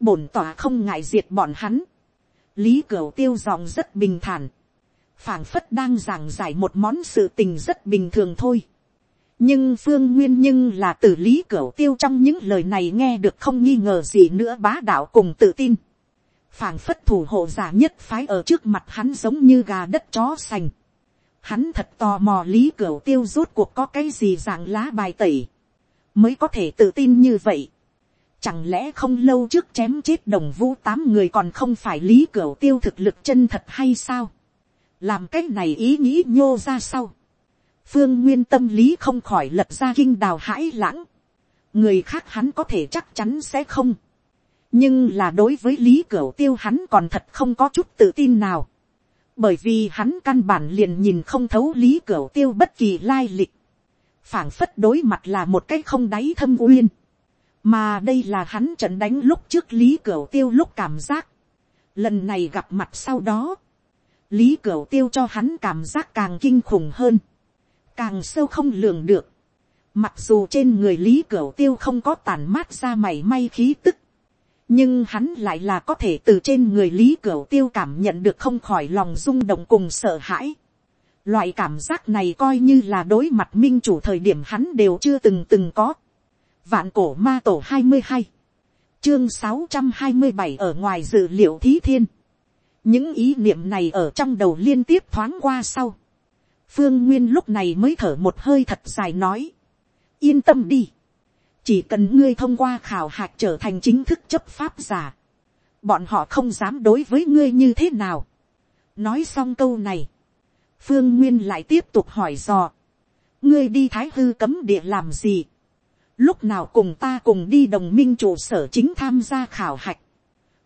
A: bổn tỏa không ngại diệt bọn hắn. lý cửu tiêu giọng rất bình thản. phảng phất đang giảng giải một món sự tình rất bình thường thôi nhưng phương nguyên nhưng là từ lý cửu tiêu trong những lời này nghe được không nghi ngờ gì nữa bá đạo cùng tự tin. phảng phất thủ hộ giả nhất phái ở trước mặt hắn giống như gà đất chó sành hắn thật tò mò lý cửu tiêu rốt cuộc có cái gì dạng lá bài tẩy. mới có thể tự tin như vậy. chẳng lẽ không lâu trước chém chết đồng vũ tám người còn không phải lý cửu tiêu thực lực chân thật hay sao. làm cái này ý nghĩ nhô ra sau phương nguyên tâm lý không khỏi lật ra kinh đào hãi lãng. người khác hắn có thể chắc chắn sẽ không. nhưng là đối với lý cửu tiêu hắn còn thật không có chút tự tin nào bởi vì hắn căn bản liền nhìn không thấu lý cửu tiêu bất kỳ lai lịch. phảng phất đối mặt là một cái không đáy thâm uyên. mà đây là hắn trận đánh lúc trước lý cửu tiêu lúc cảm giác. lần này gặp mặt sau đó, lý cửu tiêu cho hắn cảm giác càng kinh khủng hơn càng sâu không lường được. Mặc dù trên người lý cửu tiêu không có tàn mát ra mảy may khí tức, nhưng hắn lại là có thể từ trên người lý cửu tiêu cảm nhận được không khỏi lòng rung động cùng sợ hãi. Loại cảm giác này coi như là đối mặt minh chủ thời điểm hắn đều chưa từng từng có. Vạn cổ ma tổ hai mươi hai Chương sáu trăm hai mươi bảy ở ngoài dự liệu thí thiên. Những ý niệm này ở trong đầu liên tiếp thoáng qua sau phương nguyên lúc này mới thở một hơi thật dài nói, yên tâm đi, chỉ cần ngươi thông qua khảo hạch trở thành chính thức chấp pháp giả, bọn họ không dám đối với ngươi như thế nào. nói xong câu này, phương nguyên lại tiếp tục hỏi dò, ngươi đi thái hư cấm địa làm gì, lúc nào cùng ta cùng đi đồng minh trụ sở chính tham gia khảo hạch,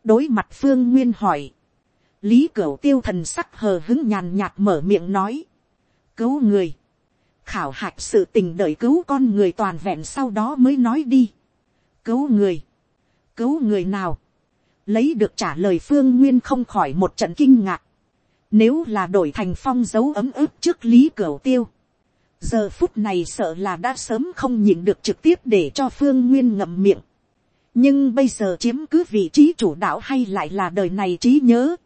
A: đối mặt phương nguyên hỏi, lý cửu tiêu thần sắc hờ hứng nhàn nhạt mở miệng nói, cứu người, khảo hạch sự tình đợi cứu con người toàn vẹn sau đó mới nói đi. cứu người, cứu người nào, lấy được trả lời phương nguyên không khỏi một trận kinh ngạc. Nếu là đổi thành phong dấu ấm ức trước lý cửa tiêu, giờ phút này sợ là đã sớm không nhịn được trực tiếp để cho phương nguyên ngậm miệng. nhưng bây giờ chiếm cứ vị trí chủ đạo hay lại là đời này trí nhớ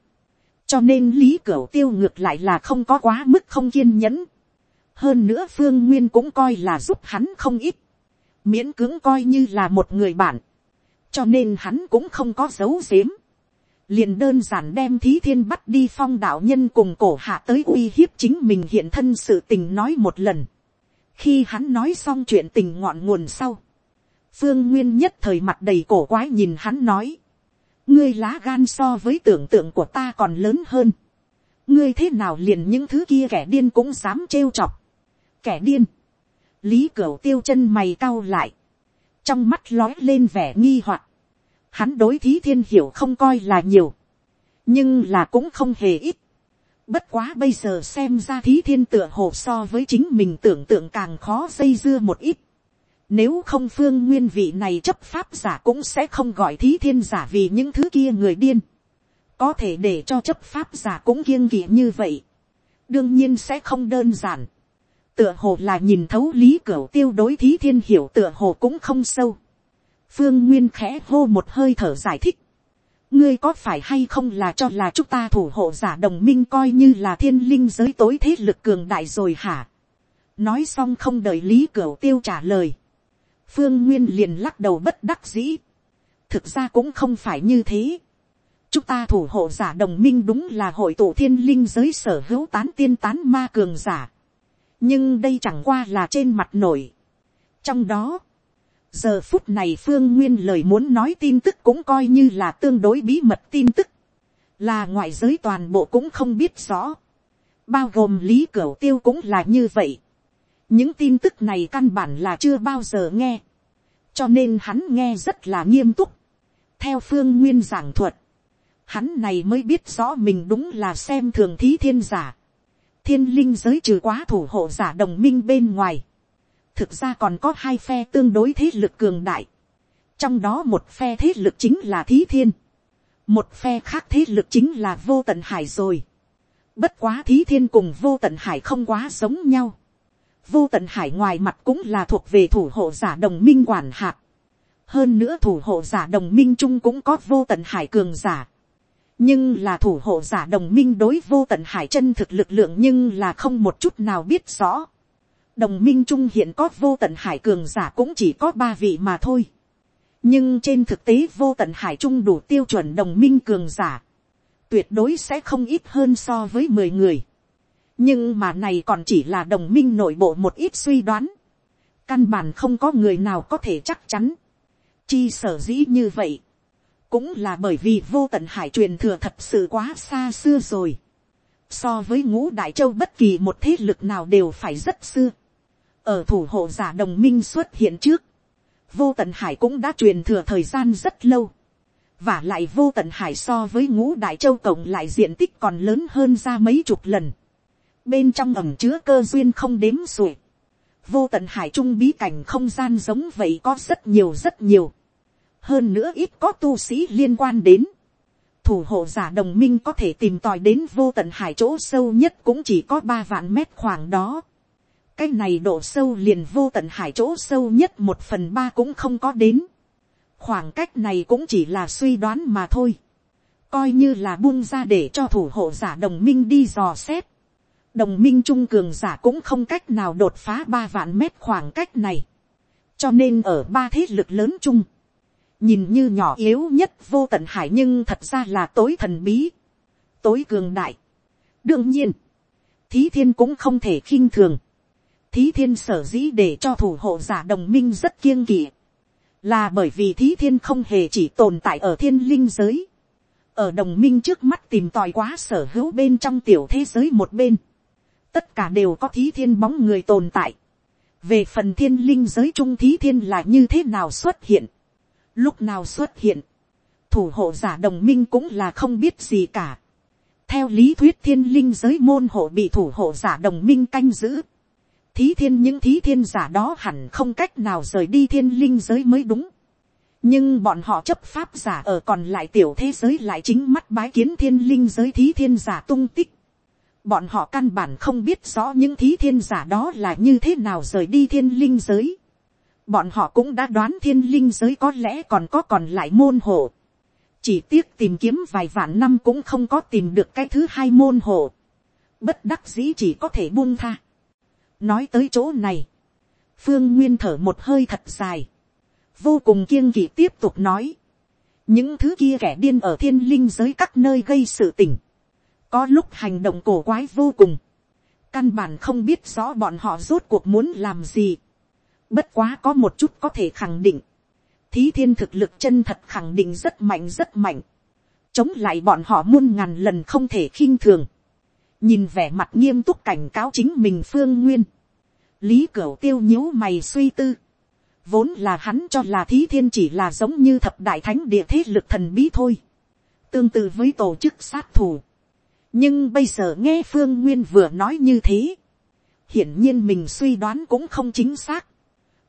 A: cho nên lý cửu tiêu ngược lại là không có quá mức không kiên nhẫn hơn nữa phương nguyên cũng coi là giúp hắn không ít. miễn cưỡng coi như là một người bạn. cho nên hắn cũng không có dấu xếm, liền đơn giản đem thí thiên bắt đi phong đạo nhân cùng cổ hạ tới uy hiếp chính mình hiện thân sự tình nói một lần. khi hắn nói xong chuyện tình ngọn nguồn sau, phương nguyên nhất thời mặt đầy cổ quái nhìn hắn nói, ngươi lá gan so với tưởng tượng của ta còn lớn hơn. ngươi thế nào liền những thứ kia kẻ điên cũng dám trêu chọc kẻ điên. lý cửu tiêu chân mày cau lại. trong mắt lói lên vẻ nghi hoặc. hắn đối thí thiên hiểu không coi là nhiều. nhưng là cũng không hề ít. bất quá bây giờ xem ra thí thiên tựa hồ so với chính mình tưởng tượng càng khó dây dưa một ít Nếu không phương nguyên vị này chấp pháp giả cũng sẽ không gọi thí thiên giả vì những thứ kia người điên. Có thể để cho chấp pháp giả cũng kiêng kỵ như vậy. Đương nhiên sẽ không đơn giản. Tựa hồ là nhìn thấu lý cửa tiêu đối thí thiên hiểu tựa hồ cũng không sâu. Phương Nguyên khẽ hô một hơi thở giải thích. Ngươi có phải hay không là cho là chúng ta thủ hộ giả đồng minh coi như là thiên linh giới tối thế lực cường đại rồi hả? Nói xong không đợi Lý cửa Tiêu trả lời. Phương Nguyên liền lắc đầu bất đắc dĩ. Thực ra cũng không phải như thế. Chúng ta thủ hộ giả đồng minh đúng là hội tụ thiên linh giới sở hữu tán tiên tán ma cường giả. Nhưng đây chẳng qua là trên mặt nổi. Trong đó, giờ phút này phương nguyên lời muốn nói tin tức cũng coi như là tương đối bí mật tin tức. Là ngoại giới toàn bộ cũng không biết rõ. Bao gồm lý cửu tiêu cũng là như vậy những tin tức này căn bản là chưa bao giờ nghe, cho nên hắn nghe rất là nghiêm túc. theo phương nguyên giảng thuật, hắn này mới biết rõ mình đúng là xem thường thí thiên giả thiên linh giới trừ quá thủ hộ giả đồng minh bên ngoài. thực ra còn có hai phe tương đối thế lực cường đại. trong đó một phe thế lực chính là thí thiên. một phe khác thế lực chính là vô tận hải rồi. bất quá thí thiên cùng vô tận hải không quá giống nhau vô tận hải ngoài mặt cũng là thuộc về thủ hộ giả đồng minh quản hạt. hơn nữa thủ hộ giả đồng minh chung cũng có vô tận hải cường giả nhưng là thủ hộ giả đồng minh đối vô tận hải chân thực lực lượng nhưng là không một chút nào biết rõ. đồng minh trung hiện có vô tận hải cường giả cũng chỉ có ba vị mà thôi. nhưng trên thực tế vô tận hải trung đủ tiêu chuẩn đồng minh cường giả. tuyệt đối sẽ không ít hơn so với mười người nhưng mà này còn chỉ là đồng minh nội bộ một ít suy đoán, căn bản không có người nào có thể chắc chắn, chi sở dĩ như vậy, cũng là bởi vì vô tận hải truyền thừa thật sự quá xa xưa rồi, so với ngũ đại châu bất kỳ một thế lực nào đều phải rất xưa, ở thủ hộ giả đồng minh xuất hiện trước, vô tận hải cũng đã truyền thừa thời gian rất lâu, và lại vô tận hải so với ngũ đại châu cộng lại diện tích còn lớn hơn ra mấy chục lần. Bên trong ẩm chứa cơ duyên không đếm xuể, vô tận hải trung bí cảnh không gian giống vậy có rất nhiều rất nhiều, hơn nữa ít có tu sĩ liên quan đến, thủ hộ giả đồng minh có thể tìm tòi đến vô tận hải chỗ sâu nhất cũng chỉ có ba vạn mét khoảng đó. cái này độ sâu liền vô tận hải chỗ sâu nhất một phần ba cũng không có đến. khoảng cách này cũng chỉ là suy đoán mà thôi. coi như là buông ra để cho thủ hộ giả đồng minh đi dò xét đồng minh trung cường giả cũng không cách nào đột phá ba vạn mét khoảng cách này. cho nên ở ba thế lực lớn chung, nhìn như nhỏ yếu nhất vô tận hải nhưng thật ra là tối thần bí, tối cường đại. đương nhiên, thí thiên cũng không thể khinh thường. thí thiên sở dĩ để cho thủ hộ giả đồng minh rất kiêng kỵ, là bởi vì thí thiên không hề chỉ tồn tại ở thiên linh giới, ở đồng minh trước mắt tìm tòi quá sở hữu bên trong tiểu thế giới một bên tất cả đều có thí thiên bóng người tồn tại. về phần thiên linh giới trung thí thiên là như thế nào xuất hiện, lúc nào xuất hiện, thủ hộ giả đồng minh cũng là không biết gì cả. theo lý thuyết thiên linh giới môn hộ bị thủ hộ giả đồng minh canh giữ. thí thiên những thí thiên giả đó hẳn không cách nào rời đi thiên linh giới mới đúng. nhưng bọn họ chấp pháp giả ở còn lại tiểu thế giới lại chính mắt bái kiến thiên linh giới thí thiên giả tung tích Bọn họ căn bản không biết rõ những thí thiên giả đó là như thế nào rời đi thiên linh giới. Bọn họ cũng đã đoán thiên linh giới có lẽ còn có còn lại môn hộ. Chỉ tiếc tìm kiếm vài vạn năm cũng không có tìm được cái thứ hai môn hộ. Bất đắc dĩ chỉ có thể buông tha. Nói tới chỗ này. Phương Nguyên thở một hơi thật dài. Vô cùng kiêng kỵ tiếp tục nói. Những thứ kia kẻ điên ở thiên linh giới các nơi gây sự tình có lúc hành động cổ quái vô cùng, căn bản không biết rõ bọn họ rốt cuộc muốn làm gì. Bất quá có một chút có thể khẳng định, thí thiên thực lực chân thật khẳng định rất mạnh rất mạnh, chống lại bọn họ muôn ngàn lần không thể khinh thường, nhìn vẻ mặt nghiêm túc cảnh cáo chính mình phương nguyên, lý cổ tiêu nhíu mày suy tư, vốn là hắn cho là thí thiên chỉ là giống như thập đại thánh địa thế lực thần bí thôi, tương tự với tổ chức sát thủ, nhưng bây giờ nghe phương nguyên vừa nói như thế, hiển nhiên mình suy đoán cũng không chính xác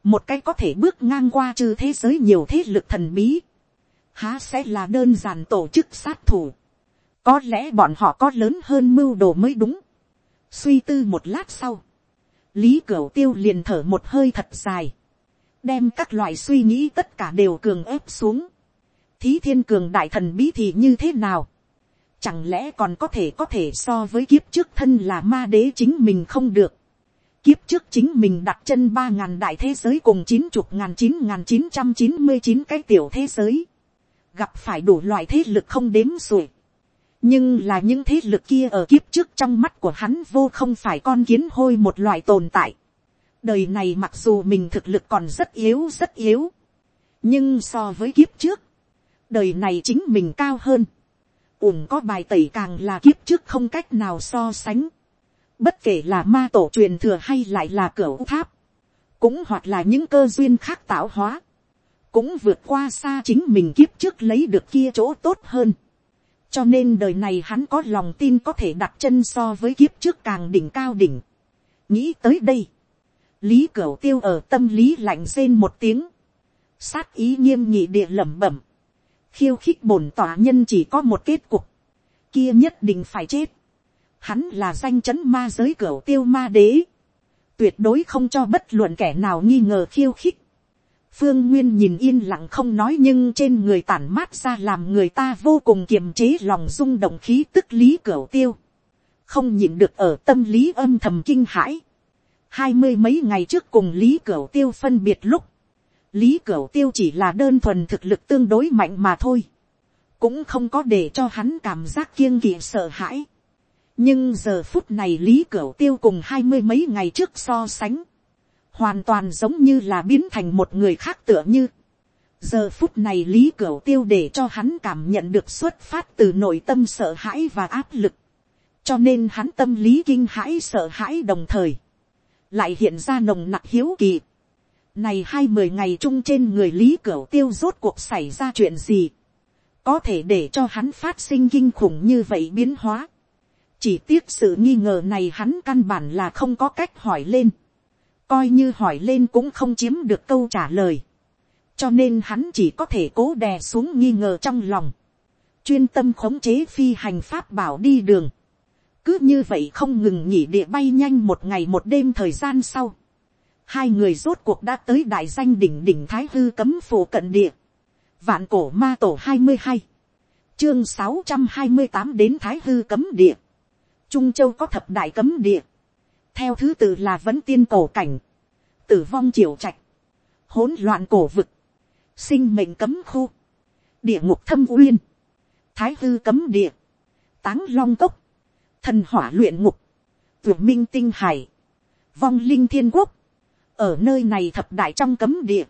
A: một cái có thể bước ngang qua trừ thế giới nhiều thế lực thần bí, há sẽ là đơn giản tổ chức sát thủ, có lẽ bọn họ có lớn hơn mưu đồ mới đúng, suy tư một lát sau, lý cửu tiêu liền thở một hơi thật dài, đem các loại suy nghĩ tất cả đều cường ép xuống, thí thiên cường đại thần bí thì như thế nào, chẳng lẽ còn có thể có thể so với kiếp trước thân là ma đế chính mình không được, kiếp trước chính mình đặt chân ba ngàn đại thế giới cùng chín chục ngàn chín ngàn chín trăm chín mươi chín cái tiểu thế giới, gặp phải đủ loại thế lực không đếm xuể, nhưng là những thế lực kia ở kiếp trước trong mắt của hắn vô không phải con kiến hôi một loại tồn tại. đời này mặc dù mình thực lực còn rất yếu rất yếu, nhưng so với kiếp trước, đời này chính mình cao hơn, ủng có bài tẩy càng là kiếp trước không cách nào so sánh, bất kể là ma tổ truyền thừa hay lại là cửa tháp, cũng hoặc là những cơ duyên khác tạo hóa, cũng vượt qua xa chính mình kiếp trước lấy được kia chỗ tốt hơn cho nên đời này hắn có lòng tin có thể đặt chân so với kiếp trước càng đỉnh cao đỉnh. nghĩ tới đây, lý cửa tiêu ở tâm lý lạnh rên một tiếng, sát ý nghiêm nhị địa lẩm bẩm, khiêu khích bổn tỏa nhân chỉ có một kết cục, kia nhất định phải chết. Hắn là danh chấn ma giới cửa tiêu ma đế, tuyệt đối không cho bất luận kẻ nào nghi ngờ khiêu khích. Phương Nguyên nhìn yên lặng không nói nhưng trên người tản mát ra làm người ta vô cùng kiềm chế lòng rung động khí tức lý cửa tiêu. Không nhìn được ở tâm lý âm thầm kinh hãi. Hai mươi mấy ngày trước cùng lý cửa tiêu phân biệt lúc. Lý cửa tiêu chỉ là đơn thuần thực lực tương đối mạnh mà thôi. Cũng không có để cho hắn cảm giác kiêng kỵ sợ hãi. Nhưng giờ phút này lý cửu tiêu cùng hai mươi mấy ngày trước so sánh hoàn toàn giống như là biến thành một người khác tựa như. giờ phút này lý cửu tiêu để cho hắn cảm nhận được xuất phát từ nội tâm sợ hãi và áp lực. cho nên hắn tâm lý kinh hãi sợ hãi đồng thời, lại hiện ra nồng nặc hiếu kỳ. này hai mười ngày chung trên người lý cửu tiêu rốt cuộc xảy ra chuyện gì. có thể để cho hắn phát sinh kinh khủng như vậy biến hóa chỉ tiếc sự nghi ngờ này hắn căn bản là không có cách hỏi lên. Coi như hỏi lên cũng không chiếm được câu trả lời, cho nên hắn chỉ có thể cố đè xuống nghi ngờ trong lòng, chuyên tâm khống chế phi hành pháp bảo đi đường, cứ như vậy không ngừng nghỉ địa bay nhanh một ngày một đêm thời gian sau, hai người rốt cuộc đã tới đại danh đỉnh đỉnh thái hư cấm phổ cận địa, vạn cổ ma tổ hai mươi hai, chương sáu trăm hai mươi tám đến thái hư cấm địa, trung châu có thập đại cấm địa, theo thứ tự là vẫn tiên cổ cảnh, tử vong triều trạch, hỗn loạn cổ vực, sinh mệnh cấm khu, địa ngục thâm uyên, thái hư cấm địa, táng long cốc, thần hỏa luyện ngục, tuyệt minh tinh hải, vong linh thiên quốc, ở nơi này thập đại trong cấm địa,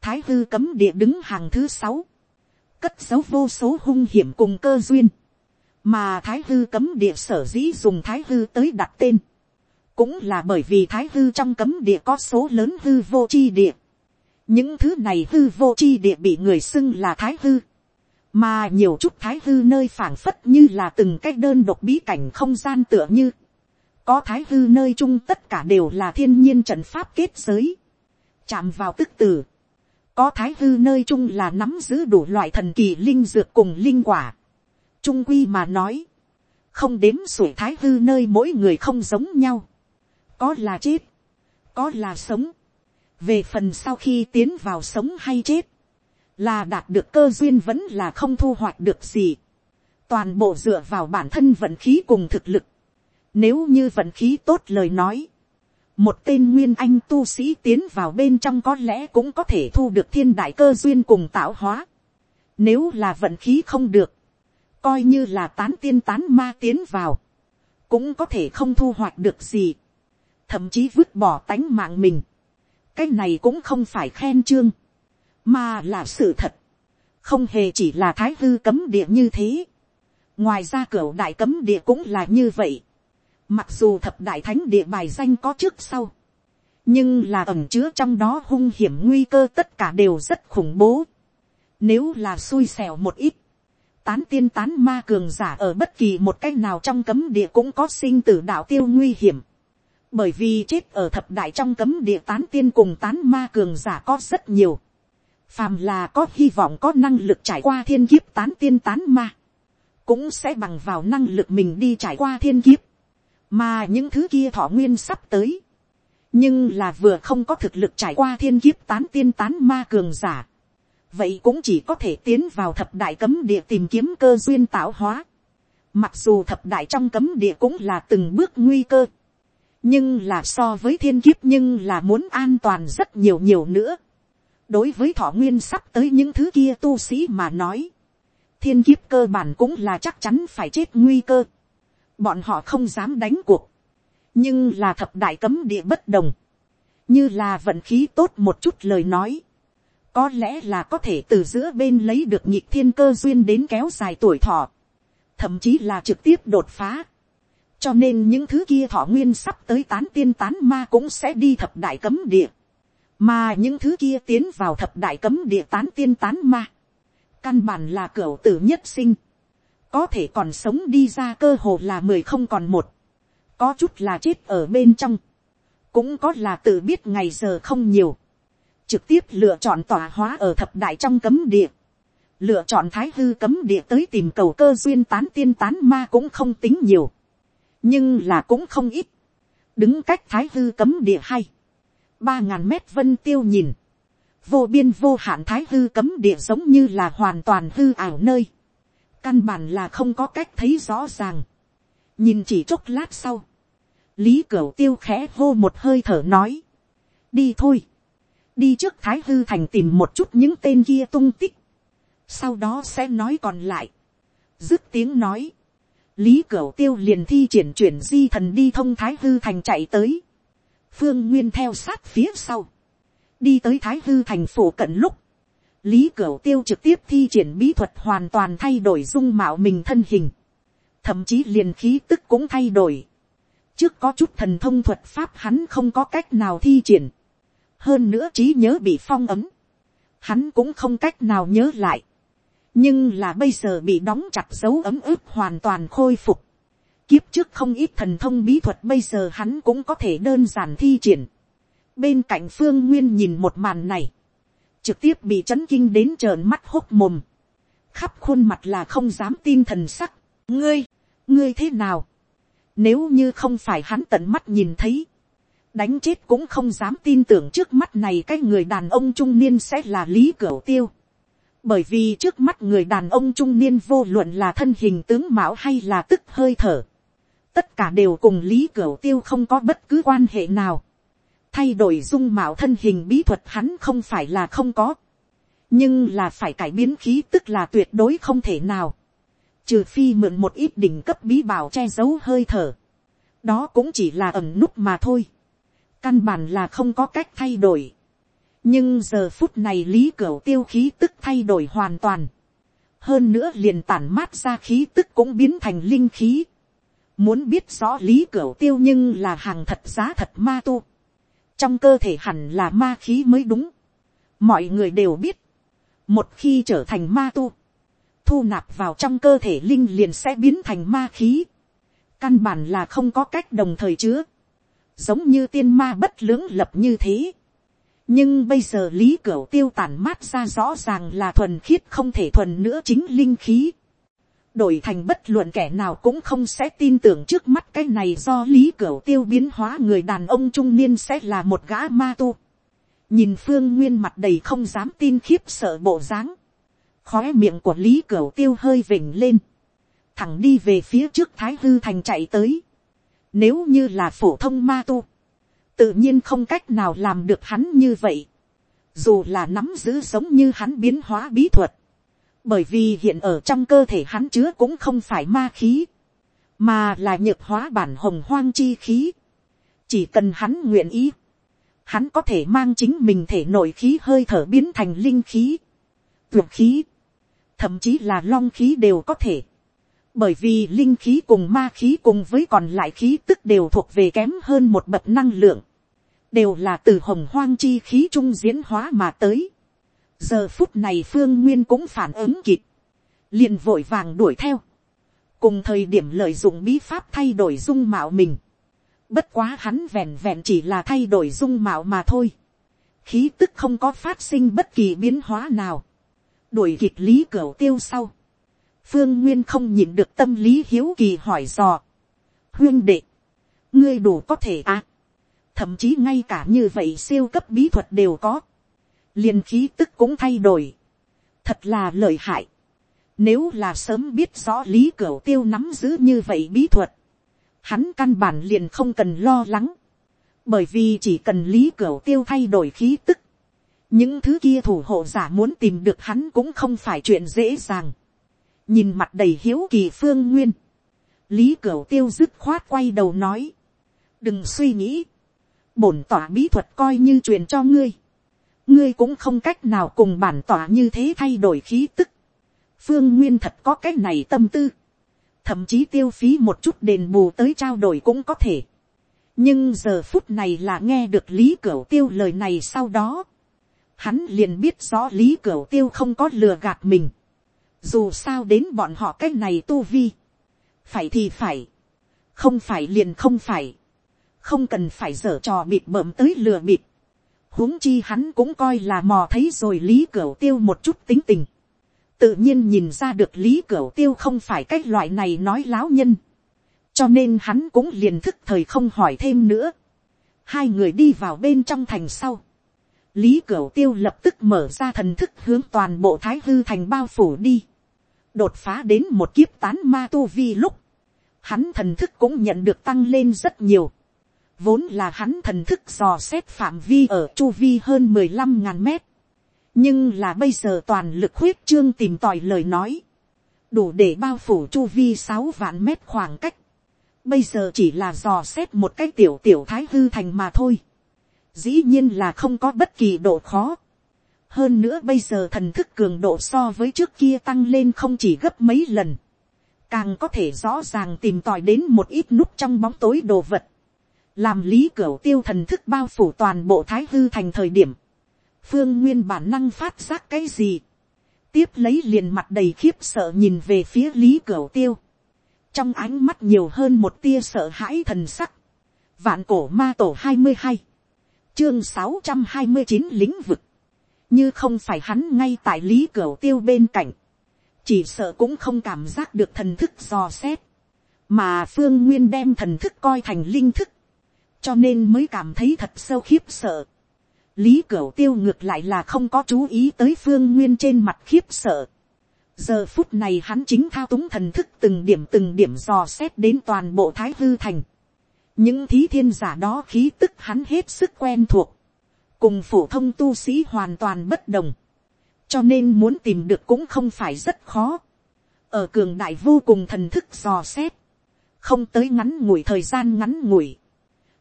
A: thái hư cấm địa đứng hàng thứ sáu, cất dấu vô số hung hiểm cùng cơ duyên, mà thái hư cấm địa sở dĩ dùng thái hư tới đặt tên, cũng là bởi vì thái hư trong cấm địa có số lớn hư vô chi địa. những thứ này hư vô chi địa bị người xưng là thái hư. mà nhiều chút thái hư nơi phảng phất như là từng cái đơn độc bí cảnh không gian tựa như. có thái hư nơi chung tất cả đều là thiên nhiên trận pháp kết giới. chạm vào tức tử. có thái hư nơi chung là nắm giữ đủ loại thần kỳ linh dược cùng linh quả trung quy mà nói không đếm sủi thái hư nơi mỗi người không giống nhau. Có là chết, có là sống, về phần sau khi tiến vào sống hay chết, là đạt được cơ duyên vẫn là không thu hoạch được gì, toàn bộ dựa vào bản thân vận khí cùng thực lực, nếu như vận khí tốt lời nói, một tên nguyên anh tu sĩ tiến vào bên trong có lẽ cũng có thể thu được thiên đại cơ duyên cùng tạo hóa. Nếu là vận khí không được, coi như là tán tiên tán ma tiến vào, cũng có thể không thu hoạch được gì thậm chí vứt bỏ tánh mạng mình. cái này cũng không phải khen chương, mà là sự thật, không hề chỉ là thái hư cấm địa như thế. ngoài ra cửa đại cấm địa cũng là như vậy. mặc dù thập đại thánh địa bài danh có trước sau, nhưng là ẩm chứa trong đó hung hiểm nguy cơ tất cả đều rất khủng bố. Nếu là xui xẻo một ít, tán tiên tán ma cường giả ở bất kỳ một cách nào trong cấm địa cũng có sinh tử đạo tiêu nguy hiểm. Bởi vì chết ở thập đại trong cấm địa tán tiên cùng tán ma cường giả có rất nhiều, phàm là có hy vọng có năng lực trải qua thiên kiếp tán tiên tán ma, cũng sẽ bằng vào năng lực mình đi trải qua thiên kiếp, mà những thứ kia thọ nguyên sắp tới, nhưng là vừa không có thực lực trải qua thiên kiếp tán tiên tán ma cường giả, vậy cũng chỉ có thể tiến vào thập đại cấm địa tìm kiếm cơ duyên tạo hóa. Mặc dù thập đại trong cấm địa cũng là từng bước nguy cơ, nhưng là so với thiên kiếp nhưng là muốn an toàn rất nhiều nhiều nữa. đối với thọ nguyên sắp tới những thứ kia tu sĩ mà nói, thiên kiếp cơ bản cũng là chắc chắn phải chết nguy cơ. bọn họ không dám đánh cuộc, nhưng là thập đại cấm địa bất đồng, như là vận khí tốt một chút lời nói, có lẽ là có thể từ giữa bên lấy được nhịp thiên cơ duyên đến kéo dài tuổi thọ, thậm chí là trực tiếp đột phá. cho nên những thứ kia thọ nguyên sắp tới tán tiên tán ma cũng sẽ đi thập đại cấm địa, mà những thứ kia tiến vào thập đại cấm địa tán tiên tán ma, căn bản là cửa tử nhất sinh, có thể còn sống đi ra cơ hồ là mười không còn một, có chút là chết ở bên trong, cũng có là tự biết ngày giờ không nhiều, trực tiếp lựa chọn tòa hóa ở thập đại trong cấm địa, lựa chọn thái hư cấm địa tới tìm cầu cơ duyên tán tiên tán ma cũng không tính nhiều, nhưng là cũng không ít, đứng cách thái hư cấm địa hay, ba ngàn mét vân tiêu nhìn, vô biên vô hạn thái hư cấm địa giống như là hoàn toàn hư ảo nơi, căn bản là không có cách thấy rõ ràng, nhìn chỉ chốc lát sau, lý cửu tiêu khẽ hô một hơi thở nói, đi thôi, đi trước thái hư thành tìm một chút những tên kia tung tích, sau đó sẽ nói còn lại, dứt tiếng nói, lý cửu tiêu liền thi triển chuyển di thần đi thông thái hư thành chạy tới, phương nguyên theo sát phía sau, đi tới thái hư thành phủ cận lúc, lý cửu tiêu trực tiếp thi triển bí thuật hoàn toàn thay đổi dung mạo mình thân hình, thậm chí liền khí tức cũng thay đổi, trước có chút thần thông thuật pháp hắn không có cách nào thi triển, hơn nữa trí nhớ bị phong ấm, hắn cũng không cách nào nhớ lại, nhưng là bây giờ bị đóng chặt dấu ấm ức hoàn toàn khôi phục, kiếp trước không ít thần thông bí thuật bây giờ hắn cũng có thể đơn giản thi triển, bên cạnh phương nguyên nhìn một màn này, trực tiếp bị chấn kinh đến trợn mắt h ố t mồm, khắp khuôn mặt là không dám tin thần sắc, ngươi, ngươi thế nào, nếu như không phải hắn tận mắt nhìn thấy, đánh chết cũng không dám tin tưởng trước mắt này cái người đàn ông trung niên sẽ là lý cửu tiêu. bởi vì trước mắt người đàn ông trung niên vô luận là thân hình tướng mạo hay là tức hơi thở. tất cả đều cùng lý cửu tiêu không có bất cứ quan hệ nào. thay đổi dung mạo thân hình bí thuật hắn không phải là không có. nhưng là phải cải biến khí tức là tuyệt đối không thể nào. trừ phi mượn một ít đỉnh cấp bí bảo che giấu hơi thở. đó cũng chỉ là ẩm nút mà thôi căn bản là không có cách thay đổi. nhưng giờ phút này lý cửu tiêu khí tức thay đổi hoàn toàn. hơn nữa liền tản mát ra khí tức cũng biến thành linh khí. muốn biết rõ lý cửu tiêu nhưng là hàng thật giá thật ma tu. trong cơ thể hẳn là ma khí mới đúng. mọi người đều biết. một khi trở thành ma tu, thu nạp vào trong cơ thể linh liền sẽ biến thành ma khí. căn bản là không có cách đồng thời chứa giống như tiên ma bất lưỡng lập như thế. nhưng bây giờ lý cửu tiêu tản mát ra rõ ràng là thuần khiết không thể thuần nữa chính linh khí. đổi thành bất luận kẻ nào cũng không sẽ tin tưởng trước mắt cái này do lý cửu tiêu biến hóa người đàn ông trung niên sẽ là một gã ma tu. nhìn phương nguyên mặt đầy không dám tin khiếp sợ bộ dáng. khóe miệng của lý cửu tiêu hơi vỉnh lên. thẳng đi về phía trước thái hư thành chạy tới nếu như là phổ thông ma tu, tự nhiên không cách nào làm được hắn như vậy. Dù là nắm giữ giống như hắn biến hóa bí thuật. Bởi vì hiện ở trong cơ thể hắn chứa cũng không phải ma khí, mà là nhược hóa bản hồng hoang chi khí. Chỉ cần hắn nguyện ý, hắn có thể mang chính mình thể nội khí hơi thở biến thành linh khí, tuyệt khí, thậm chí là long khí đều có thể bởi vì linh khí cùng ma khí cùng với còn lại khí tức đều thuộc về kém hơn một bậc năng lượng, đều là từ hồng hoang chi khí trung diễn hóa mà tới. giờ phút này phương nguyên cũng phản ứng kịp, liền vội vàng đuổi theo, cùng thời điểm lợi dụng bí pháp thay đổi dung mạo mình, Bất quá hắn vẹn vẹn chỉ là thay đổi dung mạo mà thôi. Khí tức không có phát sinh bất kỳ biến hóa nào. Đuổi kịp lý cửa tiêu sau. Phương Nguyên không nhìn được tâm lý hiếu kỳ hỏi dò. Huyên đệ. Ngươi đủ có thể à. Thậm chí ngay cả như vậy siêu cấp bí thuật đều có. liền khí tức cũng thay đổi. Thật là lợi hại. Nếu là sớm biết rõ lý cửa tiêu nắm giữ như vậy bí thuật hắn căn bản liền không cần lo lắng, bởi vì chỉ cần lý cửa tiêu thay đổi khí tức, những thứ kia thủ hộ giả muốn tìm được hắn cũng không phải chuyện dễ dàng nhìn mặt đầy hiếu kỳ phương nguyên, lý cửu tiêu dứt khoát quay đầu nói, đừng suy nghĩ, bổn tỏa bí thuật coi như truyền cho ngươi, ngươi cũng không cách nào cùng bản tỏa như thế thay đổi khí tức, phương nguyên thật có cái này tâm tư, thậm chí tiêu phí một chút đền bù tới trao đổi cũng có thể. nhưng giờ phút này là nghe được lý cửu tiêu lời này sau đó. hắn liền biết rõ lý cửu tiêu không có lừa gạt mình dù sao đến bọn họ cái này tu vi. phải thì phải. không phải liền không phải. không cần phải dở trò bịt bợm tới lừa bịt. huống chi hắn cũng coi là mò thấy rồi lý cửa tiêu một chút tính tình tự nhiên nhìn ra được lý cửa tiêu không phải cái loại này nói láo nhân, cho nên hắn cũng liền thức thời không hỏi thêm nữa. hai người đi vào bên trong thành sau, lý cửu tiêu lập tức mở ra thần thức hướng toàn bộ thái hư thành bao phủ đi, đột phá đến một kiếp tán ma tu vi lúc, hắn thần thức cũng nhận được tăng lên rất nhiều, vốn là hắn thần thức dò xét phạm vi ở chu vi hơn mười lăm ngàn mét, nhưng là bây giờ toàn lực huyết trương tìm tòi lời nói, đủ để bao phủ chu vi sáu vạn mét khoảng cách, bây giờ chỉ là dò xét một cái tiểu tiểu thái hư thành mà thôi, dĩ nhiên là không có bất kỳ độ khó, hơn nữa bây giờ thần thức cường độ so với trước kia tăng lên không chỉ gấp mấy lần, càng có thể rõ ràng tìm tòi đến một ít nút trong bóng tối đồ vật, làm lý cửa tiêu thần thức bao phủ toàn bộ thái hư thành thời điểm, phương nguyên bản năng phát giác cái gì, tiếp lấy liền mặt đầy khiếp sợ nhìn về phía lý cửa tiêu, trong ánh mắt nhiều hơn một tia sợ hãi thần sắc, vạn cổ ma tổ hai mươi hai, chương sáu trăm hai mươi chín lĩnh vực, như không phải hắn ngay tại lý cửa tiêu bên cạnh, chỉ sợ cũng không cảm giác được thần thức dò xét, mà phương nguyên đem thần thức coi thành linh thức, cho nên mới cảm thấy thật sâu khiếp sợ. Lý cửa tiêu ngược lại là không có chú ý tới phương nguyên trên mặt khiếp sợ. Giờ phút này hắn chính thao túng thần thức từng điểm từng điểm dò xét đến toàn bộ thái hư thành. Những thí thiên giả đó khí tức hắn hết sức quen thuộc. Cùng phổ thông tu sĩ hoàn toàn bất đồng. Cho nên muốn tìm được cũng không phải rất khó. Ở cường đại vô cùng thần thức dò xét. Không tới ngắn ngủi thời gian ngắn ngủi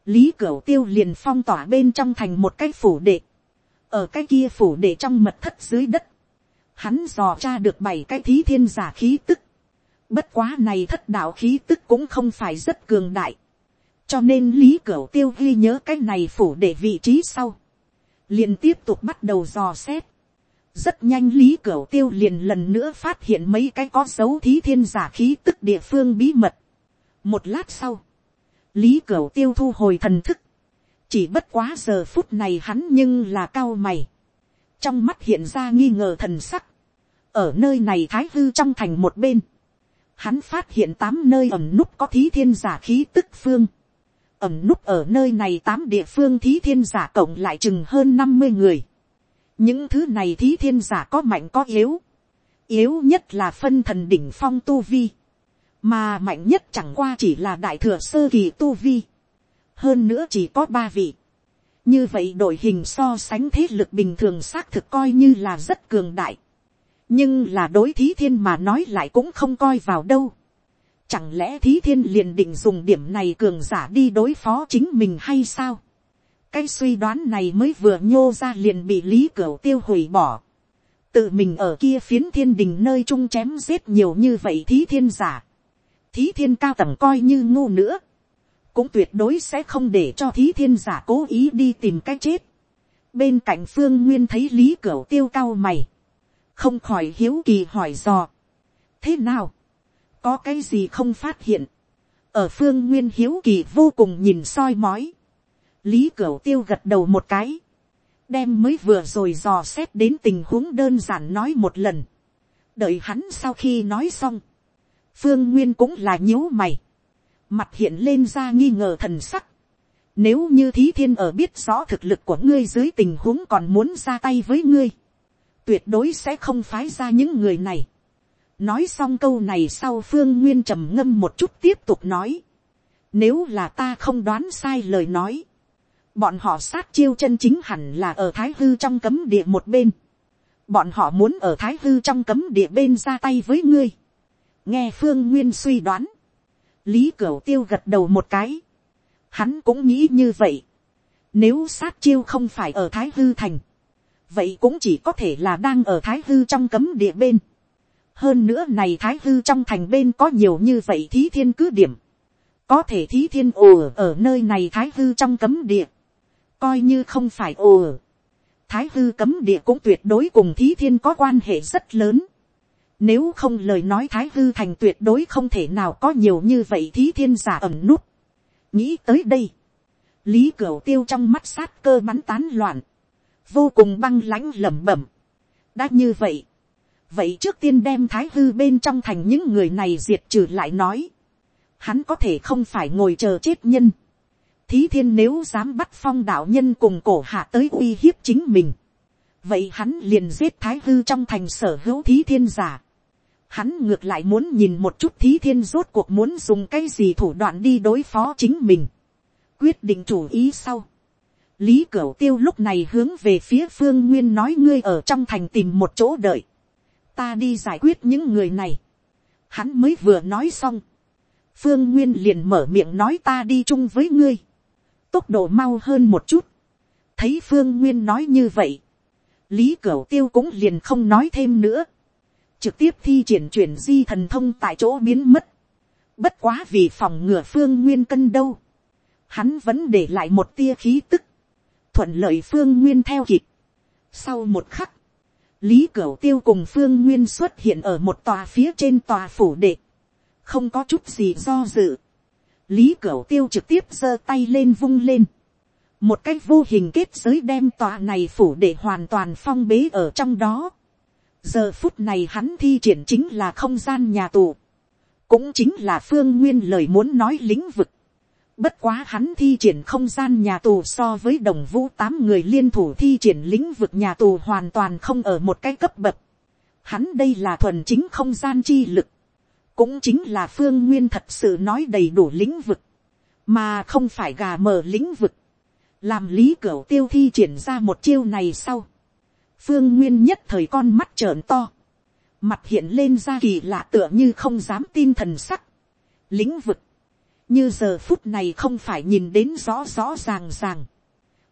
A: lý cửu tiêu liền phong tỏa bên trong thành một cái phủ đệ, ở cái kia phủ đệ trong mật thất dưới đất, hắn dò tra được bảy cái thí thiên giả khí tức, bất quá này thất đạo khí tức cũng không phải rất cường đại, cho nên lý cửu tiêu ghi nhớ cái này phủ đệ vị trí sau, liền tiếp tục bắt đầu dò xét, rất nhanh lý cửu tiêu liền lần nữa phát hiện mấy cái có dấu thí thiên giả khí tức địa phương bí mật. một lát sau, lý cửu tiêu thu hồi thần thức, chỉ bất quá giờ phút này hắn nhưng là cao mày, trong mắt hiện ra nghi ngờ thần sắc, ở nơi này thái hư trong thành một bên, hắn phát hiện tám nơi ẩm núp có thí thiên giả khí tức phương, ẩm núp ở nơi này tám địa phương thí thiên giả cộng lại chừng hơn năm mươi người, những thứ này thí thiên giả có mạnh có yếu, yếu nhất là phân thần đỉnh phong tu vi, mà mạnh nhất chẳng qua chỉ là đại thừa sơ kỳ tu vi, hơn nữa chỉ có ba vị. như vậy đội hình so sánh thế lực bình thường xác thực coi như là rất cường đại, nhưng là đối thí thiên mà nói lại cũng không coi vào đâu. Chẳng lẽ thí thiên liền định dùng điểm này cường giả đi đối phó chính mình hay sao? cái suy đoán này mới vừa nhô ra liền bị lý cửu tiêu hủy bỏ. tự mình ở kia phiến thiên đình nơi trung chém giết nhiều như vậy thí thiên giả thí thiên cao tầng coi như ngu nữa, cũng tuyệt đối sẽ không để cho thí thiên giả cố ý đi tìm cái chết. bên cạnh phương nguyên thấy lý cửu tiêu cao mày, không khỏi hiếu kỳ hỏi dò. thế nào, có cái gì không phát hiện, ở phương nguyên hiếu kỳ vô cùng nhìn soi mói, lý cửu tiêu gật đầu một cái, đem mới vừa rồi dò xét đến tình huống đơn giản nói một lần, đợi hắn sau khi nói xong, phương nguyên cũng là nhíu mày, mặt hiện lên ra nghi ngờ thần sắc, nếu như thí thiên ở biết rõ thực lực của ngươi dưới tình huống còn muốn ra tay với ngươi, tuyệt đối sẽ không phái ra những người này nói xong câu này sau phương nguyên trầm ngâm một chút tiếp tục nói. nếu là ta không đoán sai lời nói, bọn họ sát chiêu chân chính hẳn là ở thái hư trong cấm địa một bên. bọn họ muốn ở thái hư trong cấm địa bên ra tay với ngươi. nghe phương nguyên suy đoán, lý cửu tiêu gật đầu một cái. hắn cũng nghĩ như vậy. nếu sát chiêu không phải ở thái hư thành, vậy cũng chỉ có thể là đang ở thái hư trong cấm địa bên hơn nữa này thái hư trong thành bên có nhiều như vậy thí thiên cứ điểm. có thể thí thiên ồ ở nơi này thái hư trong cấm địa. coi như không phải ồ. thái hư cấm địa cũng tuyệt đối cùng thí thiên có quan hệ rất lớn. Nếu không lời nói thái hư thành tuyệt đối không thể nào có nhiều như vậy thí thiên giả ẩm nút. nghĩ tới đây. lý cửu tiêu trong mắt sát cơ bắn tán loạn vô cùng băng lãnh lẩm bẩm. đã như vậy, vậy trước tiên đem thái hư bên trong thành những người này diệt trừ lại nói, hắn có thể không phải ngồi chờ chết nhân. thí thiên nếu dám bắt phong đạo nhân cùng cổ hạ tới uy hiếp chính mình, vậy hắn liền giết thái hư trong thành sở hữu thí thiên giả. Hắn ngược lại muốn nhìn một chút thí thiên rốt cuộc muốn dùng cái gì thủ đoạn đi đối phó chính mình. Quyết định chủ ý sau lý cửu tiêu lúc này hướng về phía phương nguyên nói ngươi ở trong thành tìm một chỗ đợi, ta đi giải quyết những người này. hắn mới vừa nói xong, phương nguyên liền mở miệng nói ta đi chung với ngươi, tốc độ mau hơn một chút, thấy phương nguyên nói như vậy, lý cửu tiêu cũng liền không nói thêm nữa, trực tiếp thi triển chuyển di thần thông tại chỗ biến mất, bất quá vì phòng ngừa phương nguyên cân đâu, hắn vẫn để lại một tia khí tức, thuận lợi phương nguyên theo kịp. Sau một khắc, lý cửu tiêu cùng phương nguyên xuất hiện ở một tòa phía trên tòa phủ đệ. không có chút gì do dự. lý cửu tiêu trực tiếp giơ tay lên vung lên. một cách vô hình kết giới đem tòa này phủ đệ hoàn toàn phong bế ở trong đó. giờ phút này hắn thi triển chính là không gian nhà tù. cũng chính là phương nguyên lời muốn nói lĩnh vực Bất quá hắn thi triển không gian nhà tù so với đồng vũ tám người liên thủ thi triển lĩnh vực nhà tù hoàn toàn không ở một cái cấp bậc. Hắn đây là thuần chính không gian chi lực. Cũng chính là phương nguyên thật sự nói đầy đủ lĩnh vực. Mà không phải gà mờ lĩnh vực. Làm lý cửu tiêu thi triển ra một chiêu này sau. Phương nguyên nhất thời con mắt trợn to. Mặt hiện lên ra kỳ lạ tựa như không dám tin thần sắc. Lĩnh vực như giờ phút này không phải nhìn đến rõ rõ ràng ràng.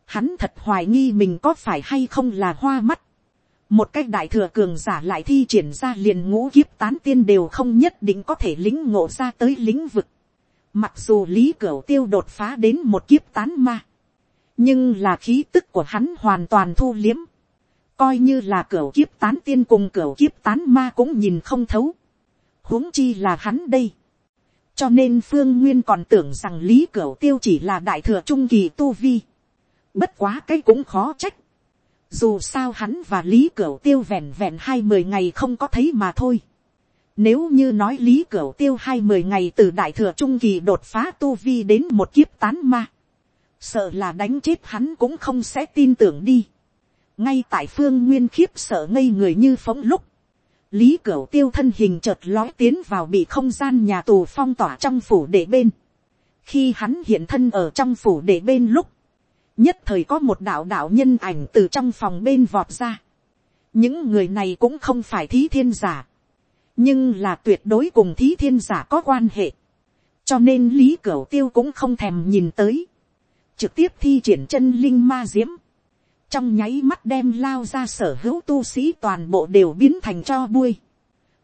A: Hắn thật hoài nghi mình có phải hay không là hoa mắt. Một cách đại thừa cường giả lại thi triển ra liền ngũ kiếp tán tiên đều không nhất định có thể lính ngộ ra tới lĩnh vực. Mặc dù lý cửu tiêu đột phá đến một kiếp tán ma. Nhưng là khí tức của hắn hoàn toàn thu liếm. Coi như là cửu kiếp tán tiên cùng cửu kiếp tán ma cũng nhìn không thấu. huống chi là hắn đây cho nên phương nguyên còn tưởng rằng lý cửu tiêu chỉ là đại thừa trung kỳ tu vi. bất quá cái cũng khó trách. dù sao hắn và lý cửu tiêu vẹn vẹn hai mười ngày không có thấy mà thôi. nếu như nói lý cửu tiêu hai mười ngày từ đại thừa trung kỳ đột phá tu vi đến một kiếp tán ma. sợ là đánh chết hắn cũng không sẽ tin tưởng đi. ngay tại phương nguyên khiếp sợ ngây người như phóng lúc lý cửu tiêu thân hình chợt lói tiến vào bị không gian nhà tù phong tỏa trong phủ để bên. khi hắn hiện thân ở trong phủ để bên lúc, nhất thời có một đạo đạo nhân ảnh từ trong phòng bên vọt ra. những người này cũng không phải thí thiên giả, nhưng là tuyệt đối cùng thí thiên giả có quan hệ. cho nên lý cửu tiêu cũng không thèm nhìn tới, trực tiếp thi triển chân linh ma diễm trong nháy mắt đem lao ra sở hữu tu sĩ toàn bộ đều biến thành cho buôi,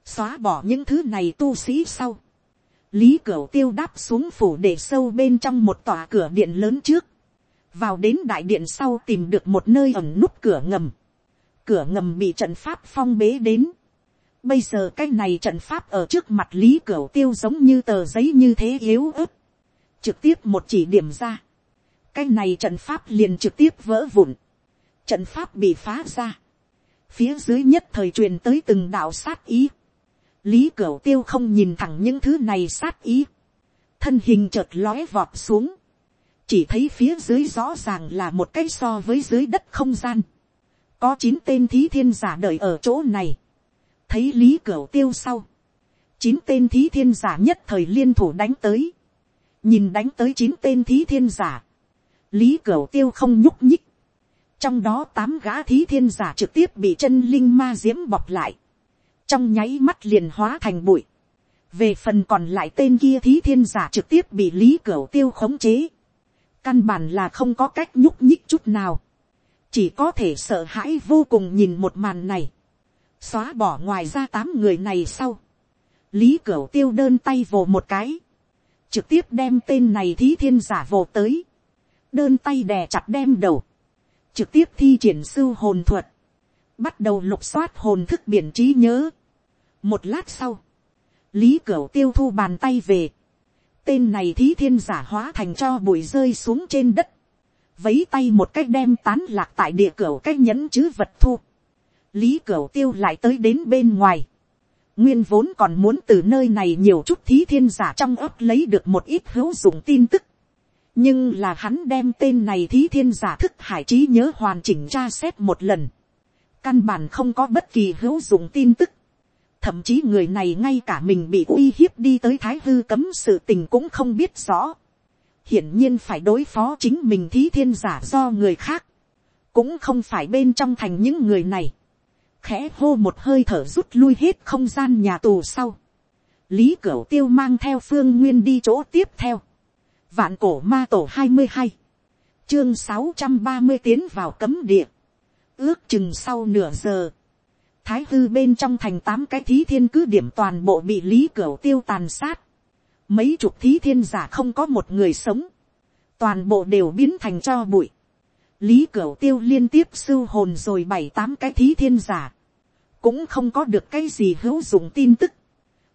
A: xóa bỏ những thứ này tu sĩ sau, lý cửu tiêu đáp xuống phủ để sâu bên trong một tòa cửa điện lớn trước, vào đến đại điện sau tìm được một nơi ẩn nút cửa ngầm, cửa ngầm bị trận pháp phong bế đến, Bây giờ cái này trận pháp ở trước mặt lý cửu tiêu giống như tờ giấy như thế yếu ớt. Trực tiếp một chỉ điểm ra. Cái này trận pháp liền trực tiếp vỡ vụn. Trận pháp bị phá ra. Phía dưới nhất thời truyền tới từng đạo sát ý. Lý cửu tiêu không nhìn thẳng những thứ này sát ý. Thân hình chợt lói vọt xuống. Chỉ thấy phía dưới rõ ràng là một cái so với dưới đất không gian. Có chín tên thí thiên giả đợi ở chỗ này thấy lý cửu tiêu sau, chín tên thí thiên giả nhất thời liên thủ đánh tới, nhìn đánh tới chín tên thí thiên giả, lý cửu tiêu không nhúc nhích, trong đó tám gã thí thiên giả trực tiếp bị chân linh ma diễm bọc lại, trong nháy mắt liền hóa thành bụi, về phần còn lại tên kia thí thiên giả trực tiếp bị lý cửa tiêu khống chế, căn bản là không có cách nhúc nhích chút nào, chỉ có thể sợ hãi vô cùng nhìn một màn này, xóa bỏ ngoài ra tám người này sau, lý cửa tiêu đơn tay vồ một cái, trực tiếp đem tên này thí thiên giả vồ tới, đơn tay đè chặt đem đầu, trực tiếp thi triển sưu hồn thuật, bắt đầu lục soát hồn thức biển trí nhớ. một lát sau, lý cửu tiêu thu bàn tay về, tên này thí thiên giả hóa thành cho bụi rơi xuống trên đất, vấy tay một cách đem tán lạc tại địa cửu cách nhẫn chứ vật thu, lý cửu tiêu lại tới đến bên ngoài. nguyên vốn còn muốn từ nơi này nhiều chút thí thiên giả trong ấp lấy được một ít hữu dụng tin tức nhưng là hắn đem tên này thí thiên giả thức hải trí nhớ hoàn chỉnh tra xét một lần. căn bản không có bất kỳ hữu dụng tin tức. thậm chí người này ngay cả mình bị uy hiếp đi tới thái hư cấm sự tình cũng không biết rõ. hiển nhiên phải đối phó chính mình thí thiên giả do người khác. cũng không phải bên trong thành những người này khẽ hô một hơi thở rút lui hết không gian nhà tù sau. lý cửu tiêu mang theo phương nguyên đi chỗ tiếp theo vạn cổ ma tổ hai mươi hai, chương sáu trăm ba mươi tiến vào cấm địa. ước chừng sau nửa giờ, thái hư bên trong thành tám cái thí thiên cứ điểm toàn bộ bị lý cửu tiêu tàn sát. mấy chục thí thiên giả không có một người sống. toàn bộ đều biến thành cho bụi lý cửu tiêu liên tiếp sưu hồn rồi bảy tám cái thí thiên giả, cũng không có được cái gì hữu dụng tin tức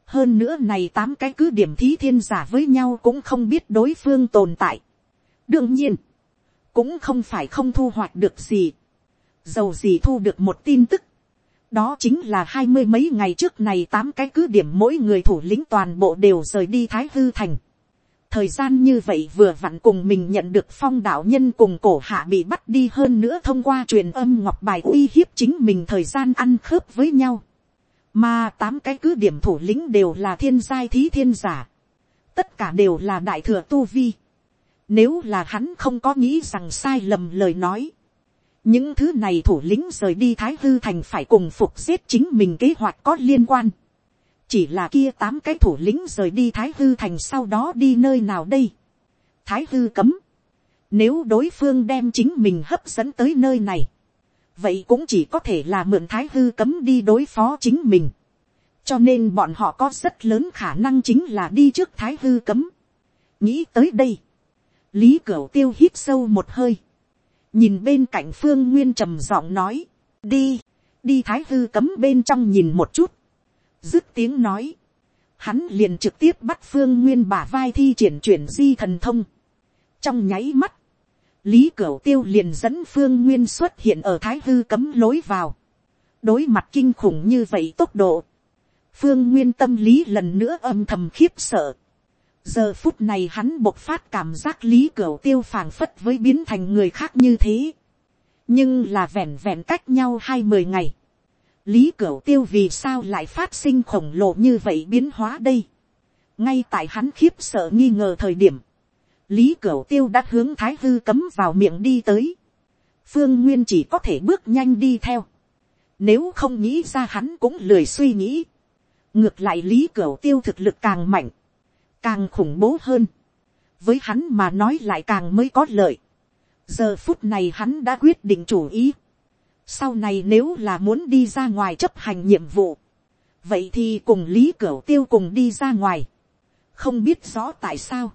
A: hơn nữa này tám cái cứ điểm thí thiên giả với nhau cũng không biết đối phương tồn tại. đương nhiên, cũng không phải không thu hoạch được gì, dầu gì thu được một tin tức. đó chính là hai mươi mấy ngày trước này tám cái cứ điểm mỗi người thủ lĩnh toàn bộ đều rời đi thái hư thành thời gian như vậy vừa vặn cùng mình nhận được phong đạo nhân cùng cổ hạ bị bắt đi hơn nữa thông qua truyền âm ngọc bài uy hiếp chính mình thời gian ăn khớp với nhau. Mà tám cái cứ điểm thủ lĩnh đều là thiên giai thí thiên giả. Tất cả đều là đại thừa tu vi. Nếu là hắn không có nghĩ rằng sai lầm lời nói. Những thứ này thủ lĩnh rời đi Thái Hư Thành phải cùng phục giết chính mình kế hoạch có liên quan chỉ là kia tám cái thủ lĩnh rời đi thái hư thành sau đó đi nơi nào đây. thái hư cấm. nếu đối phương đem chính mình hấp dẫn tới nơi này, vậy cũng chỉ có thể là mượn thái hư cấm đi đối phó chính mình. cho nên bọn họ có rất lớn khả năng chính là đi trước thái hư cấm. nghĩ tới đây, lý cửu tiêu hít sâu một hơi, nhìn bên cạnh phương nguyên trầm giọng nói, đi, đi thái hư cấm bên trong nhìn một chút, dứt tiếng nói, hắn liền trực tiếp bắt phương nguyên bả vai thi triển chuyển di thần thông. trong nháy mắt, lý cửu tiêu liền dẫn phương nguyên xuất hiện ở thái hư cấm lối vào. đối mặt kinh khủng như vậy tốc độ, phương nguyên tâm lý lần nữa âm thầm khiếp sợ. giờ phút này hắn bộc phát cảm giác lý cửu tiêu phảng phất với biến thành người khác như thế. nhưng là vẹn vẹn cách nhau hai mươi ngày lý cửu tiêu vì sao lại phát sinh khổng lồ như vậy biến hóa đây. ngay tại hắn khiếp sợ nghi ngờ thời điểm, lý cửu tiêu đã hướng thái hư cấm vào miệng đi tới. phương nguyên chỉ có thể bước nhanh đi theo. nếu không nghĩ ra hắn cũng lười suy nghĩ. ngược lại lý cửu tiêu thực lực càng mạnh, càng khủng bố hơn. với hắn mà nói lại càng mới có lợi. giờ phút này hắn đã quyết định chủ ý sau này nếu là muốn đi ra ngoài chấp hành nhiệm vụ. Vậy thì cùng Lý Cửu Tiêu cùng đi ra ngoài. Không biết rõ tại sao.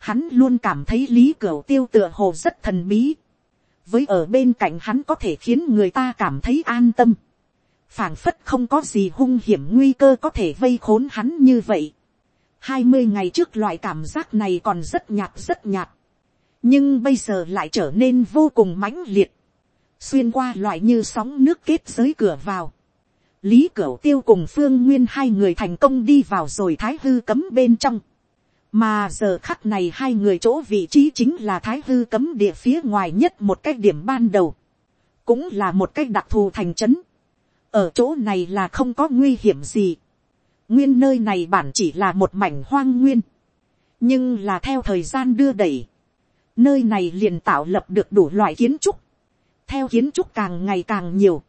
A: Hắn luôn cảm thấy Lý Cửu Tiêu tựa hồ rất thần bí. Với ở bên cạnh hắn có thể khiến người ta cảm thấy an tâm. phảng phất không có gì hung hiểm nguy cơ có thể vây khốn hắn như vậy. hai mươi ngày trước loại cảm giác này còn rất nhạt rất nhạt, nhưng bây giờ lại trở nên vô cùng mãnh liệt, xuyên qua loại như sóng nước kết giới cửa vào. lý cửu tiêu cùng phương nguyên hai người thành công đi vào rồi thái hư cấm bên trong mà giờ khắc này hai người chỗ vị trí chính là thái hư cấm địa phía ngoài nhất một cái điểm ban đầu, cũng là một cái đặc thù thành trấn. ở chỗ này là không có nguy hiểm gì. nguyên nơi này bản chỉ là một mảnh hoang nguyên, nhưng là theo thời gian đưa đẩy, nơi này liền tạo lập được đủ loại kiến trúc, theo kiến trúc càng ngày càng nhiều,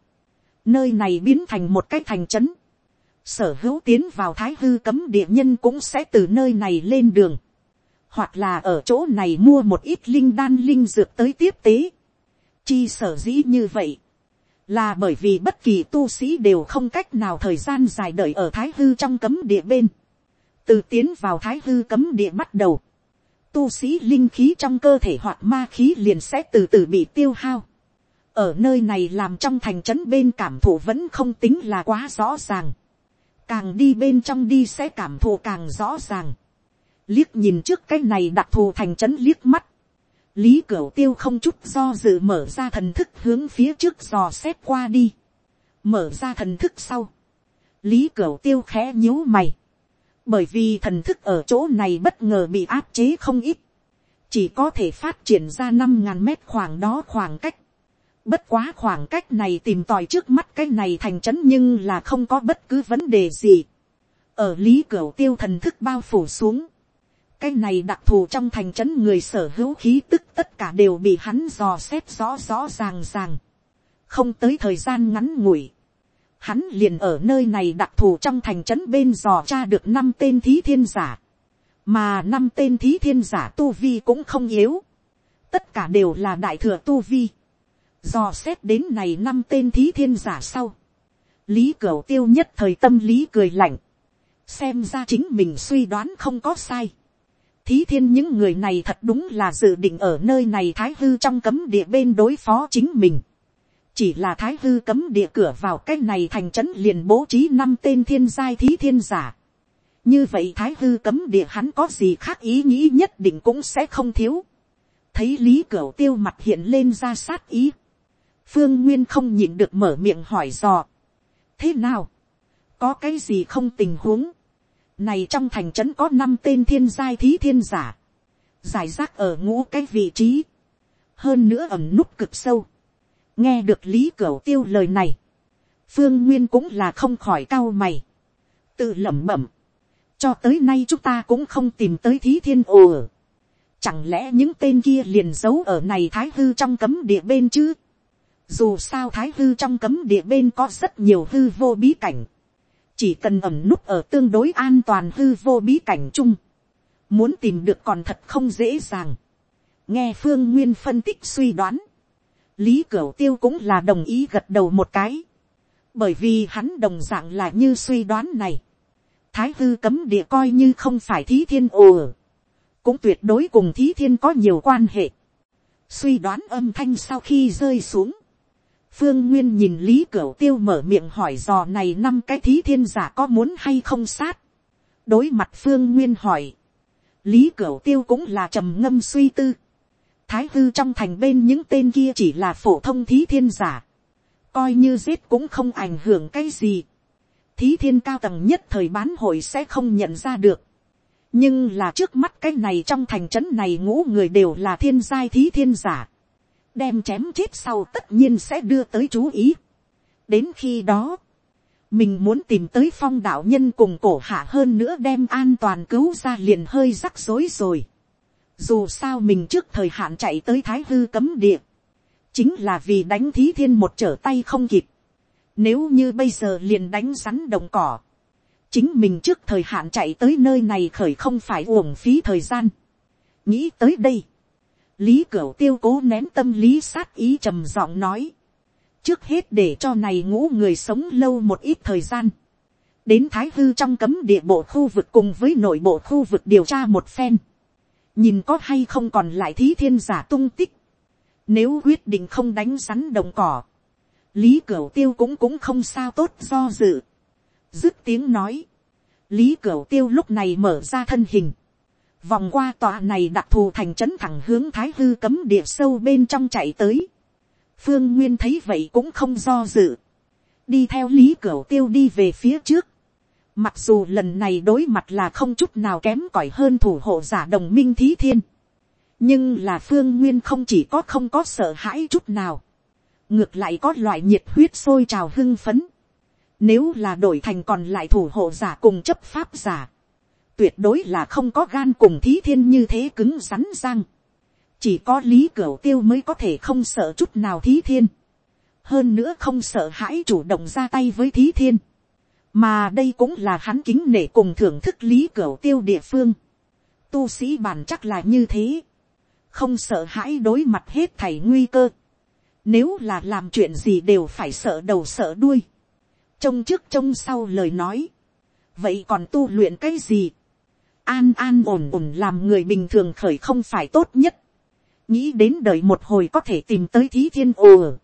A: nơi này biến thành một cái thành trấn, sở hữu tiến vào thái hư cấm địa nhân cũng sẽ từ nơi này lên đường, hoặc là ở chỗ này mua một ít linh đan linh dược tới tiếp tế. Chi sở dĩ như vậy, là bởi vì bất kỳ tu sĩ đều không cách nào thời gian dài đợi ở thái hư trong cấm địa bên. từ tiến vào thái hư cấm địa bắt đầu, tu sĩ linh khí trong cơ thể hoặc ma khí liền sẽ từ từ bị tiêu hao. ở nơi này làm trong thành trấn bên cảm thụ vẫn không tính là quá rõ ràng càng đi bên trong đi sẽ cảm thụ càng rõ ràng. liếc nhìn trước cái này đặc thù thành trấn liếc mắt. lý cửu tiêu không chút do dự mở ra thần thức hướng phía trước dò xét qua đi. mở ra thần thức sau. lý cửu tiêu khẽ nhíu mày. bởi vì thần thức ở chỗ này bất ngờ bị áp chế không ít. chỉ có thể phát triển ra năm ngàn mét khoảng đó khoảng cách Bất quá khoảng cách này tìm tòi trước mắt cái này thành trấn nhưng là không có bất cứ vấn đề gì. Ở lý cửa tiêu thần thức bao phủ xuống. Cái này đặc thù trong thành trấn người sở hữu khí tức tất cả đều bị hắn dò xét rõ rõ ràng ràng. Không tới thời gian ngắn ngủi. Hắn liền ở nơi này đặc thù trong thành trấn bên dò tra được năm tên thí thiên giả. Mà năm tên thí thiên giả tu vi cũng không yếu. Tất cả đều là đại thừa tu vi Do xét đến này năm tên thí thiên giả sau. Lý Cửu tiêu nhất thời tâm lý cười lạnh. Xem ra chính mình suy đoán không có sai. Thí thiên những người này thật đúng là dự định ở nơi này thái hư trong cấm địa bên đối phó chính mình. Chỉ là thái hư cấm địa cửa vào cái này thành trấn liền bố trí năm tên thiên giai thí thiên giả. Như vậy thái hư cấm địa hắn có gì khác ý nghĩ nhất định cũng sẽ không thiếu. Thấy lý cửu tiêu mặt hiện lên ra sát ý phương nguyên không nhịn được mở miệng hỏi dò. thế nào, có cái gì không tình huống, này trong thành trấn có năm tên thiên giai thí thiên giả, giải rác ở ngũ cái vị trí, hơn nữa ẩm nút cực sâu, nghe được lý cửu tiêu lời này, phương nguyên cũng là không khỏi cao mày, tự lẩm bẩm, cho tới nay chúng ta cũng không tìm tới thí thiên ồ. Chẳng lẽ những tên kia liền giấu ở này thái hư trong cấm địa bên chứ, dù sao thái hư trong cấm địa bên có rất nhiều hư vô bí cảnh. Chỉ cần ẩm núp ở tương đối an toàn hư vô bí cảnh chung. Muốn tìm được còn thật không dễ dàng. Nghe Phương Nguyên phân tích suy đoán. Lý Cửu Tiêu cũng là đồng ý gật đầu một cái. Bởi vì hắn đồng dạng là như suy đoán này. Thái hư cấm địa coi như không phải thí thiên ồ. Cũng tuyệt đối cùng thí thiên có nhiều quan hệ. Suy đoán âm thanh sau khi rơi xuống Phương Nguyên nhìn Lý Cửu Tiêu mở miệng hỏi dò này năm cái thí thiên giả có muốn hay không sát. Đối mặt Phương Nguyên hỏi. Lý Cửu Tiêu cũng là trầm ngâm suy tư. Thái hư trong thành bên những tên kia chỉ là phổ thông thí thiên giả. Coi như giết cũng không ảnh hưởng cái gì. Thí thiên cao tầng nhất thời bán hội sẽ không nhận ra được. Nhưng là trước mắt cái này trong thành trấn này ngũ người đều là thiên giai thí thiên giả đem chém chết sau tất nhiên sẽ đưa tới chú ý. đến khi đó, mình muốn tìm tới phong đạo nhân cùng cổ hạ hơn nữa đem an toàn cứu ra liền hơi rắc rối rồi. dù sao mình trước thời hạn chạy tới thái hư cấm địa, chính là vì đánh thí thiên một trở tay không kịp. nếu như bây giờ liền đánh rắn đồng cỏ, chính mình trước thời hạn chạy tới nơi này khởi không phải uổng phí thời gian. nghĩ tới đây, lý cửu tiêu cố nén tâm lý sát ý trầm giọng nói. trước hết để cho này ngũ người sống lâu một ít thời gian. đến thái hư trong cấm địa bộ khu vực cùng với nội bộ khu vực điều tra một phen. nhìn có hay không còn lại thí thiên giả tung tích. nếu quyết định không đánh rắn đồng cỏ. lý cửu tiêu cũng cũng không sao tốt do dự, dứt tiếng nói, lý cửu tiêu lúc này mở ra thân hình, vòng qua tòa này đặc thù thành trấn thẳng hướng thái hư cấm địa sâu bên trong chạy tới, phương nguyên thấy vậy cũng không do dự, đi theo lý cửu tiêu đi về phía trước, mặc dù lần này đối mặt là không chút nào kém cỏi hơn thủ hộ giả đồng minh thí thiên, nhưng là phương nguyên không chỉ có không có sợ hãi chút nào, ngược lại có loại nhiệt huyết sôi trào hưng phấn, nếu là đổi thành còn lại thủ hộ giả cùng chấp pháp giả, tuyệt đối là không có gan cùng thí thiên như thế cứng rắn răng, chỉ có lý cửu tiêu mới có thể không sợ chút nào thí thiên, hơn nữa không sợ hãi chủ động ra tay với thí thiên, mà đây cũng là hắn kính nể cùng thưởng thức lý cửu tiêu địa phương, tu sĩ bản chắc là như thế, không sợ hãi đối mặt hết thảy nguy cơ, nếu là làm chuyện gì đều phải sợ đầu sợ đuôi, trông trước trông sau lời nói, vậy còn tu luyện cái gì, an an ổn ổn làm người bình thường khởi không phải tốt nhất, nghĩ đến đợi một hồi có thể tìm tới thí thiên ồ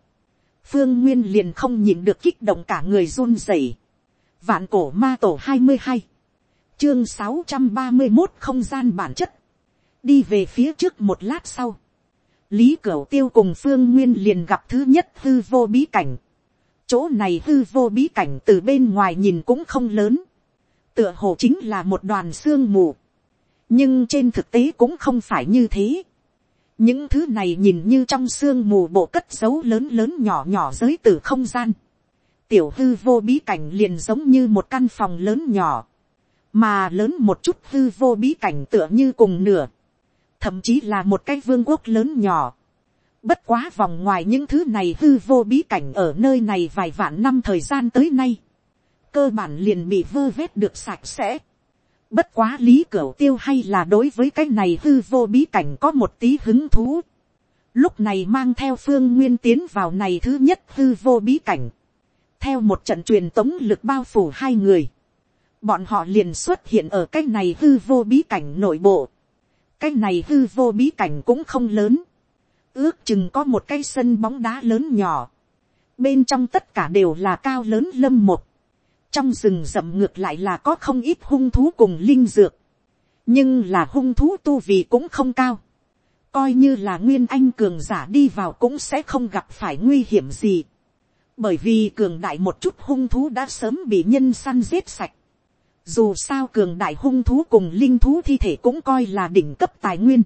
A: phương nguyên liền không nhìn được kích động cả người run rẩy, vạn cổ ma tổ hai mươi hai, chương sáu trăm ba mươi một không gian bản chất, đi về phía trước một lát sau, lý cửu tiêu cùng phương nguyên liền gặp thứ nhất hư vô bí cảnh, chỗ này hư vô bí cảnh từ bên ngoài nhìn cũng không lớn, tựa hồ chính là một đoàn xương mù, nhưng trên thực tế cũng không phải như thế. những thứ này nhìn như trong xương mù bộ cất dấu lớn lớn nhỏ nhỏ giới từ không gian, tiểu hư vô bí cảnh liền giống như một căn phòng lớn nhỏ, mà lớn một chút hư vô bí cảnh tựa như cùng nửa, thậm chí là một cái vương quốc lớn nhỏ. Bất quá vòng ngoài những thứ này hư vô bí cảnh ở nơi này vài vạn năm thời gian tới nay, cơ bản liền bị vơ vét được sạch sẽ. Bất quá lý cửu tiêu hay là đối với cái này hư vô bí cảnh có một tí hứng thú. Lúc này mang theo phương nguyên tiến vào này thứ nhất hư vô bí cảnh. Theo một trận truyền tống lực bao phủ hai người. Bọn họ liền xuất hiện ở cái này hư vô bí cảnh nội bộ cái này hư vô bí cảnh cũng không lớn, ước chừng có một cái sân bóng đá lớn nhỏ, bên trong tất cả đều là cao lớn lâm một, trong rừng rậm ngược lại là có không ít hung thú cùng linh dược, nhưng là hung thú tu vì cũng không cao, coi như là nguyên anh cường giả đi vào cũng sẽ không gặp phải nguy hiểm gì, bởi vì cường đại một chút hung thú đã sớm bị nhân săn giết sạch, dù sao cường đại hung thú cùng linh thú thi thể cũng coi là đỉnh cấp tài nguyên.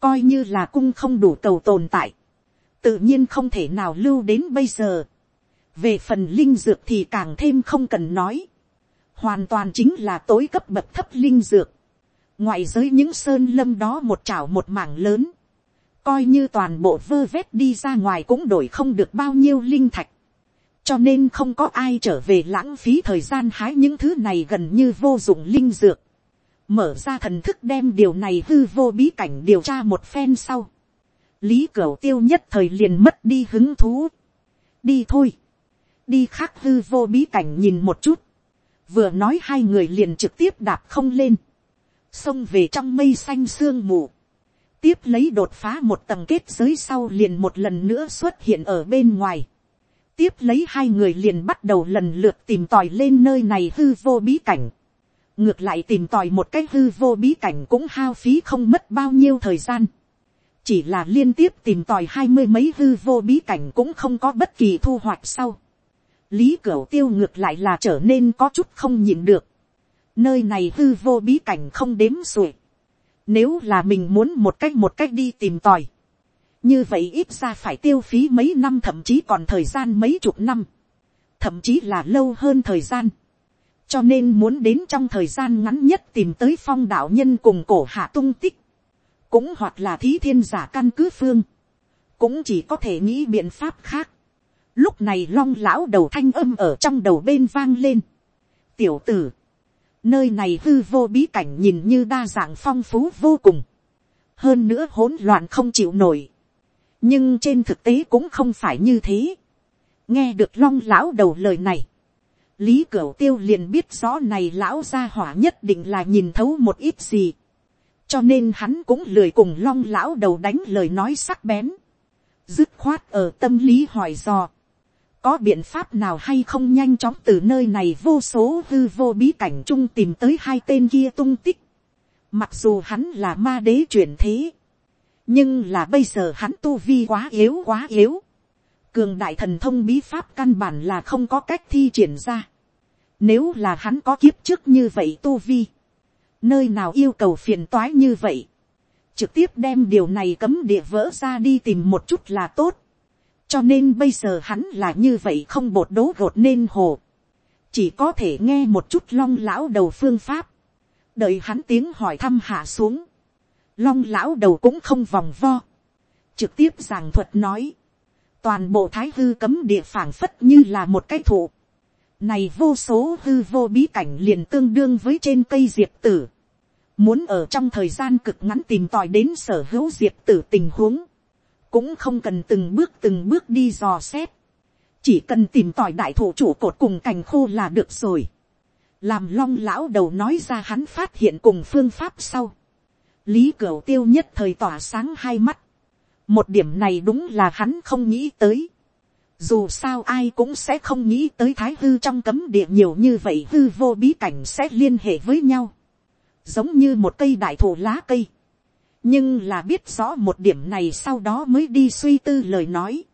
A: Coi như là cung không đủ cầu tồn tại. Tự nhiên không thể nào lưu đến bây giờ. Về phần linh dược thì càng thêm không cần nói. Hoàn toàn chính là tối cấp bậc thấp linh dược. Ngoại giới những sơn lâm đó một chảo một mảng lớn. Coi như toàn bộ vơ vét đi ra ngoài cũng đổi không được bao nhiêu linh thạch cho nên không có ai trở về lãng phí thời gian hái những thứ này gần như vô dụng linh dược. Mở ra thần thức đem điều này hư vô bí cảnh điều tra một phen sau. Lý Cửu tiêu nhất thời liền mất đi hứng thú. Đi thôi. Đi khác hư vô bí cảnh nhìn một chút. Vừa nói hai người liền trực tiếp đạp không lên. Xông về trong mây xanh sương mù. Tiếp lấy đột phá một tầng kết giới sau liền một lần nữa xuất hiện ở bên ngoài tiếp lấy hai người liền bắt đầu lần lượt tìm tòi lên nơi này hư vô bí cảnh. ngược lại tìm tòi một cái hư vô bí cảnh cũng hao phí không mất bao nhiêu thời gian. chỉ là liên tiếp tìm tòi hai mươi mấy hư vô bí cảnh cũng không có bất kỳ thu hoạch sau lý cửu tiêu ngược lại là trở nên có chút không nhịn được. nơi này hư vô bí cảnh không đếm xuể. nếu là mình muốn một cách một cách đi tìm tòi như vậy ít ra phải tiêu phí mấy năm thậm chí còn thời gian mấy chục năm, thậm chí là lâu hơn thời gian. cho nên muốn đến trong thời gian ngắn nhất tìm tới phong đạo nhân cùng cổ hạ tung tích, cũng hoặc là thí thiên giả căn cứ phương, cũng chỉ có thể nghĩ biện pháp khác lúc này long lão đầu thanh âm ở trong đầu bên vang lên. tiểu tử, nơi này hư vô bí cảnh nhìn như đa dạng phong phú vô cùng, hơn nữa hỗn loạn không chịu nổi nhưng trên thực tế cũng không phải như thế. nghe được long lão đầu lời này, lý cửu tiêu liền biết rõ này lão gia hỏa nhất định là nhìn thấu một ít gì. cho nên hắn cũng lười cùng long lão đầu đánh lời nói sắc bén. dứt khoát ở tâm lý hỏi dò có biện pháp nào hay không nhanh chóng từ nơi này vô số hư vô bí cảnh chung tìm tới hai tên kia tung tích. Mặc dù hắn là ma đế chuyển thế. Nhưng là bây giờ hắn tu vi quá yếu quá yếu. Cường đại thần thông bí pháp căn bản là không có cách thi triển ra. Nếu là hắn có kiếp trước như vậy tu vi. Nơi nào yêu cầu phiền toái như vậy. Trực tiếp đem điều này cấm địa vỡ ra đi tìm một chút là tốt cho nên bây giờ hắn là như vậy không bột đố gột nên hồ, chỉ có thể nghe một chút long lão đầu phương pháp, đợi hắn tiếng hỏi thăm hạ xuống, long lão đầu cũng không vòng vo, trực tiếp giảng thuật nói, toàn bộ thái hư cấm địa phảng phất như là một cái thụ, này vô số hư vô bí cảnh liền tương đương với trên cây diệp tử, muốn ở trong thời gian cực ngắn tìm tòi đến sở hữu diệp tử tình huống, cũng không cần từng bước từng bước đi dò xét, chỉ cần tìm tòi đại thụ chủ cột cùng cành khô là được rồi. làm long lão đầu nói ra hắn phát hiện cùng phương pháp sau. lý cửu tiêu nhất thời tỏa sáng hai mắt. một điểm này đúng là hắn không nghĩ tới. dù sao ai cũng sẽ không nghĩ tới thái hư trong cấm địa nhiều như vậy hư vô bí cảnh sẽ liên hệ với nhau. giống như một cây đại thụ lá cây nhưng là biết rõ một điểm này sau đó mới đi suy tư lời nói,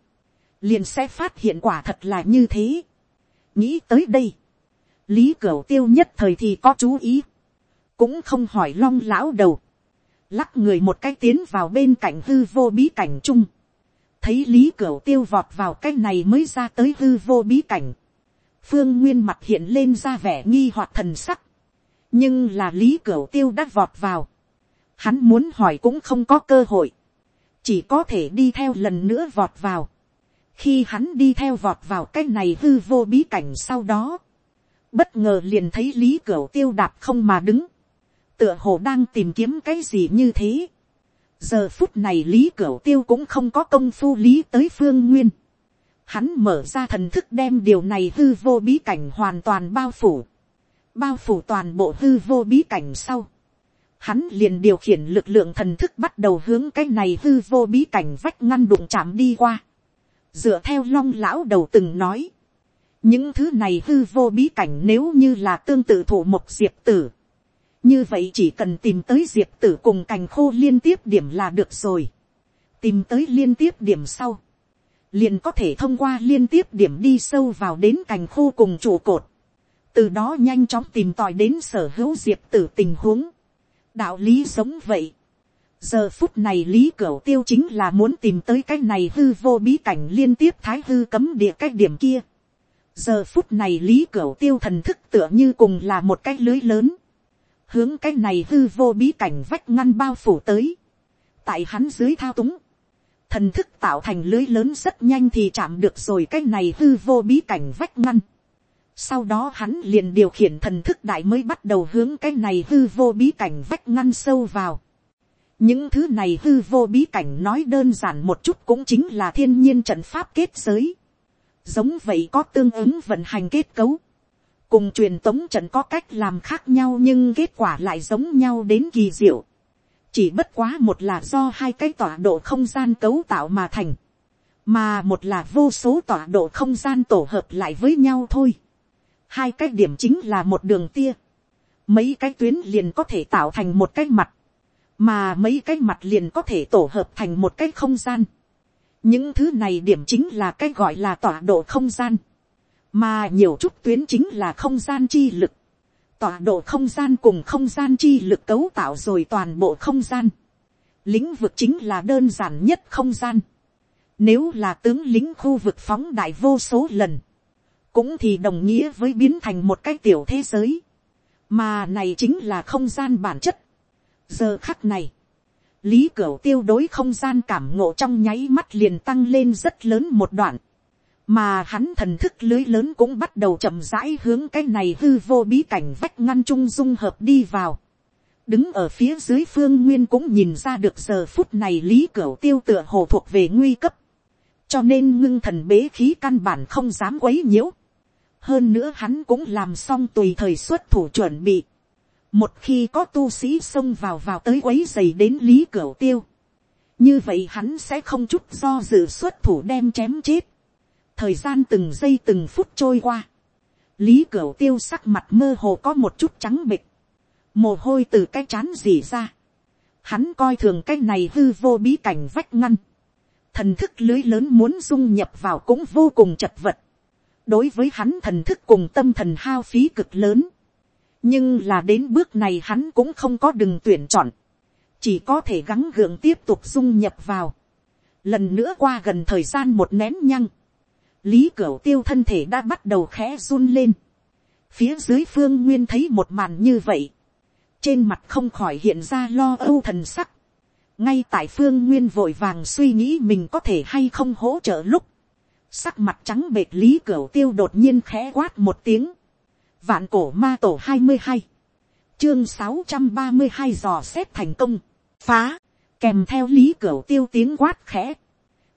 A: liền sẽ phát hiện quả thật là như thế. nghĩ tới đây, lý cửu tiêu nhất thời thì có chú ý, cũng không hỏi long lão đầu, lắc người một cái tiến vào bên cạnh hư vô bí cảnh chung, thấy lý cửu tiêu vọt vào cái này mới ra tới hư vô bí cảnh, phương nguyên mặt hiện lên ra vẻ nghi hoặc thần sắc, nhưng là lý cửu tiêu đã vọt vào, Hắn muốn hỏi cũng không có cơ hội. Chỉ có thể đi theo lần nữa vọt vào. Khi hắn đi theo vọt vào cái này hư vô bí cảnh sau đó. Bất ngờ liền thấy Lý cửa tiêu đạp không mà đứng. Tựa hồ đang tìm kiếm cái gì như thế. Giờ phút này Lý cửa tiêu cũng không có công phu lý tới phương nguyên. Hắn mở ra thần thức đem điều này hư vô bí cảnh hoàn toàn bao phủ. Bao phủ toàn bộ hư vô bí cảnh sau hắn liền điều khiển lực lượng thần thức bắt đầu hướng cái này hư vô bí cảnh vách ngăn đụng chạm đi qua. dựa theo long lão đầu từng nói, những thứ này hư vô bí cảnh nếu như là tương tự thủ một diệp tử, như vậy chỉ cần tìm tới diệp tử cùng cành khô liên tiếp điểm là được rồi. tìm tới liên tiếp điểm sau, liền có thể thông qua liên tiếp điểm đi sâu vào đến cành khô cùng trụ cột, từ đó nhanh chóng tìm tòi đến sở hữu diệp tử tình huống đạo lý giống vậy. giờ phút này lý cửu tiêu chính là muốn tìm tới cái này hư vô bí cảnh liên tiếp thái hư cấm địa cái điểm kia. giờ phút này lý cửu tiêu thần thức tựa như cùng là một cái lưới lớn. hướng cái này hư vô bí cảnh vách ngăn bao phủ tới. tại hắn dưới thao túng. thần thức tạo thành lưới lớn rất nhanh thì chạm được rồi cái này hư vô bí cảnh vách ngăn sau đó hắn liền điều khiển thần thức đại mới bắt đầu hướng cái này hư vô bí cảnh vách ngăn sâu vào. Những thứ này hư vô bí cảnh nói đơn giản một chút cũng chính là thiên nhiên trận pháp kết giới. Giống vậy có tương ứng vận hành kết cấu. Cùng truyền tống trận có cách làm khác nhau nhưng kết quả lại giống nhau đến kỳ diệu. Chỉ bất quá một là do hai cái tọa độ không gian cấu tạo mà thành. Mà một là vô số tọa độ không gian tổ hợp lại với nhau thôi hai cái điểm chính là một đường tia, mấy cái tuyến liền có thể tạo thành một cái mặt, mà mấy cái mặt liền có thể tổ hợp thành một cái không gian. những thứ này điểm chính là cái gọi là tọa độ không gian, mà nhiều chút tuyến chính là không gian chi lực, tọa độ không gian cùng không gian chi lực cấu tạo rồi toàn bộ không gian. lĩnh vực chính là đơn giản nhất không gian. Nếu là tướng lính khu vực phóng đại vô số lần, cũng thì đồng nghĩa với biến thành một cái tiểu thế giới, mà này chính là không gian bản chất. giờ khắc này, lý cửu tiêu đối không gian cảm ngộ trong nháy mắt liền tăng lên rất lớn một đoạn, mà hắn thần thức lưới lớn cũng bắt đầu chậm rãi hướng cái này hư vô bí cảnh vách ngăn trung dung hợp đi vào. đứng ở phía dưới phương nguyên cũng nhìn ra được giờ phút này lý cửu tiêu tựa hồ thuộc về nguy cấp, cho nên ngưng thần bế khí căn bản không dám quấy nhiễu hơn nữa hắn cũng làm xong tùy thời xuất thủ chuẩn bị. một khi có tu sĩ xông vào vào tới quấy dày đến lý cửa tiêu. như vậy hắn sẽ không chút do dự xuất thủ đem chém chết. thời gian từng giây từng phút trôi qua, lý cửu tiêu sắc mặt mơ hồ có một chút trắng bịch, mồ hôi từ cái chán dì ra, hắn coi thường cái này hư vô bí cảnh vách ngăn, thần thức lưới lớn muốn dung nhập vào cũng vô cùng chật vật, đối với hắn thần thức cùng tâm thần hao phí cực lớn, nhưng là đến bước này hắn cũng không có đừng tuyển chọn, chỉ có thể gắng gượng tiếp tục dung nhập vào, lần nữa qua gần thời gian một nén nhăng, lý cửu tiêu thân thể đã bắt đầu khẽ run lên, phía dưới phương nguyên thấy một màn như vậy, trên mặt không khỏi hiện ra lo âu thần sắc, ngay tại phương nguyên vội vàng suy nghĩ mình có thể hay không hỗ trợ lúc, sắc mặt trắng bệt lý cửa tiêu đột nhiên khẽ quát một tiếng, vạn cổ ma tổ hai mươi hai, chương sáu trăm ba mươi hai dò xét thành công, phá, kèm theo lý cửa tiêu tiếng quát khẽ,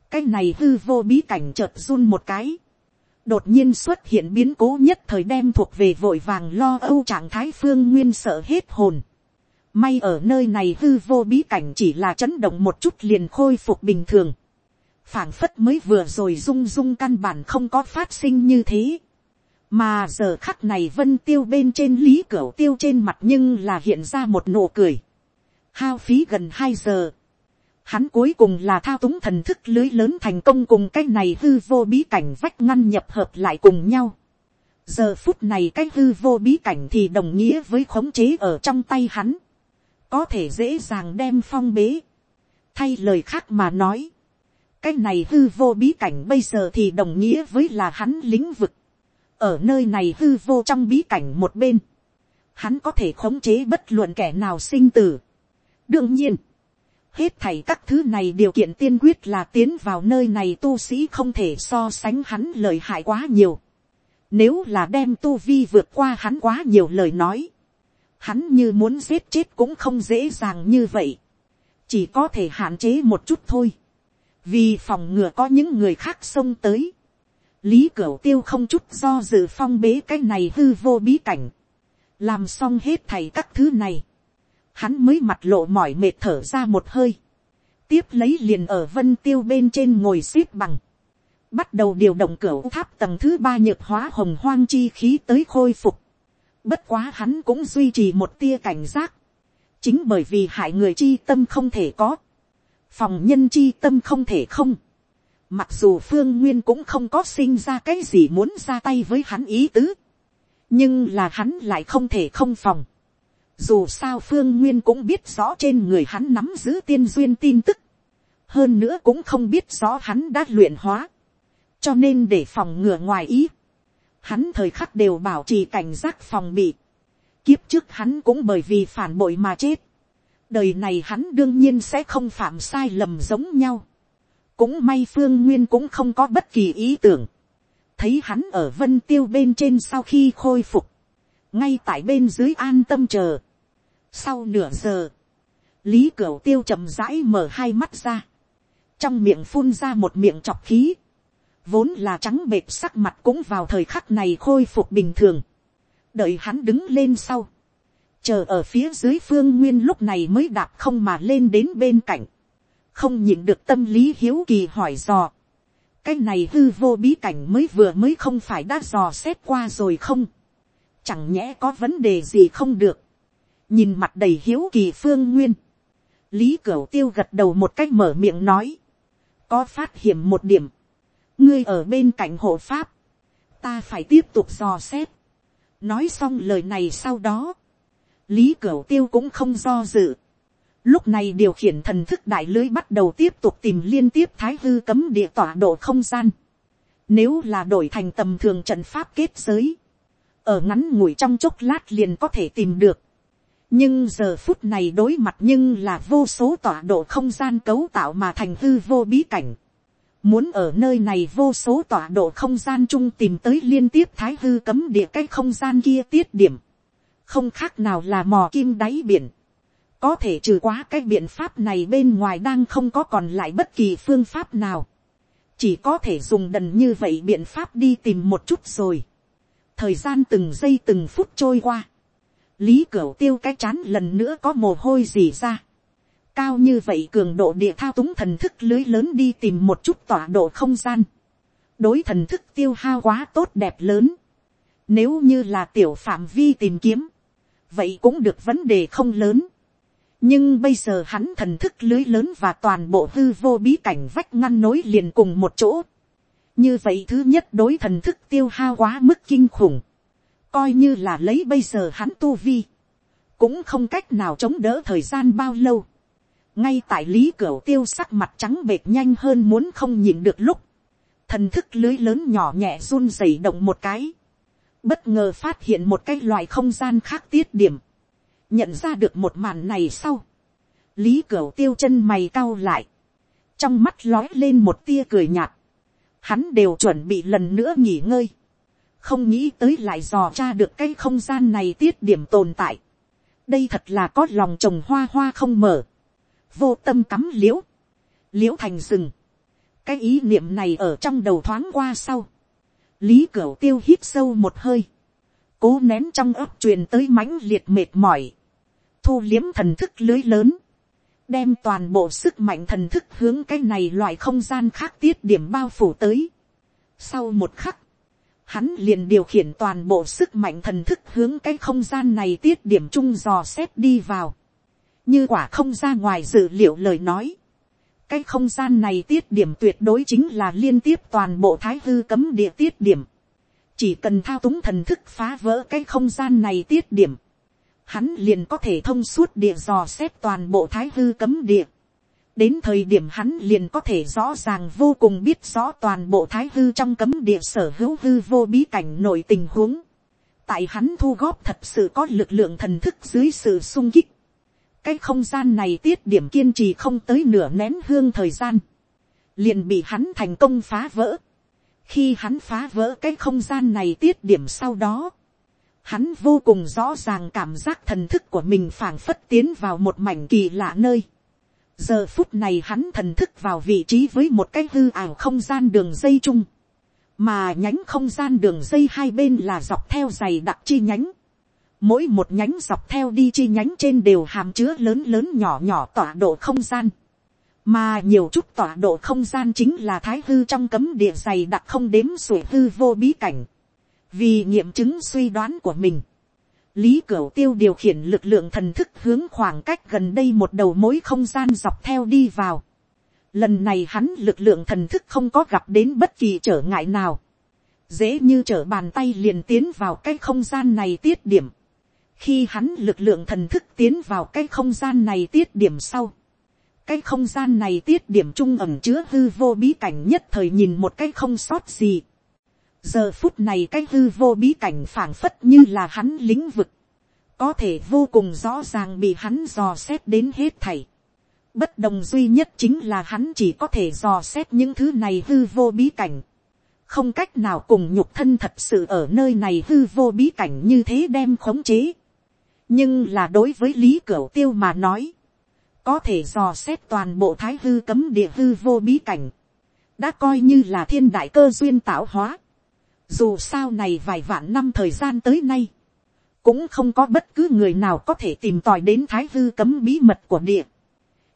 A: cái này hư vô bí cảnh chợt run một cái, đột nhiên xuất hiện biến cố nhất thời đem thuộc về vội vàng lo âu trạng thái phương nguyên sợ hết hồn. May ở nơi này hư vô bí cảnh chỉ là chấn động một chút liền khôi phục bình thường phảng phất mới vừa rồi rung rung căn bản không có phát sinh như thế. Mà giờ khắc này vân tiêu bên trên lý cửa tiêu trên mặt nhưng là hiện ra một nụ cười. Hao phí gần hai giờ hắn cuối cùng là thao túng thần thức lưới lớn thành công cùng cái này hư vô bí cảnh vách ngăn nhập hợp lại cùng nhau. giờ phút này cái hư vô bí cảnh thì đồng nghĩa với khống chế ở trong tay hắn, có thể dễ dàng đem phong bế. thay lời khác mà nói, cái này hư vô bí cảnh bây giờ thì đồng nghĩa với là hắn lĩnh vực, ở nơi này hư vô trong bí cảnh một bên, hắn có thể khống chế bất luận kẻ nào sinh tử. đương nhiên, hết thảy các thứ này điều kiện tiên quyết là tiến vào nơi này tu sĩ không thể so sánh hắn lợi hại quá nhiều. Nếu là đem tu vi vượt qua hắn quá nhiều lời nói. Hắn như muốn giết chết cũng không dễ dàng như vậy. Chỉ có thể hạn chế một chút thôi. Vì phòng ngừa có những người khác xông tới. Lý Cửu Tiêu không chút do dự phong bế cái này hư vô bí cảnh. Làm xong hết thảy các thứ này. Hắn mới mặt lộ mỏi mệt thở ra một hơi, tiếp lấy liền ở vân tiêu bên trên ngồi x ế p bằng, bắt đầu điều động cửa tháp tầng thứ ba nhược hóa hồng hoang chi khí tới khôi phục, bất quá hắn cũng duy trì một tia cảnh giác, chính bởi vì hại người chi tâm không thể có, phòng nhân chi tâm không thể không, mặc dù phương nguyên cũng không có sinh ra cái gì muốn ra tay với hắn ý tứ, nhưng là hắn lại không thể không phòng, dù sao Phương Nguyên cũng biết rõ trên người hắn nắm giữ tiên duyên tin tức. Hơn nữa cũng không biết rõ hắn đã luyện hóa. Cho nên để phòng ngừa ngoài ý. Hắn thời khắc đều bảo trì cảnh giác phòng bị. Kiếp trước hắn cũng bởi vì phản bội mà chết. Đời này hắn đương nhiên sẽ không phạm sai lầm giống nhau. Cũng may Phương Nguyên cũng không có bất kỳ ý tưởng. Thấy hắn ở vân tiêu bên trên sau khi khôi phục ngay tại bên dưới an tâm chờ. Sau nửa giờ, lý cửu tiêu chậm rãi mở hai mắt ra, trong miệng phun ra một miệng chọc khí, vốn là trắng bệt sắc mặt cũng vào thời khắc này khôi phục bình thường, đợi hắn đứng lên sau, chờ ở phía dưới phương nguyên lúc này mới đạp không mà lên đến bên cạnh, không nhìn được tâm lý hiếu kỳ hỏi dò, cái này hư vô bí cảnh mới vừa mới không phải đã dò xét qua rồi không, chẳng nhẽ có vấn đề gì không được, nhìn mặt đầy hiếu kỳ phương nguyên, lý cửu tiêu gật đầu một cách mở miệng nói, có phát hiện một điểm, ngươi ở bên cạnh hộ pháp, ta phải tiếp tục dò xét, nói xong lời này sau đó, lý cửu tiêu cũng không do dự, lúc này điều khiển thần thức đại lưới bắt đầu tiếp tục tìm liên tiếp thái hư cấm địa tọa độ không gian, nếu là đổi thành tầm thường trận pháp kết giới, ở ngắn ngủi trong chốc lát liền có thể tìm được nhưng giờ phút này đối mặt nhưng là vô số tọa độ không gian cấu tạo mà thành hư vô bí cảnh. Muốn ở nơi này vô số tọa độ không gian chung tìm tới liên tiếp thái hư cấm địa cái không gian kia tiết điểm. Không khác nào là mò kim đáy biển. Có thể trừ quá cái biện pháp này bên ngoài đang không có còn lại bất kỳ phương pháp nào. Chỉ có thể dùng đần như vậy biện pháp đi tìm một chút rồi. Thời gian từng giây từng phút trôi qua lý cửu tiêu cái chán lần nữa có mồ hôi gì ra. cao như vậy cường độ địa thao túng thần thức lưới lớn đi tìm một chút tọa độ không gian. đối thần thức tiêu hao quá tốt đẹp lớn, nếu như là tiểu phạm vi tìm kiếm, vậy cũng được vấn đề không lớn. nhưng bây giờ hắn thần thức lưới lớn và toàn bộ hư vô bí cảnh vách ngăn nối liền cùng một chỗ. như vậy thứ nhất đối thần thức tiêu hao quá mức kinh khủng. coi như là lấy bây giờ hắn tu vi. cũng không cách nào chống đỡ thời gian bao lâu. ngay tại lý cửa tiêu sắc mặt trắng bệt nhanh hơn muốn không nhìn được lúc. thần thức lưới lớn nhỏ nhẹ run rẩy động một cái bất ngờ phát hiện một cái loại không gian khác tiết điểm, nhận ra được một màn này sau, lý cửa tiêu chân mày cau lại, trong mắt lói lên một tia cười nhạt, hắn đều chuẩn bị lần nữa nghỉ ngơi, không nghĩ tới lại dò tra được cái không gian này tiết điểm tồn tại, đây thật là có lòng trồng hoa hoa không mở, vô tâm cắm l i ễ u l i ễ u thành rừng, cái ý niệm này ở trong đầu thoáng qua sau, lý cửu tiêu hít sâu một hơi, cố nén trong ấp truyền tới mãnh liệt mệt mỏi, thu liếm thần thức lưới lớn, đem toàn bộ sức mạnh thần thức hướng cái này loại không gian khác tiết điểm bao phủ tới. Sau một khắc, hắn liền điều khiển toàn bộ sức mạnh thần thức hướng cái không gian này tiết điểm chung dò xét đi vào. Như quả không ra ngoài dự liệu lời nói cái không gian này tiết điểm tuyệt đối chính là liên tiếp toàn bộ thái hư cấm địa tiết điểm. chỉ cần thao túng thần thức phá vỡ cái không gian này tiết điểm. hắn liền có thể thông suốt địa dò xét toàn bộ thái hư cấm địa. đến thời điểm hắn liền có thể rõ ràng vô cùng biết rõ toàn bộ thái hư trong cấm địa sở hữu hư vô bí cảnh nội tình huống. tại hắn thu góp thật sự có lực lượng thần thức dưới sự sung kích cái không gian này tiết điểm kiên trì không tới nửa nén hương thời gian, liền bị hắn thành công phá vỡ. khi hắn phá vỡ cái không gian này tiết điểm sau đó, hắn vô cùng rõ ràng cảm giác thần thức của mình phảng phất tiến vào một mảnh kỳ lạ nơi. giờ phút này hắn thần thức vào vị trí với một cái hư ảo không gian đường dây chung, mà nhánh không gian đường dây hai bên là dọc theo dày đặc chi nhánh Mỗi một nhánh dọc theo đi chi nhánh trên đều hàm chứa lớn lớn nhỏ nhỏ tọa độ không gian. Mà nhiều chút tọa độ không gian chính là thái hư trong cấm địa dày đặc không đếm xuể hư vô bí cảnh. Vì nghiệm chứng suy đoán của mình. Lý Cửu Tiêu điều khiển lực lượng thần thức hướng khoảng cách gần đây một đầu mối không gian dọc theo đi vào. Lần này hắn lực lượng thần thức không có gặp đến bất kỳ trở ngại nào. Dễ như trở bàn tay liền tiến vào cái không gian này tiết điểm khi hắn lực lượng thần thức tiến vào cái không gian này tiết điểm sau, cái không gian này tiết điểm trung ẩm chứa hư vô bí cảnh nhất thời nhìn một cái không sót gì. giờ phút này cái hư vô bí cảnh phảng phất như là hắn lĩnh vực, có thể vô cùng rõ ràng bị hắn dò xét đến hết thảy. bất đồng duy nhất chính là hắn chỉ có thể dò xét những thứ này hư vô bí cảnh không cách nào cùng nhục thân thật sự ở nơi này hư vô bí cảnh như thế đem khống chế nhưng là đối với lý cửu tiêu mà nói, có thể dò xét toàn bộ thái hư cấm địa hư vô bí cảnh, đã coi như là thiên đại cơ duyên tạo hóa. Dù sao này vài vạn năm thời gian tới nay, cũng không có bất cứ người nào có thể tìm tòi đến thái hư cấm bí mật của địa.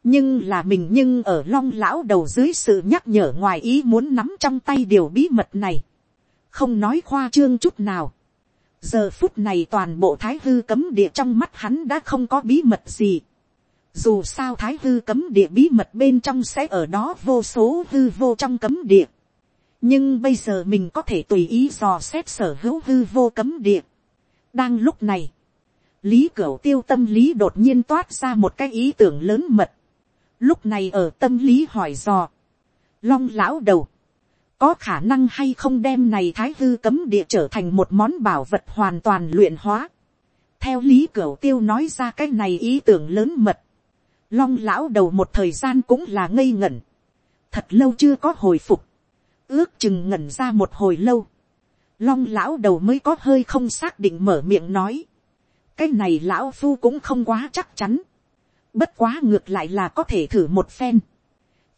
A: nhưng là mình nhưng ở long lão đầu dưới sự nhắc nhở ngoài ý muốn nắm trong tay điều bí mật này. không nói khoa trương chút nào giờ phút này toàn bộ thái hư cấm địa trong mắt hắn đã không có bí mật gì. dù sao thái hư cấm địa bí mật bên trong sẽ ở đó vô số hư vô trong cấm địa. nhưng bây giờ mình có thể tùy ý dò xét sở hữu hư vô cấm địa. đang lúc này, lý cửu tiêu tâm lý đột nhiên toát ra một cái ý tưởng lớn mật. lúc này ở tâm lý hỏi dò, long lão đầu, có khả năng hay không đem này thái hư cấm địa trở thành một món bảo vật hoàn toàn luyện hóa. theo lý cửu tiêu nói ra cái này ý tưởng lớn mật. long lão đầu một thời gian cũng là ngây ngẩn. thật lâu chưa có hồi phục. ước chừng ngẩn ra một hồi lâu. long lão đầu mới có hơi không xác định mở miệng nói. cái này lão phu cũng không quá chắc chắn. bất quá ngược lại là có thể thử một phen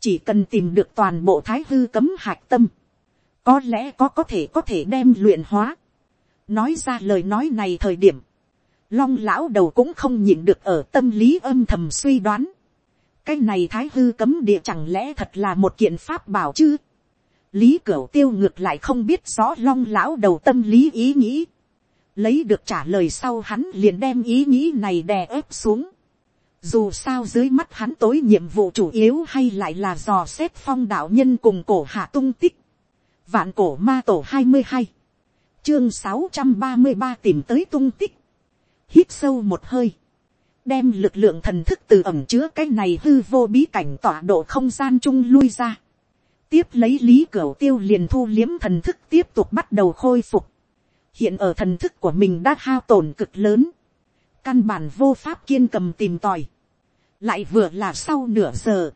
A: chỉ cần tìm được toàn bộ thái hư cấm hạc tâm, có lẽ có có thể có thể đem luyện hóa. nói ra lời nói này thời điểm, long lão đầu cũng không nhịn được ở tâm lý âm thầm suy đoán. cái này thái hư cấm địa chẳng lẽ thật là một kiện pháp bảo chứ. lý cửu tiêu ngược lại không biết rõ long lão đầu tâm lý ý nghĩ. lấy được trả lời sau hắn liền đem ý nghĩ này đè ép xuống dù sao dưới mắt hắn tối nhiệm vụ chủ yếu hay lại là dò xét phong đạo nhân cùng cổ hạ tung tích. vạn cổ ma tổ hai mươi hai, chương sáu trăm ba mươi ba tìm tới tung tích. hít sâu một hơi đem lực lượng thần thức từ ẩm chứa cái này hư vô bí cảnh tọa độ không gian chung lui ra tiếp lấy lý cửu tiêu liền thu liếm thần thức tiếp tục bắt đầu khôi phục. hiện ở thần thức của mình đã hao tổn cực lớn. căn bản vô pháp kiên cầm tìm tòi lại vừa là sau nửa giờ.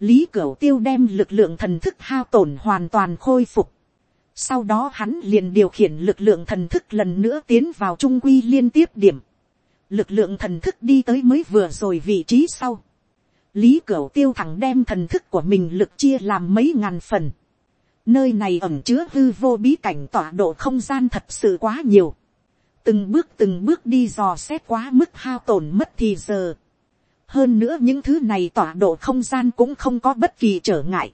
A: lý cửu tiêu đem lực lượng thần thức hao tổn hoàn toàn khôi phục. sau đó hắn liền điều khiển lực lượng thần thức lần nữa tiến vào trung quy liên tiếp điểm. lực lượng thần thức đi tới mới vừa rồi vị trí sau lý cửu tiêu thẳng đem thần thức của mình lực chia làm mấy ngàn phần. nơi này ẩm chứa hư vô bí cảnh tọa độ không gian thật sự quá nhiều. từng bước từng bước đi dò xét quá mức hao tổn mất thì giờ hơn nữa những thứ này tọa độ không gian cũng không có bất kỳ trở ngại.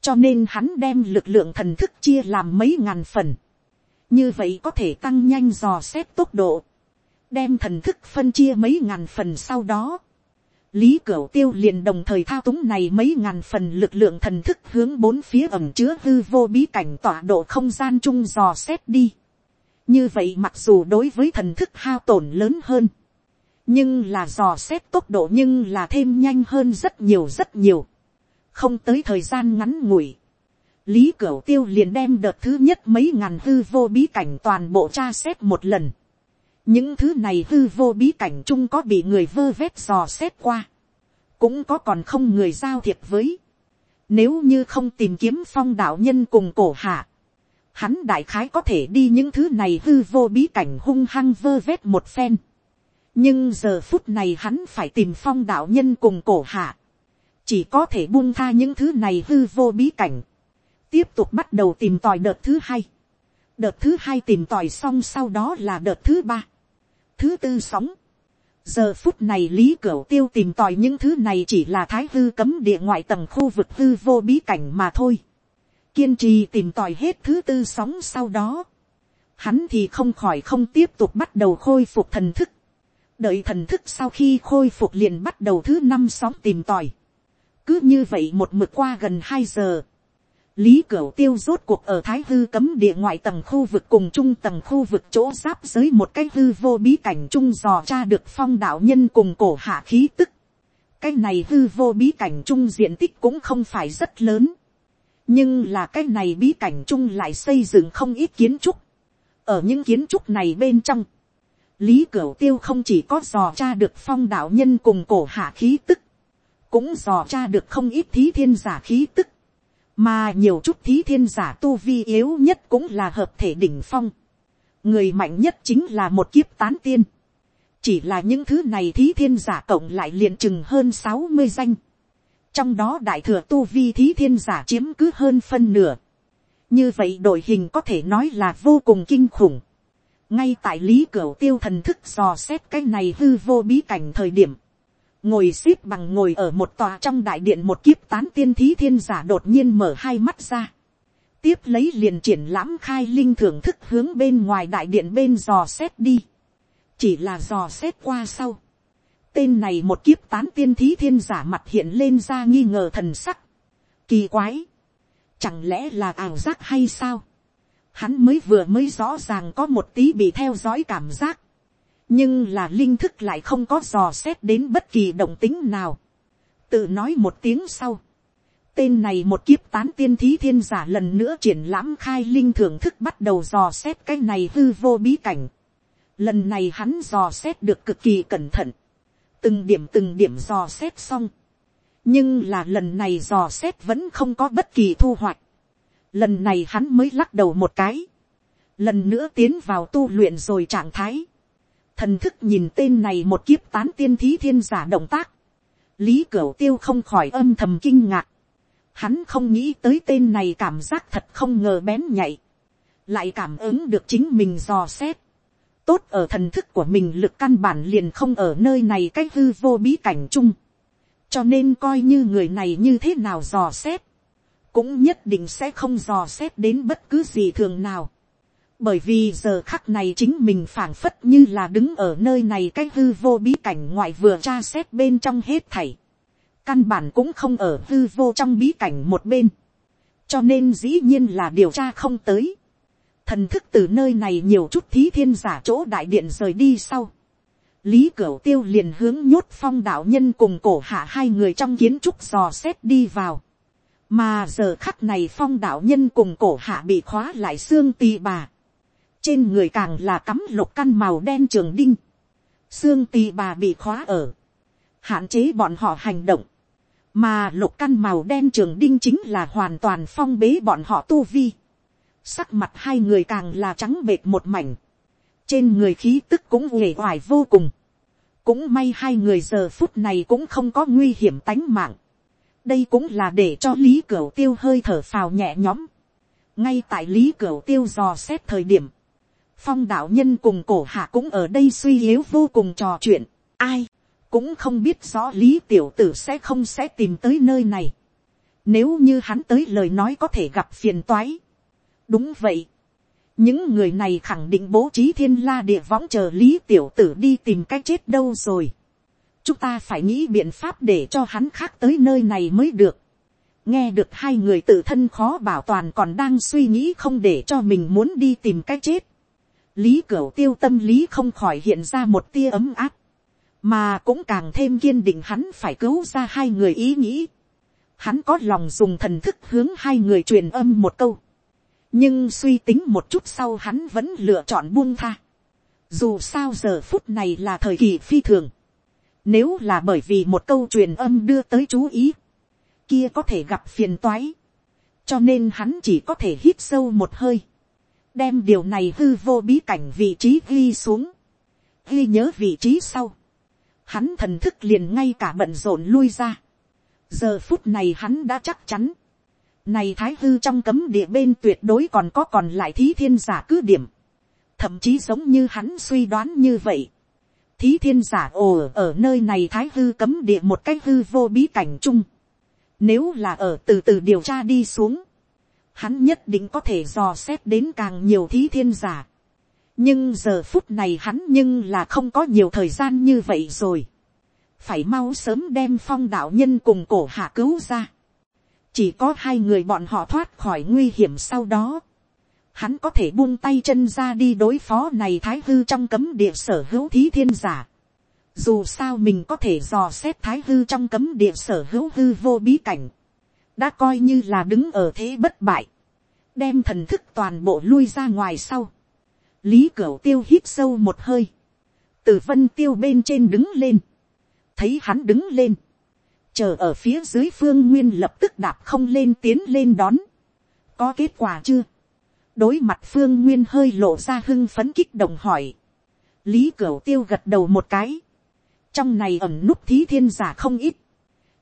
A: cho nên hắn đem lực lượng thần thức chia làm mấy ngàn phần. như vậy có thể tăng nhanh dò xét tốc độ. đem thần thức phân chia mấy ngàn phần sau đó Lý Cửu Tiêu liền đồng thời thao túng này mấy ngàn phần lực lượng thần thức hướng bốn phía ẩm chứa hư vô bí cảnh tọa độ không gian chung dò xét đi. Như vậy mặc dù đối với thần thức hao tổn lớn hơn. Nhưng là dò xét tốc độ nhưng là thêm nhanh hơn rất nhiều rất nhiều. Không tới thời gian ngắn ngủi. Lý Cửu Tiêu liền đem đợt thứ nhất mấy ngàn hư vô bí cảnh toàn bộ tra xét một lần những thứ này hư vô bí cảnh chung có bị người vơ vét dò xét qua, cũng có còn không người giao thiệp với. Nếu như không tìm kiếm phong đạo nhân cùng cổ hạ, hắn đại khái có thể đi những thứ này hư vô bí cảnh hung hăng vơ vét một phen nhưng giờ phút này hắn phải tìm phong đạo nhân cùng cổ hạ, chỉ có thể buông tha những thứ này hư vô bí cảnh, tiếp tục bắt đầu tìm tòi đợt thứ hai. đợt thứ hai tìm tòi xong sau đó là đợt thứ ba thứ tư sóng. giờ phút này lý cửu tiêu tìm tòi những thứ này chỉ là thái hư cấm địa ngoại tầng khu vực hư vô bí cảnh mà thôi. kiên trì tìm tòi hết thứ tư sóng sau đó. hắn thì không khỏi không tiếp tục bắt đầu khôi phục thần thức đợi thần thức sau khi khôi phục liền bắt đầu thứ năm sóng tìm tòi. cứ như vậy một mực qua gần hai giờ Lý Cửu Tiêu rốt cuộc ở Thái Hư cấm địa ngoại tầng khu vực cùng trung tầng khu vực chỗ giáp giới một cái hư vô bí cảnh trung dò tra được phong đạo nhân cùng cổ hạ khí tức. Cái này hư vô bí cảnh trung diện tích cũng không phải rất lớn. Nhưng là cái này bí cảnh trung lại xây dựng không ít kiến trúc. Ở những kiến trúc này bên trong. Lý Cửu Tiêu không chỉ có dò tra được phong đạo nhân cùng cổ hạ khí tức. Cũng dò tra được không ít thí thiên giả khí tức, mà nhiều chút thí thiên giả tu vi yếu nhất cũng là hợp thể đỉnh phong. người mạnh nhất chính là một kiếp tán tiên. chỉ là những thứ này thí thiên giả cộng lại liền chừng hơn sáu mươi danh. trong đó đại thừa tu vi thí thiên giả chiếm cứ hơn phân nửa. như vậy đội hình có thể nói là vô cùng kinh khủng ngay tại lý cửa tiêu thần thức dò xét cái này hư vô bí cảnh thời điểm ngồi x ế p bằng ngồi ở một tòa trong đại điện một kiếp tán tiên thí thiên giả đột nhiên mở hai mắt ra. tiếp lấy liền triển lãm khai linh thưởng thức hướng bên ngoài đại điện bên dò xét đi. chỉ là dò xét qua sau. tên này một kiếp tán tiên thí thiên giả mặt hiện lên ra nghi ngờ thần sắc. kỳ quái. chẳng lẽ là ảo giác hay sao hắn mới vừa mới rõ ràng có một tí bị theo dõi cảm giác nhưng là linh thức lại không có dò xét đến bất kỳ động tính nào. tự nói một tiếng sau, tên này một kiếp tán tiên thí thiên giả lần nữa triển lãm khai linh thưởng thức bắt đầu dò xét cái này hư vô bí cảnh. lần này hắn dò xét được cực kỳ cẩn thận, từng điểm từng điểm dò xét xong. nhưng là lần này dò xét vẫn không có bất kỳ thu hoạch lần này hắn mới lắc đầu một cái. lần nữa tiến vào tu luyện rồi trạng thái. Thần thức nhìn tên này một kiếp tán tiên thí thiên giả động tác, lý cửu tiêu không khỏi âm thầm kinh ngạc, hắn không nghĩ tới tên này cảm giác thật không ngờ bén nhạy, lại cảm ứng được chính mình dò xét, tốt ở thần thức của mình lực căn bản liền không ở nơi này cái hư vô bí cảnh chung, cho nên coi như người này như thế nào dò xét, cũng nhất định sẽ không dò xét đến bất cứ gì thường nào. Bởi vì giờ khắc này chính mình phảng phất như là đứng ở nơi này cái hư vô bí cảnh ngoại vừa tra xét bên trong hết thảy. Căn bản cũng không ở hư vô trong bí cảnh một bên. Cho nên dĩ nhiên là điều tra không tới. Thần thức từ nơi này nhiều chút thí thiên giả chỗ đại điện rời đi sau. Lý Cửu Tiêu liền hướng nhốt phong đạo nhân cùng cổ hạ hai người trong kiến trúc dò xét đi vào. Mà giờ khắc này phong đạo nhân cùng cổ hạ bị khóa lại xương tì bà. Trên người càng là cắm lục căn màu đen trường đinh. Xương tì bà bị khóa ở. Hạn chế bọn họ hành động. Mà lục căn màu đen trường đinh chính là hoàn toàn phong bế bọn họ tu vi. Sắc mặt hai người càng là trắng bệt một mảnh. Trên người khí tức cũng uể oải vô cùng. Cũng may hai người giờ phút này cũng không có nguy hiểm tánh mạng đây cũng là để cho lý cửu tiêu hơi thở phào nhẹ nhõm. ngay tại lý cửu tiêu dò xét thời điểm, phong đạo nhân cùng cổ hạ cũng ở đây suy yếu vô cùng trò chuyện. ai, cũng không biết rõ lý tiểu tử sẽ không sẽ tìm tới nơi này. nếu như hắn tới lời nói có thể gặp phiền toái. đúng vậy. những người này khẳng định bố trí thiên la địa võng chờ lý tiểu tử đi tìm cách chết đâu rồi chúng ta phải nghĩ biện pháp để cho hắn khác tới nơi này mới được. nghe được hai người tự thân khó bảo toàn còn đang suy nghĩ không để cho mình muốn đi tìm cách chết. lý cửu tiêu tâm lý không khỏi hiện ra một tia ấm áp, mà cũng càng thêm kiên định hắn phải cứu ra hai người ý nghĩ. hắn có lòng dùng thần thức hướng hai người truyền âm một câu. nhưng suy tính một chút sau hắn vẫn lựa chọn buông tha. dù sao giờ phút này là thời kỳ phi thường nếu là bởi vì một câu truyền âm đưa tới chú ý, kia có thể gặp phiền toái. Cho nên hắn chỉ có thể hít sâu một hơi. Đem điều này hư vô bí cảnh vị trí ghi xuống. Ghi nhớ vị trí sau. Hắn thần thức liền ngay cả bận rộn lui ra. Giờ phút này hắn đã chắc chắn. Này thái hư trong cấm địa bên tuyệt đối còn có còn lại thí thiên giả cứ điểm. Thậm chí giống như hắn suy đoán như vậy thí thiên giả ồ ở nơi này thái hư cấm địa một cách hư vô bí cảnh chung. Nếu là ở từ từ điều tra đi xuống, hắn nhất định có thể dò xét đến càng nhiều thí thiên giả. nhưng giờ phút này hắn nhưng là không có nhiều thời gian như vậy rồi. phải mau sớm đem phong đạo nhân cùng cổ hạ cứu ra. chỉ có hai người bọn họ thoát khỏi nguy hiểm sau đó hắn có thể buông tay chân ra đi đối phó này thái hư trong cấm địa sở hữu thí thiên giả. Dù sao mình có thể dò xét thái hư trong cấm địa sở hữu hư vô bí cảnh. Đã coi như là đứng ở thế bất bại. Đem thần thức toàn bộ lui ra ngoài sau. Lý Cửu tiêu hít sâu một hơi. Từ vân tiêu bên trên đứng lên. Thấy hắn đứng lên. Chờ ở phía dưới phương nguyên lập tức đạp không lên tiến lên đón. Có kết quả chưa? Đối mặt phương nguyên hơi lộ ra hưng phấn kích động hỏi. lý cửu tiêu gật đầu một cái. trong này ẩm núp thí thiên giả không ít.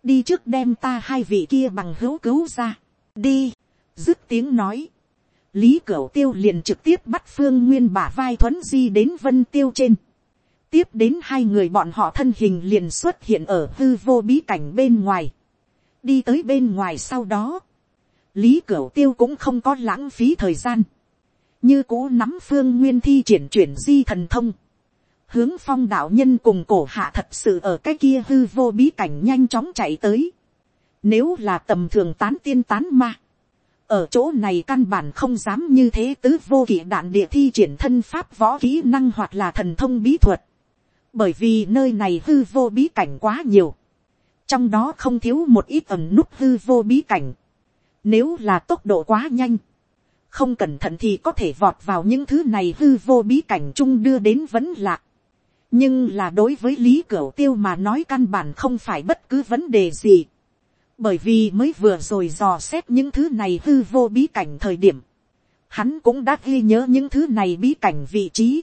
A: đi trước đem ta hai vị kia bằng hữu cứu ra. đi, dứt tiếng nói. lý cửu tiêu liền trực tiếp bắt phương nguyên bả vai thuấn di đến vân tiêu trên. tiếp đến hai người bọn họ thân hình liền xuất hiện ở hư vô bí cảnh bên ngoài. đi tới bên ngoài sau đó lý cửu tiêu cũng không có lãng phí thời gian, như cũ nắm phương nguyên thi triển chuyển di thần thông, hướng phong đạo nhân cùng cổ hạ thật sự ở cái kia hư vô bí cảnh nhanh chóng chạy tới, nếu là tầm thường tán tiên tán ma, ở chỗ này căn bản không dám như thế tứ vô kỵ đạn địa thi triển thân pháp võ kỹ năng hoặc là thần thông bí thuật, bởi vì nơi này hư vô bí cảnh quá nhiều, trong đó không thiếu một ít ẩm nút hư vô bí cảnh, nếu là tốc độ quá nhanh, không cẩn thận thì có thể vọt vào những thứ này hư vô bí cảnh chung đưa đến vấn lạc. nhưng là đối với lý cửu tiêu mà nói căn bản không phải bất cứ vấn đề gì. bởi vì mới vừa rồi dò xét những thứ này hư vô bí cảnh thời điểm. hắn cũng đã ghi nhớ những thứ này bí cảnh vị trí.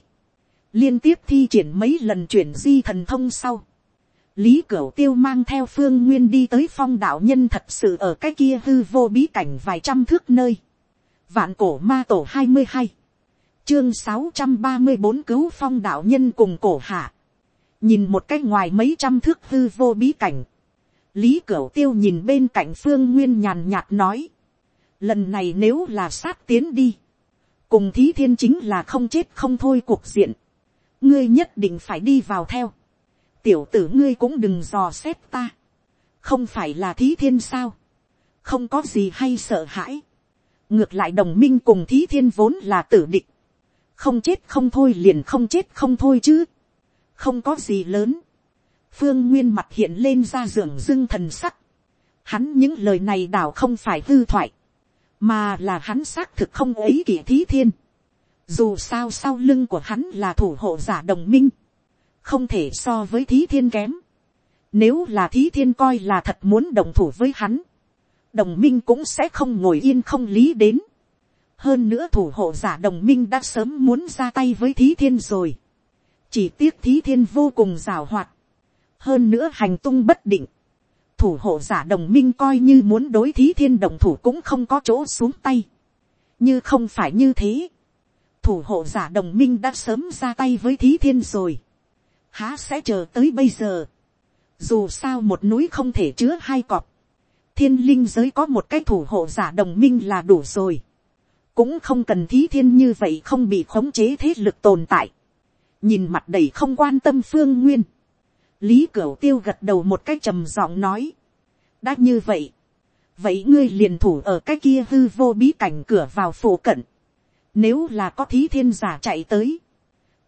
A: liên tiếp thi triển mấy lần chuyển di thần thông sau Lý Cửu Tiêu mang theo Phương Nguyên đi tới phong đạo nhân thật sự ở cái kia hư vô bí cảnh vài trăm thước nơi. Vạn cổ ma tổ 22. Chương 634 cứu phong đạo nhân cùng cổ hạ. Nhìn một cái ngoài mấy trăm thước hư vô bí cảnh. Lý Cửu Tiêu nhìn bên cạnh Phương Nguyên nhàn nhạt nói. lần này nếu là sát tiến đi, cùng thí thiên chính là không chết không thôi cuộc diện, ngươi nhất định phải đi vào theo, tiểu tử ngươi cũng đừng dò xét ta, không phải là thí thiên sao, không có gì hay sợ hãi, ngược lại đồng minh cùng thí thiên vốn là tử địch, không chết không thôi liền không chết không thôi chứ, không có gì lớn, phương nguyên mặt hiện lên ra giường dưng thần sắc, hắn những lời này đảo không phải hư thoại, mà là hắn xác thực không ấy kỷ thí thiên, dù sao sau lưng của hắn là thủ hộ giả đồng minh, không thể so với thí thiên kém, nếu là thí thiên coi là thật muốn đồng thủ với hắn, đồng minh cũng sẽ không ngồi yên không lý đến. hơn nữa thủ hộ giả đồng minh đã sớm muốn ra tay với thí thiên rồi. chỉ tiếc thí thiên vô cùng rào hoạt. hơn nữa hành tung bất định. thủ hộ giả đồng minh coi như muốn đối thí thiên đồng thủ cũng không có chỗ xuống tay. như không phải như thế. thủ hộ giả đồng minh đã sớm ra tay với thí thiên rồi há sẽ chờ tới bây giờ. dù sao một núi không thể chứa hai cọp thiên linh giới có một cái thủ hộ giả đồng minh là đủ rồi. cũng không cần thí thiên như vậy không bị khống chế thế lực tồn tại. nhìn mặt đầy không quan tâm phương nguyên. lý cửu tiêu gật đầu một cái trầm giọng nói. đã như vậy. vậy ngươi liền thủ ở cái kia hư vô bí cảnh cửa vào phổ cận. nếu là có thí thiên giả chạy tới.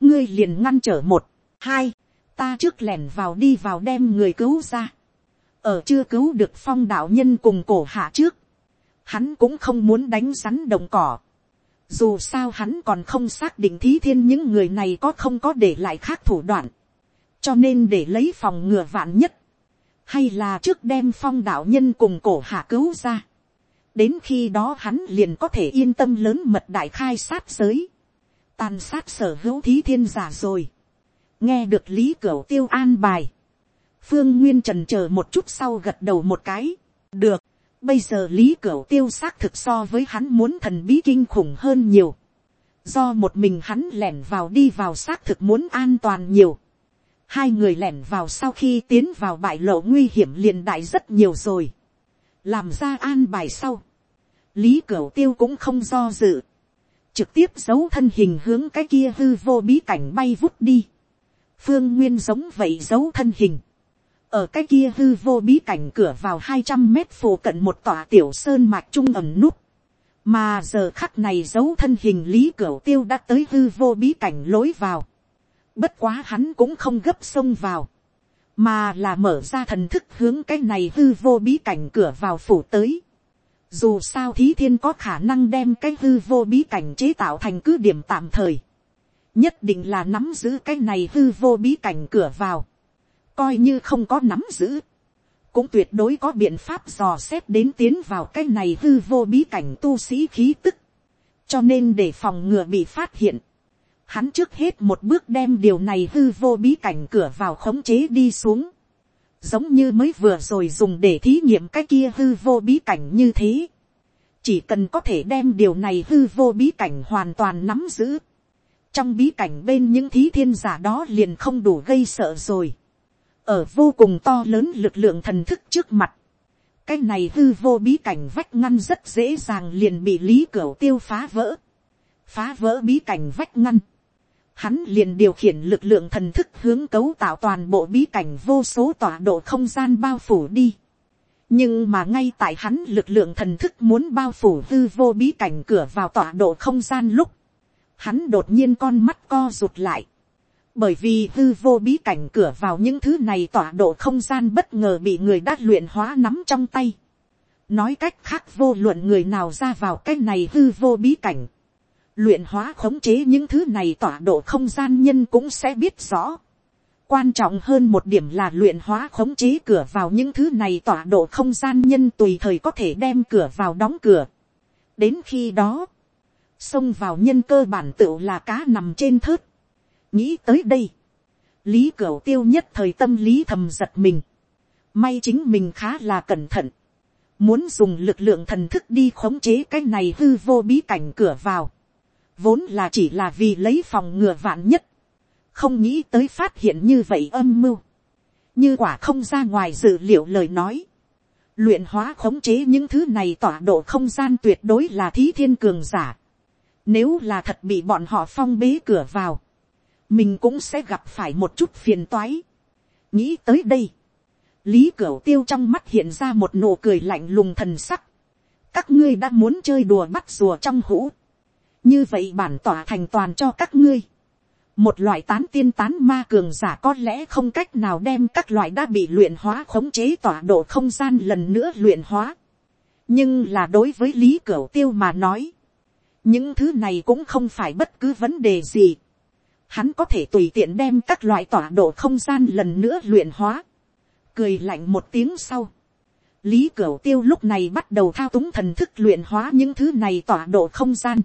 A: ngươi liền ngăn trở một, hai, ta trước lẻn vào đi vào đem người cứu ra ở chưa cứu được phong đạo nhân cùng cổ hạ trước, hắn cũng không muốn đánh rắn đồng cỏ. Dù sao hắn còn không xác định thí thiên những người này có không có để lại khác thủ đoạn. Cho nên để lấy phòng ngừa vạn nhất. Hay là trước đem phong đạo nhân cùng cổ hạ cứu ra. Đến khi đó hắn liền có thể yên tâm lớn mật đại khai sát giới. Tàn sát sở hữu thí thiên giả rồi. Nghe được lý cửu tiêu an bài phương nguyên trần chờ một chút sau gật đầu một cái. được, bây giờ lý cửu tiêu xác thực so với hắn muốn thần bí kinh khủng hơn nhiều. do một mình hắn lẻn vào đi vào xác thực muốn an toàn nhiều. hai người lẻn vào sau khi tiến vào bại lộ nguy hiểm liền đại rất nhiều rồi. làm ra an bài sau. lý cửu tiêu cũng không do dự. trực tiếp giấu thân hình hướng cái kia hư vô bí cảnh bay vút đi phương nguyên giống vậy giấu thân hình ở cái kia hư vô bí cảnh cửa vào hai trăm mét phổ cận một tòa tiểu sơn mạch trung ẩm nút. Mà giờ khắc này giấu thân hình lý cửa tiêu đã tới hư vô bí cảnh lối vào. Bất quá hắn cũng không gấp xông vào. Mà là mở ra thần thức hướng cái này hư vô bí cảnh cửa vào phủ tới. Dù sao thí thiên có khả năng đem cái hư vô bí cảnh chế tạo thành cứ điểm tạm thời. Nhất định là nắm giữ cái này hư vô bí cảnh cửa vào. Coi như không có nắm giữ, cũng tuyệt đối có biện pháp dò xét đến tiến vào cái này hư vô bí cảnh tu sĩ khí tức, cho nên để phòng ngừa bị phát hiện, hắn trước hết một bước đem điều này hư vô bí cảnh cửa vào khống chế đi xuống, giống như mới vừa rồi dùng để thí nghiệm cái kia hư vô bí cảnh như thế, chỉ cần có thể đem điều này hư vô bí cảnh hoàn toàn nắm giữ, trong bí cảnh bên những thí thiên giả đó liền không đủ gây sợ rồi. Ở vô cùng to lớn lực lượng thần thức trước mặt, cái này hư vô bí cảnh vách ngăn rất dễ dàng liền bị lý cửu tiêu phá vỡ, phá vỡ bí cảnh vách ngăn, hắn liền điều khiển lực lượng thần thức hướng cấu tạo toàn bộ bí cảnh vô số tọa độ không gian bao phủ đi. nhưng mà ngay tại hắn lực lượng thần thức muốn bao phủ hư vô bí cảnh cửa vào tọa độ không gian lúc, hắn đột nhiên con mắt co rụt lại, bởi vì hư vô bí cảnh cửa vào những thứ này tọa độ không gian bất ngờ bị người đã luyện hóa nắm trong tay. nói cách khác vô luận người nào ra vào cái này hư vô bí cảnh. luyện hóa khống chế những thứ này tọa độ không gian nhân cũng sẽ biết rõ. quan trọng hơn một điểm là luyện hóa khống chế cửa vào những thứ này tọa độ không gian nhân tùy thời có thể đem cửa vào đóng cửa. đến khi đó, xông vào nhân cơ bản tựu là cá nằm trên thớt. Nghĩ tới đây, lý cửu tiêu nhất thời tâm lý thầm giật mình, may chính mình khá là cẩn thận, muốn dùng lực lượng thần thức đi khống chế cái này hư vô bí cảnh cửa vào, vốn là chỉ là vì lấy phòng ngừa vạn nhất, không nghĩ tới phát hiện như vậy âm mưu, như quả không ra ngoài dự liệu lời nói, luyện hóa khống chế những thứ này tỏa độ không gian tuyệt đối là thí thiên cường giả. Nếu là thật bị bọn họ phong bế cửa vào, mình cũng sẽ gặp phải một chút phiền toái. nghĩ tới đây, lý cửu tiêu trong mắt hiện ra một nụ cười lạnh lùng thần sắc. các ngươi đã muốn chơi đùa bắt rùa trong hũ. như vậy bản tỏa thành toàn cho các ngươi một loại tán tiên tán ma cường giả có lẽ không cách nào đem các loại đã bị luyện hóa khống chế tỏa độ không gian lần nữa luyện hóa. nhưng là đối với lý cửu tiêu mà nói, những thứ này cũng không phải bất cứ vấn đề gì. hắn có thể tùy tiện đem các loại tọa độ không gian lần nữa luyện hóa. cười lạnh một tiếng sau. lý cửu tiêu lúc này bắt đầu thao túng thần thức luyện hóa những thứ này tọa độ không gian.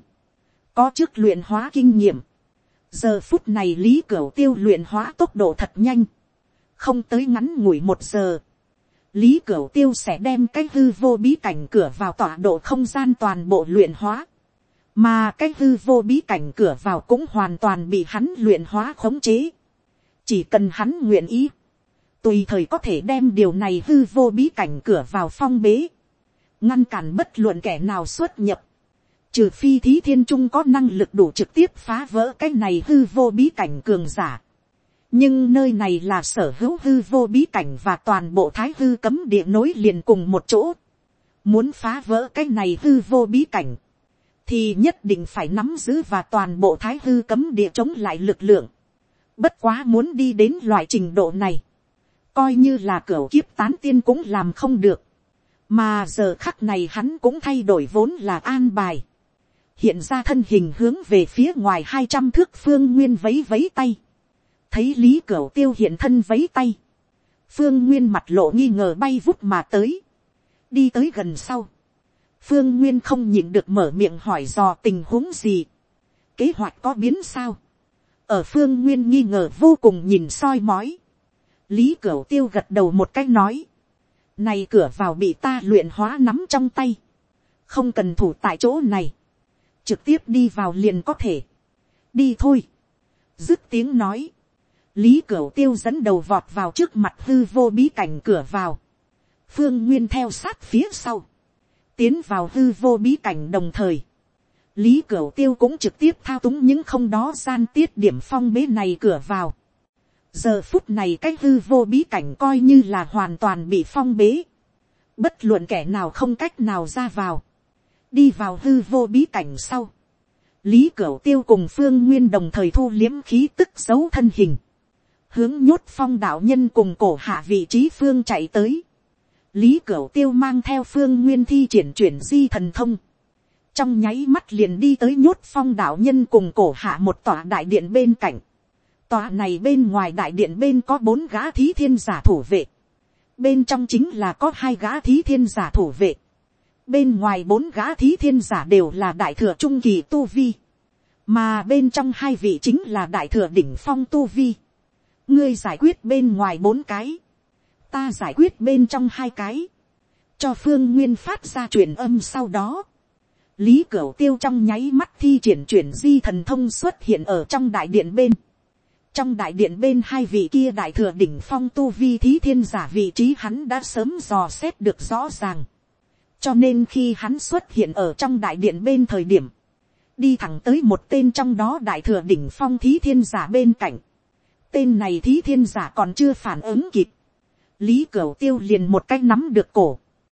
A: có trước luyện hóa kinh nghiệm giờ phút này lý cửu tiêu luyện hóa tốc độ thật nhanh, không tới ngắn ngủi một giờ, lý cửu tiêu sẽ đem cái hư vô bí cảnh cửa vào tọa độ không gian toàn bộ luyện hóa, mà cái hư vô bí cảnh cửa vào cũng hoàn toàn bị hắn luyện hóa khống chế, chỉ cần hắn nguyện ý, tùy thời có thể đem điều này hư vô bí cảnh cửa vào phong bế, ngăn cản bất luận kẻ nào xuất nhập, Trừ phi thí thiên trung có năng lực đủ trực tiếp phá vỡ cái này hư vô bí cảnh cường giả. Nhưng nơi này là sở hữu hư vô bí cảnh và toàn bộ thái hư cấm địa nối liền cùng một chỗ. Muốn phá vỡ cái này hư vô bí cảnh. Thì nhất định phải nắm giữ và toàn bộ thái hư cấm địa chống lại lực lượng. Bất quá muốn đi đến loại trình độ này. Coi như là cửa kiếp tán tiên cũng làm không được. Mà giờ khắc này hắn cũng thay đổi vốn là an bài hiện ra thân hình hướng về phía ngoài hai trăm thước phương nguyên vấy vấy tay, thấy lý cửa tiêu hiện thân vấy tay, phương nguyên mặt lộ nghi ngờ bay vút mà tới, đi tới gần sau, phương nguyên không nhịn được mở miệng hỏi dò tình huống gì, kế hoạch có biến sao, ở phương nguyên nghi ngờ vô cùng nhìn soi mói, lý cửu tiêu gật đầu một cái nói, này cửa vào bị ta luyện hóa nắm trong tay, không cần thủ tại chỗ này, trực tiếp đi vào liền có thể. đi thôi. dứt tiếng nói. lý cửu tiêu dẫn đầu vọt vào trước mặt hư vô bí cảnh cửa vào. phương nguyên theo sát phía sau tiến vào hư vô bí cảnh đồng thời. lý cửu tiêu cũng trực tiếp thao túng những không đó gian tiết điểm phong bế này cửa vào. giờ phút này cái hư vô bí cảnh coi như là hoàn toàn bị phong bế. bất luận kẻ nào không cách nào ra vào đi vào hư vô bí cảnh sau, lý cửu tiêu cùng phương nguyên đồng thời thu liếm khí tức giấu thân hình, hướng nhốt phong đạo nhân cùng cổ hạ vị trí phương chạy tới, lý cửu tiêu mang theo phương nguyên thi triển chuyển di thần thông, trong nháy mắt liền đi tới nhốt phong đạo nhân cùng cổ hạ một tòa đại điện bên cạnh, tòa này bên ngoài đại điện bên có bốn gã thí thiên giả thủ vệ, bên trong chính là có hai gã thí thiên giả thủ vệ, bên ngoài bốn gã thí thiên giả đều là đại thừa trung kỳ tu vi, mà bên trong hai vị chính là đại thừa đỉnh phong tu vi. ngươi giải quyết bên ngoài bốn cái, ta giải quyết bên trong hai cái, cho phương nguyên phát ra truyền âm sau đó. lý cửu tiêu trong nháy mắt thi triển chuyển di thần thông xuất hiện ở trong đại điện bên. trong đại điện bên hai vị kia đại thừa đỉnh phong tu vi thí thiên giả vị trí hắn đã sớm dò xét được rõ ràng cho nên khi hắn xuất hiện ở trong đại điện bên thời điểm, đi thẳng tới một tên trong đó đại thừa đỉnh phong thí thiên giả bên cạnh. Tên này thí thiên giả còn chưa phản ứng kịp. Lý Cửu tiêu liền một cái nắm được cổ.